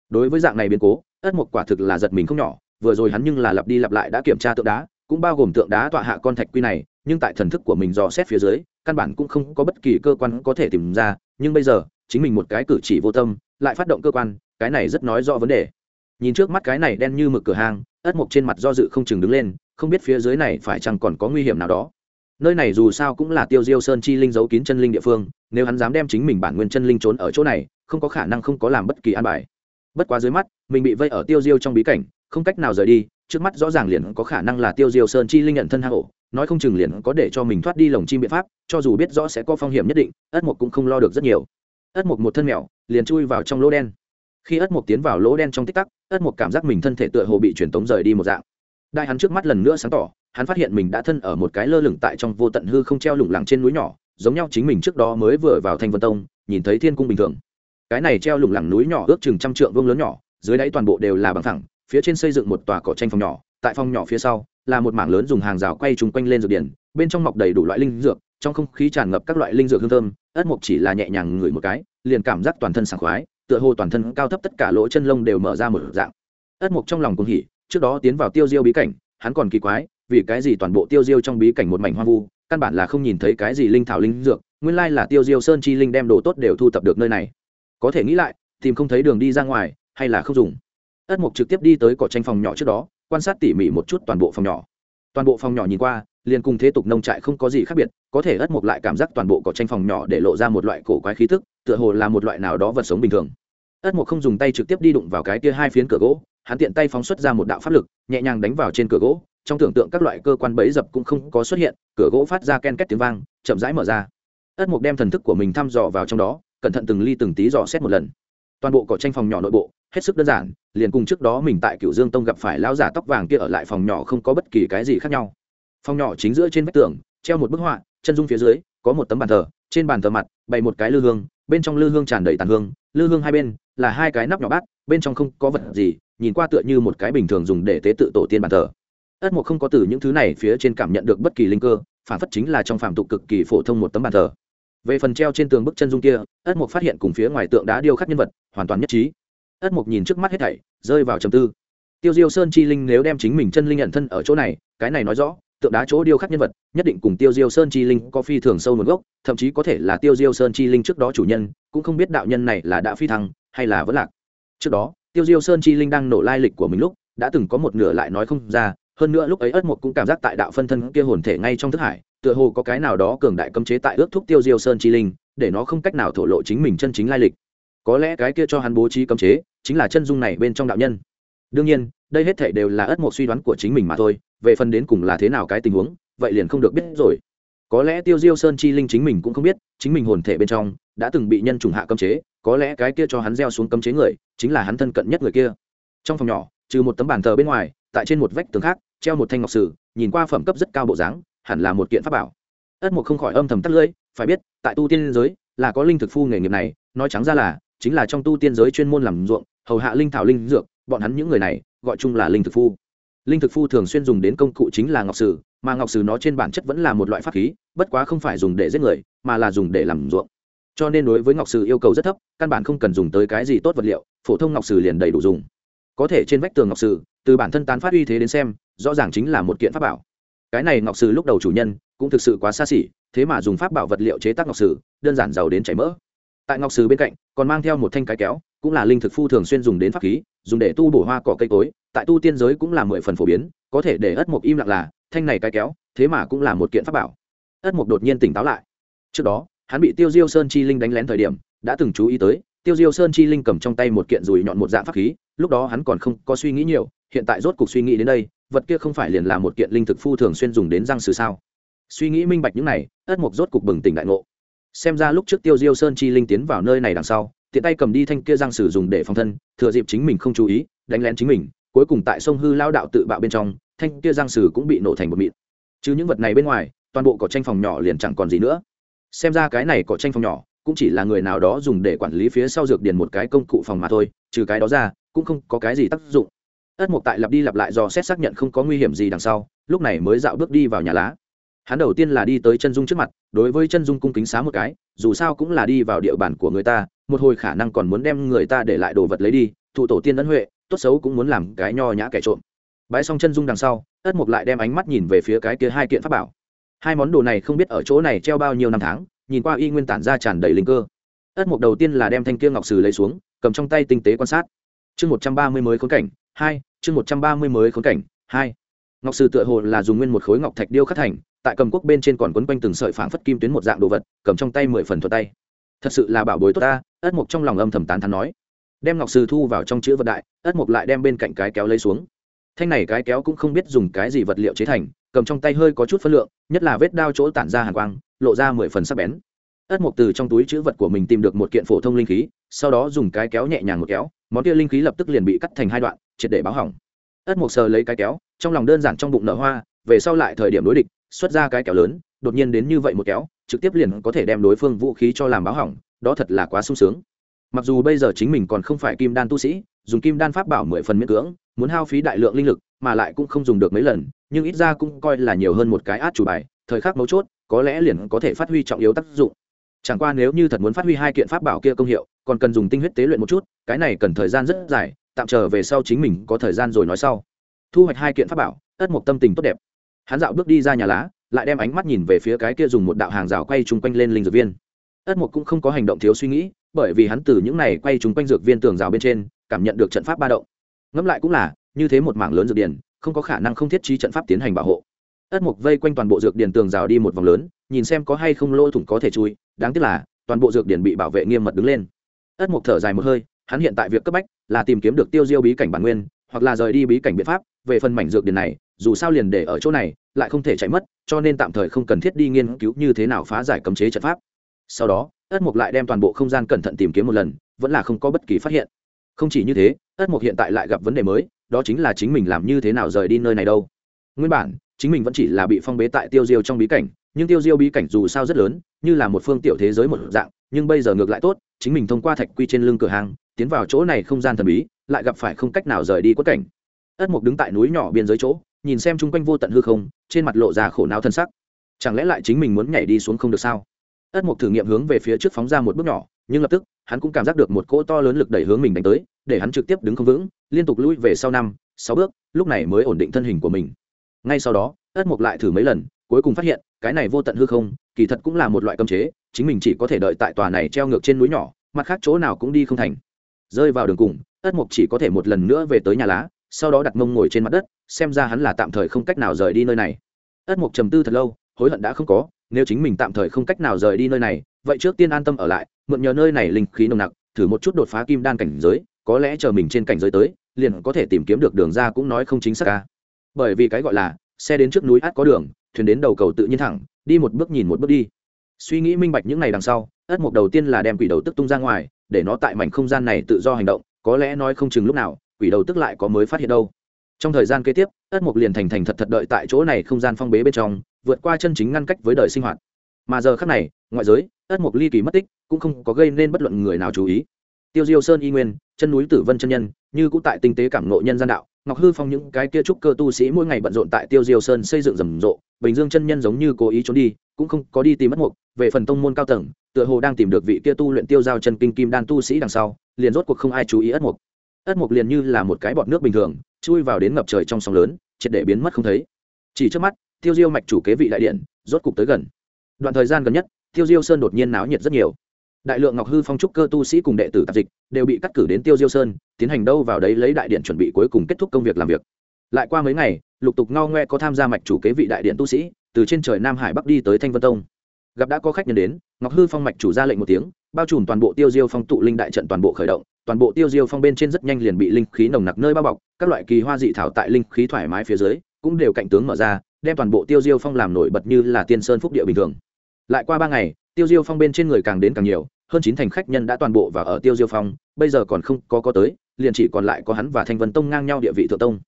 Đối với dạng này biến cố ất mục quả thực là giật mình không nhỏ, vừa rồi hắn nhưng là lặp đi lặp lại đã kiểm tra tượng đá, cũng bao gồm tượng đá tọa hạ con thạch quy này, nhưng tại thần thức của mình dò xét phía dưới, căn bản cũng không có bất kỳ cơ quan có thể tìm ra, nhưng bây giờ, chính mình một cái cử chỉ vô tâm, lại phát động cơ quan, cái này rất nói rõ vấn đề. Nhìn trước mắt cái này đen như mực cửa hàng ất mộc trên mặt do dự không chừng đứng lên, không biết phía dưới này phải chăng còn có nguy hiểm nào đó. Nơi này dù sao cũng là tiêu diêu sơn chi linh giấu kín chân linh địa phương, nếu hắn dám đem chính mình bản nguyên chân linh trốn ở chỗ này, không có khả năng không có làm bất kỳ an bài bất quá dưới mắt, mình bị vây ở tiêu diêu trong bí cảnh, không cách nào rời đi, trước mắt rõ ràng liền có khả năng là tiêu diêu sơn chi linh nhận thân hạ hổ nói không chừng liền có để cho mình thoát đi lồng chim biện pháp, cho dù biết rõ sẽ có phong hiểm nhất định, ất mục cũng không lo được rất nhiều. Ất mục một thân mèo, liền chui vào trong lỗ đen. Khi ất mục tiến vào lỗ đen trong tích tắc, ất mục cảm giác mình thân thể tựa hồ bị truyền tống rời đi một dạng. Đại hắn trước mắt lần nữa sáng tỏ, hắn phát hiện mình đã thân ở một cái lơ lửng tại trong vô tận hư không treo lủng lẳng trên núi nhỏ, giống nhau chính mình trước đó mới vừa vào thanh vân tông, nhìn thấy thiên cung bình thường cái này treo lủng lẳng núi nhỏ ước chừng trăm trượng vương lớn nhỏ, dưới đáy toàn bộ đều là bằng thẳng, phía trên xây dựng một tòa cỏ tranh phòng nhỏ, tại phòng nhỏ phía sau là một mảng lớn dùng hàng rào quay trùng quanh lên dược điển bên trong mọc đầy đủ loại linh dược, trong không khí tràn ngập các loại linh dược hương thơm, ất mộc chỉ là nhẹ nhàng ngửi một cái, liền cảm giác toàn thân sảng khoái, tựa hồ toàn thân cao thấp tất cả lỗ chân lông đều mở ra một dạng. Ất mộc trong lòng cũng hỉ, trước đó tiến vào tiêu diêu bí cảnh, hắn còn kỳ quái, vì cái gì toàn bộ tiêu diêu trong bí cảnh một mảnh hoang vu, căn bản là không nhìn thấy cái gì linh thảo linh dược, nguyên lai là tiêu diêu sơn chi linh đem đồ tốt đều thu thập được nơi này có thể nghĩ lại, tìm không thấy đường đi ra ngoài, hay là không dùng. Ất mục trực tiếp đi tới cỏ tranh phòng nhỏ trước đó, quan sát tỉ mỉ một chút toàn bộ phòng nhỏ. Toàn bộ phòng nhỏ nhìn qua, liền cùng thế tục nông trại không có gì khác biệt, có thể ất mục lại cảm giác toàn bộ cỏ tranh phòng nhỏ để lộ ra một loại cổ quái khí thức tựa hồ là một loại nào đó vật sống bình thường. Ất mục không dùng tay trực tiếp đi đụng vào cái kia hai phiến cửa gỗ, hắn tiện tay phóng xuất ra một đạo pháp lực, nhẹ nhàng đánh vào trên cửa gỗ, trong tưởng tượng các loại cơ quan bẫy dập cũng không có xuất hiện, cửa gỗ phát ra ken két tiếng vang, chậm rãi mở ra. Ất mục đem thần thức của mình thăm dò vào trong đó cẩn thận từng ly từng tí dò xét một lần. Toàn bộ cỏ tranh phòng nhỏ nội bộ, hết sức đơn giản, liền cùng trước đó mình tại cựu dương tông gặp phải lão giả tóc vàng kia ở lại phòng nhỏ không có bất kỳ cái gì khác nhau. Phòng nhỏ chính giữa trên vách tường, treo một bức họa, chân dung phía dưới, có một tấm bàn thờ, trên bàn thờ mặt, bày một cái lư hương, bên trong lư hương tràn đầy tàn hương, lư hương hai bên là hai cái nắp nhỏ bát, bên trong không có vật gì, nhìn qua tựa như một cái bình thường dùng để tế tự tổ tiên bàn thờ. Ất mục không có từ những thứ này phía trên cảm nhận được bất kỳ linh cơ, phản phất chính là trong phạm tục cực kỳ phổ thông một tấm bàn thờ về phần treo trên tường bức chân dung kia, ất mục phát hiện cùng phía ngoài tượng đá điêu khắc nhân vật, hoàn toàn nhất trí. Ất mục nhìn trước mắt hết thảy, rơi vào trầm tư. Tiêu diêu sơn chi linh nếu đem chính mình chân linh nhận thân ở chỗ này, cái này nói rõ, tượng đá chỗ điêu khắc nhân vật, nhất định cùng tiêu diêu sơn chi linh có phi thường sâu nguồn gốc, thậm chí có thể là tiêu diêu sơn chi linh trước đó chủ nhân, cũng không biết đạo nhân này là đã phi thăng, hay là vẫn lạc. Trước đó, tiêu diêu sơn chi linh đang nổ lai lịch của mình lúc, đã từng có một nửa lại nói không ra, hơn nữa lúc ấy ất mục cũng cảm giác tại đạo phân thân kia hồn thể ngay trong thức hải tựa hồ có cái nào đó cường đại cấm chế tại ước thúc tiêu diêu sơn chi linh, để nó không cách nào thổ lộ chính mình chân chính lai lịch. Có lẽ cái kia cho hắn bố trí cấm chế, chính là chân dung này bên trong đạo nhân. Đương nhiên, đây hết thể đều là ất một suy đoán của chính mình mà thôi, về phần đến cùng là thế nào cái tình huống, vậy liền không được biết rồi. Có lẽ tiêu diêu sơn chi linh chính mình cũng không biết, chính mình hồn thể bên trong đã từng bị nhân trùng hạ cấm chế, có lẽ cái kia cho hắn gieo xuống cấm chế người, chính là hắn thân cận nhất người kia. Trong phòng nhỏ, trừ một tấm bàn thờ bên ngoài, tại trên một vách tường khác, treo một thanh ngọc sử, nhìn qua phẩm cấp rất cao bộ dáng hẳn là một kiện pháp bảo. Ất mục không khỏi âm thầm tắt lưỡi, phải biết, tại tu tiên giới, là có linh thực phu nghề nghiệp này, nói trắng ra là, chính là trong tu tiên giới chuyên môn làm ruộng, hầu hạ linh thảo linh dược, bọn hắn những người này, gọi chung là linh thực phu. Linh thực phu thường xuyên dùng đến công cụ chính là ngọc sử, mà ngọc sử nó trên bản chất vẫn là một loại pháp khí, bất quá không phải dùng để giết người, mà là dùng để làm ruộng. Cho nên đối với ngọc sử yêu cầu rất thấp, căn bản không cần dùng tới cái gì tốt vật liệu, phổ thông ngọc sử liền đầy đủ dùng. Có thể trên vách tường ngọc sử, từ bản thân tán phát uy thế đến xem, rõ ràng chính là một kiện pháp bảo cái này ngọc sử lúc đầu chủ nhân cũng thực sự quá xa xỉ, thế mà dùng pháp bảo vật liệu chế tác ngọc sử, đơn giản giàu đến chảy mỡ. Tại ngọc sử bên cạnh, còn mang theo một thanh cái kéo, cũng là linh thực phu thường xuyên dùng đến pháp khí, dùng để tu bổ hoa cỏ cây cối, tại tu tiên giới cũng là mười phần phổ biến, có thể để ất mộc im lặng là, thanh này cái kéo, thế mà cũng là một kiện pháp bảo. Ất mộc đột nhiên tỉnh táo lại. Trước đó, hắn bị tiêu diêu sơn chi linh đánh lén thời điểm, đã từng chú ý tới, tiêu diêu sơn chi linh cầm trong tay một kiện dùi nhọn một dạng pháp khí, lúc đó hắn còn không có suy nghĩ nhiều, hiện tại rốt cuộc suy nghĩ đến đây vật kia không phải liền là một kiện linh thực phu thường xuyên dùng đến răng sử sao? Suy nghĩ minh bạch những này, ất mục rốt cục bừng tỉnh đại ngộ. Xem ra lúc trước tiêu diêu sơn chi linh tiến vào nơi này đằng sau, tiện tay cầm đi thanh kia răng sử dùng để phòng thân, thừa dịp chính mình không chú ý, đánh lén chính mình, cuối cùng tại sông hư lao đạo tự bạo bên trong, thanh kia răng sử cũng bị nổ thành một mịn. Chứ những vật này bên ngoài, toàn bộ cỏ tranh phòng nhỏ liền chẳng còn gì nữa. Xem ra cái này cỏ tranh phòng nhỏ, cũng chỉ là người nào đó dùng để quản lý phía sau dược điền một cái công cụ phòng mà thôi, trừ cái đó ra, cũng không có cái gì tác dụng ất mục tại lặp đi lặp lại do xét xác nhận không có nguy hiểm gì đằng sau, lúc này mới dạo bước đi vào nhà lá. Hắn đầu tiên là đi tới chân dung trước mặt, đối với chân dung cung kính xá một cái, dù sao cũng là đi vào địa bàn của người ta, một hồi khả năng còn muốn đem người ta để lại đồ vật lấy đi, thụ tổ tiên ấn huệ, tốt xấu cũng muốn làm cái nho nhã kẻ trộm. Bãi xong chân dung đằng sau, ất mục lại đem ánh mắt nhìn về phía cái kia hai kiện pháp bảo. Hai món đồ này không biết ở chỗ này treo bao nhiêu năm tháng, nhìn qua y nguyên tản ra tràn đầy linh cơ. Ất mục đầu tiên là đem thanh kia ngọc sử lấy xuống, cầm trong tay tinh tế quan sát. Chương một trăm ba mươi mới khốn cảnh, hai chương một trăm ba mươi mới khốn cảnh, hai. Ngọc sư tựa hồ là dùng nguyên một khối ngọc thạch điêu khắc thành, tại cầm quốc bên trên còn quấn quanh từng sợi phảng phất kim tuyến một dạng đồ vật, cầm trong tay mười phần thuật tay. Thật sự là bảo bối tốt ta, ất mục trong lòng âm thầm tán thán nói. Đem ngọc sư thu vào trong chữ vật đại, ất mục lại đem bên cạnh cái kéo lấy xuống. Thanh này cái kéo cũng không biết dùng cái gì vật liệu chế thành, cầm trong tay hơi có chút phân lượng, nhất là vết đao chỗ tản ra hàn quang, lộ ra mười phần sắc bén. Ất mục từ trong túi chữ vật của mình tìm được một kiện phổ thông linh khí, sau đó dùng cái kéo nhẹ nhàng một kéo, món kia linh khí lập tức liền bị cắt thành hai đoạn triệt để báo hỏng. Ất mộc sờ lấy cái kéo, trong lòng đơn giản trong bụng nở hoa, về sau lại thời điểm đối địch, xuất ra cái kéo lớn, đột nhiên đến như vậy một kéo, trực tiếp liền có thể đem đối phương vũ khí cho làm báo hỏng, đó thật là quá sung sướng. Mặc dù bây giờ chính mình còn không phải kim đan tu sĩ, dùng kim đan pháp bảo mười phần miễn cưỡng, muốn hao phí đại lượng linh lực, mà lại cũng không dùng được mấy lần, nhưng ít ra cũng coi là nhiều hơn một cái át chủ bài, thời khắc mấu chốt, có lẽ liền có thể phát huy trọng yếu tác dụng. Chẳng qua nếu như thật muốn phát huy hai kiện pháp bảo kia công hiệu, còn cần dùng tinh huyết tế luyện một chút, cái này cần thời gian rất dài tạm chờ về sau chính mình có thời gian rồi nói sau. Thu hoạch hai kiện pháp bảo, ất mộc tâm tình tốt đẹp. Hắn dạo bước đi ra nhà lá, lại đem ánh mắt nhìn về phía cái kia dùng một đạo hàng rào quay chung quanh lên linh dược viên. Ất mục cũng không có hành động thiếu suy nghĩ, bởi vì hắn từ những này quay chung quanh dược viên tường rào bên trên, cảm nhận được trận pháp ba động. Ngẫm lại cũng là, như thế một mảng lớn dược điển không có khả năng không thiết trí trận pháp tiến hành bảo hộ. Ất mục vây quanh toàn bộ dược điển tường rào đi một vòng lớn, nhìn xem có hay không lỗ thủng có thể chui, đáng tiếc là, toàn bộ dược điển bị bảo vệ nghiêm mật đứng lên. Ất mục thở dài một hơi hắn hiện tại việc cấp bách là tìm kiếm được tiêu diêu bí cảnh bản nguyên, hoặc là rời đi bí cảnh biện pháp, về phần mảnh dược điển này, dù sao liền để ở chỗ này, lại không thể chạy mất, cho nên tạm thời không cần thiết đi nghiên cứu như thế nào phá giải cấm chế trận pháp. Sau đó, ất mục lại đem toàn bộ không gian cẩn thận tìm kiếm một lần, vẫn là không có bất kỳ phát hiện. Không chỉ như thế, ất mục hiện tại lại gặp vấn đề mới, đó chính là chính mình làm như thế nào rời đi nơi này đâu. Nguyên bản, chính mình vẫn chỉ là bị phong bế tại tiêu diêu trong bí cảnh, nhưng tiêu diêu bí cảnh dù sao rất lớn, như là một phương tiểu thế giới một dạng, nhưng bây giờ ngược lại tốt chính mình thông qua thạch quy trên lưng cửa hàng, tiến vào chỗ này không gian thần bí, lại gặp phải không cách nào rời đi quất cảnh. Ất mục đứng tại núi nhỏ biên giới chỗ, nhìn xem chung quanh vô tận hư không, trên mặt lộ ra khổ não thân sắc. Chẳng lẽ lại chính mình muốn nhảy đi xuống không được sao? Ất mục thử nghiệm hướng về phía trước phóng ra một bước nhỏ, nhưng lập tức, hắn cũng cảm giác được một cỗ to lớn lực đẩy hướng mình đánh tới, để hắn trực tiếp đứng không vững, liên tục lui về sau năm, sáu bước, lúc này mới ổn định thân hình của mình. Ngay sau đó, ất mục lại thử mấy lần, cuối cùng phát hiện, cái này vô tận hư không, kỳ thật cũng là một loại cấm chế chính mình chỉ có thể đợi tại tòa này treo ngược trên núi nhỏ, mặt khác chỗ nào cũng đi không thành. Rơi vào đường cùng ất mục chỉ có thể một lần nữa về tới nhà lá, sau đó đặt mông ngồi trên mặt đất, xem ra hắn là tạm thời không cách nào rời đi nơi này. Ất mục trầm tư thật lâu, hối hận đã không có, nếu chính mình tạm thời không cách nào rời đi nơi này, vậy trước tiên an tâm ở lại, mượn nhờ nơi này linh khí nồng nặc, thử một chút đột phá kim đan cảnh giới, có lẽ chờ mình trên cảnh giới tới, liền có thể tìm kiếm được đường ra cũng nói không chính xác ca bởi vì cái gọi là, xe đến trước núi át có đường, thuyền đến đầu cầu tự nhiên thẳng, đi một bước nhìn một bước đi suy nghĩ minh bạch những ngày đằng sau, ất mục đầu tiên là đem quỷ đầu tức tung ra ngoài, để nó tại mảnh không gian này tự do hành động, có lẽ nói không chừng lúc nào, quỷ đầu tức lại có mới phát hiện đâu. Trong thời gian kế tiếp, ất mục liền thành thành thật thật đợi tại chỗ này không gian phong bế bên trong, vượt qua chân chính ngăn cách với đời sinh hoạt. Mà giờ khác này, ngoại giới, ất mục ly kỳ mất tích, cũng không có gây nên bất luận người nào chú ý. Tiêu diêu sơn y nguyên, chân núi tử vân chân nhân, như cũng tại tinh tế cảm nộ nhân gian đạo, ngọc hư phong những cái kia trúc cơ tu sĩ mỗi ngày bận rộn tại tiêu diêu sơn xây dựng rầm rộ, bình dương chân nhân giống như cố ý trốn đi cũng không có đi tìm mất mục, về phần tông môn cao tầng, tựa hồ đang tìm được vị kia tu luyện tiêu giao chân kinh kim đan tu sĩ đằng sau, liền rốt cuộc không ai chú ý ất mục. Ất mục liền như là một cái bọt nước bình thường, chui vào đến ngập trời trong sóng lớn, triệt để biến mất không thấy. Chỉ trước mắt, tiêu diêu mạch chủ kế vị đại điện, rốt cục tới gần. Đoạn thời gian gần nhất, tiêu diêu sơn đột nhiên náo nhiệt rất nhiều. Đại lượng ngọc hư phong trúc cơ tu sĩ cùng đệ tử tạp dịch, đều bị cắt cử đến tiêu diêu sơn, tiến hành đâu vào đấy lấy đại điện chuẩn bị cuối cùng kết thúc công việc làm việc. Lại qua mấy ngày, lục tục ngao ngoe có tham gia mạch chủ kế vị đại điện tu sĩ từ trên trời nam hải bắc đi tới thanh vân tông. Gặp đã có khách nhân đến, ngọc hư phong mạch chủ ra lệnh một tiếng, bao trùm toàn bộ tiêu diêu phong tụ linh đại trận toàn bộ khởi động, toàn bộ tiêu diêu phong bên trên rất nhanh liền bị linh khí nồng nặc nơi bao bọc, các loại kỳ hoa dị thảo tại linh khí thoải mái phía dưới cũng đều cạnh tướng mở ra, đem toàn bộ tiêu diêu phong làm nổi bật như là tiên sơn phúc địa bình thường. Lại qua ba ngày, tiêu diêu phong bên trên người càng đến càng nhiều, hơn chín thành khách nhân đã toàn bộ và ở tiêu diêu phong, bây giờ còn không có có tới, liền chỉ còn lại có hắn và thanh vân tông ngang nhau địa vị thượng tông.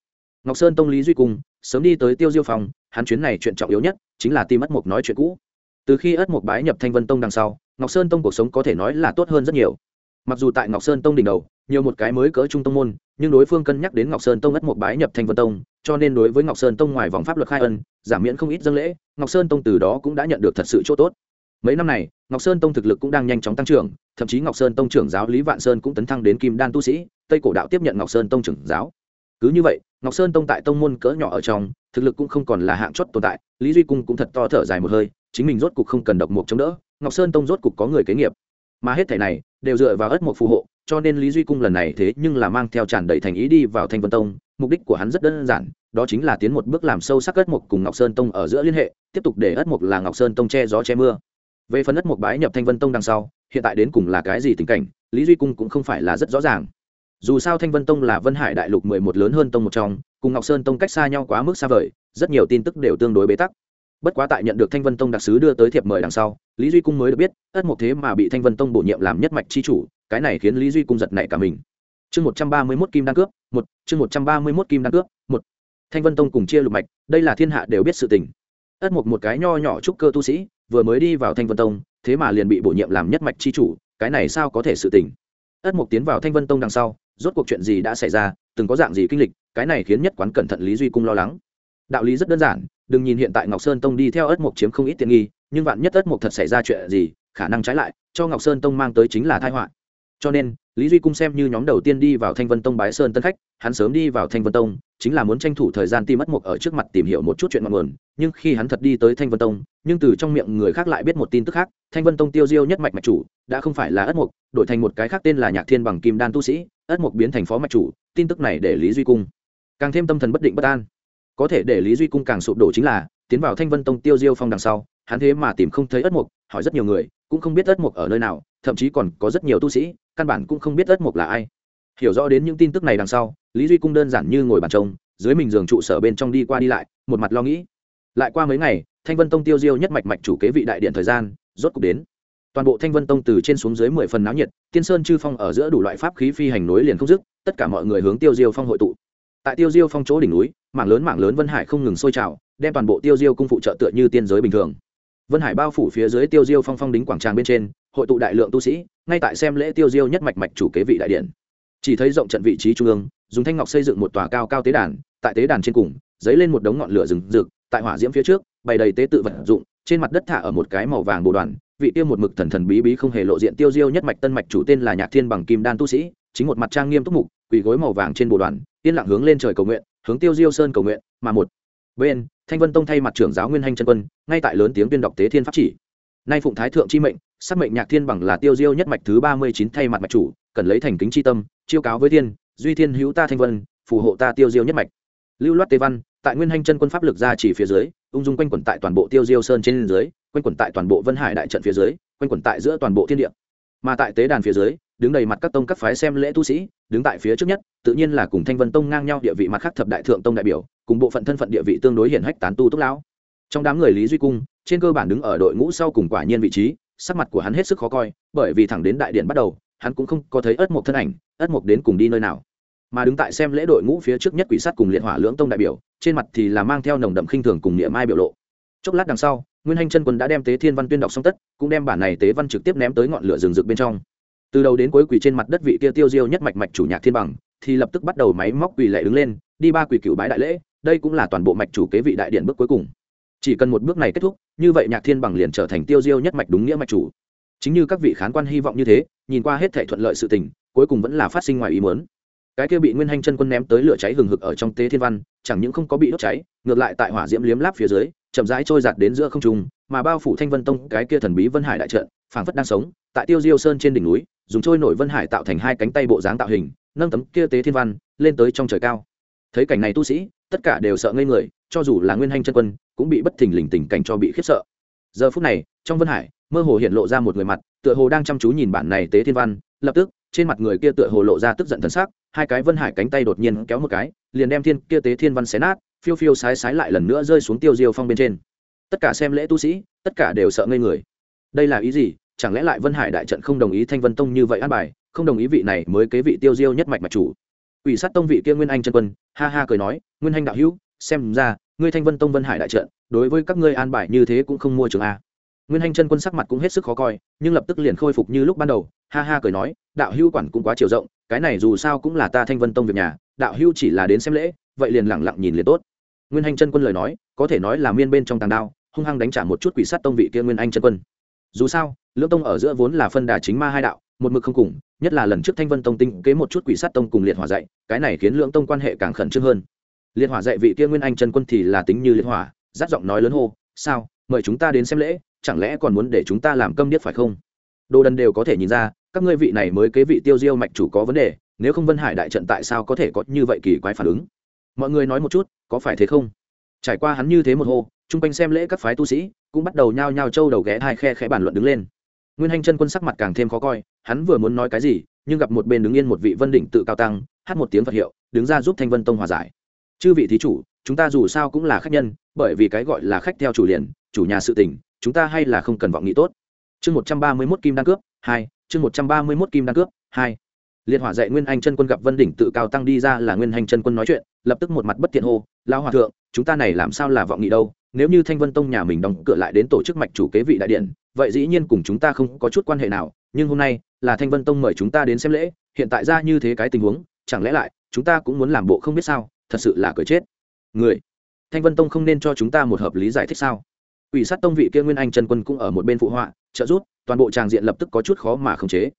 Ngọc sơn tông lý duy cung sớm đi tới tiêu diêu phòng, hắn chuyến này chuyện trọng yếu nhất chính là tìm ất mục nói chuyện cũ. Từ khi ất mục bái nhập thanh vân tông đằng sau ngọc sơn tông cuộc sống có thể nói là tốt hơn rất nhiều. Mặc dù tại ngọc sơn tông đỉnh đầu nhiều một cái mới cỡ trung tông môn nhưng đối phương cân nhắc đến ngọc sơn tông ất mục bái nhập thanh vân tông cho nên đối với ngọc sơn tông ngoài vòng pháp luật khai ân giảm miễn không ít dân lễ ngọc sơn tông từ đó cũng đã nhận được thật sự chỗ tốt. Mấy năm này ngọc sơn tông thực lực cũng đang nhanh chóng tăng trưởng thậm chí ngọc sơn tông trưởng giáo lý vạn sơn cũng tấn thăng đến kim đan tu sĩ tây cổ đạo tiếp nhận ngọc sơn tông trưởng giáo. Cứ như vậy ngọc sơn tông tại tông môn cỡ nhỏ ở trong, thực lực cũng không còn là hạng chót tồn tại, lý duy cung cũng thật to thở dài một hơi, chính mình rốt cục không cần độc mục chống đỡ, ngọc sơn tông rốt cục có người kế nghiệp. Mà hết thẻ này, đều dựa vào ất một phù hộ, cho nên lý duy cung lần này thế nhưng là mang theo tràn đầy thành ý đi vào thanh vân tông, mục đích của hắn rất đơn giản, đó chính là tiến một bước làm sâu sắc ất mục cùng ngọc sơn tông ở giữa liên hệ, tiếp tục để ất mục là ngọc sơn tông che gió che mưa. Về phần ất mục bái nhập thanh vân tông đằng sau, hiện tại đến cùng là cái gì tình cảnh, lý duy cung cũng không phải là rất rõ ràng dù sao thanh vân tông là vân hải đại lục mười một lớn hơn tông một trong, cùng ngọc sơn tông cách xa nhau quá mức xa vời, rất nhiều tin tức đều tương đối bế tắc. Bất quá tại nhận được thanh vân tông đặc sứ đưa tới thiệp mời đằng sau, lý duy cung mới được biết, ất một thế mà bị thanh vân tông bổ nhiệm làm nhất mạch c h i chủ, cái này khiến lý duy cung giật nảy cả mình. Chương một trăm ba mươi mốt kim đan cướp, một, chương một trăm ba mươi mốt kim đan cướp, một. Thanh vân tông cùng chia lục mạch, đây là thiên hạ đều biết sự tình. Ất một một cái nho nhỏ trúc cơ tu sĩ, vừa mới đi vào thanh vân tông, thế mà liền bị bổ nhiệm làm nhất mạch c h i chủ, cái này sao có thể sự tình? Ất mục tiến vào thanh vân tông đằng sau rốt cuộc chuyện gì đã xảy ra, từng có dạng gì kinh lịch, cái này khiến nhất quán cẩn thận lý duy cung lo lắng. Đạo lý rất đơn giản, đừng nhìn hiện tại ngọc sơn tông đi theo ất mục chiếm không ít tiện nghi, nhưng vạn nhất ất mục thật xảy ra chuyện gì, khả năng trái lại, cho ngọc sơn tông mang tới chính là tai họa cho nên, lý duy cung xem như nhóm đầu tiên đi vào thanh vân tông bái sơn tân khách, hắn sớm đi vào thanh vân tông, chính là muốn tranh thủ thời gian tìm mất mục ở trước mặt tìm hiểu một chút chuyện ngọn nguồn. Nhưng khi hắn thật đi tới thanh vân tông, nhưng từ trong miệng người khác lại biết một tin tức khác, thanh vân tông tiêu diêu nhất mạch mạch chủ, đã không phải là ất mục, đổi thành một cái khác tên là nhạc thiên bằng kim đan tu sĩ, ất mục biến thành phó mạch chủ, tin tức này để lý duy cung càng thêm tâm thần bất định bất an. Có thể để lý duy cung càng sụp đổ chính là, tiến vào thanh vân tông tiêu diêu phong đằng sau, hắn thế mà tìm không thấy ất mục, hỏi rất nhiều người, cũng không biết ất mục ở nơi nào, thậm chí còn có rất nhiều tu sĩ căn bản cũng không biết ất mục là ai. Hiểu rõ đến những tin tức này đằng sau, lý duy cung đơn giản như ngồi bàn trông, dưới mình giường trụ sở bên trong đi qua đi lại, một mặt lo nghĩ. Lại qua mấy ngày, thanh vân tông tiêu diêu nhất mạch mạch chủ kế vị đại điện thời gian, rốt cục đến. Toàn bộ thanh vân tông từ trên xuống dưới mười phần náo nhiệt, tiên sơn chư phong ở giữa đủ loại pháp khí phi hành nối liền không dứt, tất cả mọi người hướng tiêu diêu phong hội tụ. Tại tiêu diêu phong chỗ đỉnh núi, mảng lớn mảng lớn vân hải không ngừng sôi trào, đem toàn bộ tiêu diêu cung phụ trợ tựa như tiên giới bình thường. Vân hải bao phủ phía dưới tiêu diêu phong phong đính quảng tràng bên trên, hội tụ đại lượng tu sĩ ngay tại xem lễ tiêu diêu nhất mạch mạch chủ kế vị đại điện. Chỉ thấy rộng trận vị trí trung ương, dùng thanh ngọc xây dựng một tòa cao cao tế đàn, tại tế đàn trên cùng, dấy lên một đống ngọn lửa rừng rực, tại hỏa diễm phía trước, bày đầy tế tự vật dụng, trên mặt đất thả ở một cái màu vàng bồ đoàn, vị tiêu một mực thần thần bí bí không hề lộ diện tiêu diêu nhất mạch tân mạch chủ tên là nhạc thiên bằng kim đan tu sĩ, chính một mặt trang nghiêm túc mục, quỳ gối màu vàng trên bồ đoàn, yên lặng hướng lên trời cầu nguyện, hướng tiêu diêu sơn cầu nguyện, mà một bên, thanh vân tông thay mặt trưởng giáo nguyên hanh chân quân, ngay tại lớn tiếng tuyên đọc tế thiên pháp chỉ nay phụng thái thượng chi mệnh, sắc mệnh nhạc thiên bằng là tiêu diêu nhất mạch thứ ba mươi chín thay mặt mạch chủ, cần lấy thành kính chi tâm, chiêu cáo với thiên, duy thiên hữu ta thanh vân, phù hộ ta tiêu diêu nhất mạch. Lưu loát tê văn, tại nguyên hanh chân quân pháp lực ra chỉ phía dưới, ung dung quanh quẩn tại toàn bộ tiêu diêu sơn trên dưới, quanh quẩn tại toàn bộ vân hải đại trận phía dưới, quanh quẩn tại giữa toàn bộ thiên địa. Mà tại tế đàn phía dưới, đứng đầy mặt các tông các phái xem lễ tu sĩ, đứng tại phía trước nhất, tự nhiên là cùng thanh vân tông ngang nhau địa vị mặt khác thập đại thượng tông đại biểu, cùng bộ phận thân phận địa vị tương đối hiển hách tán tu túc lão. Trong đám người lý duy cung trên cơ bản đứng ở đội ngũ sau cùng quả nhiên vị trí, sắc mặt của hắn hết sức khó coi, bởi vì thẳng đến đại điện bắt đầu, hắn cũng không có thấy ất mộc thân ảnh, ất mộc đến cùng đi nơi nào. Mà đứng tại xem lễ đội ngũ phía trước nhất quỷ sát cùng liệt hỏa lưỡng tông đại biểu, trên mặt thì là mang theo nồng đậm khinh thường cùng niệm mai biểu lộ. Chốc lát đằng sau, nguyên hành chân quân đã đem tế thiên văn tuyên đọc xong tất, cũng đem bản này tế văn trực tiếp ném tới ngọn lửa rừng rực bên trong. Từ đầu đến cuối quỷ trên mặt đất vị kia tiêu diêu nhất mạch mạch chủ nhạc thiên bằng, thì lập tức bắt đầu máy móc quỷ lệ đứng lên, đi ba quỷ cựu bái đại lễ, đây cũng là toàn bộ mạch chủ kế vị đại điện bước cuối cùng chỉ cần một bước này kết thúc, như vậy nhạc thiên bằng liền trở thành tiêu diêu nhất mạch đúng nghĩa mạch chủ. Chính như các vị khán quan hy vọng như thế, nhìn qua hết thể thuận lợi sự tình, cuối cùng vẫn là phát sinh ngoài ý muốn. Cái kia bị nguyên hanh chân quân ném tới lửa cháy hừng hực ở trong tế thiên văn, chẳng những không có bị đốt cháy, ngược lại tại hỏa diễm liếm láp phía dưới, chậm rãi trôi giạt đến giữa không trung, mà bao phủ thanh vân tông cái kia thần bí vân hải đại trận, phảng phất đang sống, tại tiêu diêu sơn trên đỉnh núi, dùng trôi nổi vân hải tạo thành hai cánh tay bộ dáng tạo hình, nâng tấm kia tế thiên văn, lên tới trong trời cao. Thấy cảnh này tu sĩ, tất cả đều sợ ngây người cho dù là nguyên hanh chân quân, cũng bị bất thình lình tình cảnh cho bị khiếp sợ. Giờ phút này, trong vân hải, mơ hồ hiện lộ ra một người mặt, tựa hồ đang chăm chú nhìn bản này tế thiên văn, lập tức, trên mặt người kia tựa hồ lộ ra tức giận thần sắc, hai cái vân hải cánh tay đột nhiên kéo một cái, liền đem thiên kia tế thiên văn xé nát, phiêu phiêu sái sái lại lần nữa rơi xuống tiêu diêu phong bên trên. Tất cả xem lễ tu sĩ, tất cả đều sợ ngây người. Đây là ý gì? Chẳng lẽ lại vân hải đại trận không đồng ý thanh vân tông như vậy an bài, không đồng ý vị này mới kế vị tiêu diêu nhất mạch mạch chủ? Ủy sát tông vị kia nguyên anh chân quân, ha ha cười nói, nguyên anh đạo hữu xem ra, ngươi thanh vân tông vân hải đại trận, đối với các ngươi an bài như thế cũng không mua trường a. Nguyên hành chân quân sắc mặt cũng hết sức khó coi, nhưng lập tức liền khôi phục như lúc ban đầu, ha ha cười nói, đạo hưu quản cũng quá chiều rộng, cái này dù sao cũng là ta thanh vân tông việc nhà, đạo hưu chỉ là đến xem lễ, vậy liền lẳng lặng nhìn liền tốt. Nguyên hành chân quân lời nói, có thể nói là miên bên trong tàng đao, hung hăng đánh trả một chút quỷ sát tông vị kia nguyên anh chân quân. Dù sao, lưỡng tông ở giữa vốn là phân đà chính ma hai đạo, một mực không cùng, nhất là lần trước thanh vân tông tinh kế một chút quỷ sát tông cùng liệt hòa dạy, cái này khiến lưỡng tông quan hệ càng khẩn trương hơn liệt hỏa dạy vị kia nguyên anh chân quân thì là tính như liệt hỏa dắt giọng nói lớn hô, sao, mời chúng ta đến xem lễ, chẳng lẽ còn muốn để chúng ta làm câm điếc phải không? Đồ đần đều có thể nhìn ra, các ngươi vị này mới kế vị tiêu diêu mạch chủ có vấn đề, nếu không vân hải đại trận tại sao có thể có như vậy kỳ quái phản ứng? Mọi người nói một chút, có phải thế không? Trải qua hắn như thế một hô, chung quanh xem lễ các phái tu sĩ cũng bắt đầu nhao nhao trâu đầu ghé hai khe khẽ bàn luận đứng lên. Nguyên hành chân quân sắc mặt càng thêm khó coi, hắn vừa muốn nói cái gì, nhưng gặp một bên đứng yên một vị vân đỉnh tự cao tăng, hát một tiếng phật hiệu, đứng ra giúp thanh vân tông hòa giải chư vị thí chủ, chúng ta dù sao cũng là khách nhân, bởi vì cái gọi là khách theo chủ liền, chủ nhà sự tình, chúng ta hay là không cần vọng nghị tốt. Chương một trăm ba mươi mốt kim đăng cướp, hai, chương một trăm ba mươi mốt kim đăng cướp, hai. Liệt hỏa dạy nguyên anh chân quân gặp vân đỉnh tự cao tăng đi ra là nguyên hành chân quân nói chuyện, lập tức một mặt bất thiện hô lao hòa thượng, chúng ta này làm sao là vọng nghị đâu? Nếu như thanh vân tông nhà mình đóng cửa lại đến tổ chức mạch chủ kế vị đại điện, vậy dĩ nhiên cùng chúng ta không có chút quan hệ nào, nhưng hôm nay là thanh vân tông mời chúng ta đến xem lễ, hiện tại ra như thế cái tình huống, chẳng lẽ lại chúng ta cũng muốn làm bộ không biết sao? Thật sự là cười chết. Người, thanh vân tông không nên cho chúng ta một hợp lý giải thích sao? Ủy sát tông vị kia nguyên anh trần quân cũng ở một bên phụ họa, trợ giúp, toàn bộ tràng diện lập tức có chút khó mà khống chế.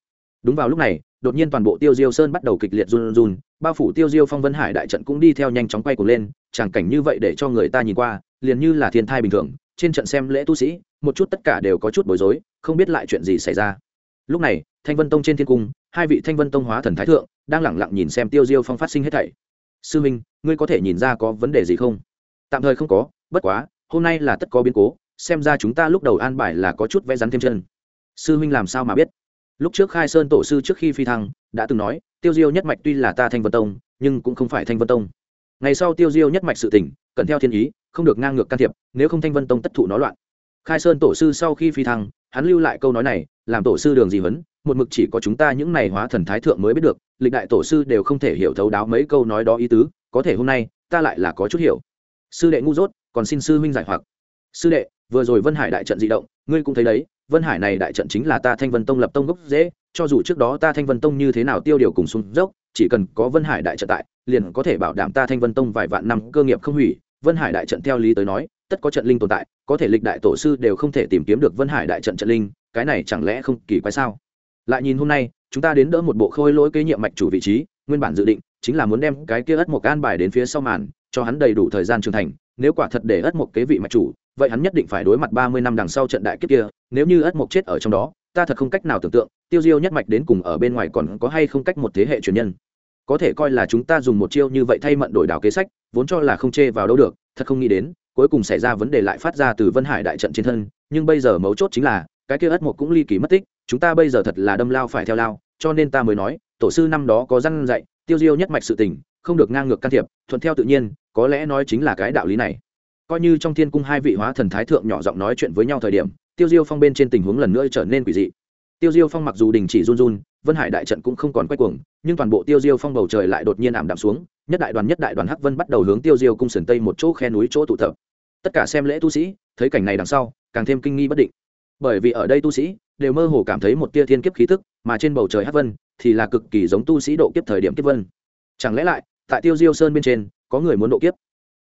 Đúng vào lúc này, đột nhiên toàn bộ tiêu diêu sơn bắt đầu kịch liệt run run, bao phủ tiêu diêu phong vân hải đại trận cũng đi theo nhanh chóng quay cuồng lên, tràng cảnh như vậy để cho người ta nhìn qua, liền như là thiên thai bình thường, trên trận xem lễ tu sĩ, một chút tất cả đều có chút bối rối, không biết lại chuyện gì xảy ra. Lúc này, thanh vân tông trên thiên cung, hai vị thanh vân tông hóa thần thái thượng, đang lẳng lặng nhìn xem tiêu diêu phong phát sinh hết thảy sư minh, ngươi có thể nhìn ra có vấn đề gì không? Tạm thời không có, bất quá, hôm nay là tất có biến cố, xem ra chúng ta lúc đầu an bài là có chút vẽ rắn thêm chân. Sư huynh làm sao mà biết? Lúc trước khai sơn tổ sư trước khi phi thăng, đã từng nói, tiêu diêu nhất mạch tuy là ta thanh vân tông, nhưng cũng không phải thanh vân tông. Ngày sau tiêu diêu nhất mạch sự tỉnh, cần theo thiên ý, không được ngang ngược can thiệp, nếu không thanh vân tông tất thụ nó loạn. Khai sơn tổ sư sau khi phi thăng, hắn lưu lại câu nói này làm tổ sư đường gì vấn một mực chỉ có chúng ta những này hóa thần thái thượng mới biết được, lịch đại tổ sư đều không thể hiểu thấu đáo mấy câu nói đó ý tứ, có thể hôm nay, ta lại là có chút hiểu. Sư đệ ngu dốt, còn xin sư huynh giải hoặc. Sư đệ, vừa rồi vân hải đại trận di động, ngươi cũng thấy đấy, vân hải này đại trận chính là ta thanh vân tông lập tông gốc dễ cho dù trước đó ta thanh vân tông như thế nào tiêu điều cùng xuống dốc, chỉ cần có vân hải đại trận tại, liền có thể bảo đảm ta thanh vân tông vài vạn năm cơ nghiệp không hủy. Vân hải đại trận theo lý tới nói tất có trận linh tồn tại, có thể lịch đại tổ sư đều không thể tìm kiếm được vân hải đại trận trận linh, cái này chẳng lẽ không kỳ quái sao? Lại nhìn hôm nay, chúng ta đến đỡ một bộ khôi lỗi kế nhiệm mạch chủ vị trí, nguyên bản dự định chính là muốn đem cái kia ất một an bài đến phía sau màn, cho hắn đầy đủ thời gian trưởng thành, nếu quả thật để ất một kế vị mạch chủ, vậy hắn nhất định phải đối mặt ba mươi năm đằng sau trận đại kiếp kia, nếu như ất một chết ở trong đó, ta thật không cách nào tưởng tượng, tiêu diêu nhất mạch đến cùng ở bên ngoài còn có hay không cách một thế hệ truyền nhân. Có thể coi là chúng ta dùng một chiêu như vậy thay mận đổi đảo kế sách, vốn cho là không chê vào đâu được, thật không nghĩ đến cuối cùng xảy ra vấn đề lại phát ra từ vân hải đại trận trên thân, nhưng bây giờ mấu chốt chính là, cái kia ất mộc cũng ly kỳ mất tích, chúng ta bây giờ thật là đâm lao phải theo lao, cho nên ta mới nói, tổ sư năm đó có răn dạy, tiêu diêu nhất mạch sự tình, không được ngang ngược can thiệp, thuận theo tự nhiên, có lẽ nói chính là cái đạo lý này. Coi như trong thiên cung hai vị hóa thần thái thượng nhỏ giọng nói chuyện với nhau thời điểm, tiêu diêu phong bên trên tình huống lần nữa trở nên quỷ dị. Tiêu diêu phong mặc dù đình chỉ run run vân hải đại trận cũng không còn quay cuồng, nhưng toàn bộ tiêu diêu phong bầu trời lại đột nhiên ảm đạm xuống, nhất đại đoàn nhất đại đoàn hắc vân bắt đầu hướng tiêu diêu cung sườn tây một chỗ khe núi chỗ tụ tập. Tất cả xem lễ tu sĩ, thấy cảnh này đằng sau, càng thêm kinh nghi bất định. Bởi vì ở đây tu sĩ đều mơ hồ cảm thấy một tia thiên kiếp khí tức, mà trên bầu trời hắc vân thì là cực kỳ giống tu sĩ độ kiếp thời điểm kiếp vân. Chẳng lẽ lại, tại tiêu diêu sơn bên trên, có người muốn độ kiếp?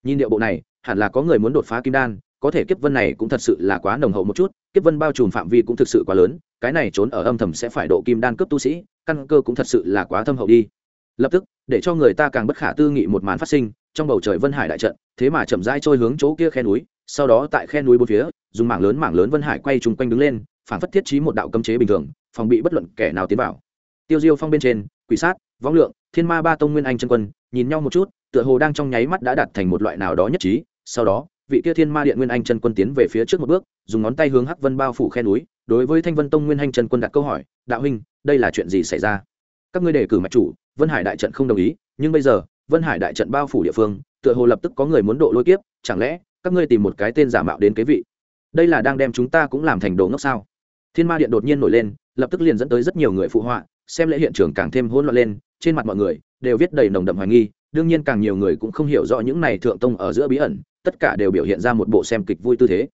Nhìn điệu bộ này, hẳn là có người muốn đột phá kim đan có thể kiếp vân này cũng thật sự là quá nồng hậu một chút, kiếp vân bao trùm phạm vi cũng thực sự quá lớn, cái này trốn ở âm thầm sẽ phải độ kim đan cấp tu sĩ, căn cơ cũng thật sự là quá thâm hậu đi. Lập tức, để cho người ta càng bất khả tư nghị một màn phát sinh, trong bầu trời vân hải đại trận, thế mà chậm rãi trôi hướng chỗ kia khe núi, sau đó tại khe núi bốn phía, dùng mảng lớn mảng lớn vân hải quay chung quanh đứng lên, phản phất thiết trí một đạo cấm chế bình thường, phòng bị bất luận kẻ nào tiến vào. Tiêu diêu phong bên trên, quỷ sát, võng lượng, thiên ma ba tông nguyên anh chân quân, nhìn nhau một chút, tựa hồ đang trong nháy mắt đã đạt thành một loại nào đó nhất trí, sau đó vị kia thiên ma điện nguyên anh chân quân tiến về phía trước một bước, dùng ngón tay hướng hắc vân bao phủ khe núi, đối với thanh vân tông nguyên anh chân quân đặt câu hỏi, đạo huynh, đây là chuyện gì xảy ra? Các ngươi đề cử mạch chủ, vân hải đại trận không đồng ý, nhưng bây giờ, vân hải đại trận bao phủ địa phương, tựa hồ lập tức có người muốn độ lôi kiếp, chẳng lẽ, các ngươi tìm một cái tên giả mạo đến kế vị? Đây là đang đem chúng ta cũng làm thành đồ ngốc sao? Thiên ma điện đột nhiên nổi lên, lập tức liền dẫn tới rất nhiều người phụ họa, xem lễ hiện trường càng thêm hỗn loạn lên, trên mặt mọi người đều viết đầy nồng đậm hoài nghi, đương nhiên càng nhiều người cũng không hiểu rõ những này thượng tông ở giữa bí ẩn tất cả đều biểu hiện ra một bộ xem kịch vui tư thế.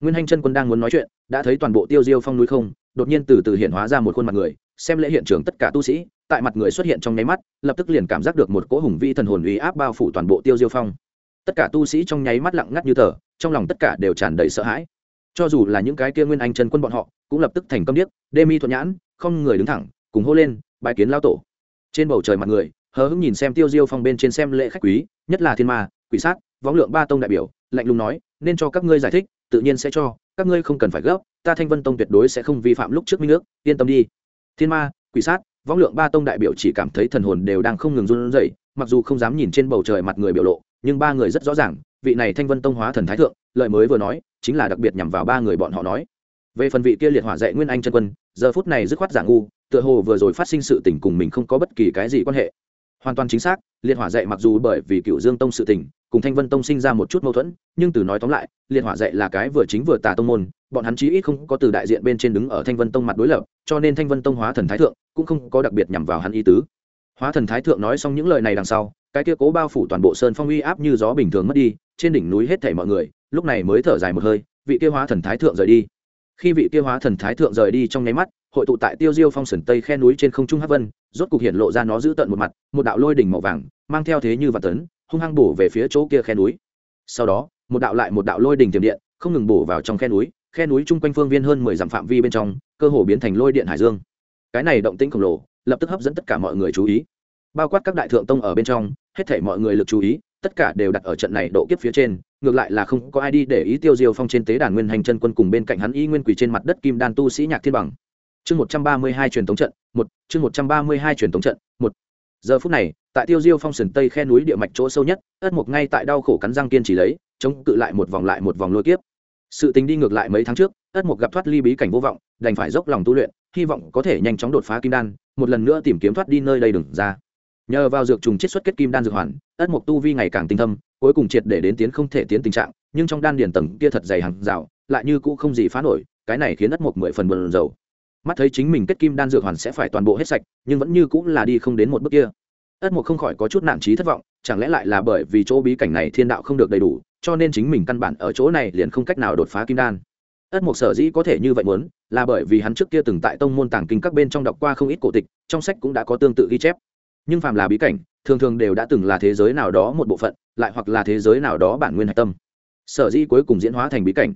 Nguyên hành chân quân đang muốn nói chuyện, đã thấy toàn bộ tiêu diêu phong núi không, đột nhiên từ từ hiện hóa ra một khuôn mặt người, xem lễ hiện trường tất cả tu sĩ, tại mặt người xuất hiện trong nháy mắt, lập tức liền cảm giác được một cỗ hùng vi thần hồn uy áp bao phủ toàn bộ tiêu diêu phong. Tất cả tu sĩ trong nháy mắt lặng ngắt như tờ, trong lòng tất cả đều tràn đầy sợ hãi. Cho dù là những cái kia nguyên anh chân quân bọn họ, cũng lập tức thành công điếc, đê mi thuận nhãn, không người đứng thẳng, cùng hô lên bài kiến lao tổ. Trên bầu trời mặt người, hờ hững nhìn xem tiêu diêu phong bên trên xem lễ khách quý, nhất là thiên ma quỷ sát võng lượng ba tông đại biểu lạnh lùng nói nên cho các ngươi giải thích tự nhiên sẽ cho các ngươi không cần phải gấp ta thanh vân tông tuyệt đối sẽ không vi phạm lúc trước minh nước, yên tâm đi. Thiên ma quỷ sát võng lượng ba tông đại biểu chỉ cảm thấy thần hồn đều đang không ngừng run rẩy mặc dù không dám nhìn trên bầu trời mặt người biểu lộ nhưng ba người rất rõ ràng vị này thanh vân tông hóa thần thái thượng lợi mới vừa nói chính là đặc biệt nhằm vào ba người bọn họ nói. Về phần vị kia liệt hỏa dạy nguyên anh chân quân giờ phút này dứt khoát giả ngu tựa hồ vừa rồi phát sinh sự tình cùng mình không có bất kỳ cái gì quan hệ hoàn toàn chính xác, liệt hỏa dạy mặc dù bởi vì cựu dương tông sự tình, cùng thanh vân tông sinh ra một chút mâu thuẫn, nhưng từ nói tóm lại, liệt hỏa dạy là cái vừa chính vừa tà tông môn, bọn hắn chí ít không có từ đại diện bên trên đứng ở thanh vân tông mặt đối lập, cho nên thanh vân tông hóa thần thái thượng cũng không có đặc biệt nhằm vào hắn ý tứ. Hóa thần thái thượng nói xong những lời này đằng sau, cái kia cố bao phủ toàn bộ sơn phong uy áp như gió bình thường mất đi, trên đỉnh núi hết thảy mọi người, lúc này mới thở dài một hơi, vị kia hóa thần thái thượng rời đi. Khi vị kia hóa thần thái thượng rời đi trong nháy mắt hội tụ tại tiêu diêu phong sườn tây khe núi trên không trung hát vân, rốt cục hiện lộ ra nó giữ tận một mặt, một đạo lôi đỉnh màu vàng, mang theo thế như vạn tấn, hung hăng bổ về phía chỗ kia khe núi. Sau đó, một đạo lại một đạo lôi đỉnh tiềm điện, không ngừng bổ vào trong khe núi khe núi chung quanh phương viên hơn mười dặm phạm vi bên trong, cơ hồ biến thành lôi điện hải dương. Cái này động tĩnh khổng lồ, lập tức hấp dẫn tất cả mọi người chú ý. Bao quát các đại thượng tông ở bên trong, hết thảy mọi người lực chú ý, tất cả đều đặt ở trận này độ kiếp phía trên, ngược lại là không có ai đi để ý tiêu diêu phong trên tế đàn nguyên hành chân quân cùng bên cạnh hắn y nguyên quỳ trên mặt đất kim đan tu sĩ nhạc thiên bằng chương một trăm ba mươi hai truyền thống trận, một, chương một trăm ba mươi hai truyền thống trận, một. Giờ phút này, tại tiêu diêu phong sườn tây khe núi địa mạch chỗ sâu nhất, ất mục ngay tại đau khổ cắn răng kiên trì lấy, chống cự lại một vòng lại một vòng lôi kiếp. Sự tình đi ngược lại mấy tháng trước, ất mục gặp thoát ly bí cảnh vô vọng, đành phải dốc lòng tu luyện, hy vọng có thể nhanh chóng đột phá kim đan, một lần nữa tìm kiếm thoát đi nơi đây đừng ra. Nhờ vào dược trùng chiết xuất kết kim đan dược hoàn, ất mục tu vi ngày càng tinh thâm, cuối cùng triệt để đến tiến không thể tiến tình trạng, nhưng trong đan điền tầng kia thật dày hàng rào, lại như cũ không gì phá nổi, cái này khiến ất mục mười phần buồn rầu mắt thấy chính mình kết kim đan dược hoàn sẽ phải toàn bộ hết sạch, nhưng vẫn như cũng là đi không đến một bước kia. Ất mục không khỏi có chút nản trí thất vọng, chẳng lẽ lại là bởi vì chỗ bí cảnh này thiên đạo không được đầy đủ, cho nên chính mình căn bản ở chỗ này liền không cách nào đột phá kim đan. Ất mục sở dĩ có thể như vậy muốn, là bởi vì hắn trước kia từng tại tông môn tàng kinh các bên trong đọc qua không ít cổ tịch, trong sách cũng đã có tương tự ghi chép. Nhưng phàm là bí cảnh, thường thường đều đã từng là thế giới nào đó một bộ phận, lại hoặc là thế giới nào đó bản nguyên hạch tâm. Sở dĩ cuối cùng diễn hóa thành bí cảnh,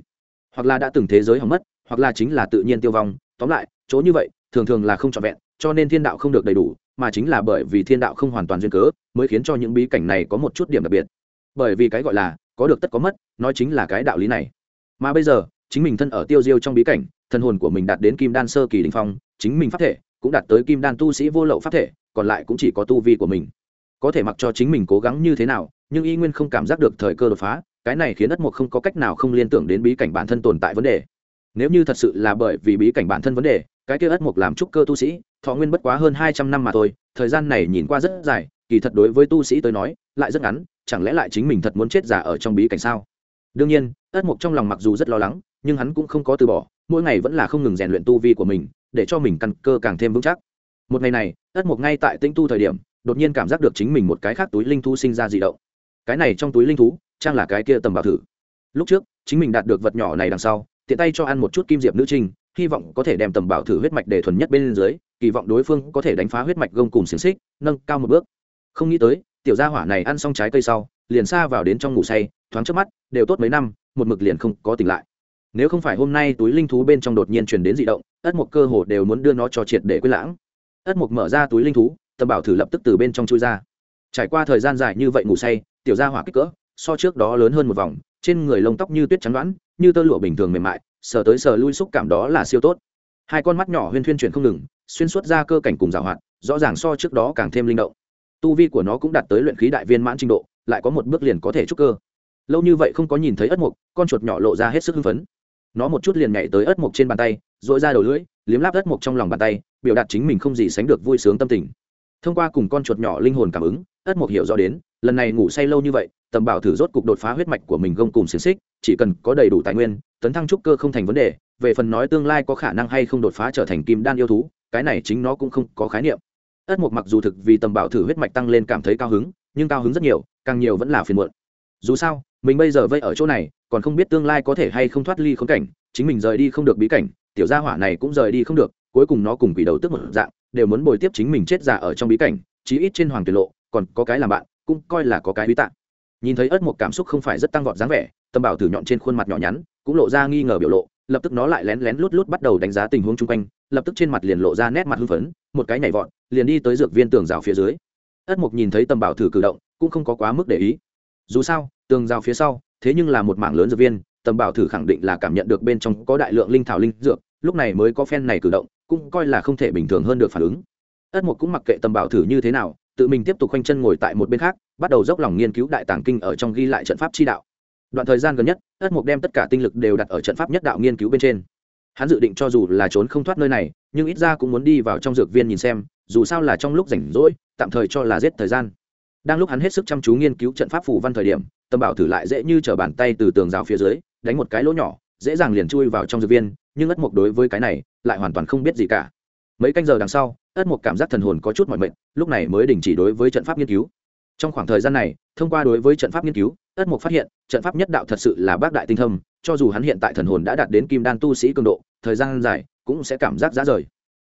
hoặc là đã từng thế giới hỏng mất, hoặc là chính là tự nhiên tiêu vong, tóm lại chỗ như vậy, thường thường là không trọn vẹn, cho nên thiên đạo không được đầy đủ, mà chính là bởi vì thiên đạo không hoàn toàn duyên cớ, mới khiến cho những bí cảnh này có một chút điểm đặc biệt. Bởi vì cái gọi là, có được tất có mất, nói chính là cái đạo lý này. Mà bây giờ, chính mình thân ở tiêu diêu trong bí cảnh, thân hồn của mình đạt đến kim đan sơ kỳ đình phong, chính mình pháp thể cũng đạt tới kim đan tu sĩ vô lậu pháp thể, còn lại cũng chỉ có tu vi của mình. Có thể mặc cho chính mình cố gắng như thế nào, nhưng y nguyên không cảm giác được thời cơ đột phá, cái này khiến đất mục không có cách nào không liên tưởng đến bí cảnh bản thân tồn tại vấn đề. Nếu như thật sự là bởi vì bí cảnh bản thân vấn đề cái kia ất mục làm trúc cơ tu sĩ, thọ nguyên bất quá hơn hai trăm năm mà thôi, thời gian này nhìn qua rất dài, kỳ thật đối với tu sĩ tới nói, lại rất ngắn, chẳng lẽ lại chính mình thật muốn chết giả ở trong bí cảnh sao? Đương nhiên, ất mục trong lòng mặc dù rất lo lắng, nhưng hắn cũng không có từ bỏ, mỗi ngày vẫn là không ngừng rèn luyện tu vi của mình, để cho mình căn cơ càng thêm vững chắc. Một ngày này, ất mục ngay tại tĩnh tu thời điểm, đột nhiên cảm giác được chính mình một cái khác túi linh thú sinh ra dị động. Cái này trong túi linh thú, trang là cái kia tầm bảo thử. Lúc trước, chính mình đạt được vật nhỏ này đằng sau, tiện tay cho ăn một chút kim diệp nữ trinh hy vọng có thể đem tầm bảo thử huyết mạch để thuần nhất bên dưới, kỳ vọng đối phương có thể đánh phá huyết mạch gông cùng xiềng xích, nâng cao một bước. Không nghĩ tới, tiểu gia hỏa này ăn xong trái cây sau, liền xa vào đến trong ngủ say, thoáng trước mắt, đều tốt mấy năm, một mực liền không có tỉnh lại. Nếu không phải hôm nay túi linh thú bên trong đột nhiên truyền đến dị động ất một cơ hồ đều muốn đưa nó cho triệt để quên lãng. Ất mục mở ra túi linh thú, tầm bảo thử lập tức từ bên trong chui ra. Trải qua thời gian dài như vậy ngủ say, tiểu gia hỏa kích cỡ, so trước đó lớn hơn một vòng, trên người lông tóc như tuyết trắng đoán, như tơ lụa bình thường mềm mại sờ tới sờ lui xúc cảm đó là siêu tốt. Hai con mắt nhỏ huyên thuyên chuyển không ngừng, xuyên suốt ra cơ cảnh cùng rào hoạt, rõ ràng so trước đó càng thêm linh động. Tu vi của nó cũng đạt tới luyện khí đại viên mãn trình độ, lại có một bước liền có thể trúc cơ. Lâu như vậy không có nhìn thấy ất mục, con chuột nhỏ lộ ra hết sức hưng phấn. Nó một chút liền nhảy tới ất mục trên bàn tay dội ra đầu lưỡi, liếm láp ất mục trong lòng bàn tay, biểu đạt chính mình không gì sánh được vui sướng tâm tình thông qua cùng con chuột nhỏ linh hồn cảm ứng ất mục hiểu rõ đến, lần này ngủ say lâu như vậy, tầm bảo thử rốt cục đột phá huyết mạch của mình gông cùng xiềng xích, chỉ cần có đầy đủ tài nguyên, tấn thăng trúc cơ không thành vấn đề, về phần nói tương lai có khả năng hay không đột phá trở thành kim đan yêu thú, cái này chính nó cũng không có khái niệm. Ất mục mặc dù thực vì tầm bảo thử huyết mạch tăng lên cảm thấy cao hứng, nhưng cao hứng rất nhiều, càng nhiều vẫn là phiền muộn. Dù sao, mình bây giờ vây ở chỗ này, còn không biết tương lai có thể hay không thoát ly khốn cảnh, chính mình rời đi không được bí cảnh, tiểu gia hỏa này cũng rời đi không được, cuối cùng nó cùng quỷ đầu tức một dạng đều muốn bồi tiếp chính mình chết già ở trong bí cảnh, chí ít trên hoàng tuyệt lộ, còn có cái làm bạn, cũng coi là có cái bí tạng. Nhìn thấy ớt một cảm xúc không phải rất tăng vọt dáng vẻ, tâm bảo thử nhọn trên khuôn mặt nhỏ nhắn, cũng lộ ra nghi ngờ biểu lộ, lập tức nó lại lén lén lút lút bắt đầu đánh giá tình huống chung quanh, lập tức trên mặt liền lộ ra nét mặt hưng phấn, một cái nhảy vọt, liền đi tới dược viên tường rào phía dưới. Ất mục nhìn thấy tầm bảo thử cử động, cũng không có quá mức để ý. Dù sao, tường rào phía sau, thế nhưng là một mảng lớn dược viên tầm bảo thử khẳng định là cảm nhận được bên trong có đại lượng linh thảo linh dược lúc này mới có phen này cử động, cũng coi là không thể bình thường hơn được phản ứng. Ất mục cũng mặc kệ tầm bảo thử như thế nào, tự mình tiếp tục khoanh chân ngồi tại một bên khác, bắt đầu dốc lòng nghiên cứu đại tàng kinh ở trong ghi lại trận pháp chi đạo. Đoạn thời gian gần nhất, ất mục đem tất cả tinh lực đều đặt ở trận pháp nhất đạo nghiên cứu bên trên. Hắn dự định cho dù là trốn không thoát nơi này, nhưng ít ra cũng muốn đi vào trong dược viên nhìn xem, dù sao là trong lúc rảnh rỗi, tạm thời cho là giết thời gian. Đang lúc hắn hết sức chăm chú nghiên cứu trận pháp phủ văn thời điểm, Tầm bảo thử lại dễ như t bàn tay từ tường rào phía dưới, đánh một cái lỗ nhỏ, dễ dàng liền chui vào trong dược viên nhưng ất mục đối với cái này lại hoàn toàn không biết gì cả. Mấy canh giờ đằng sau, ất mục cảm giác thần hồn có chút mọi mệnh lúc này mới đình chỉ đối với trận pháp nghiên cứu. Trong khoảng thời gian này, thông qua đối với trận pháp nghiên cứu, ất mục phát hiện, trận pháp nhất đạo thật sự là bác đại tinh thâm, cho dù hắn hiện tại thần hồn đã đạt đến kim đan tu sĩ cường độ, thời gian dài cũng sẽ cảm giác giá rời.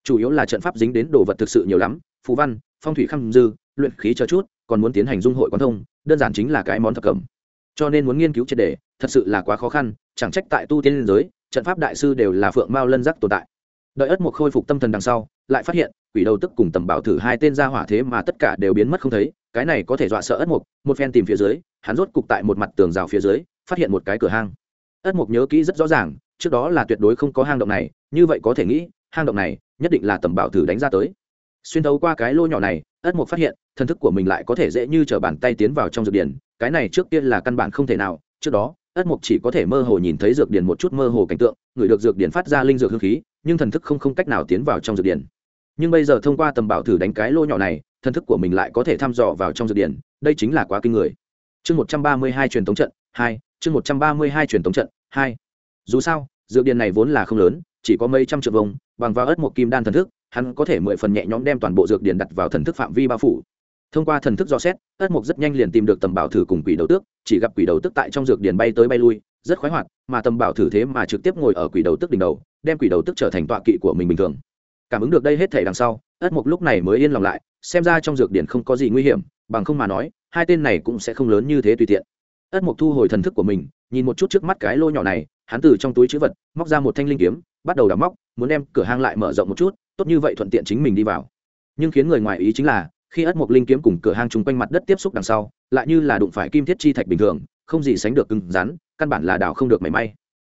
Chủ yếu là trận pháp dính đến đồ vật thực sự nhiều lắm phú văn, phong thủy khăm dư, luyện khí cho chút, còn muốn tiến hành dung hội quan thông, đơn giản chính là cái món thập cẩm. Cho nên muốn nghiên cứu triệt đề thật sự là quá khó khăn, chẳng trách tại tu tiên liên giới trận pháp đại sư đều là phượng mao lân giác tồn tại đợi ất mục khôi phục tâm thần đằng sau lại phát hiện quỷ đầu tức cùng tầm bảo thử hai tên ra hỏa thế mà tất cả đều biến mất không thấy cái này có thể dọa sợ ất mục một phen tìm phía dưới hắn rốt cục tại một mặt tường rào phía dưới phát hiện một cái cửa hang ất mục nhớ kỹ rất rõ ràng trước đó là tuyệt đối không có hang động này như vậy có thể nghĩ hang động này nhất định là tầm bảo thử đánh ra tới xuyên thấu qua cái lô nhỏ này ất mục phát hiện thân thức của mình lại có thể dễ như t bàn tay tiến vào trong dược điển cái này trước tiên là căn bản không thể nào trước đó ất mục chỉ có thể mơ hồ nhìn thấy dược điển một chút mơ hồ cảnh tượng, người được dược điển phát ra linh dược hương khí, nhưng thần thức không không cách nào tiến vào trong dược điển nhưng bây giờ thông qua tầm bảo thử đánh cái lỗ nhỏ này, thần thức của mình lại có thể thăm dò vào trong dược điển đây chính là quá kinh người. Chương một trăm ba mươi hai truyền thống trận, hai, chương một trăm ba mươi hai truyền thống trận, hai. Dù sao, dược điển này vốn là không lớn, chỉ có mấy trăm triệu vông bằng vào ớt một kim đan thần thức, hắn có thể mười phần nhẹ nhõm đem toàn bộ dược điển đặt vào thần thức phạm vi bao phủ thông qua thần thức do xét ất mục rất nhanh liền tìm được tầm bảo thử cùng quỷ đầu tước, chỉ gặp quỷ đầu tước tại trong dược điền bay tới bay lui, rất khoái hoạt, mà tầm bảo thử thế mà trực tiếp ngồi ở quỷ đầu tước đỉnh đầu, đem quỷ đầu tước trở thành tọa kỵ của mình bình thường. Cảm ứng được đây hết thể đằng sau ất mục lúc này mới yên lòng lại, xem ra trong dược điền không có gì nguy hiểm, bằng không mà nói, hai tên này cũng sẽ không lớn như thế tùy tiện. Ất mục thu hồi thần thức của mình, nhìn một chút trước mắt cái lô nhỏ này, hắn từ trong túi chữ vật, móc ra một thanh linh kiếm, bắt đầu đào móc, muốn đem cửa hang lại mở rộng một chút, tốt như vậy thuận tiện chính mình đi vào. Nhưng khiến người ngoài ý chính là khi ất mộc linh kiếm cùng cửa hang chung quanh mặt đất tiếp xúc đằng sau, lại như là đụng phải kim thiết chi thạch bình thường, không gì sánh được cứng rắn, căn bản là đào không được mảy may.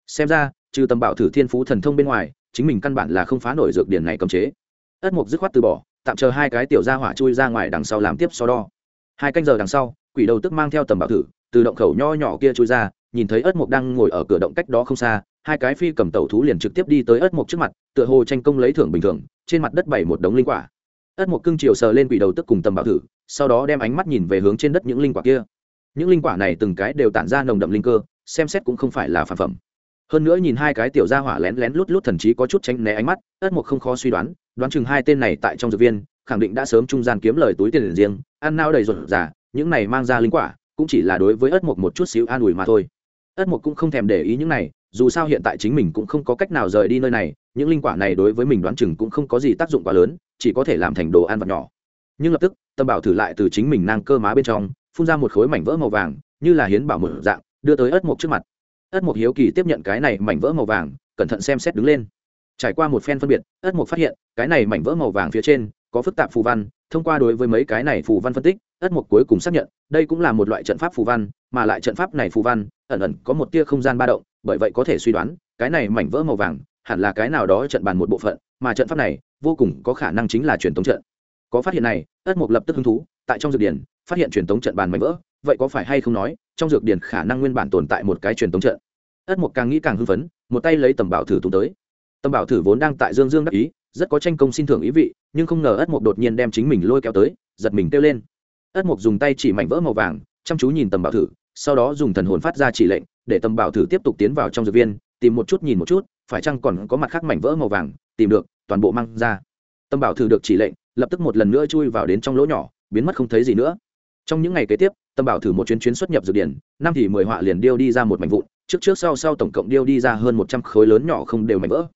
Xem ra, trừ tầm bảo thử thiên phú thần thông bên ngoài, chính mình căn bản là không phá nổi dược điển này cầm chế. Ất mộc dứt khoát từ bỏ, tạm chờ hai cái tiểu ra hỏa chui ra ngoài đằng sau làm tiếp so đo. Hai canh giờ đằng sau, quỷ đầu tức mang theo tầm bảo thử, từ động khẩu nho nhỏ kia chui ra, nhìn thấy ất mộc đang ngồi ở cửa động cách đó không xa, hai cái phi cầm tẩu thú liền trực tiếp đi tới ất mộc trước mặt, tựa hồ tranh công lấy thưởng bình thường, trên mặt đất bày một đống linh quả ất mộc cưng chiều sờ lên quỷ đầu tức cùng tầm bảo thử, sau đó đem ánh mắt nhìn về hướng trên đất những linh quả kia. Những linh quả này từng cái đều tản ra nồng đậm linh cơ, xem xét cũng không phải là phản phẩm. Hơn nữa nhìn hai cái tiểu gia hỏa lén lén lút lút thần chí có chút tránh né ánh mắt, ất mộc không khó suy đoán đoán chừng hai tên này tại trong dược viên, khẳng định đã sớm trung gian kiếm lời túi tiền riêng, ăn nao đầy ruột giả những này mang ra linh quả, cũng chỉ là đối với ất mộc một chút xíu an ủi mà thôi. Ất mộc cũng không thèm để ý những này, dù sao hiện tại chính mình cũng không có cách nào rời đi nơi này, những linh quả này đối với mình đoán chừng cũng không có gì tác dụng quá lớn chỉ có thể làm thành đồ ăn vật nhỏ. Nhưng lập tức, tâm bảo thử lại từ chính mình nang cơ má bên trong, phun ra một khối mảnh vỡ màu vàng, như là hiến bảo mở dạng, đưa tới ất mộc trước mặt. Ất mộc hiếu kỳ tiếp nhận cái này mảnh vỡ màu vàng, cẩn thận xem xét đứng lên. Trải qua một phen phân biệt, ất mộc phát hiện, cái này mảnh vỡ màu vàng phía trên, có phức tạp phù văn, thông qua đối với mấy cái này phù văn phân tích, ất mộc cuối cùng xác nhận, đây cũng là một loại trận pháp phù văn, mà lại trận pháp này phù văn, ẩn ẩn có một tia không gian ba động, bởi vậy có thể suy đoán, cái này mảnh vỡ màu vàng, hẳn là cái nào đó trận bàn một bộ phận, mà trận pháp này vô cùng có khả năng chính là truyền thống trận. Có phát hiện này, ất mộc lập tức hứng thú, tại trong dược điển phát hiện truyền thống trận bàn mảnh vỡ, vậy có phải hay không nói, trong dược điển khả năng nguyên bản tồn tại một cái truyền thống trận? Ất mộc càng nghĩ càng hưng phấn, một tay lấy tầm bảo thử tung tới. Tầm bảo thử vốn đang tại dương dương đắc ý, rất có tranh công xin thưởng ý vị, nhưng không ngờ ất mộc đột nhiên đem chính mình lôi kéo tới, giật mình kêu lên. Ất mộc dùng tay chỉ mảnh vỡ màu vàng, chăm chú nhìn tầm bảo thử, sau đó dùng thần hồn phát ra chỉ lệnh, để tầm bảo thử tiếp tục tiến vào trong dược viên, tìm một chút nhìn một chút, phải chăng còn có mặt khác mảnh vỡ màu vàng, tìm được toàn bộ mang ra. Tâm bảo thử được chỉ lệnh, lập tức một lần nữa chui vào đến trong lỗ nhỏ, biến mất không thấy gì nữa. Trong những ngày kế tiếp, tâm bảo thử một chuyến chuyến xuất nhập dược điển, năm thì mười họa liền điêu đi ra một mảnh vụn, trước trước sau sau tổng cộng điêu đi ra hơn một trăm khối lớn nhỏ không đều mảnh vỡ.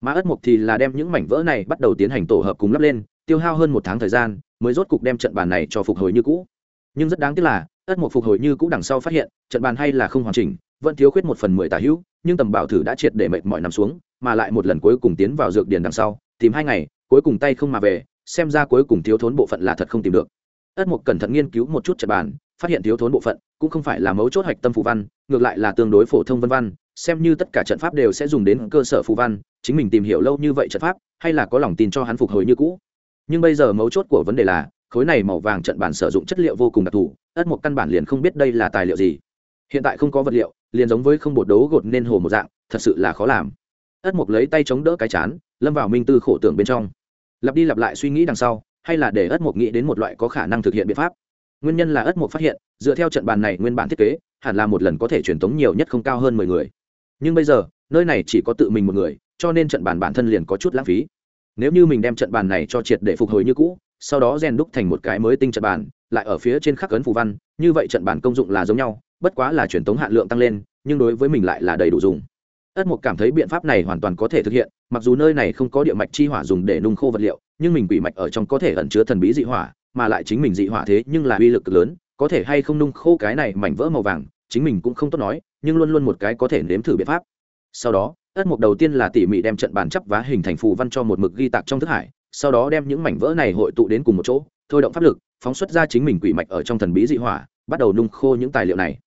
Mà ất mục thì là đem những mảnh vỡ này bắt đầu tiến hành tổ hợp cùng lắp lên, tiêu hao hơn một tháng thời gian, mới rốt cục đem trận bàn này cho phục hồi như cũ. Nhưng rất đáng tiếc là, ất mục phục hồi như cũ đằng sau phát hiện, trận bàn hay là không hoàn chỉnh, vẫn thiếu khuyết một phần mười tả hữu, nhưng tầm bảo thử đã triệt để mệt mỏi nằm xuống, mà lại một lần cuối cùng tiến vào dược điền đằng sau tìm hai ngày, cuối cùng tay không mà về, xem ra cuối cùng thiếu thốn bộ phận là thật không tìm được. Ất mục cẩn thận nghiên cứu một chút trận bàn, phát hiện thiếu thốn bộ phận, cũng không phải là mấu chốt hạch tâm phù văn, ngược lại là tương đối phổ thông vân văn, xem như tất cả trận pháp đều sẽ dùng đến cơ sở phù văn, chính mình tìm hiểu lâu như vậy trận pháp, hay là có lòng tin cho hắn phục hồi như cũ. Nhưng bây giờ mấu chốt của vấn đề là, khối này màu vàng trận bản sử dụng chất liệu vô cùng đặc thù, ất một căn bản liền không biết đây là tài liệu gì. Hiện tại không có vật liệu, liền giống với không bột đấu gột nên hồ một dạng, thật sự là khó làm. Ất mục lấy tay chống đỡ cái chán lâm vào minh tư khổ tưởng bên trong. Lặp đi lặp lại suy nghĩ đằng sau, hay là để ất mục nghĩ đến một loại có khả năng thực hiện biện pháp. Nguyên nhân là ất mục phát hiện, dựa theo trận bàn này nguyên bản thiết kế, hẳn là một lần có thể truyền tống nhiều nhất không cao hơn mười người. Nhưng bây giờ, nơi này chỉ có tự mình một người, cho nên trận bàn bản thân liền có chút lãng phí. Nếu như mình đem trận bàn này cho triệt để phục hồi như cũ, sau đó rèn đúc thành một cái mới tinh trận bàn, lại ở phía trên khắc ấn phù văn, như vậy trận bàn công dụng là giống nhau, bất quá là truyền tống hạn lượng tăng lên, nhưng đối với mình lại là đầy đủ dùng ất mục cảm thấy biện pháp này hoàn toàn có thể thực hiện, mặc dù nơi này không có địa mạch chi hỏa dùng để nung khô vật liệu, nhưng mình quỷ mạch ở trong có thể ẩn chứa thần bí dị hỏa, mà lại chính mình dị hỏa thế nhưng là uy lực lớn, có thể hay không nung khô cái này mảnh vỡ màu vàng, chính mình cũng không tốt nói, nhưng luôn luôn một cái có thể nếm thử biện pháp. Sau đó, ất mục đầu tiên là tỉ mỉ đem trận bàn chấp vá hình thành phù văn cho một mực ghi tạc trong thức hải, sau đó đem những mảnh vỡ này hội tụ đến cùng một chỗ, thôi động pháp lực, phóng xuất ra chính mình quỷ mạch ở trong thần bí dị hỏa, bắt đầu nung khô những tài liệu này.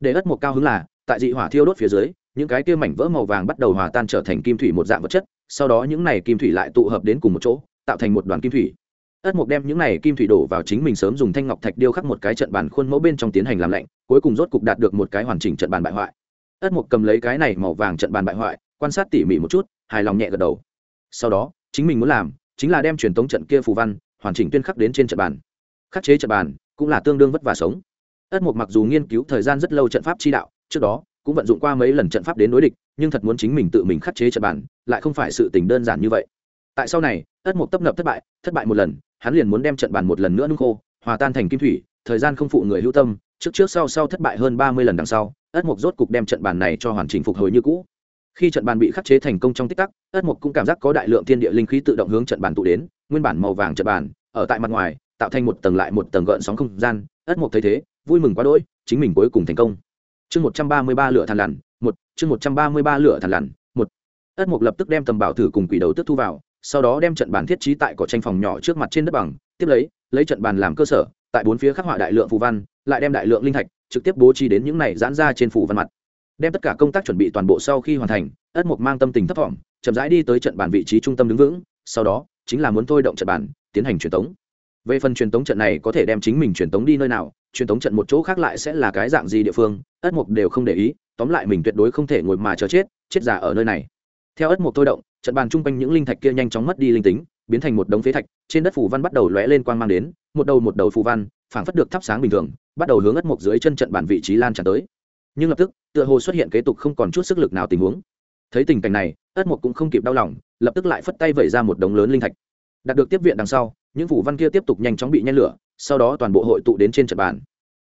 Để ất mục cao hứng là, tại dị hỏa thiêu đốt phía dưới những cái kia mảnh vỡ màu vàng bắt đầu hòa tan trở thành kim thủy một dạng vật chất, sau đó những này kim thủy lại tụ hợp đến cùng một chỗ, tạo thành một đoàn kim thủy. Ất mục đem những này kim thủy đổ vào chính mình sớm dùng thanh ngọc thạch điêu khắc một cái trận bàn khuôn mẫu bên trong tiến hành làm lạnh, cuối cùng rốt cục đạt được một cái hoàn chỉnh trận bàn bại hoại. Ất mục cầm lấy cái này màu vàng trận bàn bại hoại, quan sát tỉ mỉ một chút, hài lòng nhẹ gật đầu. Sau đó, chính mình muốn làm chính là đem truyền tống trận kia phù văn hoàn chỉnh tuyên khắc đến trên trận bàn. Khắc chế trận bàn cũng là tương đương vất vả sống. Ất mục mặc dù nghiên cứu thời gian rất lâu trận pháp chi đạo, trước đó cũng vận dụng qua mấy lần trận pháp đến đối địch nhưng thật muốn chính mình tự mình khắc chế trận bản, lại không phải sự tình đơn giản như vậy. Tại sau này ất mục tấp nập thất bại thất bại một lần hắn liền muốn đem trận bản một lần nữa nung khô hòa tan thành kim thủy thời gian không phụ người hữu tâm trước trước sau sau thất bại hơn ba mươi lần đằng sau ất mục rốt cục đem trận bàn này cho hoàn chỉnh phục hồi như cũ. Khi trận bàn bị khắc chế thành công trong tích tắc ất mục cũng cảm giác có đại lượng thiên địa linh khí tự động hướng trận bàn tụ đến nguyên bản màu vàng trận bàn ở tại mặt ngoài tạo thành một tầng lại một tầng gợn sóng không gian. Ất mục thấy thế vui mừng quá đỗi chính mình cuối cùng thành công chương một trăm ba mươi ba lửa thằn lằn một chương một trăm ba mươi ba lửa thằn lằn một. Ất mục lập tức đem tầm bảo thử cùng quỷ đầu tức thu vào sau đó đem trận bàn thiết trí tại cỏ tranh phòng nhỏ trước mặt trên đất bằng tiếp lấy lấy trận bàn làm cơ sở tại bốn phía khắc họa đại lượng phù văn lại đem đại lượng linh thạch trực tiếp bố trí đến những này giãn ra trên phù văn mặt. Đem tất cả công tác chuẩn bị toàn bộ sau khi hoàn thành ất mục mang tâm tình thấp vọng, chậm rãi đi tới trận bàn vị trí trung tâm đứng vững sau đó chính là muốn thôi động trận bàn tiến hành truyền tống. Về phần truyền tống trận này có thể đem chính mình truyền tống đi nơi nào truyền tống trận một chỗ khác lại sẽ là cái dạng gì địa phương, ất mục đều không để ý, tóm lại mình tuyệt đối không thể ngồi mà chờ chết chết già ở nơi này. Theo ất mục thôi động, trận bàn chung quanh những linh thạch kia nhanh chóng mất đi linh tính, biến thành một đống phế thạch, trên đất phủ văn bắt đầu lóe lên quang mang đến, một đầu một đầu phù văn, phảng phất được thắp sáng bình thường, bắt đầu hướng ất mục dưới chân trận bàn vị trí lan tràn tới. Nhưng lập tức, tựa hồ xuất hiện kế tục không còn chút sức lực nào tình huống. Thấy tình cảnh này, ất mục cũng không kịp đau lòng, lập tức lại phất tay vẩy ra một đống lớn linh thạch. Đạt được tiếp viện đằng sau, những phủ văn kia tiếp tục nhanh chóng bị nhen lửa sau đó toàn bộ hội tụ đến trên trận bàn.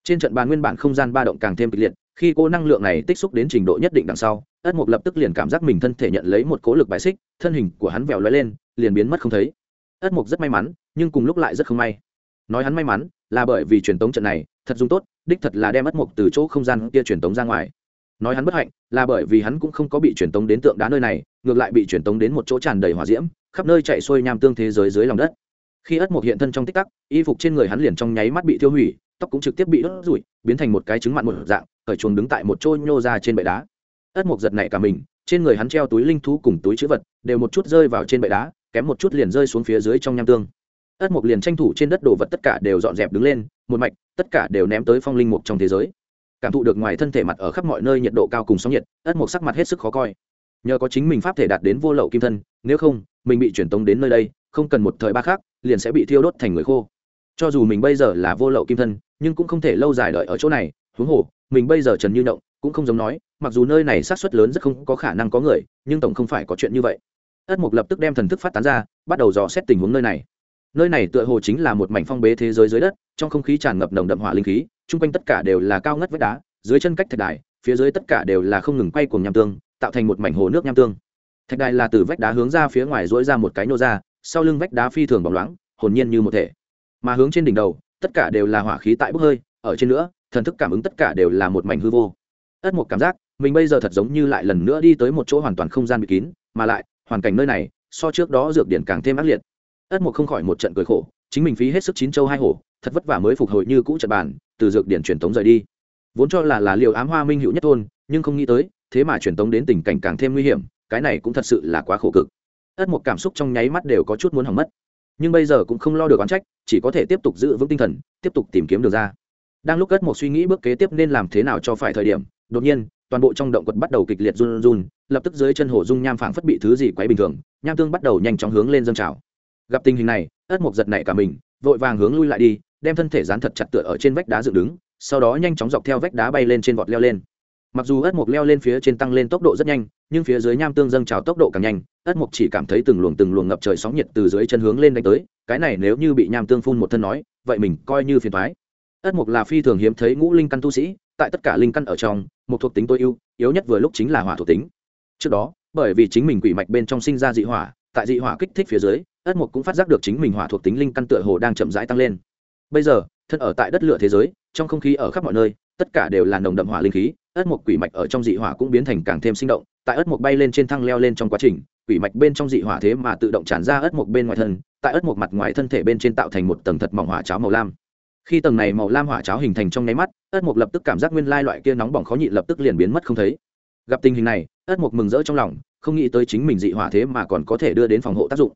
Trên trận bàn nguyên bản không gian ba động càng thêm kịch liệt, khi cô năng lượng này tích xúc đến trình độ nhất định đằng sau, ất mục lập tức liền cảm giác mình thân thể nhận lấy một cố lực bài xích, thân hình của hắn vèo lóe lên, liền biến mất không thấy. Ất mục rất may mắn, nhưng cùng lúc lại rất không may. Nói hắn may mắn, là bởi vì truyền tống trận này, thật dùng tốt, đích thật là đem ất mục từ chỗ không gian kia truyền tống ra ngoài. Nói hắn bất hạnh, là bởi vì hắn cũng không có bị truyền tống đến tượng đá nơi này, ngược lại bị truyền tống đến một chỗ tràn đầy hỏa diễm, khắp nơi chạy xuôi nham tương thế giới dưới lòng đất khi ất mục hiện thân trong tích tắc, y phục trên người hắn liền trong nháy mắt bị tiêu hủy, tóc cũng trực tiếp bị đốt rủi biến thành một cái trứng mặn một dạng, cởi chuồng đứng tại một chỗ nhô ra trên bệ đá. Ất mục giật nảy cả mình, trên người hắn treo túi linh thú cùng túi chữ vật, đều một chút rơi vào trên bệ đá, kém một chút liền rơi xuống phía dưới trong nham tương. Ất mục liền tranh thủ trên đất đồ vật tất cả đều dọn dẹp đứng lên, một mạch, tất cả đều ném tới phong linh mục trong thế giới. Cảm thụ được ngoài thân thể mặt ở khắp mọi nơi nhiệt độ cao cùng sóng nhiệt, ất mục sắc mặt hết sức khó coi. Nhờ có chính mình pháp thể đạt đến vô lậu kim thân, nếu không, mình bị truyền tống đến nơi đây không cần một thời ba khác liền sẽ bị thiêu đốt thành người khô. Cho dù mình bây giờ là vô lậu kim thân, nhưng cũng không thể lâu dài đợi ở chỗ này, huống hồ, mình bây giờ trần như động, cũng không giống nói, mặc dù nơi này sát xuất lớn rất không có khả năng có người, nhưng tổng không phải có chuyện như vậy. Ất mục lập tức đem thần thức phát tán ra, bắt đầu dò xét tình huống nơi này. Nơi này tựa hồ chính là một mảnh phong bế thế giới dưới đất, trong không khí tràn ngập nồng đậm hỏa linh khí, chung quanh tất cả đều là cao ngất vách đá, dưới chân cách thạch đài, phía dưới tất cả đều là không ngừng quay cùng nham tương, tạo thành một mảnh hồ nước nham tương. Thạch đài là từ vách đá hướng ra phía ngoài dỗi ra một cái nô ra sau lưng vách đá phi thường bóng loáng, hồn nhiên như một thể. Mà hướng trên đỉnh đầu, tất cả đều là hỏa khí tại bốc hơi, ở trên nữa, thần thức cảm ứng tất cả đều là một mảnh hư vô. Ất một cảm giác, mình bây giờ thật giống như lại lần nữa đi tới một chỗ hoàn toàn không gian bị kín, mà lại, hoàn cảnh nơi này, so trước đó dược điển càng thêm ác liệt. Ất một không khỏi một trận cười khổ, chính mình phí hết sức chín châu hai hổ, thật vất vả mới phục hồi như cũ trận bàn, từ dược điển truyền tống rời đi. Vốn cho là là liều ám hoa minh hữu nhất thôn, nhưng không nghĩ tới, thế mà truyền tống đến tình cảnh càng thêm nguy hiểm, cái này cũng thật sự là quá khổ cực ất một cảm xúc trong nháy mắt đều có chút muốn hỏng mất. Nhưng bây giờ cũng không lo được oán trách, chỉ có thể tiếp tục giữ vững tinh thần, tiếp tục tìm kiếm được ra. Đang lúc ất một suy nghĩ bước kế tiếp nên làm thế nào cho phải thời điểm, đột nhiên, toàn bộ trong động quật bắt đầu kịch liệt run run, lập tức dưới chân hồ dung nham phảng phất bị thứ gì quấy bình thường, nham tương bắt đầu nhanh chóng hướng lên dâng trào. Gặp tình hình này, ất mục giật nảy cả mình, vội vàng hướng lui lại đi, đem thân thể dán thật chặt tựa ở trên vách đá dựng đứng, sau đó nhanh chóng dọc theo vách đá bay lên trên vọt leo lên mặc dù ất mộc leo lên phía trên tăng lên tốc độ rất nhanh, nhưng phía dưới nham tương dâng trào tốc độ càng nhanh ất mộc chỉ cảm thấy từng luồng từng luồng ngập trời sóng nhiệt từ dưới chân hướng lên đánh tới, cái này nếu như bị nham tương phun một thân nói, vậy mình coi như phiền thoái ất mộc là phi thường hiếm thấy ngũ linh căn tu sĩ, tại tất cả linh căn ở trong một thuộc tính tối ưu, yếu nhất vừa lúc chính là hỏa thuộc tính. Trước đó, bởi vì chính mình quỷ mạch bên trong sinh ra dị hỏa, tại dị hỏa kích thích phía dưới ất mộc cũng phát giác được chính mình hỏa thuộc tính linh căn tựa hồ đang chậm rãi tăng lên. Bây giờ, thân ở tại đất lửa thế giới, trong không khí ở khắp mọi nơi tất cả đều là nồng đậm hỏa linh khí ất mộc quỷ mạch ở trong dị hỏa cũng biến thành càng thêm sinh động, tại ất mộc bay lên trên thăng leo lên trong quá trình, quỷ mạch bên trong dị hỏa thế mà tự động tràn ra ất mộc bên ngoài thân, tại ất mộc mặt ngoài thân thể bên trên tạo thành một tầng thật mỏng hỏa cháo màu lam. Khi tầng này màu lam hỏa cháo hình thành trong nháy mắt ất mộc lập tức cảm giác nguyên lai loại kia nóng bỏng khó nhịn lập tức liền biến mất không thấy. Gặp tình hình này ất mộc mừng rỡ trong lòng, không nghĩ tới chính mình dị hỏa thế mà còn có thể đưa đến phòng hộ tác dụng.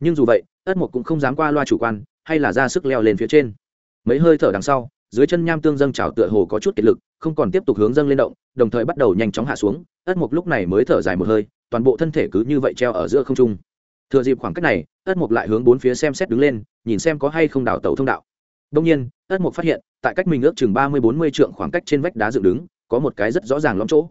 Nhưng dù vậy ất mộc cũng không dám qua loa chủ quan, hay là ra sức leo lên phía trên. Mấy hơi thở đằng sau dưới chân nham tương dâng trào tựa hồ có chút kiệt lực, không còn tiếp tục hướng dâng lên động, đồng thời bắt đầu nhanh chóng hạ xuống, ất mục lúc này mới thở dài một hơi, toàn bộ thân thể cứ như vậy treo ở giữa không trung. Thừa dịp khoảng cách này, ất mục lại hướng bốn phía xem xét đứng lên, nhìn xem có hay không đào tàu thông đạo. Đông nhiên, ất mục phát hiện, tại cách mình ước chừng ba mươi bốn mươi trượng khoảng cách trên vách đá dựng đứng, có một cái rất rõ ràng lõm chỗ.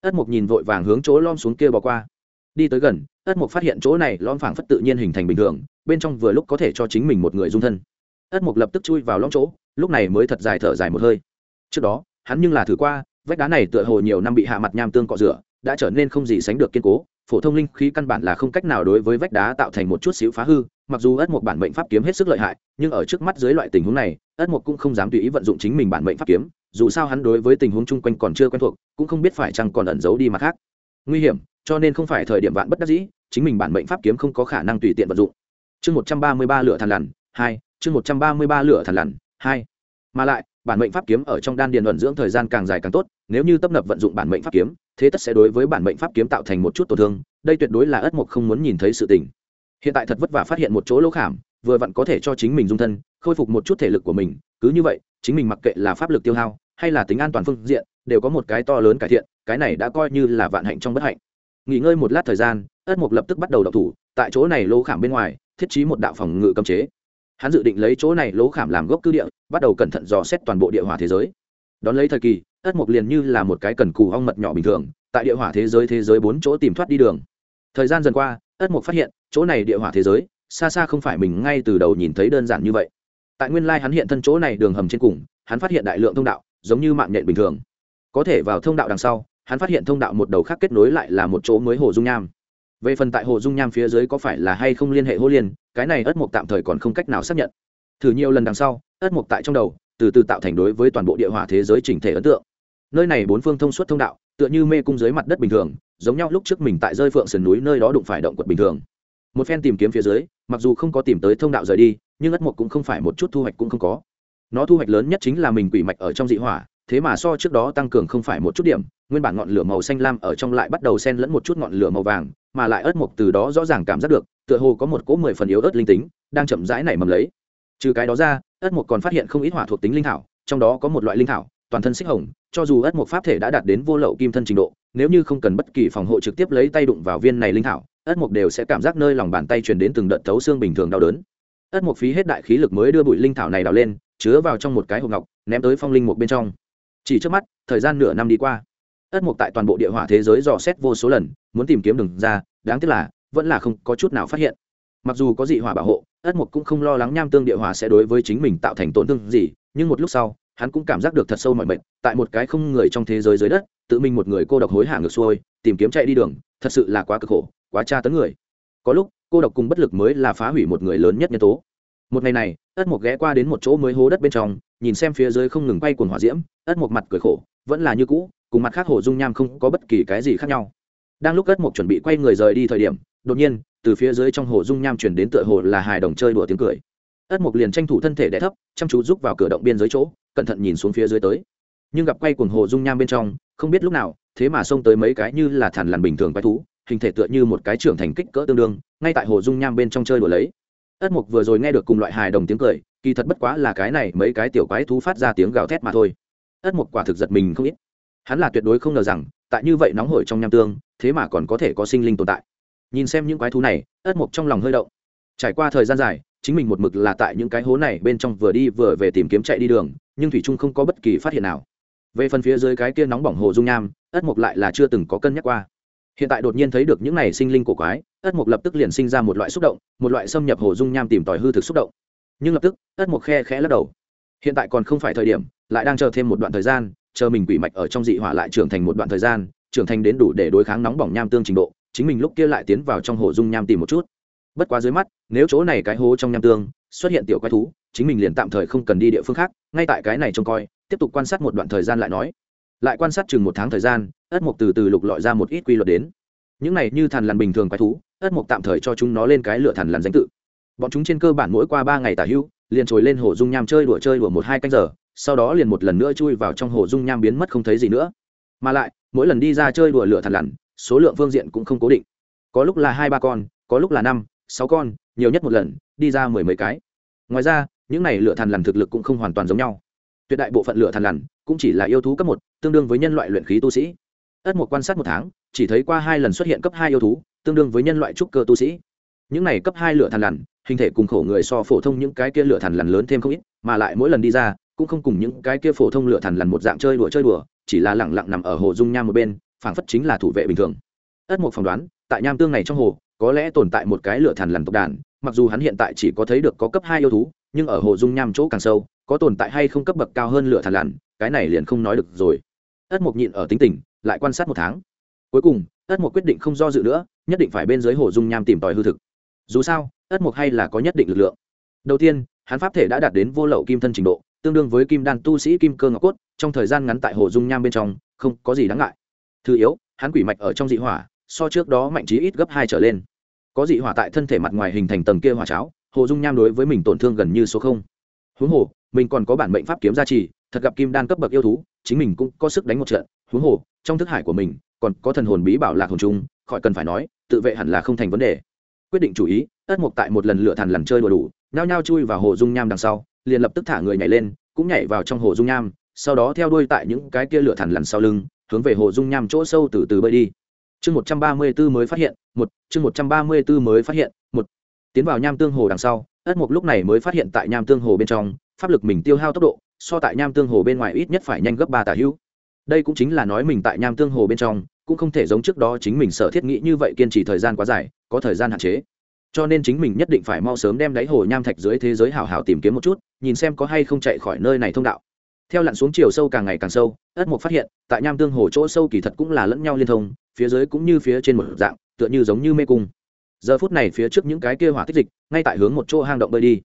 Ất mục nhìn vội vàng hướng chỗ lom xuống kia bỏ qua. Đi tới gần, ất mục phát hiện chỗ này lom phảng phất tự nhiên hình thành bình thường, bên trong vừa lúc có thể cho chính mình một người dung thân. Ất mục lập tức chui vào lõm chỗ lúc này mới thật dài thở dài một hơi. Trước đó, hắn nhưng là thử qua, vách đá này tựa hồ nhiều năm bị hạ mặt nham tương cọ rửa, đã trở nên không gì sánh được kiên cố, phổ thông linh khí căn bản là không cách nào đối với vách đá tạo thành một chút xíu phá hư, mặc dù ất một bản mệnh pháp kiếm hết sức lợi hại, nhưng ở trước mắt dưới loại tình huống này, ất một cũng không dám tùy ý vận dụng chính mình bản mệnh pháp kiếm, dù sao hắn đối với tình huống chung quanh còn chưa quen thuộc, cũng không biết phải chăng còn ẩn giấu đi mặt khác. Nguy hiểm, cho nên không phải thời điểm vạn bất đắc dĩ, chính mình bản mệnh pháp kiếm không có khả năng tùy tiện vận dụng. Chương một trăm ba mươi ba lửa thằn lằn, hai, chương một trăm ba mươi ba lửa thằn lằn hai. Mà lại, bản mệnh pháp kiếm ở trong đan điền luận dưỡng thời gian càng dài càng tốt, nếu như tấp nập vận dụng bản mệnh pháp kiếm, thế tất sẽ đối với bản mệnh pháp kiếm tạo thành một chút tổn thương, đây tuyệt đối là ất mộc không muốn nhìn thấy sự tình. Hiện tại thật vất vả phát hiện một chỗ lỗ khảm, vừa vặn có thể cho chính mình dung thân, khôi phục một chút thể lực của mình, cứ như vậy, chính mình mặc kệ là pháp lực tiêu hao, hay là tính an toàn phương diện, đều có một cái to lớn cải thiện, cái này đã coi như là vạn hạnh trong bất hạnh. Nghỉ ngơi một lát thời gian, ất mục lập tức bắt đầu đọc thủ, tại chỗ này lỗ khảm bên ngoài, thiết trí một đạo phòng ngự cấm chế hắn dự định lấy chỗ này lỗ khảm làm gốc cư địa, bắt đầu cẩn thận dò xét toàn bộ địa hỏa thế giới. Đón lấy thời kỳ, ất mục liền như là một cái cần cù hong mật nhỏ bình thường, tại địa hỏa thế giới thế giới bốn chỗ tìm thoát đi đường. Thời gian dần qua, ất mục phát hiện, chỗ này địa hỏa thế giới, xa xa không phải mình ngay từ đầu nhìn thấy đơn giản như vậy. Tại nguyên lai hắn hiện thân chỗ này đường hầm trên cùng, hắn phát hiện đại lượng thông đạo, giống như mạng nhện bình thường. Có thể vào thông đạo đằng sau, hắn phát hiện thông đạo một đầu khác kết nối lại là một chỗ mới hồ dung nham về phần tại hồ dung nham phía dưới có phải là hay không liên hệ hô liên cái này ất mục tạm thời còn không cách nào xác nhận. Thử nhiều lần đằng sau, ất mục tại trong đầu, từ từ tạo thành đối với toàn bộ địa hỏa thế giới chỉnh thể ấn tượng. Nơi này bốn phương thông suốt thông đạo, tựa như mê cung dưới mặt đất bình thường, giống nhau lúc trước mình tại rơi phượng sườn núi nơi đó đụng phải động quật bình thường. Một phen tìm kiếm phía dưới, mặc dù không có tìm tới thông đạo rời đi, nhưng ất mục cũng không phải một chút thu hoạch cũng không có. Nó thu hoạch lớn nhất chính là mình quỷ mạch ở trong dị hỏa thế mà so trước đó tăng cường không phải một chút điểm, nguyên bản ngọn lửa màu xanh lam ở trong lại bắt đầu xen lẫn một chút ngọn lửa màu vàng, mà lại ớt mộc từ đó rõ ràng cảm giác được, tựa hồ có một cỗ mười phần yếu ớt linh tính, đang chậm rãi nảy mầm lấy. Trừ cái đó ra, ớt mộc còn phát hiện không ít hỏa thuộc tính linh thảo, trong đó có một loại linh thảo, toàn thân xích hồng, cho dù ớt mộc pháp thể đã đạt đến vô lậu kim thân trình độ, nếu như không cần bất kỳ phòng hộ trực tiếp lấy tay đụng vào viên này linh thảo, ớt mộc đều sẽ cảm giác nơi lòng bàn tay truyền đến từng đợt thấu xương bình thường đau đớn. Ớt mộc phí hết đại khí lực mới đưa bụi linh thảo này đào lên, chứa vào trong một cái hộp ngọc, ném tới phong linh một bên trong chỉ trước mắt, thời gian nửa năm đi qua. Ất mục tại toàn bộ địa hỏa thế giới dò xét vô số lần, muốn tìm kiếm đường ra, đáng tiếc là, vẫn là không có chút nào phát hiện. Mặc dù có dị hỏa bảo hộ, ất mục cũng không lo lắng nham tương địa hỏa sẽ đối với chính mình tạo thành tổn thương gì, nhưng một lúc sau, hắn cũng cảm giác được thật sâu mọi mệnh tại một cái không người trong thế giới dưới đất, tự mình một người cô độc hối hả ngược xuôi, tìm kiếm chạy đi đường, thật sự là quá cực khổ, quá tra tấn người. Có lúc, cô độc cùng bất lực mới là phá hủy một người lớn nhất nhân tố. Một ngày này, ất mục ghé qua đến một chỗ mới hố đất bên trong nhìn xem phía dưới không ngừng quay cuồng hỏa diễm, ất mục mặt cười khổ, vẫn là như cũ, cùng mặt khác hồ dung nham không có bất kỳ cái gì khác nhau. Đang lúc ất mục chuẩn bị quay người rời đi thời điểm, đột nhiên, từ phía dưới trong hồ dung nham chuyển đến tựa hồ là hài đồng chơi đùa tiếng cười. Ất mục liền tranh thủ thân thể đẻ thấp, chăm chú rúc vào cửa động biên giới chỗ, cẩn thận nhìn xuống phía dưới tới. Nhưng gặp quay cuồng hồ dung nham bên trong, không biết lúc nào, thế mà xông tới mấy cái như là thản lằn bình thường quái thú, hình thể tựa như một cái trưởng thành kích cỡ tương đương, ngay tại hồ dung nham bên trong chơi đùa lấy. Ất mục vừa rồi nghe được cùng loại hài đồng tiếng cười kỳ thật bất quá là cái này mấy cái tiểu quái thú phát ra tiếng gào thét mà thôi. Ất mục quả thực giật mình không ít. Hắn là tuyệt đối không ngờ rằng, tại như vậy nóng hổi trong nham tương, thế mà còn có thể có sinh linh tồn tại. Nhìn xem những quái thú này, ất mục trong lòng hơi động. Trải qua thời gian dài, chính mình một mực là tại những cái hố này bên trong vừa đi vừa về tìm kiếm chạy đi đường, nhưng thủy trung không có bất kỳ phát hiện nào. Về phần phía dưới cái kia nóng bỏng hồ dung nham, ất mục lại là chưa từng có cân nhắc qua. Hiện tại đột nhiên thấy được những này sinh linh cổ quái, ất mục lập tức liền sinh ra một loại xúc động, một loại xâm nhập hồ dung nham tìm tòi hư thực xúc động nhưng lập tức, ất mục khe khẽ lắc đầu. Hiện tại còn không phải thời điểm, lại đang chờ thêm một đoạn thời gian, chờ mình quỷ mạch ở trong dị hỏa lại trưởng thành một đoạn thời gian, trưởng thành đến đủ để đối kháng nóng bỏng nham tương trình độ, chính mình lúc kia lại tiến vào trong hồ dung nham tìm một chút. Bất quá dưới mắt, nếu chỗ này cái hố trong nham tương xuất hiện tiểu quái thú, chính mình liền tạm thời không cần đi địa phương khác, ngay tại cái này trông coi, tiếp tục quan sát một đoạn thời gian lại nói. Lại quan sát chừng một tháng thời gian, ất mục từ từ lục lọi ra một ít quy luật đến. Những này như thằn lằn bình thường quái thú, ất mục tạm thời cho chúng nó lên cái lựa thằn lằn danh tự bọn chúng trên cơ bản mỗi qua ba ngày tả hữu, liền trồi lên hồ dung nham chơi đùa chơi đùa một hai canh giờ, sau đó liền một lần nữa chui vào trong hồ dung nham biến mất không thấy gì nữa. Mà lại, mỗi lần đi ra chơi đùa lửa thằn lằn, số lượng phương diện cũng không cố định. Có lúc là hai ba con, có lúc là năm, sáu con, nhiều nhất một lần, đi ra mười mấy cái. Ngoài ra, những này lửa thằn lằn thực lực cũng không hoàn toàn giống nhau. Tuyệt đại bộ phận lửa thằn lằn cũng chỉ là yêu thú cấp một, tương đương với nhân loại luyện khí tu sĩ. Ất một quan sát một tháng, chỉ thấy qua hai lần xuất hiện cấp hai yêu thú, tương đương với nhân loại trúc cơ tu sĩ những này cấp hai lửa thằn lằn, hình thể cùng khổ người so phổ thông những cái kia lửa thằn lằn lớn thêm không ít, mà lại mỗi lần đi ra, cũng không cùng những cái kia phổ thông lửa thằn lằn một dạng chơi đùa chơi đùa, chỉ là lẳng lặng nằm ở hồ dung nham một bên, phảng phất chính là thủ vệ bình thường. Ất một phỏng đoán, tại nham tương này trong hồ, có lẽ tồn tại một cái lửa thằn lằn tộc đàn, mặc dù hắn hiện tại chỉ có thấy được có cấp hai yêu thú, nhưng ở hồ dung nham chỗ càng sâu, có tồn tại hay không cấp bậc cao hơn lửa thằn lằn, cái này liền không nói được rồi. Ất mục nhịn ở tính tình, lại quan sát một tháng. Cuối cùng, ất mục quyết định không do dự nữa, nhất định phải bên dưới hồ dung nham tìm tòi hư thực dù sao, ất mục hay là có nhất định lực lượng. Đầu tiên, hắn pháp thể đã đạt đến vô lậu kim thân trình độ, tương đương với kim đan tu sĩ kim cơ ngọc cốt, trong thời gian ngắn tại hồ dung nham bên trong, không có gì đáng ngại. Thứ yếu, hắn quỷ mạch ở trong dị hỏa, so trước đó mạnh trí ít gấp hai trở lên. Có dị hỏa tại thân thể mặt ngoài hình thành tầng kia hỏa cháo, hồ dung nham đối với mình tổn thương gần như số không. Huống hồ, mình còn có bản mệnh pháp kiếm gia trì, thật gặp kim đan cấp bậc yêu thú, chính mình cũng có sức đánh một trận. Huống hồ, trong thức hải của mình, còn có thần hồn bí bảo lạc hồn trung khỏi cần phải nói, tự vệ hẳn là không thành vấn đề quyết định chủ ý ất mục tại một lần lửa thằn lằn chơi đùa đủ, nhao nhao chui vào hồ dung nham đằng sau, liền lập tức thả người nhảy lên, cũng nhảy vào trong hồ dung nham, sau đó theo đuôi tại những cái kia lửa thằn lằn sau lưng, hướng về hồ dung nham chỗ sâu từ từ bơi đi. Chương một trăm ba mươi b ố mới phát hiện, một, chương một trăm ba mươi b ố mới phát hiện, một. Tiến vào nham tương hồ đằng sau ất mục lúc này mới phát hiện tại nham tương hồ bên trong, pháp lực mình tiêu hao tốc độ, so tại nham tương hồ bên ngoài ít nhất phải nhanh gấp ba tả hữu. Đây cũng chính là nói mình tại nham tương hồ bên trong, cũng không thể giống trước đó chính mình sở thiết nghĩ như vậy kiên trì thời gian quá dài có thời gian hạn chế. Cho nên chính mình nhất định phải mau sớm đem đáy hồ nham thạch dưới thế giới hào hào tìm kiếm một chút, nhìn xem có hay không chạy khỏi nơi này thông đạo. Theo lặn xuống chiều sâu càng ngày càng sâu, ất mục phát hiện, tại nham tương hồ chỗ sâu kỳ thật cũng là lẫn nhau liên thông, phía dưới cũng như phía trên một dạng, tựa như giống như mê cung. Giờ phút này phía trước những cái kia hỏa tích dịch, ngay tại hướng một chỗ hang động bơi đi.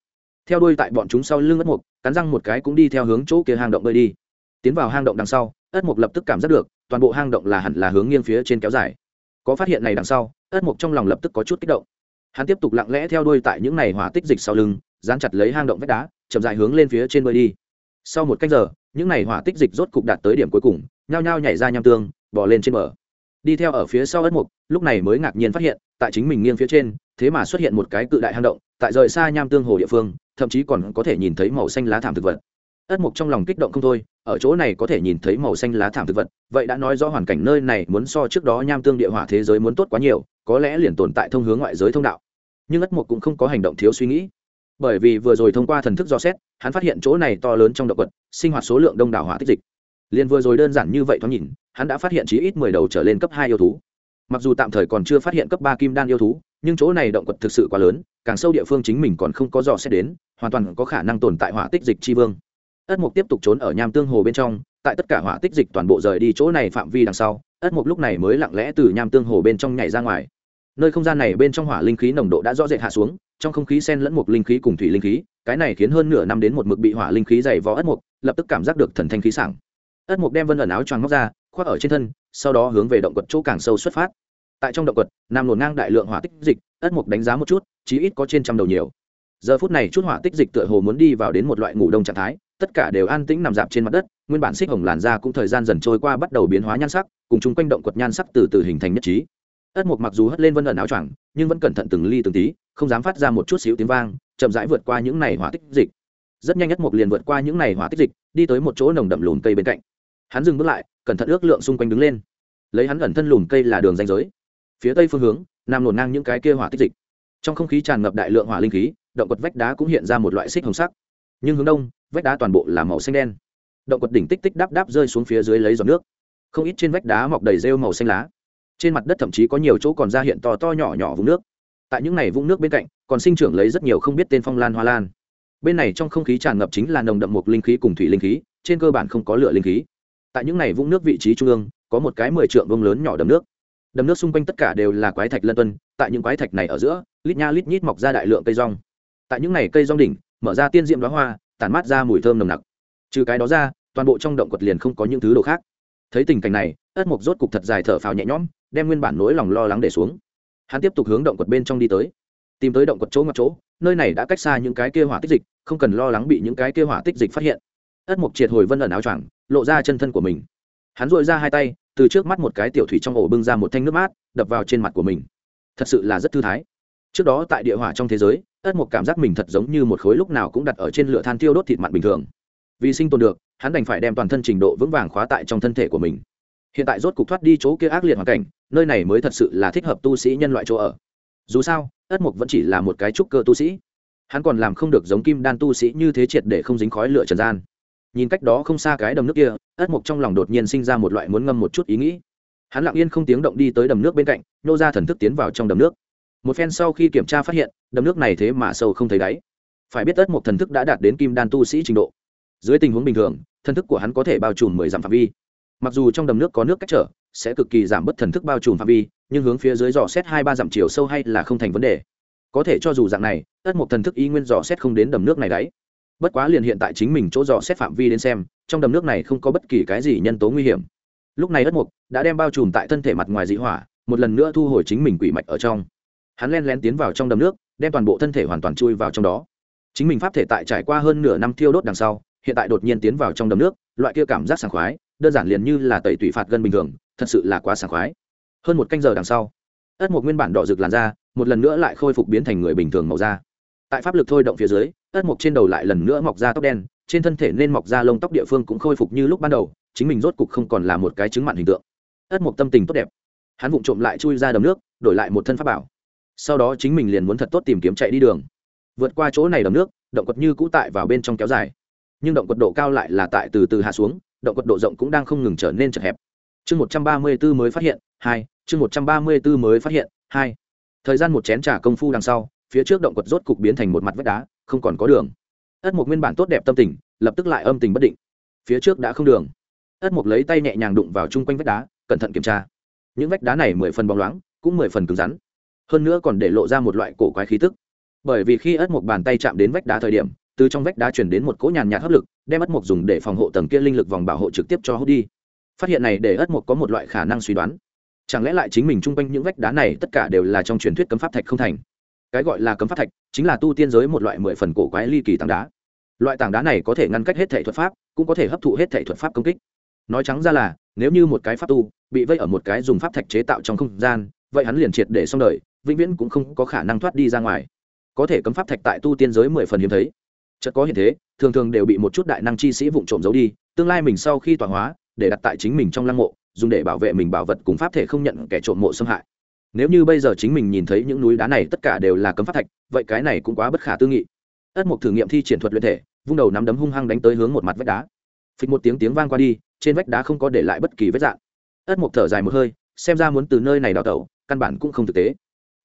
Theo đuôi tại bọn chúng sau lưng ất mục, cắn răng một cái cũng đi theo hướng chỗ kia hang động bơi đi. Tiến vào hang động đằng sau, ất mục lập tức cảm giác được, toàn bộ hang động là hẳn là hướng nghiêng phía trên kéo dài. Có phát hiện này đằng sau ất mục trong lòng lập tức có chút kích động. Hắn tiếp tục lặng lẽ theo đuôi tại những này hỏa tích dịch sau lưng, dán chặt lấy hang động vách đá, chậm dài hướng lên phía trên bơi đi. Sau một cách giờ, những này hỏa tích dịch rốt cục đạt tới điểm cuối cùng, nhao nhao nhảy ra nham tương bỏ lên trên bờ. Đi theo ở phía sau ất mục lúc này mới ngạc nhiên phát hiện, tại chính mình nghiêng phía trên, thế mà xuất hiện một cái cự đại hang động, tại rời xa nham tương hồ địa phương, thậm chí còn có thể nhìn thấy màu xanh lá thảm thực vật. Ất mục trong lòng kích động không thôi ở chỗ này có thể nhìn thấy màu xanh lá thảm thực vật, vậy đã nói rõ hoàn cảnh nơi này muốn so trước đó nham tương địa hỏa thế giới muốn tốt quá nhiều, có lẽ liền tồn tại thông hướng ngoại giới thông đạo. Nhưng ất mục cũng không có hành động thiếu suy nghĩ. Bởi vì vừa rồi thông qua thần thức do xét, hắn phát hiện chỗ này to lớn trong động vật, sinh hoạt số lượng đông đảo hỏa tích dịch. Liền vừa rồi đơn giản như vậy thoáng nhìn, hắn đã phát hiện chí ít mười đầu trở lên cấp hai yêu thú. Mặc dù tạm thời còn chưa phát hiện cấp ba kim đan yêu thú, nhưng chỗ này động vật thực sự quá lớn, càng sâu địa phương chính mình còn không có dò xét đến, hoàn toàn có khả năng tồn tại hỏa tích dịch tri vương ất mục tiếp tục trốn ở nham tương hồ bên trong, tại tất cả hỏa tích dịch toàn bộ rời đi chỗ này phạm vi đằng sau, ất mục lúc này mới lặng lẽ từ nham tương hồ bên trong nhảy ra ngoài. Nơi không gian này bên trong hỏa linh khí nồng độ đã rõ rệt hạ xuống, trong không khí sen lẫn một linh khí cùng thủy linh khí, cái này khiến hơn nửa năm đến một mực bị hỏa linh khí dày vò ất mục, lập tức cảm giác được thần thanh khí sảng. Ất mục đem vân ẩn áo choàng móc ra, khoác ở trên thân, sau đó hướng về động quật chỗ càng sâu xuất phát. Tại trong động quật nam luồn ngang đại lượng hỏa tích dịch, ất mục đánh giá một chút, chí ít có trên trăm đầu nhiều. Giờ phút này chút hỏa tích dịch tựa hồ muốn đi vào đến một loại ngủ đông trạng thái tất cả đều an tĩnh nằm dạp trên mặt đất, nguyên bản xích hồng làn da cũng thời gian dần trôi qua bắt đầu biến hóa nhan sắc, cùng chung quanh động quật nhan sắc từ từ hình thành nhất trí. Ất mục mặc dù hất lên vân ẩn áo choàng, nhưng vẫn cẩn thận từng ly từng tí, không dám phát ra một chút xíu tiếng vang, chậm rãi vượt qua những này hỏa tích dịch. Rất nhanh nhất mục liền vượt qua những này hỏa tích dịch, đi tới một chỗ nồng đậm lùn cây bên cạnh. Hắn dừng bước lại, cẩn thận ước lượng xung quanh đứng lên. Lấy hắn ẩn thân lùn cây là đường danh giới. Phía tây phương hướng nằm nổn ngang những cái kia hỏa tích dịch. Trong không khí tràn ngập đại lượng hỏa linh khí, động quật vách đá cũng hiện ra một loại xích hồng sắc nhưng hướng đông, vách đá toàn bộ là màu xanh đen. Động quật đỉnh tích tích đáp đáp rơi xuống phía dưới lấy giọt nước. Không ít trên vách đá mọc đầy rêu màu xanh lá. Trên mặt đất thậm chí có nhiều chỗ còn ra hiện to to nhỏ nhỏ vũng nước. Tại những này vũng nước bên cạnh, còn sinh trưởng lấy rất nhiều không biết tên phong lan hoa lan. Bên này trong không khí tràn ngập chính là nồng đậm mục linh khí cùng thủy linh khí, trên cơ bản không có lửa linh khí. Tại những này vũng nước vị trí trung ương, có một cái mười trượng vông lớn nhỏ đầm nước. Đầm nước xung quanh tất cả đều là quái thạch lân tuân, tại những quái thạch này ở giữa, lít nha lít nhít mọc ra đại lượng cây rong. Tại những này cây rong đỉnh mở ra tiên diệm đoá hoa, tản mát ra mùi thơm nồng nặc. Trừ cái đó ra, toàn bộ trong động quật liền không có những thứ đồ khác. Thấy tình cảnh này, ất mục rốt cục thật dài thở phào nhẹ nhõm, đem nguyên bản nỗi lòng lo lắng để xuống. Hắn tiếp tục hướng động quật bên trong đi tới. Tìm tới động quật chỗ ngặt chỗ, nơi này đã cách xa những cái kia hỏa tích dịch, không cần lo lắng bị những cái kia hỏa tích dịch phát hiện. Ất mục triệt hồi vân ẩn áo choàng, lộ ra chân thân của mình. Hắn dội ra hai tay, từ trước mắt một cái tiểu thủy trong ổ bưng ra một thanh nước mát, đập vào trên mặt của mình. Thật sự là rất thư thái trước đó tại địa hỏa trong thế giới, ất mục cảm giác mình thật giống như một khối lúc nào cũng đặt ở trên lửa than tiêu đốt thịt mặn bình thường. Vì sinh tồn được, hắn đành phải đem toàn thân trình độ vững vàng khóa tại trong thân thể của mình. Hiện tại rốt cục thoát đi chỗ kia ác liệt hoàn cảnh, nơi này mới thật sự là thích hợp tu sĩ nhân loại chỗ ở. Dù sao, ất mục vẫn chỉ là một cái trúc cơ tu sĩ. Hắn còn làm không được giống kim đan tu sĩ như thế triệt để không dính khói lửa trần gian. Nhìn cách đó không xa cái đầm nước kia, ất mục trong lòng đột nhiên sinh ra một loại muốn ngâm một chút ý nghĩ. Hắn lặng yên không tiếng động đi tới đầm nước bên cạnh, nô ra thần thức tiến vào trong đầm nước một phen sau khi kiểm tra phát hiện, đầm nước này thế mà sâu không thấy đáy. Phải biết ất một thần thức đã đạt đến kim đan tu sĩ trình độ. Dưới tình huống bình thường, thần thức của hắn có thể bao trùm mười dặm phạm vi. Mặc dù trong đầm nước có nước cách trở, sẽ cực kỳ giảm bớt thần thức bao trùm phạm vi, nhưng hướng phía dưới dò xét hai ba dặm chiều sâu hay là không thành vấn đề. Có thể cho dù dạng này ất một thần thức y nguyên dò xét không đến đầm nước này đấy. Bất quá liền hiện tại chính mình chỗ dò xét phạm vi đến xem, trong đầm nước này không có bất kỳ cái gì nhân tố nguy hiểm. Lúc này đất mục đã đem bao trùm tại thân thể mặt ngoài dị hỏa, một lần nữa thu hồi chính mình quỷ mạch ở trong hắn len lén tiến vào trong đầm nước, đem toàn bộ thân thể hoàn toàn chui vào trong đó. Chính mình pháp thể tại trải qua hơn nửa năm thiêu đốt đằng sau, hiện tại đột nhiên tiến vào trong đầm nước, loại kia cảm giác sảng khoái, đơn giản liền như là tẩy tủy phạt gân bình thường, thật sự là quá sảng khoái. Hơn một canh giờ đằng sau, ất một nguyên bản đỏ rực làn da, một lần nữa lại khôi phục biến thành người bình thường màu da. Tại pháp lực thôi động phía dưới, ất mộc trên đầu lại lần nữa mọc ra tóc đen, trên thân thể nên mọc ra lông tóc địa phương cũng khôi phục như lúc ban đầu, chính mình rốt cục không còn là một cái chứng mặn hình tượng. Ất mộc tâm tình tốt đẹp. Hắn vụng trộm lại chui ra đầm nước, đổi lại một thân pháp bảo sau đó chính mình liền muốn thật tốt tìm kiếm chạy đi đường. Vượt qua chỗ này đầm nước, động quật như cũ tại vào bên trong kéo dài. Nhưng động quật độ cao lại là tại từ từ hạ xuống, động quật độ rộng cũng đang không ngừng trở nên chật hẹp. Chương một trăm ba mươi b ố mới phát hiện, hai, chương một trăm ba mươi b ố mới phát hiện, hai. Thời gian một chén t r à công phu đằng sau, phía trước động quật rốt cục biến thành một mặt vách đá, không còn có đường. Ất mục nguyên bản tốt đẹp tâm tình, lập tức lại âm tình bất định. Phía trước đã không đường. Ất mục lấy tay nhẹ nhàng đụng vào chung quanh vách đá, cẩn thận kiểm tra. Những vách đá này mười phần bóng loáng, cũng mười phần cứng rắn hơn nữa còn để lộ ra một loại cổ quái khí tức. Bởi vì khi ất mục bàn tay chạm đến vách đá thời điểm, từ trong vách đá chuyển đến một cỗ nhàn nhạt hấp lực, đem ất mục dùng để phòng hộ tầng kia linh lực vòng bảo hộ trực tiếp cho hút đi. Phát hiện này để ất mục có một loại khả năng suy đoán. Chẳng lẽ lại chính mình chung quanh những vách đá này tất cả đều là trong truyền thuyết cấm pháp thạch không thành? Cái gọi là cấm pháp thạch chính là tu tiên giới một loại mười phần cổ quái ly kỳ tảng đá. Loại tảng đá này có thể ngăn cách hết thể thuật pháp, cũng có thể hấp thụ hết thể thuật pháp công kích. Nói trắng ra là, nếu như một cái pháp tu bị vây ở một cái dùng pháp thạch chế tạo trong không gian, vậy hắn liền triệt để xong đời vĩnh viễn cũng không có khả năng thoát đi ra ngoài. Có thể cấm pháp thạch tại tu tiên giới mười phần hiếm thấy. Chợt có hiện thế, thường thường đều bị một chút đại năng chi sĩ vụng trộm giấu đi, tương lai mình sau khi tọa hóa, để đặt tại chính mình trong lăng mộ, dùng để bảo vệ mình bảo vật cùng pháp thể không nhận kẻ trộm mộ xâm hại. Nếu như bây giờ chính mình nhìn thấy những núi đá này tất cả đều là cấm pháp thạch, vậy cái này cũng quá bất khả tư nghị. Ất mục thử nghiệm thi triển thuật luyện thể, vung đầu nắm đấm hung hăng đánh tới hướng một mặt vách đá. Phịch một tiếng tiếng vang qua đi, trên vách đá không có để lại bất kỳ vết dạng. Ất mục thở dài một hơi, xem ra muốn từ nơi này đào tẩu, căn bản cũng không thực tế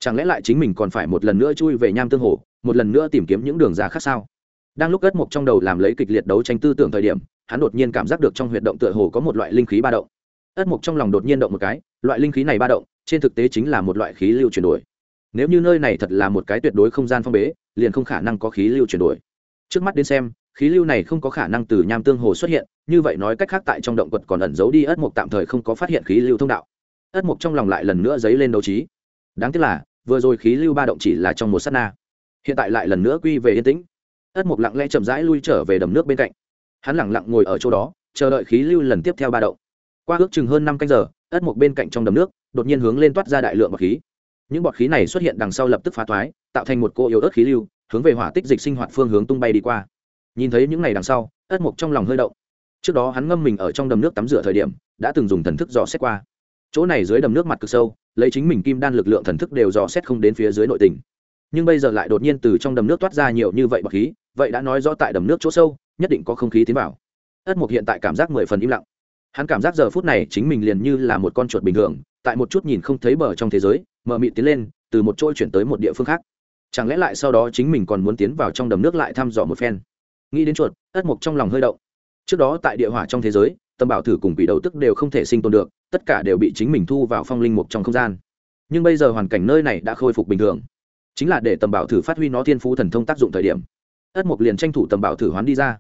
chẳng lẽ lại chính mình còn phải một lần nữa chui về nham tương hồ, một lần nữa tìm kiếm những đường ra khác sao? Đang lúc ất mộc trong đầu làm lấy kịch liệt đấu tranh tư tưởng thời điểm, hắn đột nhiên cảm giác được trong huyệt động tựa hồ có một loại linh khí ba động. Ất mộc trong lòng đột nhiên động một cái, loại linh khí này ba động, trên thực tế chính là một loại khí lưu chuyển đổi. Nếu như nơi này thật là một cái tuyệt đối không gian phong bế, liền không khả năng có khí lưu chuyển đổi. Trước mắt đến xem, khí lưu này không có khả năng từ nham tương hồ xuất hiện, như vậy nói cách khác tại trong động quật còn ẩn giấu đi ất mộc tạm thời không có phát hiện khí lưu thông đạo. Ất mộc trong lòng lại lần nữa dấy lên đấu trí đáng tiếc là, vừa rồi khí lưu ba động chỉ là trong một s á t na. Hiện tại lại lần nữa quy về yên tĩnh. Ất mục lặng lẽ chậm rãi lui trở về đầm nước bên cạnh. Hắn lẳng lặng ngồi ở chỗ đó, chờ đợi khí lưu lần tiếp theo ba động. Qua ước chừng hơn năm canh giờ, ất mục bên cạnh trong đầm nước, đột nhiên hướng lên toát ra đại lượng bọt khí. Những bọt khí này xuất hiện đằng sau lập tức phá thoái, tạo thành một cô yếu ớt khí lưu, hướng về hỏa tích dịch sinh hoạt phương hướng tung bay đi qua. Nhìn thấy những ngày đằng sau, ất mục trong lòng hơi động. Trước đó hắn ngâm mình ở trong đầm nước tắm rửa thời điểm, đã từng dùng thần thức dò xét qua. Chỗ này dưới đầm nước mặt cực sâu lấy chính mình kim đan lực lượng thần thức đều dò xét không đến phía dưới nội tình. Nhưng bây giờ lại đột nhiên từ trong đầm nước toát ra nhiều như vậy bọt khí, vậy đã nói rõ tại đầm nước chỗ sâu, nhất định có không khí tiến vào. Ất mục hiện tại cảm giác mười phần im lặng. Hắn cảm giác giờ phút này chính mình liền như là một con chuột bình thường, tại một chút nhìn không thấy bờ trong thế giới mờ mịt tiến lên, từ một chỗ chuyển tới một địa phương khác. Chẳng lẽ lại sau đó chính mình còn muốn tiến vào trong đầm nước lại thăm dò một phen? Nghĩ đến chuột, ất mục trong lòng hơi động. Trước đó tại địa hỏa trong thế giới tâm bảo thử cùng quỷ đầu tức đều không thể sinh tồn được, tất cả đều bị chính mình thu vào phong linh mục trong không gian. Nhưng bây giờ hoàn cảnh nơi này đã khôi phục bình thường. Chính là để tầm bảo thử phát huy nó thiên phú thần thông tác dụng thời điểm. Ất mục liền tranh thủ tầm bảo thử hoán đi ra.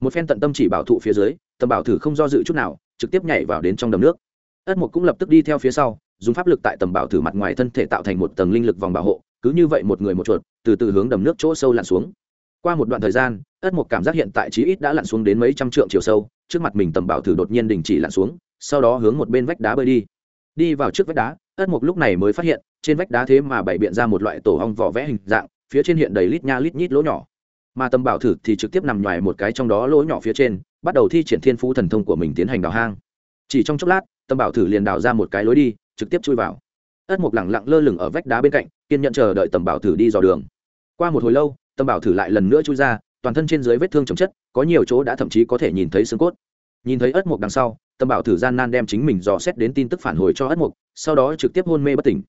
Một phen tận tâm chỉ bảo thụ phía dưới, tầm bảo thử không do dự chút nào, trực tiếp nhảy vào đến trong đầm nước. Ất mục cũng lập tức đi theo phía sau, dùng pháp lực tại tầm bảo thử mặt ngoài thân thể tạo thành một tầng linh lực vòng bảo hộ, cứ như vậy một người một chuột, từ từ hướng đầm nước chỗ sâu lặn xuống. Qua một đoạn thời gian ất mục cảm giác hiện tại chí ít đã lặn xuống đến mấy trăm trượng chiều sâu, trước mặt mình tầm bảo thử đột nhiên đình chỉ lặn xuống, sau đó hướng một bên vách đá bơi đi. Đi vào trước vách đá, ất mục lúc này mới phát hiện, trên vách đá thế mà bày biện ra một loại tổ hong vỏ vẽ hình dạng, phía trên hiện đầy lít nha lít nhít lỗ nhỏ. Mà tầm bảo thử thì trực tiếp nằm ngoài một cái trong đó lỗ nhỏ phía trên, bắt đầu thi triển thiên phú thần thông của mình tiến hành đào hang. Chỉ trong chốc lát, tầm bảo thử liền đào ra một cái lối đi, trực tiếp chui vào. Ất mục lẳng lặng lơ lửng ở vách đá bên cạnh, kiên nhẫn chờ đợi tầm bảo thử đi dò đường. Qua một hồi lâu, tầm bảo thử lại lần nữa chui ra toàn thân trên dưới vết thương chồng chất, có nhiều chỗ đã thậm chí có thể nhìn thấy xương cốt. Nhìn thấy ất mục đằng sau, tâm bảo thử gian nan đem chính mình dò xét đến tin tức phản hồi cho ất mục, sau đó trực tiếp hôn mê bất tỉnh.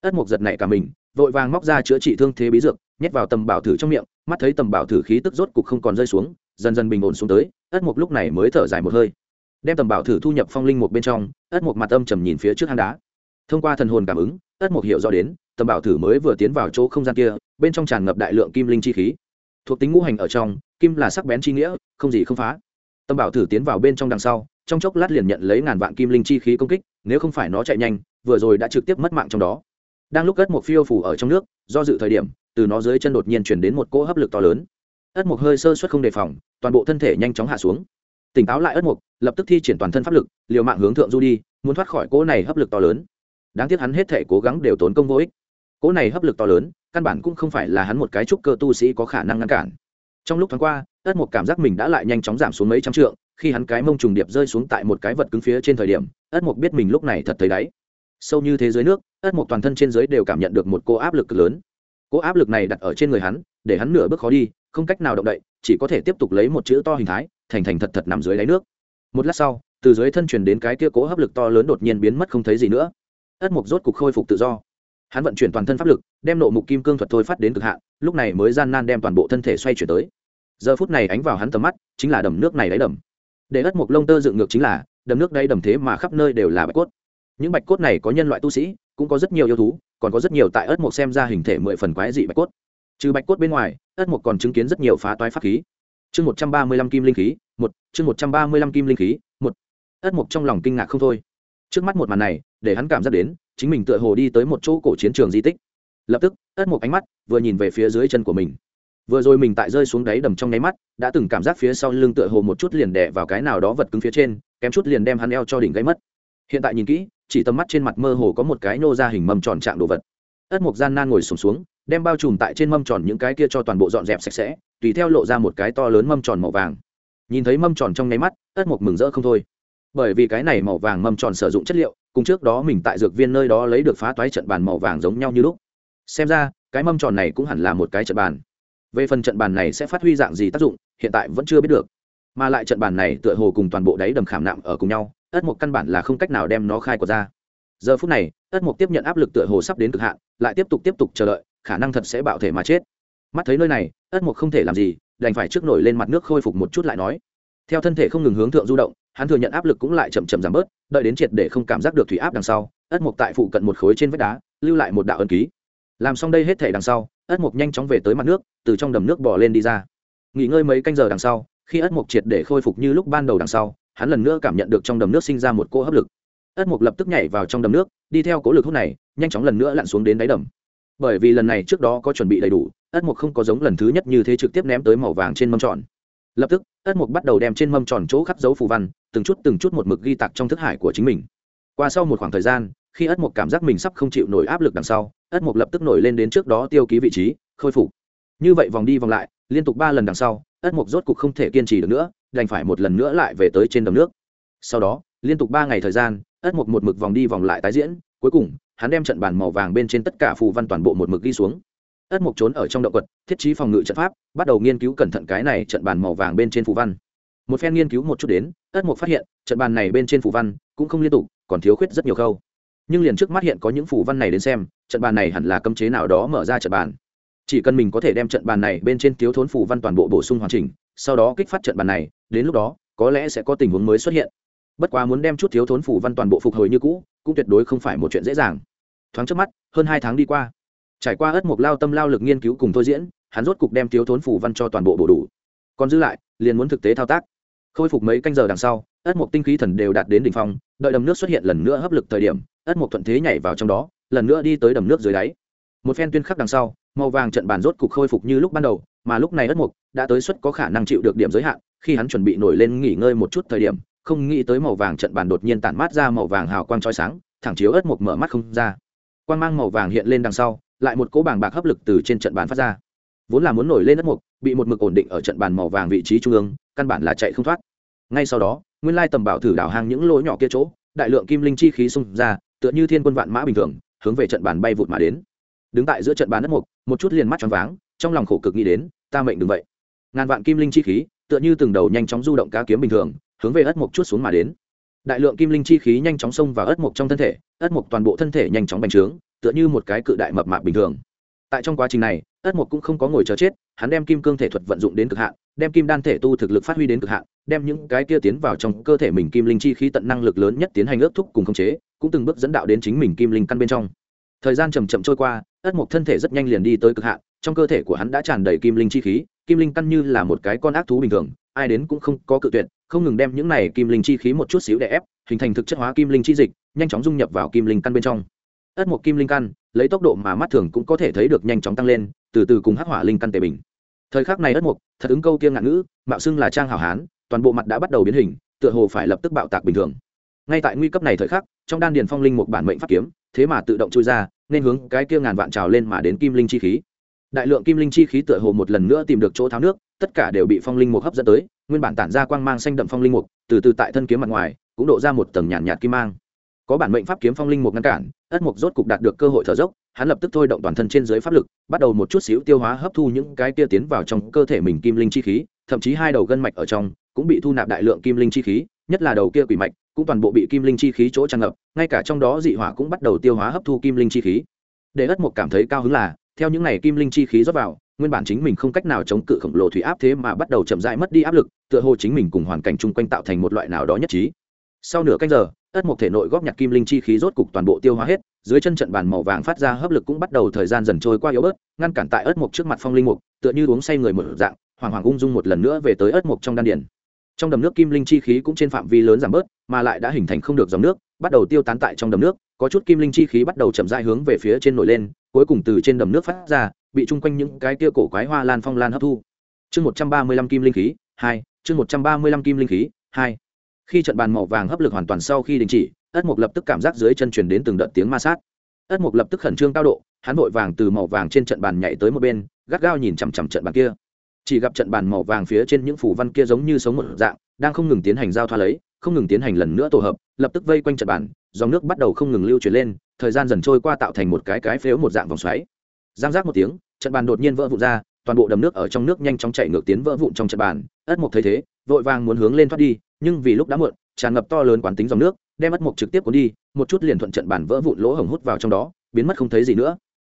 Ất mục giật nảy cả mình, vội vàng móc ra chữa trị thương thế bí dược, nhét vào tầm bảo thử trong miệng, mắt thấy tầm bảo thử khí tức rốt cục không còn rơi xuống, dần dần bình ổn xuống tới, ất mục lúc này mới thở dài một hơi. Đem tầm bảo thử thu nhập phong linh một bên trong, ất mục mặt âm trầm nhìn phía trước hang đá. Thông qua thần hồn cảm ứng, ất mục hiểu rõ đến tầm bảo thử mới vừa tiến vào chỗ không gian kia, bên trong tràn ngập đại lượng kim linh chi khí thuộc tính ngũ hành ở trong, kim là sắc bén chi nghĩa, không gì không phá. Tâm bảo thử tiến vào bên trong đằng sau, trong chốc lát liền nhận lấy ngàn vạn kim linh chi khí công kích, nếu không phải nó chạy nhanh, vừa rồi đã trực tiếp mất mạng trong đó. Đang lúc ất mộc phiêu phủ ở trong nước, do dự thời điểm, từ nó dưới chân đột nhiên chuyển đến một cỗ hấp lực to lớn. Ất mục hơi sơ suất không đề phòng, toàn bộ thân thể nhanh chóng hạ xuống. Tỉnh táo lại ất mục lập tức thi triển toàn thân pháp lực, liều mạng hướng thượng du đi, muốn thoát khỏi cỗ này hấp lực to lớn. Đáng tiếc hắn hết thể cố gắng đều tốn công vô ích cỗ này hấp lực to lớn, căn bản cũng không phải là hắn một cái trúc cơ tu sĩ có khả năng ngăn cản. Trong lúc thoáng qua, ất mục cảm giác mình đã lại nhanh chóng giảm xuống mấy trăm trượng, khi hắn cái mông trùng điệp rơi xuống tại một cái vật cứng phía trên thời điểm, ất mục biết mình lúc này thật thấy đáy. Sâu như thế giới nước, ất mục toàn thân trên giới đều cảm nhận được một cô áp lực cực lớn. Cô áp lực này đặt ở trên người hắn, để hắn nửa bước khó đi, không cách nào động đậy, chỉ có thể tiếp tục lấy một chữ to hình thái, thành thành thật thật nằm dưới đáy nước. Một lát sau, từ dưới thân truyền đến cái kia cố hấp lực to lớn đột nhiên biến mất không thấy gì nữa. Ất mục rốt cục khôi phục tự do hắn vận chuyển toàn thân pháp lực, đem nộ mục kim cương thuật thôi phát đến cực hạn, lúc này mới gian nan đem toàn bộ thân thể xoay chuyển tới. Giờ phút này ánh vào hắn tầm mắt, chính là đầm nước này đáy đầm. Để ất mục lông tơ dựng ngược chính là, đầm nước đáy đầm thế mà khắp nơi đều là bạch cốt. Những bạch cốt này có nhân loại tu sĩ, cũng có rất nhiều yêu thú, còn có rất nhiều tại ất mục xem ra hình thể mười phần quái dị bạch cốt. Trừ bạch cốt bên ngoài, ất mục còn chứng kiến rất nhiều phá toái pháp khí. Chương một trăm ba mươi lăm kim linh khí, một, chương một trăm ba mươi lăm kim linh khí, một. Ất mục trong lòng kinh ngạc không thôi. Trước mắt một màn này để hắn cảm giác đến chính mình tựa hồ đi tới một chỗ cổ chiến trường di tích. Lập tức ất mục ánh mắt vừa nhìn về phía dưới chân của mình. Vừa rồi mình tại rơi xuống đáy đầm trong nháy mắt đã từng cảm giác phía sau lưng tựa hồ một chút liền đè vào cái nào đó vật cứng phía trên kém chút liền đem hắn eo cho đỉnh gáy mất. Hiện tại nhìn kỹ chỉ tầm mắt trên mặt mơ hồ có một cái nô ra hình mâm tròn trạng đồ vật. Ất mục gian nan ngồi sùng xuống, xuống đem bao trùm tại trên mâm tròn những cái kia cho toàn bộ dọn dẹp sạch sẽ tùy theo lộ ra một cái to lớn mâm tròn màu vàng. Nhìn thấy mâm tròn trong nháy mắt ất mục mừng rỡ không thôi bởi vì cái này màu vàng mâm tròn sử dụng chất liệu, cùng trước đó mình tại dược viên nơi đó lấy được phá toái trận bàn màu vàng giống nhau như lúc. Xem ra, cái mâm tròn này cũng hẳn là một cái trận bàn. Về phần trận bàn này sẽ phát huy dạng gì tác dụng, hiện tại vẫn chưa biết được. Mà lại trận bàn này tựa hồ cùng toàn bộ đáy đầm khảm nạm ở cùng nhau, ất mục căn bản là không cách nào đem nó khai của ra. Giờ phút này, ất mục tiếp nhận áp lực tựa hồ sắp đến cực hạn, lại tiếp tục tiếp tục chờ đợi, khả năng thật sẽ bạo thể mà chết. Mắt thấy nơi này, ất mục không thể làm gì, đành phải trước nổi lên mặt nước khôi phục một chút lại nói. Theo thân thể không ngừng hướng thượng du động hắn thừa nhận áp lực cũng lại chậm chậm giảm bớt, đợi đến triệt để không cảm giác được thủy áp đằng sau, ất mục tại phụ cận một khối trên vách đá, lưu lại một đạo ân ký. Làm xong đây hết thể đằng sau, ất mục nhanh chóng về tới mặt nước, từ trong đầm nước bỏ lên đi ra. Nghỉ ngơi mấy canh giờ đằng sau, khi ất mục triệt để khôi phục như lúc ban đầu đằng sau, hắn lần nữa cảm nhận được trong đầm nước sinh ra một cô hấp lực. Ất mục lập tức nhảy vào trong đầm nước, đi theo cố lực hút này, nhanh chóng lần nữa lặn xuống đến đáy đầm. Bởi vì lần này trước đó có chuẩn bị đầy đủ, ất mục không có giống lần thứ nhất như thế trực tiếp ném tới màu vàng trên mâm tròn. Lập tức, ất mục bắt đầu đem trên mâm tròn chỗ khắc dấu phù văn từng chút từng chút một mực ghi tặc trong thức hải của chính mình. Qua sau một khoảng thời gian, khi ất mục cảm giác mình sắp không chịu nổi áp lực đằng sau, ất mục lập tức nổi lên đến trước đó tiêu ký vị trí, khôi phục. Như vậy vòng đi vòng lại, liên tục ba lần đằng sau, ất mục rốt cục không thể kiên trì được nữa, đành phải một lần nữa lại về tới trên đầm nước. Sau đó, liên tục ba ngày thời gian, ất mục một mực vòng đi vòng lại tái diễn, cuối cùng, hắn đem trận bàn màu vàng bên trên tất cả phù văn toàn bộ một mực ghi xuống. Ất mục trốn ở trong động quật, thiết trí phòng ngự trận pháp, bắt đầu nghiên cứu cẩn thận cái này trận bàn màu vàng bên trên phù văn một phen nghiên cứu một chút đến ất mục phát hiện, trận bàn này bên trên phủ văn cũng không liên tục, còn thiếu khuyết rất nhiều khâu. Nhưng liền trước mắt hiện có những phủ văn này đến xem, trận bàn này hẳn là cấm chế nào đó mở ra trận bàn. Chỉ cần mình có thể đem trận bàn này bên trên thiếu thốn phủ văn toàn bộ bổ sung hoàn chỉnh, sau đó kích phát trận bàn này, đến lúc đó, có lẽ sẽ có tình huống mới xuất hiện. Bất quá muốn đem chút thiếu thốn phủ văn toàn bộ phục hồi như cũ, cũng tuyệt đối không phải một chuyện dễ dàng. Thoáng trước mắt, hơn hai tháng đi qua. Trải qua ất mục lao tâm lao lực nghiên cứu cùng thôi diễn, hắn rốt cục đem thiếu thốn phủ văn cho toàn bộ bổ đủ. Còn dư lại, liền muốn thực tế thao tác khôi phục mấy canh giờ đằng sau, ất mộc tinh khí thần đều đạt đến đỉnh phong, đợi đầm nước xuất hiện lần nữa hấp lực thời điểm, ất mộc thuận thế nhảy vào trong đó, lần nữa đi tới đầm nước dưới đáy. Một phen tuyên khắc đằng sau, màu vàng trận bàn rốt cục khôi phục như lúc ban đầu, mà lúc này ất mộc đã tới suất có khả năng chịu được điểm giới hạn, khi hắn chuẩn bị nổi lên nghỉ ngơi một chút thời điểm, không nghĩ tới màu vàng trận bàn đột nhiên tản mát ra màu vàng hào quang chói sáng, thẳng chiếu ất mộc mở mắt không ra. Quang mang màu vàng hiện lên đằng sau, lại một cỗ bảng bạc hấp lực từ trên trận bàn phát ra. Vốn là muốn nổi lên ất mục bị một mực ổn định ở trận bàn màu vàng vị trí trung ương căn bản là chạy không thoát. Ngay sau đó, nguyên lai tầm bảo thử đảo hàng những lỗ nhỏ kia chỗ, đại lượng kim linh chi khí xung ra, tựa như thiên quân vạn mã bình thường, hướng về trận bàn bay vụt mà đến. Đứng tại giữa trận bàn đất mục, một chút liền mắt tròn váng, trong lòng khổ cực nghĩ đến, ta mệnh đừng vậy. Ngàn vạn kim linh chi khí, tựa như từng đầu nhanh chóng du động cá kiếm bình thường, hướng về ất mục chút xuống mà đến. Đại lượng kim linh chi khí nhanh chóng xông vào ất mục trong thân thể, ất mục toàn bộ thân thể nhanh chóng bành trướng, tựa như một cái cự đại mập mạp bình thường. Tại trong quá trình này, ất mục cũng không có ngồi chờ chết, hắn đem kim cương thể thuật vận dụng đến cực hạn đem kim đan thể tu thực lực phát huy đến cực hạn, đem những cái kia tiến vào trong cơ thể mình kim linh chi khí tận năng lực lớn nhất tiến hành ước thúc cùng khống chế, cũng từng bước dẫn đạo đến chính mình kim linh căn bên trong. Thời gian chầm chậm trôi qua, ất mục thân thể rất nhanh liền đi tới cực hạn, trong cơ thể của hắn đã tràn đầy kim linh chi khí, kim linh căn như là một cái con ác thú bình thường, ai đến cũng không có cự tuyệt, không ngừng đem những này kim linh chi khí một chút xíu để ép, hình thành thực chất hóa kim linh chi dịch, nhanh chóng dung nhập vào kim linh căn bên trong. Ất mục kim linh căn, lấy tốc độ mà mắt thường cũng có thể thấy được nhanh chóng tăng lên, từ từ cùng hắc hỏa linh căn tề bình thời khắc này ất mục thật ứng câu kia ngạn ngữ mạo xưng là trang hảo hán toàn bộ mặt đã bắt đầu biến hình tựa hồ phải lập tức bạo tạc bình thường. Ngay tại nguy cấp này thời khắc trong đan điền phong linh một bản mệnh pháp kiếm thế mà tự động chui ra nên hướng cái kia ngàn vạn trào lên mà đến kim linh chi khí. Đại lượng kim linh chi khí tựa hồ một lần nữa tìm được chỗ tháo nước tất cả đều bị phong linh mục hấp dẫn tới nguyên bản tản ra quang mang xanh đậm phong linh mục từ từ tại thân kiếm mặt ngoài cũng độ ra một tầng nhàn nhạt, nhạt kim mang có bản mệnh pháp kiếm phong linh mục ngăn cản, ất mục rốt cục đạt được cơ hội thở dốc, hắn lập tức thôi động toàn thân trên dưới pháp lực, bắt đầu một chút xíu tiêu hóa hấp thu những cái kia tiến vào trong cơ thể mình kim linh chi khí, thậm chí hai đầu gân mạch ở trong cũng bị thu nạp đại lượng kim linh chi khí, nhất là đầu kia quỷ mạch cũng toàn bộ bị kim linh chi khí chỗ tràn ngập, ngay cả trong đó dị hỏa cũng bắt đầu tiêu hóa hấp thu kim linh chi khí. Để ất mục cảm thấy cao hứng là, theo những này kim linh chi khí rót vào, nguyên bản chính mình không cách nào chống cự khổng lồ thủy áp thế mà bắt đầu chậm rãi mất đi áp lực, tựa hồ chính mình cùng hoàn cảnh chung quanh tạo thành một loại nào đó nhất trí. Sau nửa canh giờ ất mộc thể nội góp nhặt kim linh chi khí rốt cục toàn bộ tiêu hóa hết, dưới chân trận bàn màu vàng phát ra hấp lực cũng bắt đầu thời gian dần trôi qua yếu bớt, ngăn cản tại ất mộc trước mặt phong linh mục, tựa như uống say người một dạng, hoàng hoàng ung dung một lần nữa về tới ất mộc trong đan điển trong đầm nước kim linh chi khí cũng trên phạm vi lớn giảm bớt, mà lại đã hình thành không được dòng nước, bắt đầu tiêu tán tại trong đầm nước, có chút kim linh chi khí bắt đầu chậm rãi hướng về phía trên nổi lên, cuối cùng từ trên đầm nước phát ra, bị chung quanh những cái kia cổ quái hoa lan phong lan hấp thu. Chương một trăm ba mươi lăm kim linh khí, hai, chương một trăm ba mươi lăm kim linh khí, hai khi trận bàn màu vàng hấp lực hoàn toàn sau khi đình chỉ, ất mục lập tức cảm giác dưới chân truyền đến từng đợt tiếng ma sát. Ất mục lập tức khẩn trương cao độ, hắn vội vàng từ màu vàng trên trận bàn nhảy tới một bên, gắt gao nhìn chằm chằm trận bàn kia. Chỉ gặp trận bàn màu vàng phía trên những phủ văn kia giống như sống một dạng, đang không ngừng tiến hành giao thoa lấy, không ngừng tiến hành lần nữa tổ hợp, lập tức vây quanh trận bàn, dòng nước bắt đầu không ngừng lưu chuyển lên, thời gian dần trôi qua tạo thành một cái cái phếu một dạng vòng xoáy. Giang giác một tiếng, trận bàn đột nhiên vỡ vụn ra, toàn bộ đầm nước ở trong nước nhanh chóng chạy ngược tiến vỡ vụn trong trận bàn. Ất mục thấy thế, vội vàng muốn hướng lên thoát đi nhưng vì lúc đã muộn, tràn ngập to lớn quán tính dòng nước, đem ất mục trực tiếp cuốn đi, một chút liền thuận trận bàn vỡ vụn lỗ hổng hút vào trong đó, biến mất không thấy gì nữa.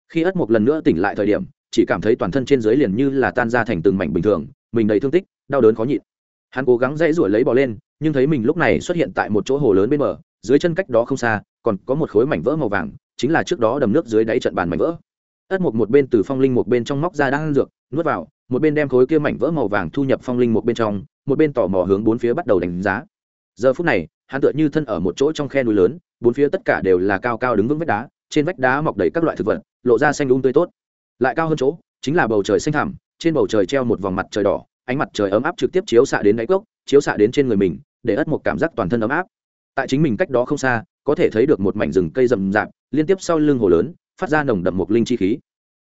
Khi ất mục lần nữa tỉnh lại thời điểm, chỉ cảm thấy toàn thân trên dưới liền như là tan ra thành từng mảnh bình thường, mình đầy thương tích, đau đớn khó nhịn. Hắn cố gắng dãy ruổi lấy bò lên, nhưng thấy mình lúc này xuất hiện tại một chỗ hồ lớn bên bờ, dưới chân cách đó không xa, còn có một khối mảnh vỡ màu vàng, chính là trước đó đầm nước dưới đáy trận bàn mảnh vỡ. Ất mục một bên từ phong linh một bên trong móc ra đang ăn dược, nuốt vào, một bên đem khối kia mảnh vỡ màu vàng thu nhập phong linh một bên trong một bên tò mò hướng bốn phía bắt đầu đánh giá. Giờ phút này, hắn tựa như thân ở một chỗ trong khe núi lớn, bốn phía tất cả đều là cao cao đứng vững vách đá, trên vách đá mọc đầy các loại thực vật, lộ ra xanh đúng tươi tốt. Lại cao hơn chỗ, chính là bầu trời xanh thẳm, trên bầu trời treo một vòng mặt trời đỏ, ánh mặt trời ấm áp trực tiếp chiếu xạ đến đáy cốc, chiếu xạ đến trên người mình, để ất một cảm giác toàn thân ấm áp. Tại chính mình cách đó không xa, có thể thấy được một mảnh rừng cây rậm rạp, liên tiếp sau lưng hồ lớn, phát ra nồng đậm một linh chi khí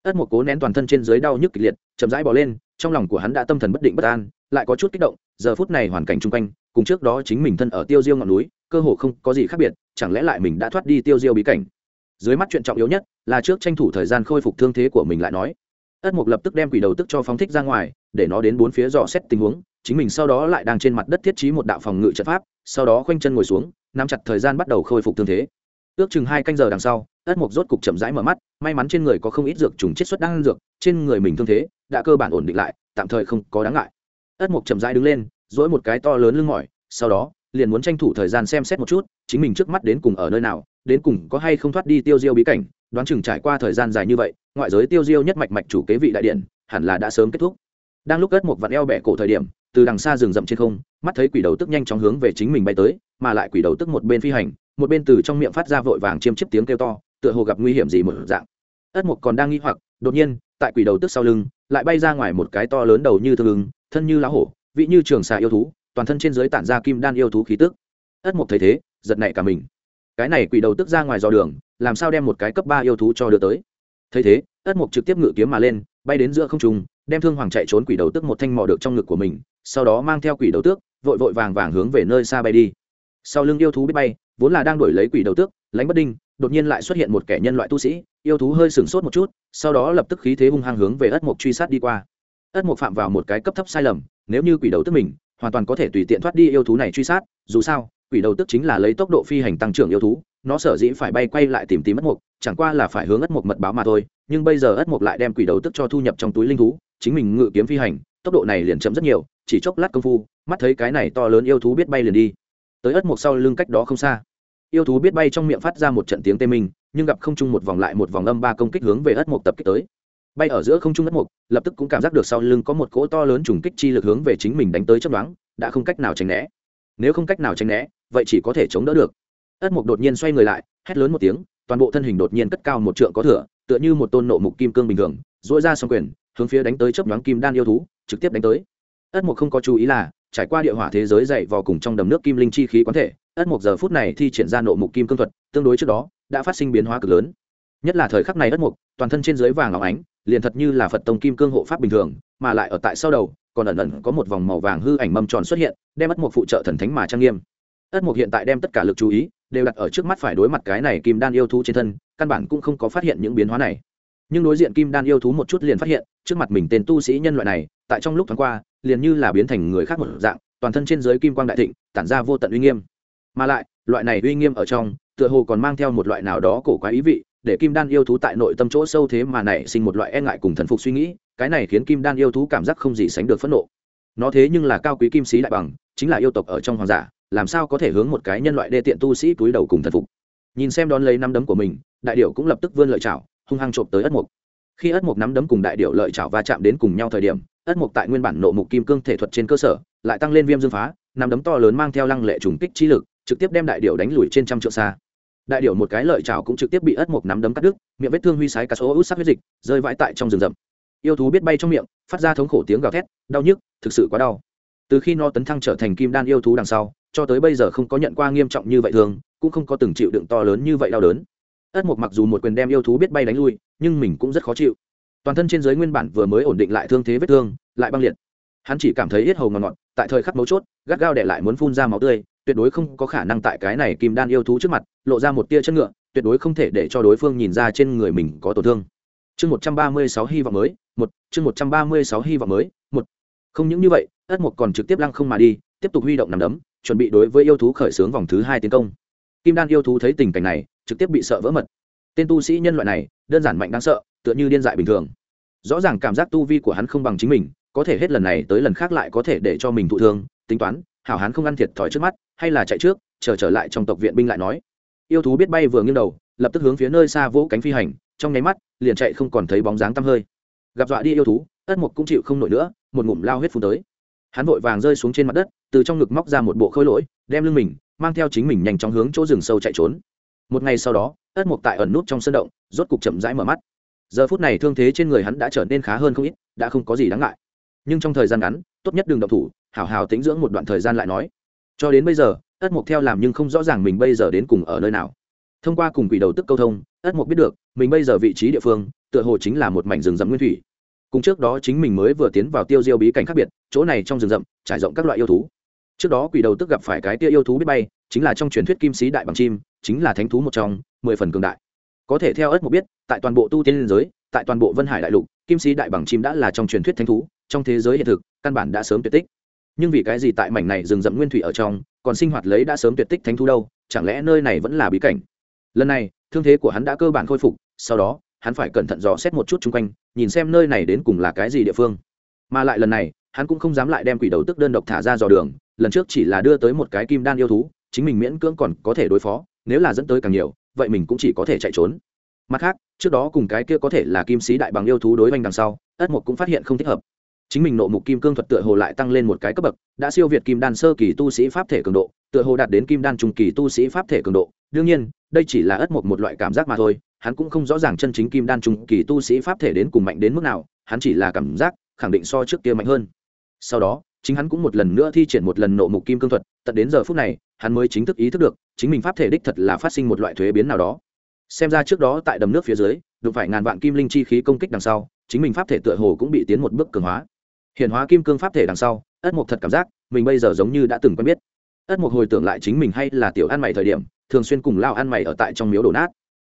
ất một cố nén toàn thân trên dưới đau nhức kịch liệt, chậm rãi bỏ lên, trong lòng của hắn đã tâm thần bất định bất an, lại có chút kích động, giờ phút này hoàn cảnh chung quanh, cùng trước đó chính mình thân ở tiêu diêu ngọn núi, cơ hồ không có gì khác biệt, chẳng lẽ lại mình đã thoát đi tiêu diêu bí cảnh? Dưới mắt chuyện trọng yếu nhất là trước tranh thủ thời gian khôi phục thương thế của mình lại nói. Ất mục lập tức đem quỷ đầu tức cho phóng thích ra ngoài, để nó đến bốn phía dò xét tình huống, chính mình sau đó lại đang trên mặt đất thiết trí một đạo phòng ngự trận pháp, sau đó khoanh chân ngồi xuống, nắm chặt thời gian bắt đầu khôi phục thương thế ước chừng hai canh giờ đằng sau, ất mục rốt cục chậm rãi mở mắt, may mắn trên người có không ít dược trùng chiết xuất đang dược, trên người mình thương thế đã cơ bản ổn định lại, tạm thời không có đáng ngại. Ất mục chậm rãi đứng lên dỗi một cái to lớn lưng mỏi, sau đó, liền muốn tranh thủ thời gian xem xét một chút, chính mình trước mắt đến cùng ở nơi nào, đến cùng có hay không thoát đi tiêu diêu bí cảnh, đoán chừng trải qua thời gian dài như vậy, ngoại giới tiêu diêu nhất mạch mạch chủ kế vị đại điện, hẳn là đã sớm kết thúc. Đang lúc ất mộc vặn eo bẻ cổ thời điểm, từ đằng xa rừng rậm trên không, mắt thấy quỷ đầu tức nhanh chóng hướng về chính mình bay tới, mà lại quỷ đầu tức một bên phi hành một bên từ trong miệng phát ra vội vàng chiêm chiếp tiếng kêu to, tựa hồ gặp nguy hiểm gì một dạng. Ất mục còn đang nghi hoặc, đột nhiên, tại quỷ đầu tức sau lưng, lại bay ra ngoài một cái to lớn đầu như thương ứng thân như lá hổ, vị như trường xà yêu thú, toàn thân trên dưới tản ra kim đan yêu thú khí tức. Ất mục thấy thế, giật nảy cả mình. Cái này quỷ đầu tức ra ngoài dò đường, làm sao đem một cái cấp ba yêu thú cho đưa tới? Thấy thế, ất mục trực tiếp ngự kiếm mà lên, bay đến giữa không trung, đem thương hoàng chạy trốn quỷ đầu tức một thanh mò được trong ngực của mình, sau đó mang theo quỷ đầu tước, vội vội vàng vàng hướng về nơi xa bay đi. Sau lưng yêu thú biết bay vốn là đang đuổi lấy quỷ đầu tước, lánh bất đinh, đột nhiên lại xuất hiện một kẻ nhân loại tu sĩ, yêu thú hơi sửng sốt một chút, sau đó lập tức khí thế hung hăng hướng về ất mục truy sát đi qua. Ất mục phạm vào một cái cấp thấp sai lầm, nếu như quỷ đầu tức mình, hoàn toàn có thể tùy tiện thoát đi yêu thú này truy sát, dù sao, quỷ đầu tức chính là lấy tốc độ phi hành tăng trưởng yêu thú, nó sở dĩ phải bay quay lại tìm tìm ất mục chẳng qua là phải hướng ất mục mật báo mà thôi, nhưng bây giờ ất mục lại đem quỷ đầu tức cho thu nhập trong túi linh thú, chính mình ngự kiếm phi hành, tốc độ này liền chậm rất nhiều, chỉ chốc lát công phu, mắt thấy cái này to lớn yêu thú biết bay liền đi tới ất mục sau lưng cách đó không xa. Yêu thú biết bay trong miệng phát ra một trận tiếng tê minh, nhưng gặp không trung một vòng lại một vòng âm ba công kích hướng về ất mục tập kích tới. Bay ở giữa không trung ất mục, lập tức cũng cảm giác được sau lưng có một cỗ to lớn trùng kích chi lực hướng về chính mình đánh tới chấp đoán đã không cách nào tránh né. Nếu không cách nào tránh né, vậy chỉ có thể chống đỡ được. Ất mục đột nhiên xoay người lại, hét lớn một tiếng, toàn bộ thân hình đột nhiên cất cao một trượng có thửa tựa như một tôn nộ mục kim cương bình thường dỗi ra xong quyền, hướng phía đánh tới chấp đoán kim đan yêu thú, trực tiếp đánh tới. Ất mục không có chú ý là trải qua địa hỏa thế giới dậy vào cùng trong đầm nước kim linh chi khí quán thể, ất mục giờ phút này thi triển ra nộ mục kim cương thuật, tương đối trước đó, đã phát sinh biến hóa cực lớn. Nhất là thời khắc này ất mục toàn thân trên dưới vàng óng ánh, liền thật như là phật tông kim cương hộ pháp bình thường, mà lại ở tại sau đầu, còn ẩn ẩn có một vòng màu vàng hư ảnh mâm tròn xuất hiện, đem ất mục phụ trợ thần thánh mà trang nghiêm. Ất mục hiện tại đem tất cả lực chú ý, đều đặt ở trước mắt phải đối mặt cái này kim đan yêu thú trên thân, căn bản cũng không có phát hiện những biến hóa này. Nhưng đối diện kim đan yêu thú một chút liền phát hiện, trước mặt mình tên tu sĩ nhân loại này, tại trong lúc thoáng qua liền như là biến thành người khác một dạng, toàn thân trên giới kim quang đại thịnh, tản ra vô tận uy nghiêm. Mà lại, loại này uy nghiêm ở trong, tựa hồ còn mang theo một loại nào đó cổ quái ý vị, để kim đan yêu thú tại nội tâm chỗ sâu thế mà nảy sinh một loại e ngại cùng thần phục suy nghĩ, cái này khiến kim đan yêu thú cảm giác không gì sánh được phẫn nộ. Nó thế nhưng là cao quý kim sĩ đại bằng, chính là yêu tộc ở trong hoàng giả, làm sao có thể hướng một cái nhân loại đê tiện tu sĩ túi đầu cùng thần phục? Nhìn xem đón lấy năm đấm của mình, đại điệu cũng lập tức vươn lợi chảo, hung hăng trộm tới ất mục. Khi ất mục nắm đấm cùng đại điệu lợi chảo va chạm đến cùng nhau thời điểm ất mục tại nguyên bản nộ mục kim cương thể thuật trên cơ sở, lại tăng lên viêm dương phá năm đấm to lớn mang theo lăng lệ trùng kích chi lực, trực tiếp đem đại điệu đánh lùi trên trăm trượng xa. Đại điệu một cái lợi chảo cũng trực tiếp bị ất mục nắm đấm cắt đứt, miệng vết thương huy sái cả số út sắc huyết dịch, rơi vãi tại trong rừng rậm. Yêu thú biết bay trong miệng, phát ra thống khổ tiếng gào thét, đau nhức, thực sự quá đau. Từ khi nó tấn thăng trở thành kim đan yêu thú đằng sau, cho tới bây giờ không có nhận qua nghiêm trọng như vậy thường, cũng không có từng chịu đựng to lớn như vậy đau đớn. Ất mục mặc dù một quyền đem yêu thú biết bay đánh lui, nhưng mình cũng rất khó chịu toàn thân trên giới nguyên bản vừa mới ổn định lại thương thế vết thương, lại băng liệt. Hắn chỉ cảm thấy hết hầu ngọt ngọt, tại thời khắc mấu chốt, gắt gao để lại muốn phun ra máu tươi, tuyệt đối không có khả năng tại cái này kim đan yêu thú trước mặt, lộ ra một tia chân ngựa, tuyệt đối không thể để cho đối phương nhìn ra trên người mình có tổn thương. Chương một trăm ba mươi sáu hy vọng mới, một, chương một trăm ba mươi sáu hy vọng mới, một. Không những như vậy, ất mục còn trực tiếp lăng không mà đi, tiếp tục huy động nằm đấm, chuẩn bị đối với yêu thú khởi xướng vòng thứ hai tiến công. Kim đan yêu thú thấy tình cảnh này, trực tiếp bị sợ vỡ mật. Tên tu sĩ nhân loại này, đơn giản mạnh đáng sợ tựa như điên dại bình thường. Rõ ràng cảm giác tu vi của hắn không bằng chính mình có thể hết lần này tới lần khác lại có thể để cho mình thụ thương tính toán hảo hán không ăn thiệt thòi trước mắt hay là chạy trước chờ trở, trở lại trong tộc viện binh lại nói. Yêu thú biết bay vừa nghiêng đầu lập tức hướng phía nơi xa vỗ cánh phi hành trong nháy mắt liền chạy không còn thấy bóng dáng tăm hơi. Gặp dọa đi yêu thú ất mục cũng chịu không nổi nữa một ngụm lao huyết phun tới. Hắn vội vàng rơi xuống trên mặt đất từ trong ngực móc ra một bộ khôi lỗi đem lưng mình mang theo chính mình nhanh chóng hướng chỗ rừng sâu chạy trốn. Một ngày sau đó ất mục tại ẩn nút trong sân động rốt cục chậm rãi mở mắt giờ phút này thương thế trên người hắn đã trở nên khá hơn không ít, đã không có gì đáng ngại. Nhưng trong thời gian ngắn, tốt nhất đừng động thủ, hảo hảo tính dưỡng một đoạn thời gian lại nói. Cho đến bây giờ, ất mục theo làm nhưng không rõ ràng mình bây giờ đến cùng ở nơi nào. Thông qua cùng quỷ đầu tức câu thông, ất mục biết được, mình bây giờ vị trí địa phương, tựa hồ chính là một mảnh rừng rậm nguyên thủy. Cùng trước đó chính mình mới vừa tiến vào tiêu diêu bí cảnh khác biệt, chỗ này trong rừng rậm, trải rộng các loại yêu thú. Trước đó quỷ đầu tức gặp phải cái tia yêu thú biết bay, chính là trong truyền thuyết kim sĩ đại bằng chim, chính là thánh thú một trong, mười phần cường đại có thể theo ất mục biết, tại toàn bộ tu tiên liên giới, tại toàn bộ vân hải đại lục, kim sĩ đại bằng chim đã là trong truyền thuyết thánh thú, trong thế giới hiện thực, căn bản đã sớm tuyệt tích. Nhưng vì cái gì tại mảnh này rừng rậm nguyên thủy ở trong, còn sinh hoạt lấy đã sớm tuyệt tích thánh thú đâu, chẳng lẽ nơi này vẫn là bí cảnh? Lần này, thương thế của hắn đã cơ bản khôi phục, sau đó, hắn phải cẩn thận dò xét một chút chung quanh, nhìn xem nơi này đến cùng là cái gì địa phương. Mà lại lần này, hắn cũng không dám lại đem quỷ đầu tức đơn độc thả ra dò đường, lần trước chỉ là đưa tới một cái kim đan yêu thú, chính mình miễn cưỡng còn có thể đối phó, nếu là dẫn tới càng nhiều vậy mình cũng chỉ có thể chạy trốn. Mặt khác, trước đó cùng cái kia có thể là kim sĩ đại bằng yêu thú đối oanh đằng sau, ất mục cũng phát hiện không thích hợp. Chính mình nộ mục kim cương thuật tựa hồ lại tăng lên một cái cấp bậc, đã siêu việt kim đan sơ kỳ tu sĩ pháp thể cường độ, tựa hồ đạt đến kim đan trung kỳ tu sĩ pháp thể cường độ. Đương nhiên, đây chỉ là ất mục một loại cảm giác mà thôi, hắn cũng không rõ ràng chân chính kim đan trung kỳ tu sĩ pháp thể đến cùng mạnh đến mức nào, hắn chỉ là cảm giác khẳng định so trước kia mạnh hơn. Sau đó, chính hắn cũng một lần nữa thi triển một lần nộ mục kim cương thuật, tận đến giờ phút này hắn mới chính thức ý thức được, chính mình pháp thể đích thật là phát sinh một loại thuế biến nào đó. Xem ra trước đó tại đầm nước phía dưới, đụng phải ngàn vạn kim linh chi khí công kích đằng sau, chính mình pháp thể tựa hồ cũng bị tiến một bước cường hóa. Hiện hóa kim cương pháp thể đằng sau, ất mục thật cảm giác mình bây giờ giống như đã từng quen biết. Ất mục hồi tưởng lại chính mình hay là tiểu ăn mày thời điểm, thường xuyên cùng lao ăn mày ở tại trong miếu đổ nát.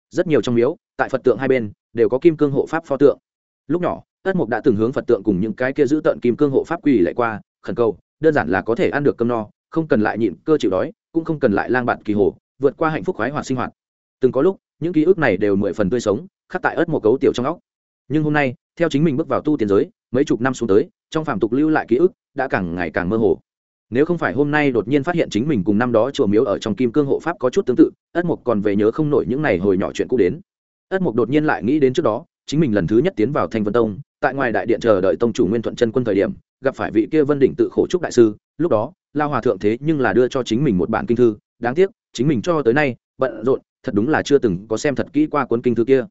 Rất nhiều trong miếu, tại phật tượng hai bên, đều có kim cương hộ pháp pho tượng. Lúc nhỏ, ất mục đã từng hướng phật tượng cùng những cái kia giữ tận kim cương hộ pháp quỳ lại qua, khẩn cầu, đơn giản là có thể ăn được cơm no, không cần lại nhịn cơ chịu đói cũng không cần lại lang bạt kỳ hồ, vượt qua hạnh phúc khoái hoạt sinh hoạt. Từng có lúc, những ký ức này đều mười phần tươi sống, khắc tại ớt một cấu tiểu trong óc. Nhưng hôm nay, theo chính mình bước vào tu tiến giới, mấy chục năm xuống tới, trong phạm tục lưu lại ký ức đã càng ngày càng mơ hồ. Nếu không phải hôm nay đột nhiên phát hiện chính mình cùng năm đó chùa miếu ở trong kim cương hộ pháp có chút tương tự ất mục còn về nhớ không nổi những ngày hồi nhỏ chuyện cũ đến. Ất mục đột nhiên lại nghĩ đến trước đó, chính mình lần thứ nhất tiến vào thanh vân tông, tại ngoài đại điện chờ đợi tông chủ nguyên thuận chân quân thời điểm, gặp phải vị kia vân đỉnh tự khổ trúc đại sư, lúc đó lao hòa thượng thế nhưng là đưa cho chính mình một bản kinh thư, đáng tiếc, chính mình cho tới nay, bận rộn, thật đúng là chưa từng có xem thật kỹ qua cuốn kinh thư kia.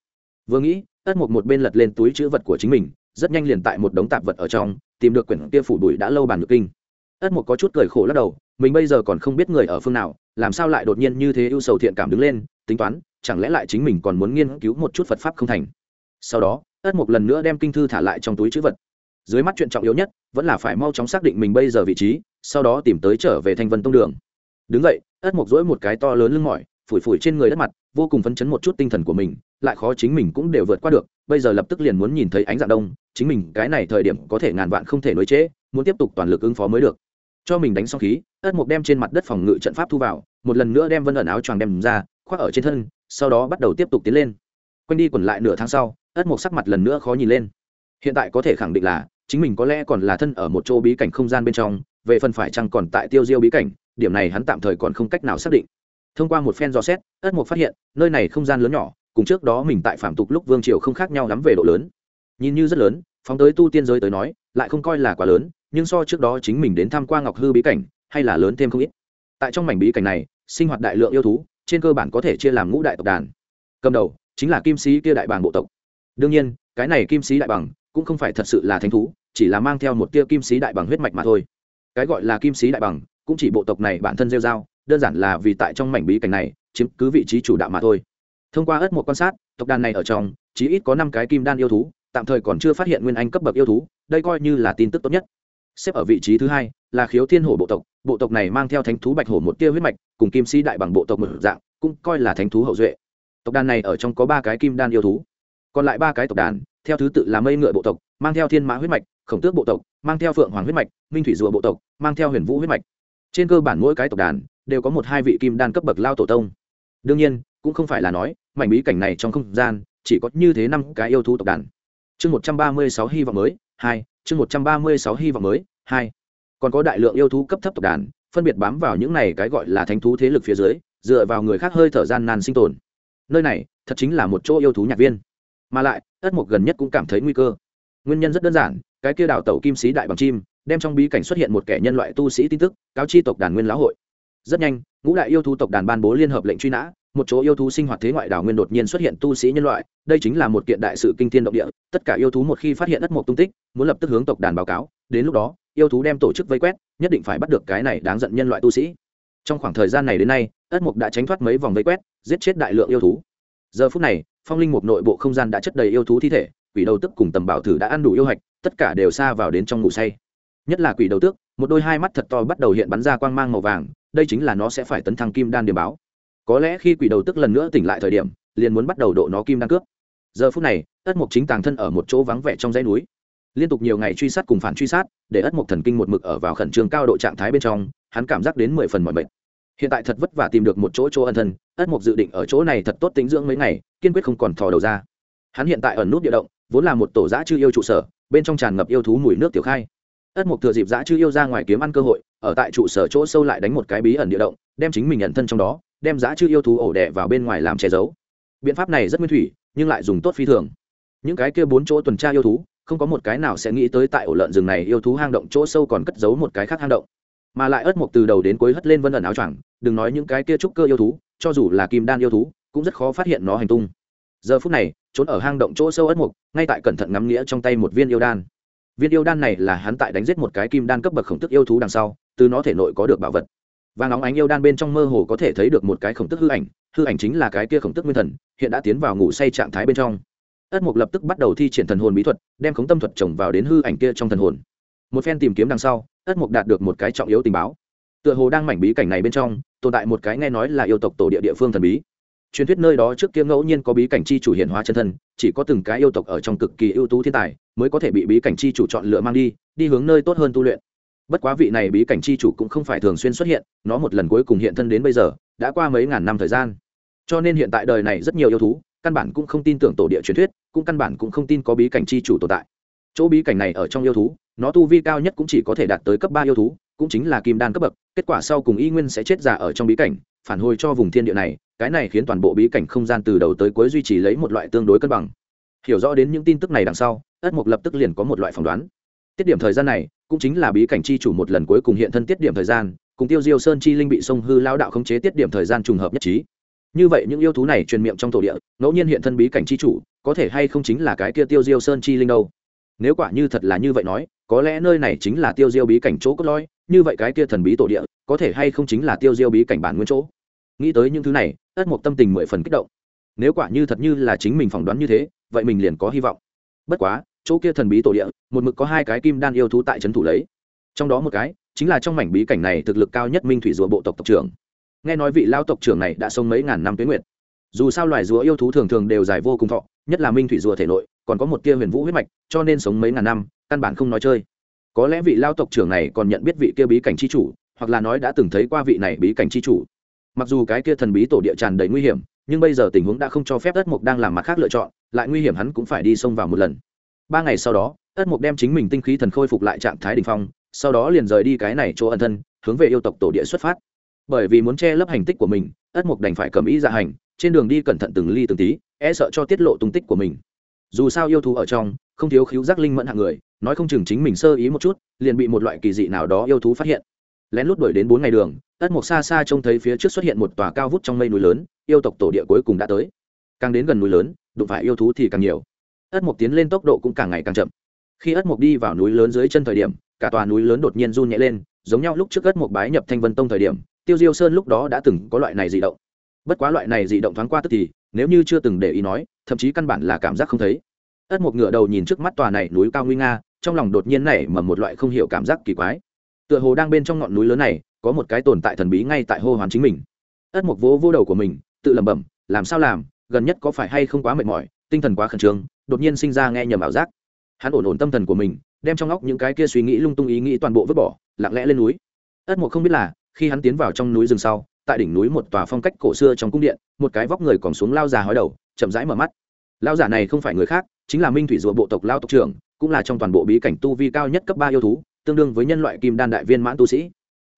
Vừa nghĩ, ất mục một bên lật lên túi chữ vật của chính mình, rất nhanh liền tại một đống tạp vật ở trong, tìm được quyển kia phủ bụi đã lâu bàn nhược kinh. Ất mục có chút cười khổ lắc đầu, mình bây giờ còn không biết người ở phương nào, làm sao lại đột nhiên như thế ưu sầu thiện cảm đứng lên, tính toán, chẳng lẽ lại chính mình còn muốn nghiên cứu một chút phật pháp không thành. Sau đó, ất mục lần nữa đem kinh thư thả lại trong túi chữ vật. Dưới mắt chuyện trọng yếu nhất, vẫn là phải mau chóng xác định mình bây giờ vị trí sau đó tìm tới trở về thanh vân tông đường. Đứng vậy ất mộc dỗi một cái to lớn lưng mỏi, phủi phủi trên người đất mặt, vô cùng phấn chấn một chút tinh thần của mình, lại khó chính mình cũng đều vượt qua được, bây giờ lập tức liền muốn nhìn thấy ánh dạng đông, chính mình cái này thời điểm có thể ngàn vạn không thể nối trễ, muốn tiếp tục toàn lực ứng phó mới được. Cho mình đánh xong khí, ất mục đem trên mặt đất phòng ngự trận pháp thu vào, một lần nữa đem vân ẩn áo choàng đem ra, khoác ở trên thân, sau đó bắt đầu tiếp tục tiến lên. Quanh đi quẩn lại nửa tháng sau, ất mục sắc mặt lần nữa khó nhìn lên. Hiện tại có thể khẳng định là, chính mình có lẽ còn là thân ở một chỗ bí cảnh không gian bên trong về phần phải chăng còn tại tiêu diêu bí cảnh, điểm này hắn tạm thời còn không cách nào xác định. Thông qua một phen dò xét, ất mục phát hiện, nơi này không gian lớn nhỏ, cùng trước đó mình tại phạm tục lúc vương triều không khác nhau lắm về độ lớn. Nhìn như rất lớn, phóng tới tu tiên giới tới nói, lại không coi là quá lớn, nhưng so trước đó chính mình đến tham quan ngọc hư bí cảnh, hay là lớn thêm không ít. Tại trong mảnh bí cảnh này, sinh hoạt đại lượng yêu thú, trên cơ bản có thể chia làm ngũ đại tộc đàn. Cầm đầu, chính là kim sĩ kia đại bàng bộ tộc. Đương nhiên, cái này kim sĩ đại bằng cũng không phải thật sự là thánh thú, chỉ là mang theo một tia kim sĩ đại bằng huyết mạch mà thôi cái gọi là kim sĩ đại bằng, cũng chỉ bộ tộc này bản thân rêu dao đơn giản là vì tại trong mảnh bí cảnh này, chiếm cứ vị trí chủ đạo mà thôi. Thông qua ớt một quan sát, tộc đàn này ở trong chỉ ít có năm cái kim đan yêu thú, tạm thời còn chưa phát hiện nguyên anh cấp bậc yêu thú, đây coi như là tin tức tốt nhất. Xếp ở vị trí thứ hai là khiếu thiên hổ bộ tộc bộ tộc này mang theo thánh thú bạch hổ một tia huyết mạch, cùng kim sĩ đại bằng bộ tộc một dạng, cũng coi là thánh thú hậu duệ. Tộc đàn này ở trong có ba cái kim đan yêu thú, còn lại ba cái tộc đàn, theo thứ tự là mây ngựa bộ tộc, mang theo thiên mã huyết mạch khổng tước bộ tộc, mang theo phượng hoàng huyết mạch, minh thủy rùa bộ tộc, mang theo huyền vũ huyết mạch. Trên cơ bản mỗi cái tộc đàn đều có một hai vị kim đan cấp bậc lao tổ tông. Đương nhiên, cũng không phải là nói, mảnh bí cảnh này trong không gian chỉ có như thế năm cái yêu thú tộc đàn. Chương một trăm ba mươi sáu hy vọng mới, hai, chương một trăm ba mươi sáu hy vọng mới, hai. Còn có đại lượng yêu thú cấp thấp tộc đàn, phân biệt bám vào những này cái gọi là thánh thú thế lực phía dưới, dựa vào người khác hơi thở gian nan sinh tồn. Nơi này thật chính là một chỗ yêu thú nhạc viên. Mà lại, ất mục gần nhất cũng cảm thấy nguy cơ. Nguyên nhân rất đơn giản cái kia đào tẩu kim sĩ đại bằng chim, đem trong bí cảnh xuất hiện một kẻ nhân loại tu sĩ tin tức, cáo chi tộc đàn nguyên lão hội. Rất nhanh, ngũ đại yêu thú tộc đàn ban bố liên hợp lệnh truy nã, một chỗ yêu thú sinh hoạt thế ngoại đảo nguyên đột nhiên xuất hiện tu sĩ nhân loại, đây chính là một kiện đại sự kinh thiên động địa, tất cả yêu thú một khi phát hiện đất mộc tung tích, muốn lập tức hướng tộc đàn báo cáo, đến lúc đó, yêu thú đem tổ chức vây quét, nhất định phải bắt được cái này đáng giận nhân loại tu sĩ. Trong khoảng thời gian này đến nay, ất mục đã tránh thoát mấy vòng vây quét, giết chết đại lượng yêu thú. Giờ phút này, phong linh mục nội bộ không gian đã chất đầy yêu thú thi thể quỷ đầu tức cùng tầm bảo thử đã ăn đủ yêu hạch, tất cả đều xa vào đến trong ngủ say. Nhất là quỷ đầu tước một đôi hai mắt thật to bắt đầu hiện bắn ra quang mang màu vàng, đây chính là nó sẽ phải tấn thăng kim đan điểm báo. Có lẽ khi quỷ đầu tức lần nữa tỉnh lại thời điểm, liền muốn bắt đầu độ nó kim đan cướp. Giờ phút này, ất mục chính tàng thân ở một chỗ vắng vẻ trong dãy núi. Liên tục nhiều ngày truy sát cùng phản truy sát, để ất mục thần kinh một mực ở vào khẩn trương cao độ trạng thái bên trong, hắn cảm giác đến mười phần mọi bệnh hiện tại thật vất vả tìm được một chỗ chỗ ân thân, ất mục dự định ở chỗ này thật tốt tính dưỡng mấy ngày, kiên quyết không còn thò đầu ra. Hắn hiện tại ở nút địa động vốn là một tổ giã chư yêu trụ sở, bên trong tràn ngập yêu thú mùi nước tiểu khai. Ất mục thừa dịp giã chư yêu ra ngoài kiếm ăn cơ hội, ở tại trụ sở chỗ sâu lại đánh một cái bí ẩn địa động, đem chính mình nhận thân trong đó, đem giã chư yêu thú ổ đẻ vào bên ngoài làm che giấu. Biện pháp này rất nguyên thủy, nhưng lại dùng tốt phi thường. Những cái kia bốn chỗ tuần tra yêu thú, không có một cái nào sẽ nghĩ tới tại ổ lợn rừng này yêu thú hang động chỗ sâu còn cất giấu một cái khác hang động. Mà lại ớt mộc từ đầu đến cuối hất lên vân ẩn áo choàng, đừng nói những cái kia trúc cơ yêu thú, cho dù là kim đan yêu thú, cũng rất khó phát hiện nó hành tung giờ phút này trốn ở hang động chỗ sâu ất mục, ngay tại cẩn thận ngắm nghĩa trong tay một viên yêu đan. Viên yêu đan này là hắn tại đánh giết một cái kim đan cấp bậc khổng tức yêu thú đằng sau từ nó thể nội có được bảo vật. Và nóng ánh yêu đan bên trong mơ hồ có thể thấy được một cái khổng tức hư ảnh hư ảnh chính là cái kia khổng tức nguyên thần hiện đã tiến vào ngủ say trạng thái bên trong. Ất mục lập tức bắt đầu thi triển thần hồn bí thuật đem khống tâm thuật trồng vào đến hư ảnh kia trong thần hồn. Một phen tìm kiếm đằng sau ất mục đạt được một cái trọng yếu tình báo. Tựa hồ đang mảnh bí cảnh này bên trong tồn tại một cái nghe nói là yêu tộc tổ địa địa phương thần bí truyền thuyết nơi đó trước kia ngẫu nhiên có bí cảnh chi chủ hiện hóa chân thân, chỉ có từng cái yêu tộc ở trong cực kỳ ưu tú thiên tài mới có thể bị bí cảnh chi chủ chọn lựa mang đi đi hướng nơi tốt hơn tu luyện. Bất quá vị này bí cảnh chi chủ cũng không phải thường xuyên xuất hiện, nó một lần cuối cùng hiện thân đến bây giờ, đã qua mấy ngàn năm thời gian. Cho nên hiện tại đời này rất nhiều yêu thú, căn bản cũng không tin tưởng tổ địa truyền thuyết, cũng căn bản cũng không tin có bí cảnh chi chủ tồn tại. Chỗ bí cảnh này ở trong yêu thú, nó tu vi cao nhất cũng chỉ có thể đạt tới cấp ba yêu thú, cũng chính là kim đan cấp bậc, kết quả sau cùng y nguyên sẽ chết giả ở trong bí cảnh, phản hồi cho vùng thiên địa này cái này khiến toàn bộ bí cảnh không gian từ đầu tới cuối duy trì lấy một loại tương đối cân bằng. Hiểu rõ đến những tin tức này đằng sau, ất mục lập tức liền có một loại phỏng đoán. Tiết điểm thời gian này, cũng chính là bí cảnh chi chủ một lần cuối cùng hiện thân tiết điểm thời gian, cùng tiêu diêu sơn chi linh bị sông hư lao đạo khống chế tiết điểm thời gian trùng hợp nhất trí. Như vậy, những yêu thú này truyền miệng trong tổ địa, ngẫu nhiên hiện thân bí cảnh chi chủ, có thể hay không chính là cái kia tiêu diêu sơn chi linh đâu? Nếu quả như thật là như vậy nói, có lẽ nơi này chính là tiêu diêu bí cảnh chỗ cốt lõi, như vậy cái kia thần bí tổ địa, có thể hay không chính là tiêu diêu bí cảnh bản nguyên chỗ? Nghĩ tới những thứ này, ất một tâm tình mười phần kích động. Nếu quả như thật như là chính mình phỏng đoán như thế, vậy mình liền có hy vọng. Bất quá, chỗ kia thần bí tổ địa, một mực có hai cái kim đan yêu thú tại trấn thủ lấy. Trong đó một cái, chính là trong mảnh bí cảnh này thực lực cao nhất minh thủy rùa bộ tộc tộc trưởng. Nghe nói vị lao tộc trưởng này đã sống mấy ngàn năm tuyến nguyệt. Dù sao loài rùa yêu thú thường thường đều dài vô cùng thọ, nhất là minh thủy rùa thể nội, còn có một tia huyền vũ huyết mạch, cho nên sống mấy ngàn năm, căn bản không nói chơi. Có lẽ vị lao tộc trưởng này còn nhận biết vị kia bí cảnh c h i chủ, hoặc là nói đã từng thấy qua vị này bí cảnh c h i chủ mặc dù cái kia thần bí tổ địa tràn đầy nguy hiểm, nhưng bây giờ tình huống đã không cho phép ất mục đang làm mặt khác lựa chọn, lại nguy hiểm hắn cũng phải đi xông vào một lần. Ba ngày sau đó, ất mục đem chính mình tinh khí thần khôi phục lại trạng thái đình phong, sau đó liền rời đi cái này chỗ ẩn thân, hướng về yêu tộc tổ địa xuất phát. Bởi vì muốn che lấp hành tích của mình, ất mục đành phải cầm ý dạ hành, trên đường đi cẩn thận từng ly từng tí e sợ cho tiết lộ tung tích của mình. Dù sao yêu thú ở trong, không thiếu khíu giác linh mẫn hạng người, nói không chừng chính mình sơ ý một chút, liền bị một loại kỳ dị nào đó yêu thú phát hiện. Lén lút đuổi đến bốn ngày đường ất mộc xa xa trông thấy phía trước xuất hiện một tòa cao vút trong mây núi lớn, yêu tộc tổ địa cuối cùng đã tới. Càng đến gần núi lớn, đụng phải yêu thú thì càng nhiều. Ất mộc tiến lên tốc độ cũng càng ngày càng chậm. Khi ất mộc đi vào núi lớn dưới chân thời điểm, cả tòa núi lớn đột nhiên run nhẹ lên, giống nhau lúc trước ất mộc bái nhập thanh vân tông thời điểm, tiêu diêu sơn lúc đó đã từng có loại này dị động. Bất quá loại này dị động thoáng qua tức thì, nếu như chưa từng để ý nói, thậm chí căn bản là cảm giác không thấy. Ất một ngựa đầu nhìn trước mắt tòa này núi cao nguy nga, trong lòng đột nhiên nảy mầm một loại không hiểu cảm giác kỳ quái. Tựa hồ đang bên trong ngọn núi lớn này có một cái tồn tại thần bí ngay tại hô hoán chính mình. Ất một vỗ vô đầu của mình, tự lẩm bẩm, làm sao làm? Gần nhất có phải hay không quá mệt mỏi, tinh thần quá khẩn trương, đột nhiên sinh ra nghe nhầm ảo giác. Hắn ổn ổn tâm thần của mình, đem trong óc những cái kia suy nghĩ lung tung ý nghĩ toàn bộ vứt bỏ, lặng lẽ lên núi. Ất một không biết là, khi hắn tiến vào trong núi rừng sau, tại đỉnh núi một tòa phong cách cổ xưa trong cung điện, một cái vóc người còn xuống lao già hói đầu, chậm rãi mở mắt. Lao giả này không phải người khác, chính là minh thủy rùa bộ tộc lao tộc trưởng, cũng là trong toàn bộ bí cảnh tu vi cao nhất cấp ba yêu thú, tương đương với nhân loại kim đan đại viên mãn tu sĩ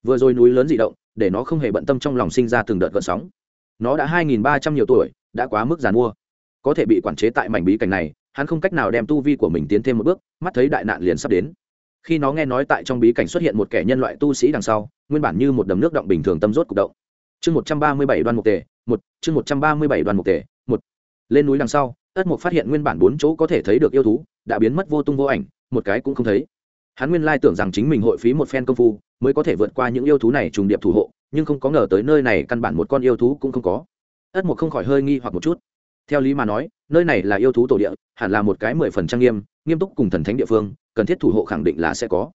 vừa rồi núi lớn dị động, để nó không hề bận tâm trong lòng sinh ra từng đợt gợn sóng. Nó đã hai nghìn ba trăm nhiều tuổi, đã quá mức giàn mua. Có thể bị quản chế tại mảnh bí cảnh này, hắn không cách nào đem tu vi của mình tiến thêm một bước, mắt thấy đại nạn liền sắp đến. Khi nó nghe nói tại trong bí cảnh xuất hiện một kẻ nhân loại tu sĩ đằng sau, nguyên bản như một đầm nước động bình thường tâm rốt cục động. Chương một trăm ba mươi bảy đoan mục tề, một, chương một trăm ba mươi bảy đoan mục tề, một. Lên núi đằng sau, ất mục phát hiện nguyên bản bốn chỗ có thể thấy được yêu thú, đã biến mất vô tung vô ảnh, một cái cũng không thấy hắn nguyên lai tưởng rằng chính mình hội phí một phen công phu mới có thể vượt qua những yêu thú này trùng điệp thủ hộ, nhưng không có ngờ tới nơi này căn bản một con yêu thú cũng không có. Ất mục không khỏi hơi nghi hoặc một chút. Theo lý mà nói, nơi này là yêu thú tổ địa, hẳn là một cái mười phần trang nghiêm nghiêm túc cùng thần thánh địa phương, cần thiết thủ hộ khẳng định là sẽ có.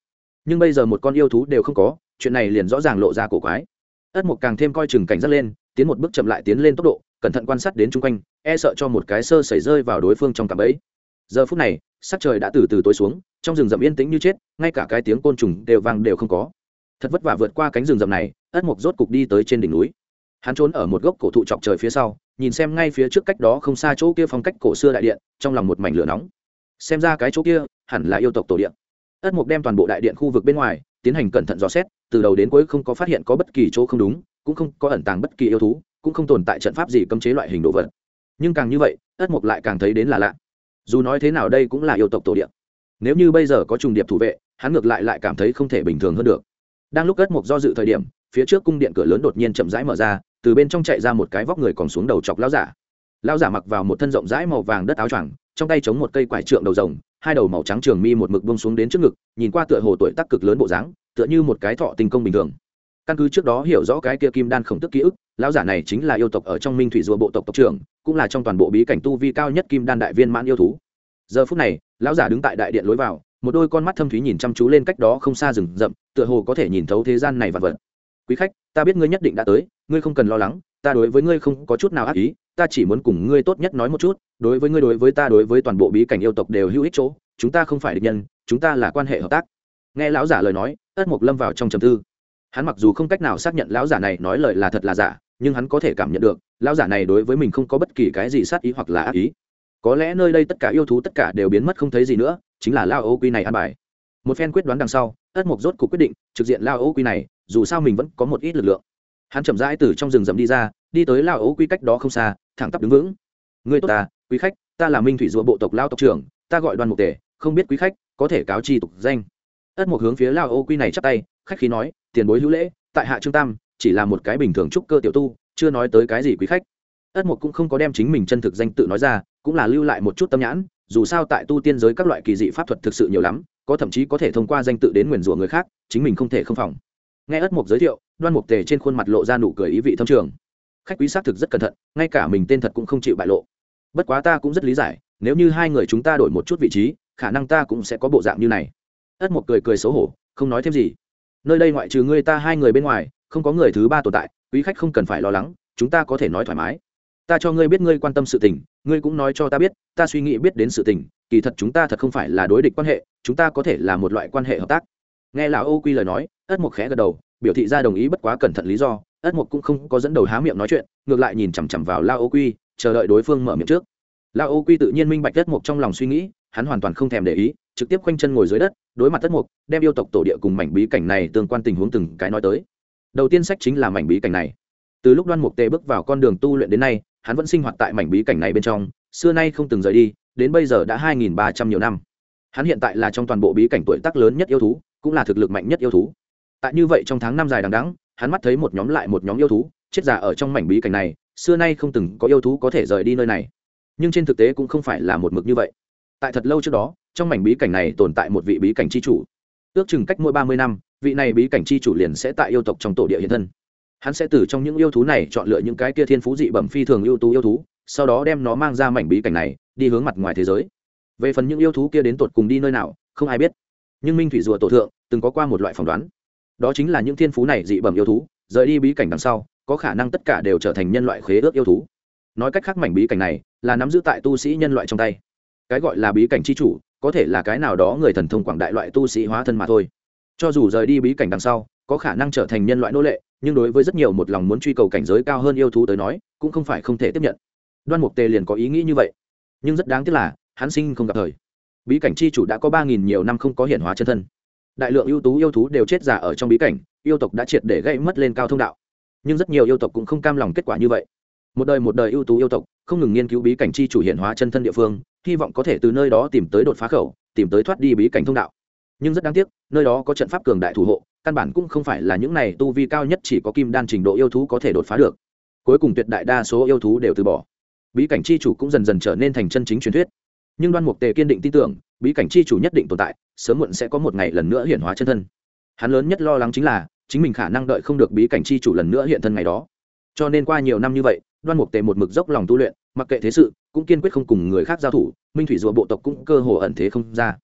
Nhưng bây giờ một con yêu thú đều không có, chuyện này liền rõ ràng lộ ra cổ quái. Ất mục càng thêm coi chừng cảnh giác lên, tiến một bước chậm lại tiến lên tốc độ, cẩn thận quan sát đến chung quanh e sợ cho một cái sơ xảy rơi vào đối phương trong cạm ấy giờ phút này sắc trời đã từ từ tối xuống, trong rừng rậm yên tĩnh như chết, ngay cả cái tiếng côn trùng đều vang đều không có. Thật vất vả vượt qua cánh rừng rậm này, ất mục rốt cục đi tới trên đỉnh núi. Hắn trốn ở một gốc cổ thụ chọc trời phía sau, nhìn xem ngay phía trước cách đó không xa chỗ kia phong cách cổ xưa đại điện, trong lòng một mảnh lửa nóng. Xem ra cái chỗ kia hẳn là yêu tộc tổ điện ất mục đem toàn bộ đại điện khu vực bên ngoài, tiến hành cẩn thận dò xét, từ đầu đến cuối không có phát hiện có bất kỳ chỗ không đúng, cũng không có ẩn tàng bất kỳ yêu thú, cũng không tồn tại trận pháp gì cấm chế loại hình đồ vật. Nhưng càng như vậy, ất mục lại càng thấy đến là lạ dù nói thế nào đây cũng là yêu tộc tổ địa. nếu như bây giờ có trùng điệp thủ vệ, hắn ngược lại lại cảm thấy không thể bình thường hơn được. Đang lúc ất mộc do dự thời điểm, phía trước cung điện cửa lớn đột nhiên chậm rãi mở ra, từ bên trong chạy ra một cái vóc người còn xuống đầu chọc lao giả. Lao giả mặc vào một thân rộng rãi màu vàng đất áo choàng, trong tay chống một cây quải trượng đầu rồng, hai đầu màu trắng trường mi một mực bông xuống đến trước ngực, nhìn qua tựa hồ tuổi tác cực lớn bộ dáng, tựa như một cái thọ tinh công bình thường. Căn cứ trước đó hiểu rõ cái kia kim đan khổng tức ký ức, lão giả này chính là yêu tộc ở trong minh thủy rùa bộ tộc tộc trưởng cũng là trong toàn bộ bí cảnh tu vi cao nhất kim đan đại viên mãn yêu thú. Giờ phút này, lão giả đứng tại đại điện lối vào, một đôi con mắt thâm thúy nhìn chăm chú lên cách đó không xa rừng rậm, tựa hồ có thể nhìn thấu thế gian này và vật. Quý khách, ta biết ngươi nhất định đã tới, ngươi không cần lo lắng, ta đối với ngươi không có chút nào ác ý, ta chỉ muốn cùng ngươi tốt nhất nói một chút, đối với ngươi đối với ta đối với toàn bộ bí cảnh yêu tộc đều hữu ích chỗ, chúng ta không phải địch nhân, chúng ta là quan hệ hợp tác. Nghe lão giả lời nói, ất mục lâm vào trong trầm tư. Hắn mặc dù không cách nào xác nhận lão giả này nói lời là thật là giả, nhưng hắn có thể cảm nhận được lão giả này đối với mình không có bất kỳ cái gì sát ý hoặc là ác ý. Có lẽ nơi đây tất cả yêu thú tất cả đều biến mất không thấy gì nữa, chính là lao ô quy này ăn bài. Một phen quyết đoán đằng sau ất mục rốt cuộc quyết định, trực diện lao ô quy này, dù sao mình vẫn có một ít lực lượng. Hắn chậm rãi từ trong rừng rậm đi ra, đi tới lao ô quy cách đó không xa, thẳng tắp đứng vững. Người tốt ta, quý khách, ta là minh thủy rùa bộ tộc lao tộc trưởng, ta gọi đoàn mục tề không biết quý khách có thể cáo chi tục danh. Ất Mục hướng phía lao ô quy này chắp tay, khách khí nói, tiền bối hữu lễ, tại hạ trương tam, chỉ là một cái bình thường trúc cơ tiểu tu chưa nói tới cái gì quý khách. Ất mục cũng không có đem chính mình chân thực danh tự nói ra, cũng là lưu lại một chút tâm nhãn, dù sao tại tu tiên giới các loại kỳ dị pháp thuật thực sự nhiều lắm, có thậm chí có thể thông qua danh tự đến nguyền rủa người khác, chính mình không thể không phòng. Nghe ất mục giới thiệu, đoan mục tề trên khuôn mặt lộ ra nụ cười ý vị thâm trường. Khách quý xác thực rất cẩn thận, ngay cả mình tên thật cũng không chịu bại lộ. Bất quá ta cũng rất lý giải, nếu như hai người chúng ta đổi một chút vị trí, khả năng ta cũng sẽ có bộ dạng như này. Ất mục cười cười xấu hổ, không nói thêm gì. Nơi đây ngoại trừ ngươi ta hai người bên ngoài, không có người thứ ba tồn tại quý khách không cần phải lo lắng, chúng ta có thể nói thoải mái. Ta cho ngươi biết ngươi quan tâm sự tình, ngươi cũng nói cho ta biết, ta suy nghĩ biết đến sự tình, kỳ thật chúng ta thật không phải là đối địch quan hệ, chúng ta có thể là một loại quan hệ hợp tác. Nghe lão ô quy lời nói, ất mộc khẽ gật đầu, biểu thị ra đồng ý bất quá cẩn thận lý do, ất mộc cũng không có dẫn đầu há miệng nói chuyện, ngược lại nhìn chằm chằm vào lao ô quy, chờ đợi đối phương mở miệng trước. Lao ô quy tự nhiên minh bạch ất mộc trong lòng suy nghĩ, hắn hoàn toàn không thèm để ý, trực tiếp khoanh chân ngồi dưới đất, đối mặt ất mộc, đem yêu tộc tổ địa cùng mảnh bí cảnh này tương quan tình huống từng cái nói tới đầu tiên sách chính là mảnh bí cảnh này. Từ lúc đoan mục tề bước vào con đường tu luyện đến nay, hắn vẫn sinh hoạt tại mảnh bí cảnh này bên trong, xưa nay không từng rời đi, đến bây giờ đã hai nghìn ba trăm nhiều năm. Hắn hiện tại là trong toàn bộ bí cảnh tuổi tác lớn nhất yêu thú, cũng là thực lực mạnh nhất yêu thú. Tại như vậy trong tháng năm dài đằng đẵng, hắn mắt thấy một nhóm lại một nhóm yêu thú, chết giả ở trong mảnh bí cảnh này, xưa nay không từng có yêu thú có thể rời đi nơi này. Nhưng trên thực tế cũng không phải là một mực như vậy. Tại thật lâu trước đó, trong mảnh bí cảnh này tồn tại một vị bí cảnh c h i chủ. Ước chừng cách mỗi ba mươi năm vị này bí cảnh chi chủ liền sẽ tại yêu tộc trong tổ địa hiện thân. Hắn sẽ từ trong những yêu thú này chọn lựa những cái kia thiên phú dị bẩm phi thường ưu tú yêu thú, sau đó đem nó mang ra mảnh bí cảnh này, đi hướng mặt ngoài thế giới. Về phần những yêu thú kia đến tột cùng đi nơi nào, không ai biết. Nhưng minh thủy rùa tổ thượng từng có qua một loại phỏng đoán. Đó chính là những thiên phú này dị bẩm yêu thú, rời đi bí cảnh đằng sau, có khả năng tất cả đều trở thành nhân loại khế ước yêu thú. Nói cách khác mảnh bí cảnh này là nắm giữ tại tu sĩ nhân loại trong tay. Cái gọi là bí cảnh c h i chủ, có thể là cái nào đó người thần thông quảng đại loại tu sĩ hóa thân mà thôi cho dù rời đi bí cảnh đằng sau, có khả năng trở thành nhân loại nô lệ, nhưng đối với rất nhiều một lòng muốn truy cầu cảnh giới cao hơn yêu thú tới nói, cũng không phải không thể tiếp nhận. Đoan mục tề liền có ý nghĩ như vậy. Nhưng rất đáng tiếc là, hắn sinh không gặp thời. Bí cảnh c h i chủ đã có ba nghìn nhiều năm không có hiển hóa chân thân. Đại lượng ưu tú yêu thú đều chết giả ở trong bí cảnh, yêu tộc đã triệt để gây mất lên cao thông đạo. Nhưng rất nhiều yêu tộc cũng không cam lòng kết quả như vậy. Một đời một đời ưu tú yêu tộc, không ngừng nghiên cứu bí cảnh chi chủ hiện hóa chân thân địa phương, hy vọng có thể từ nơi đó tìm tới đột phá khẩu, tìm tới thoát đi bí cảnh thông đạo nhưng rất đáng tiếc, nơi đó có trận pháp cường đại thủ hộ, căn bản cũng không phải là những này tu vi cao nhất chỉ có kim đan trình độ yêu thú có thể đột phá được. Cuối cùng tuyệt đại đa số yêu thú đều từ bỏ. Bí cảnh chi chủ cũng dần dần trở nên thành chân chính truyền thuyết. Nhưng đoan mục tề kiên định tin tưởng, bí cảnh chi chủ nhất định tồn tại, sớm muộn sẽ có một ngày lần nữa hiện hóa chân thân. Hắn lớn nhất lo lắng chính là, chính mình khả năng đợi không được bí cảnh chi chủ lần nữa hiện thân ngày đó. Cho nên qua nhiều năm như vậy, đoan mục tề một mực dốc lòng tu luyện, mặc kệ thế sự, cũng kiên quyết không cùng người khác giao thủ, minh thủy rùa bộ tộc cũng cơ hồ ẩn thế không ra.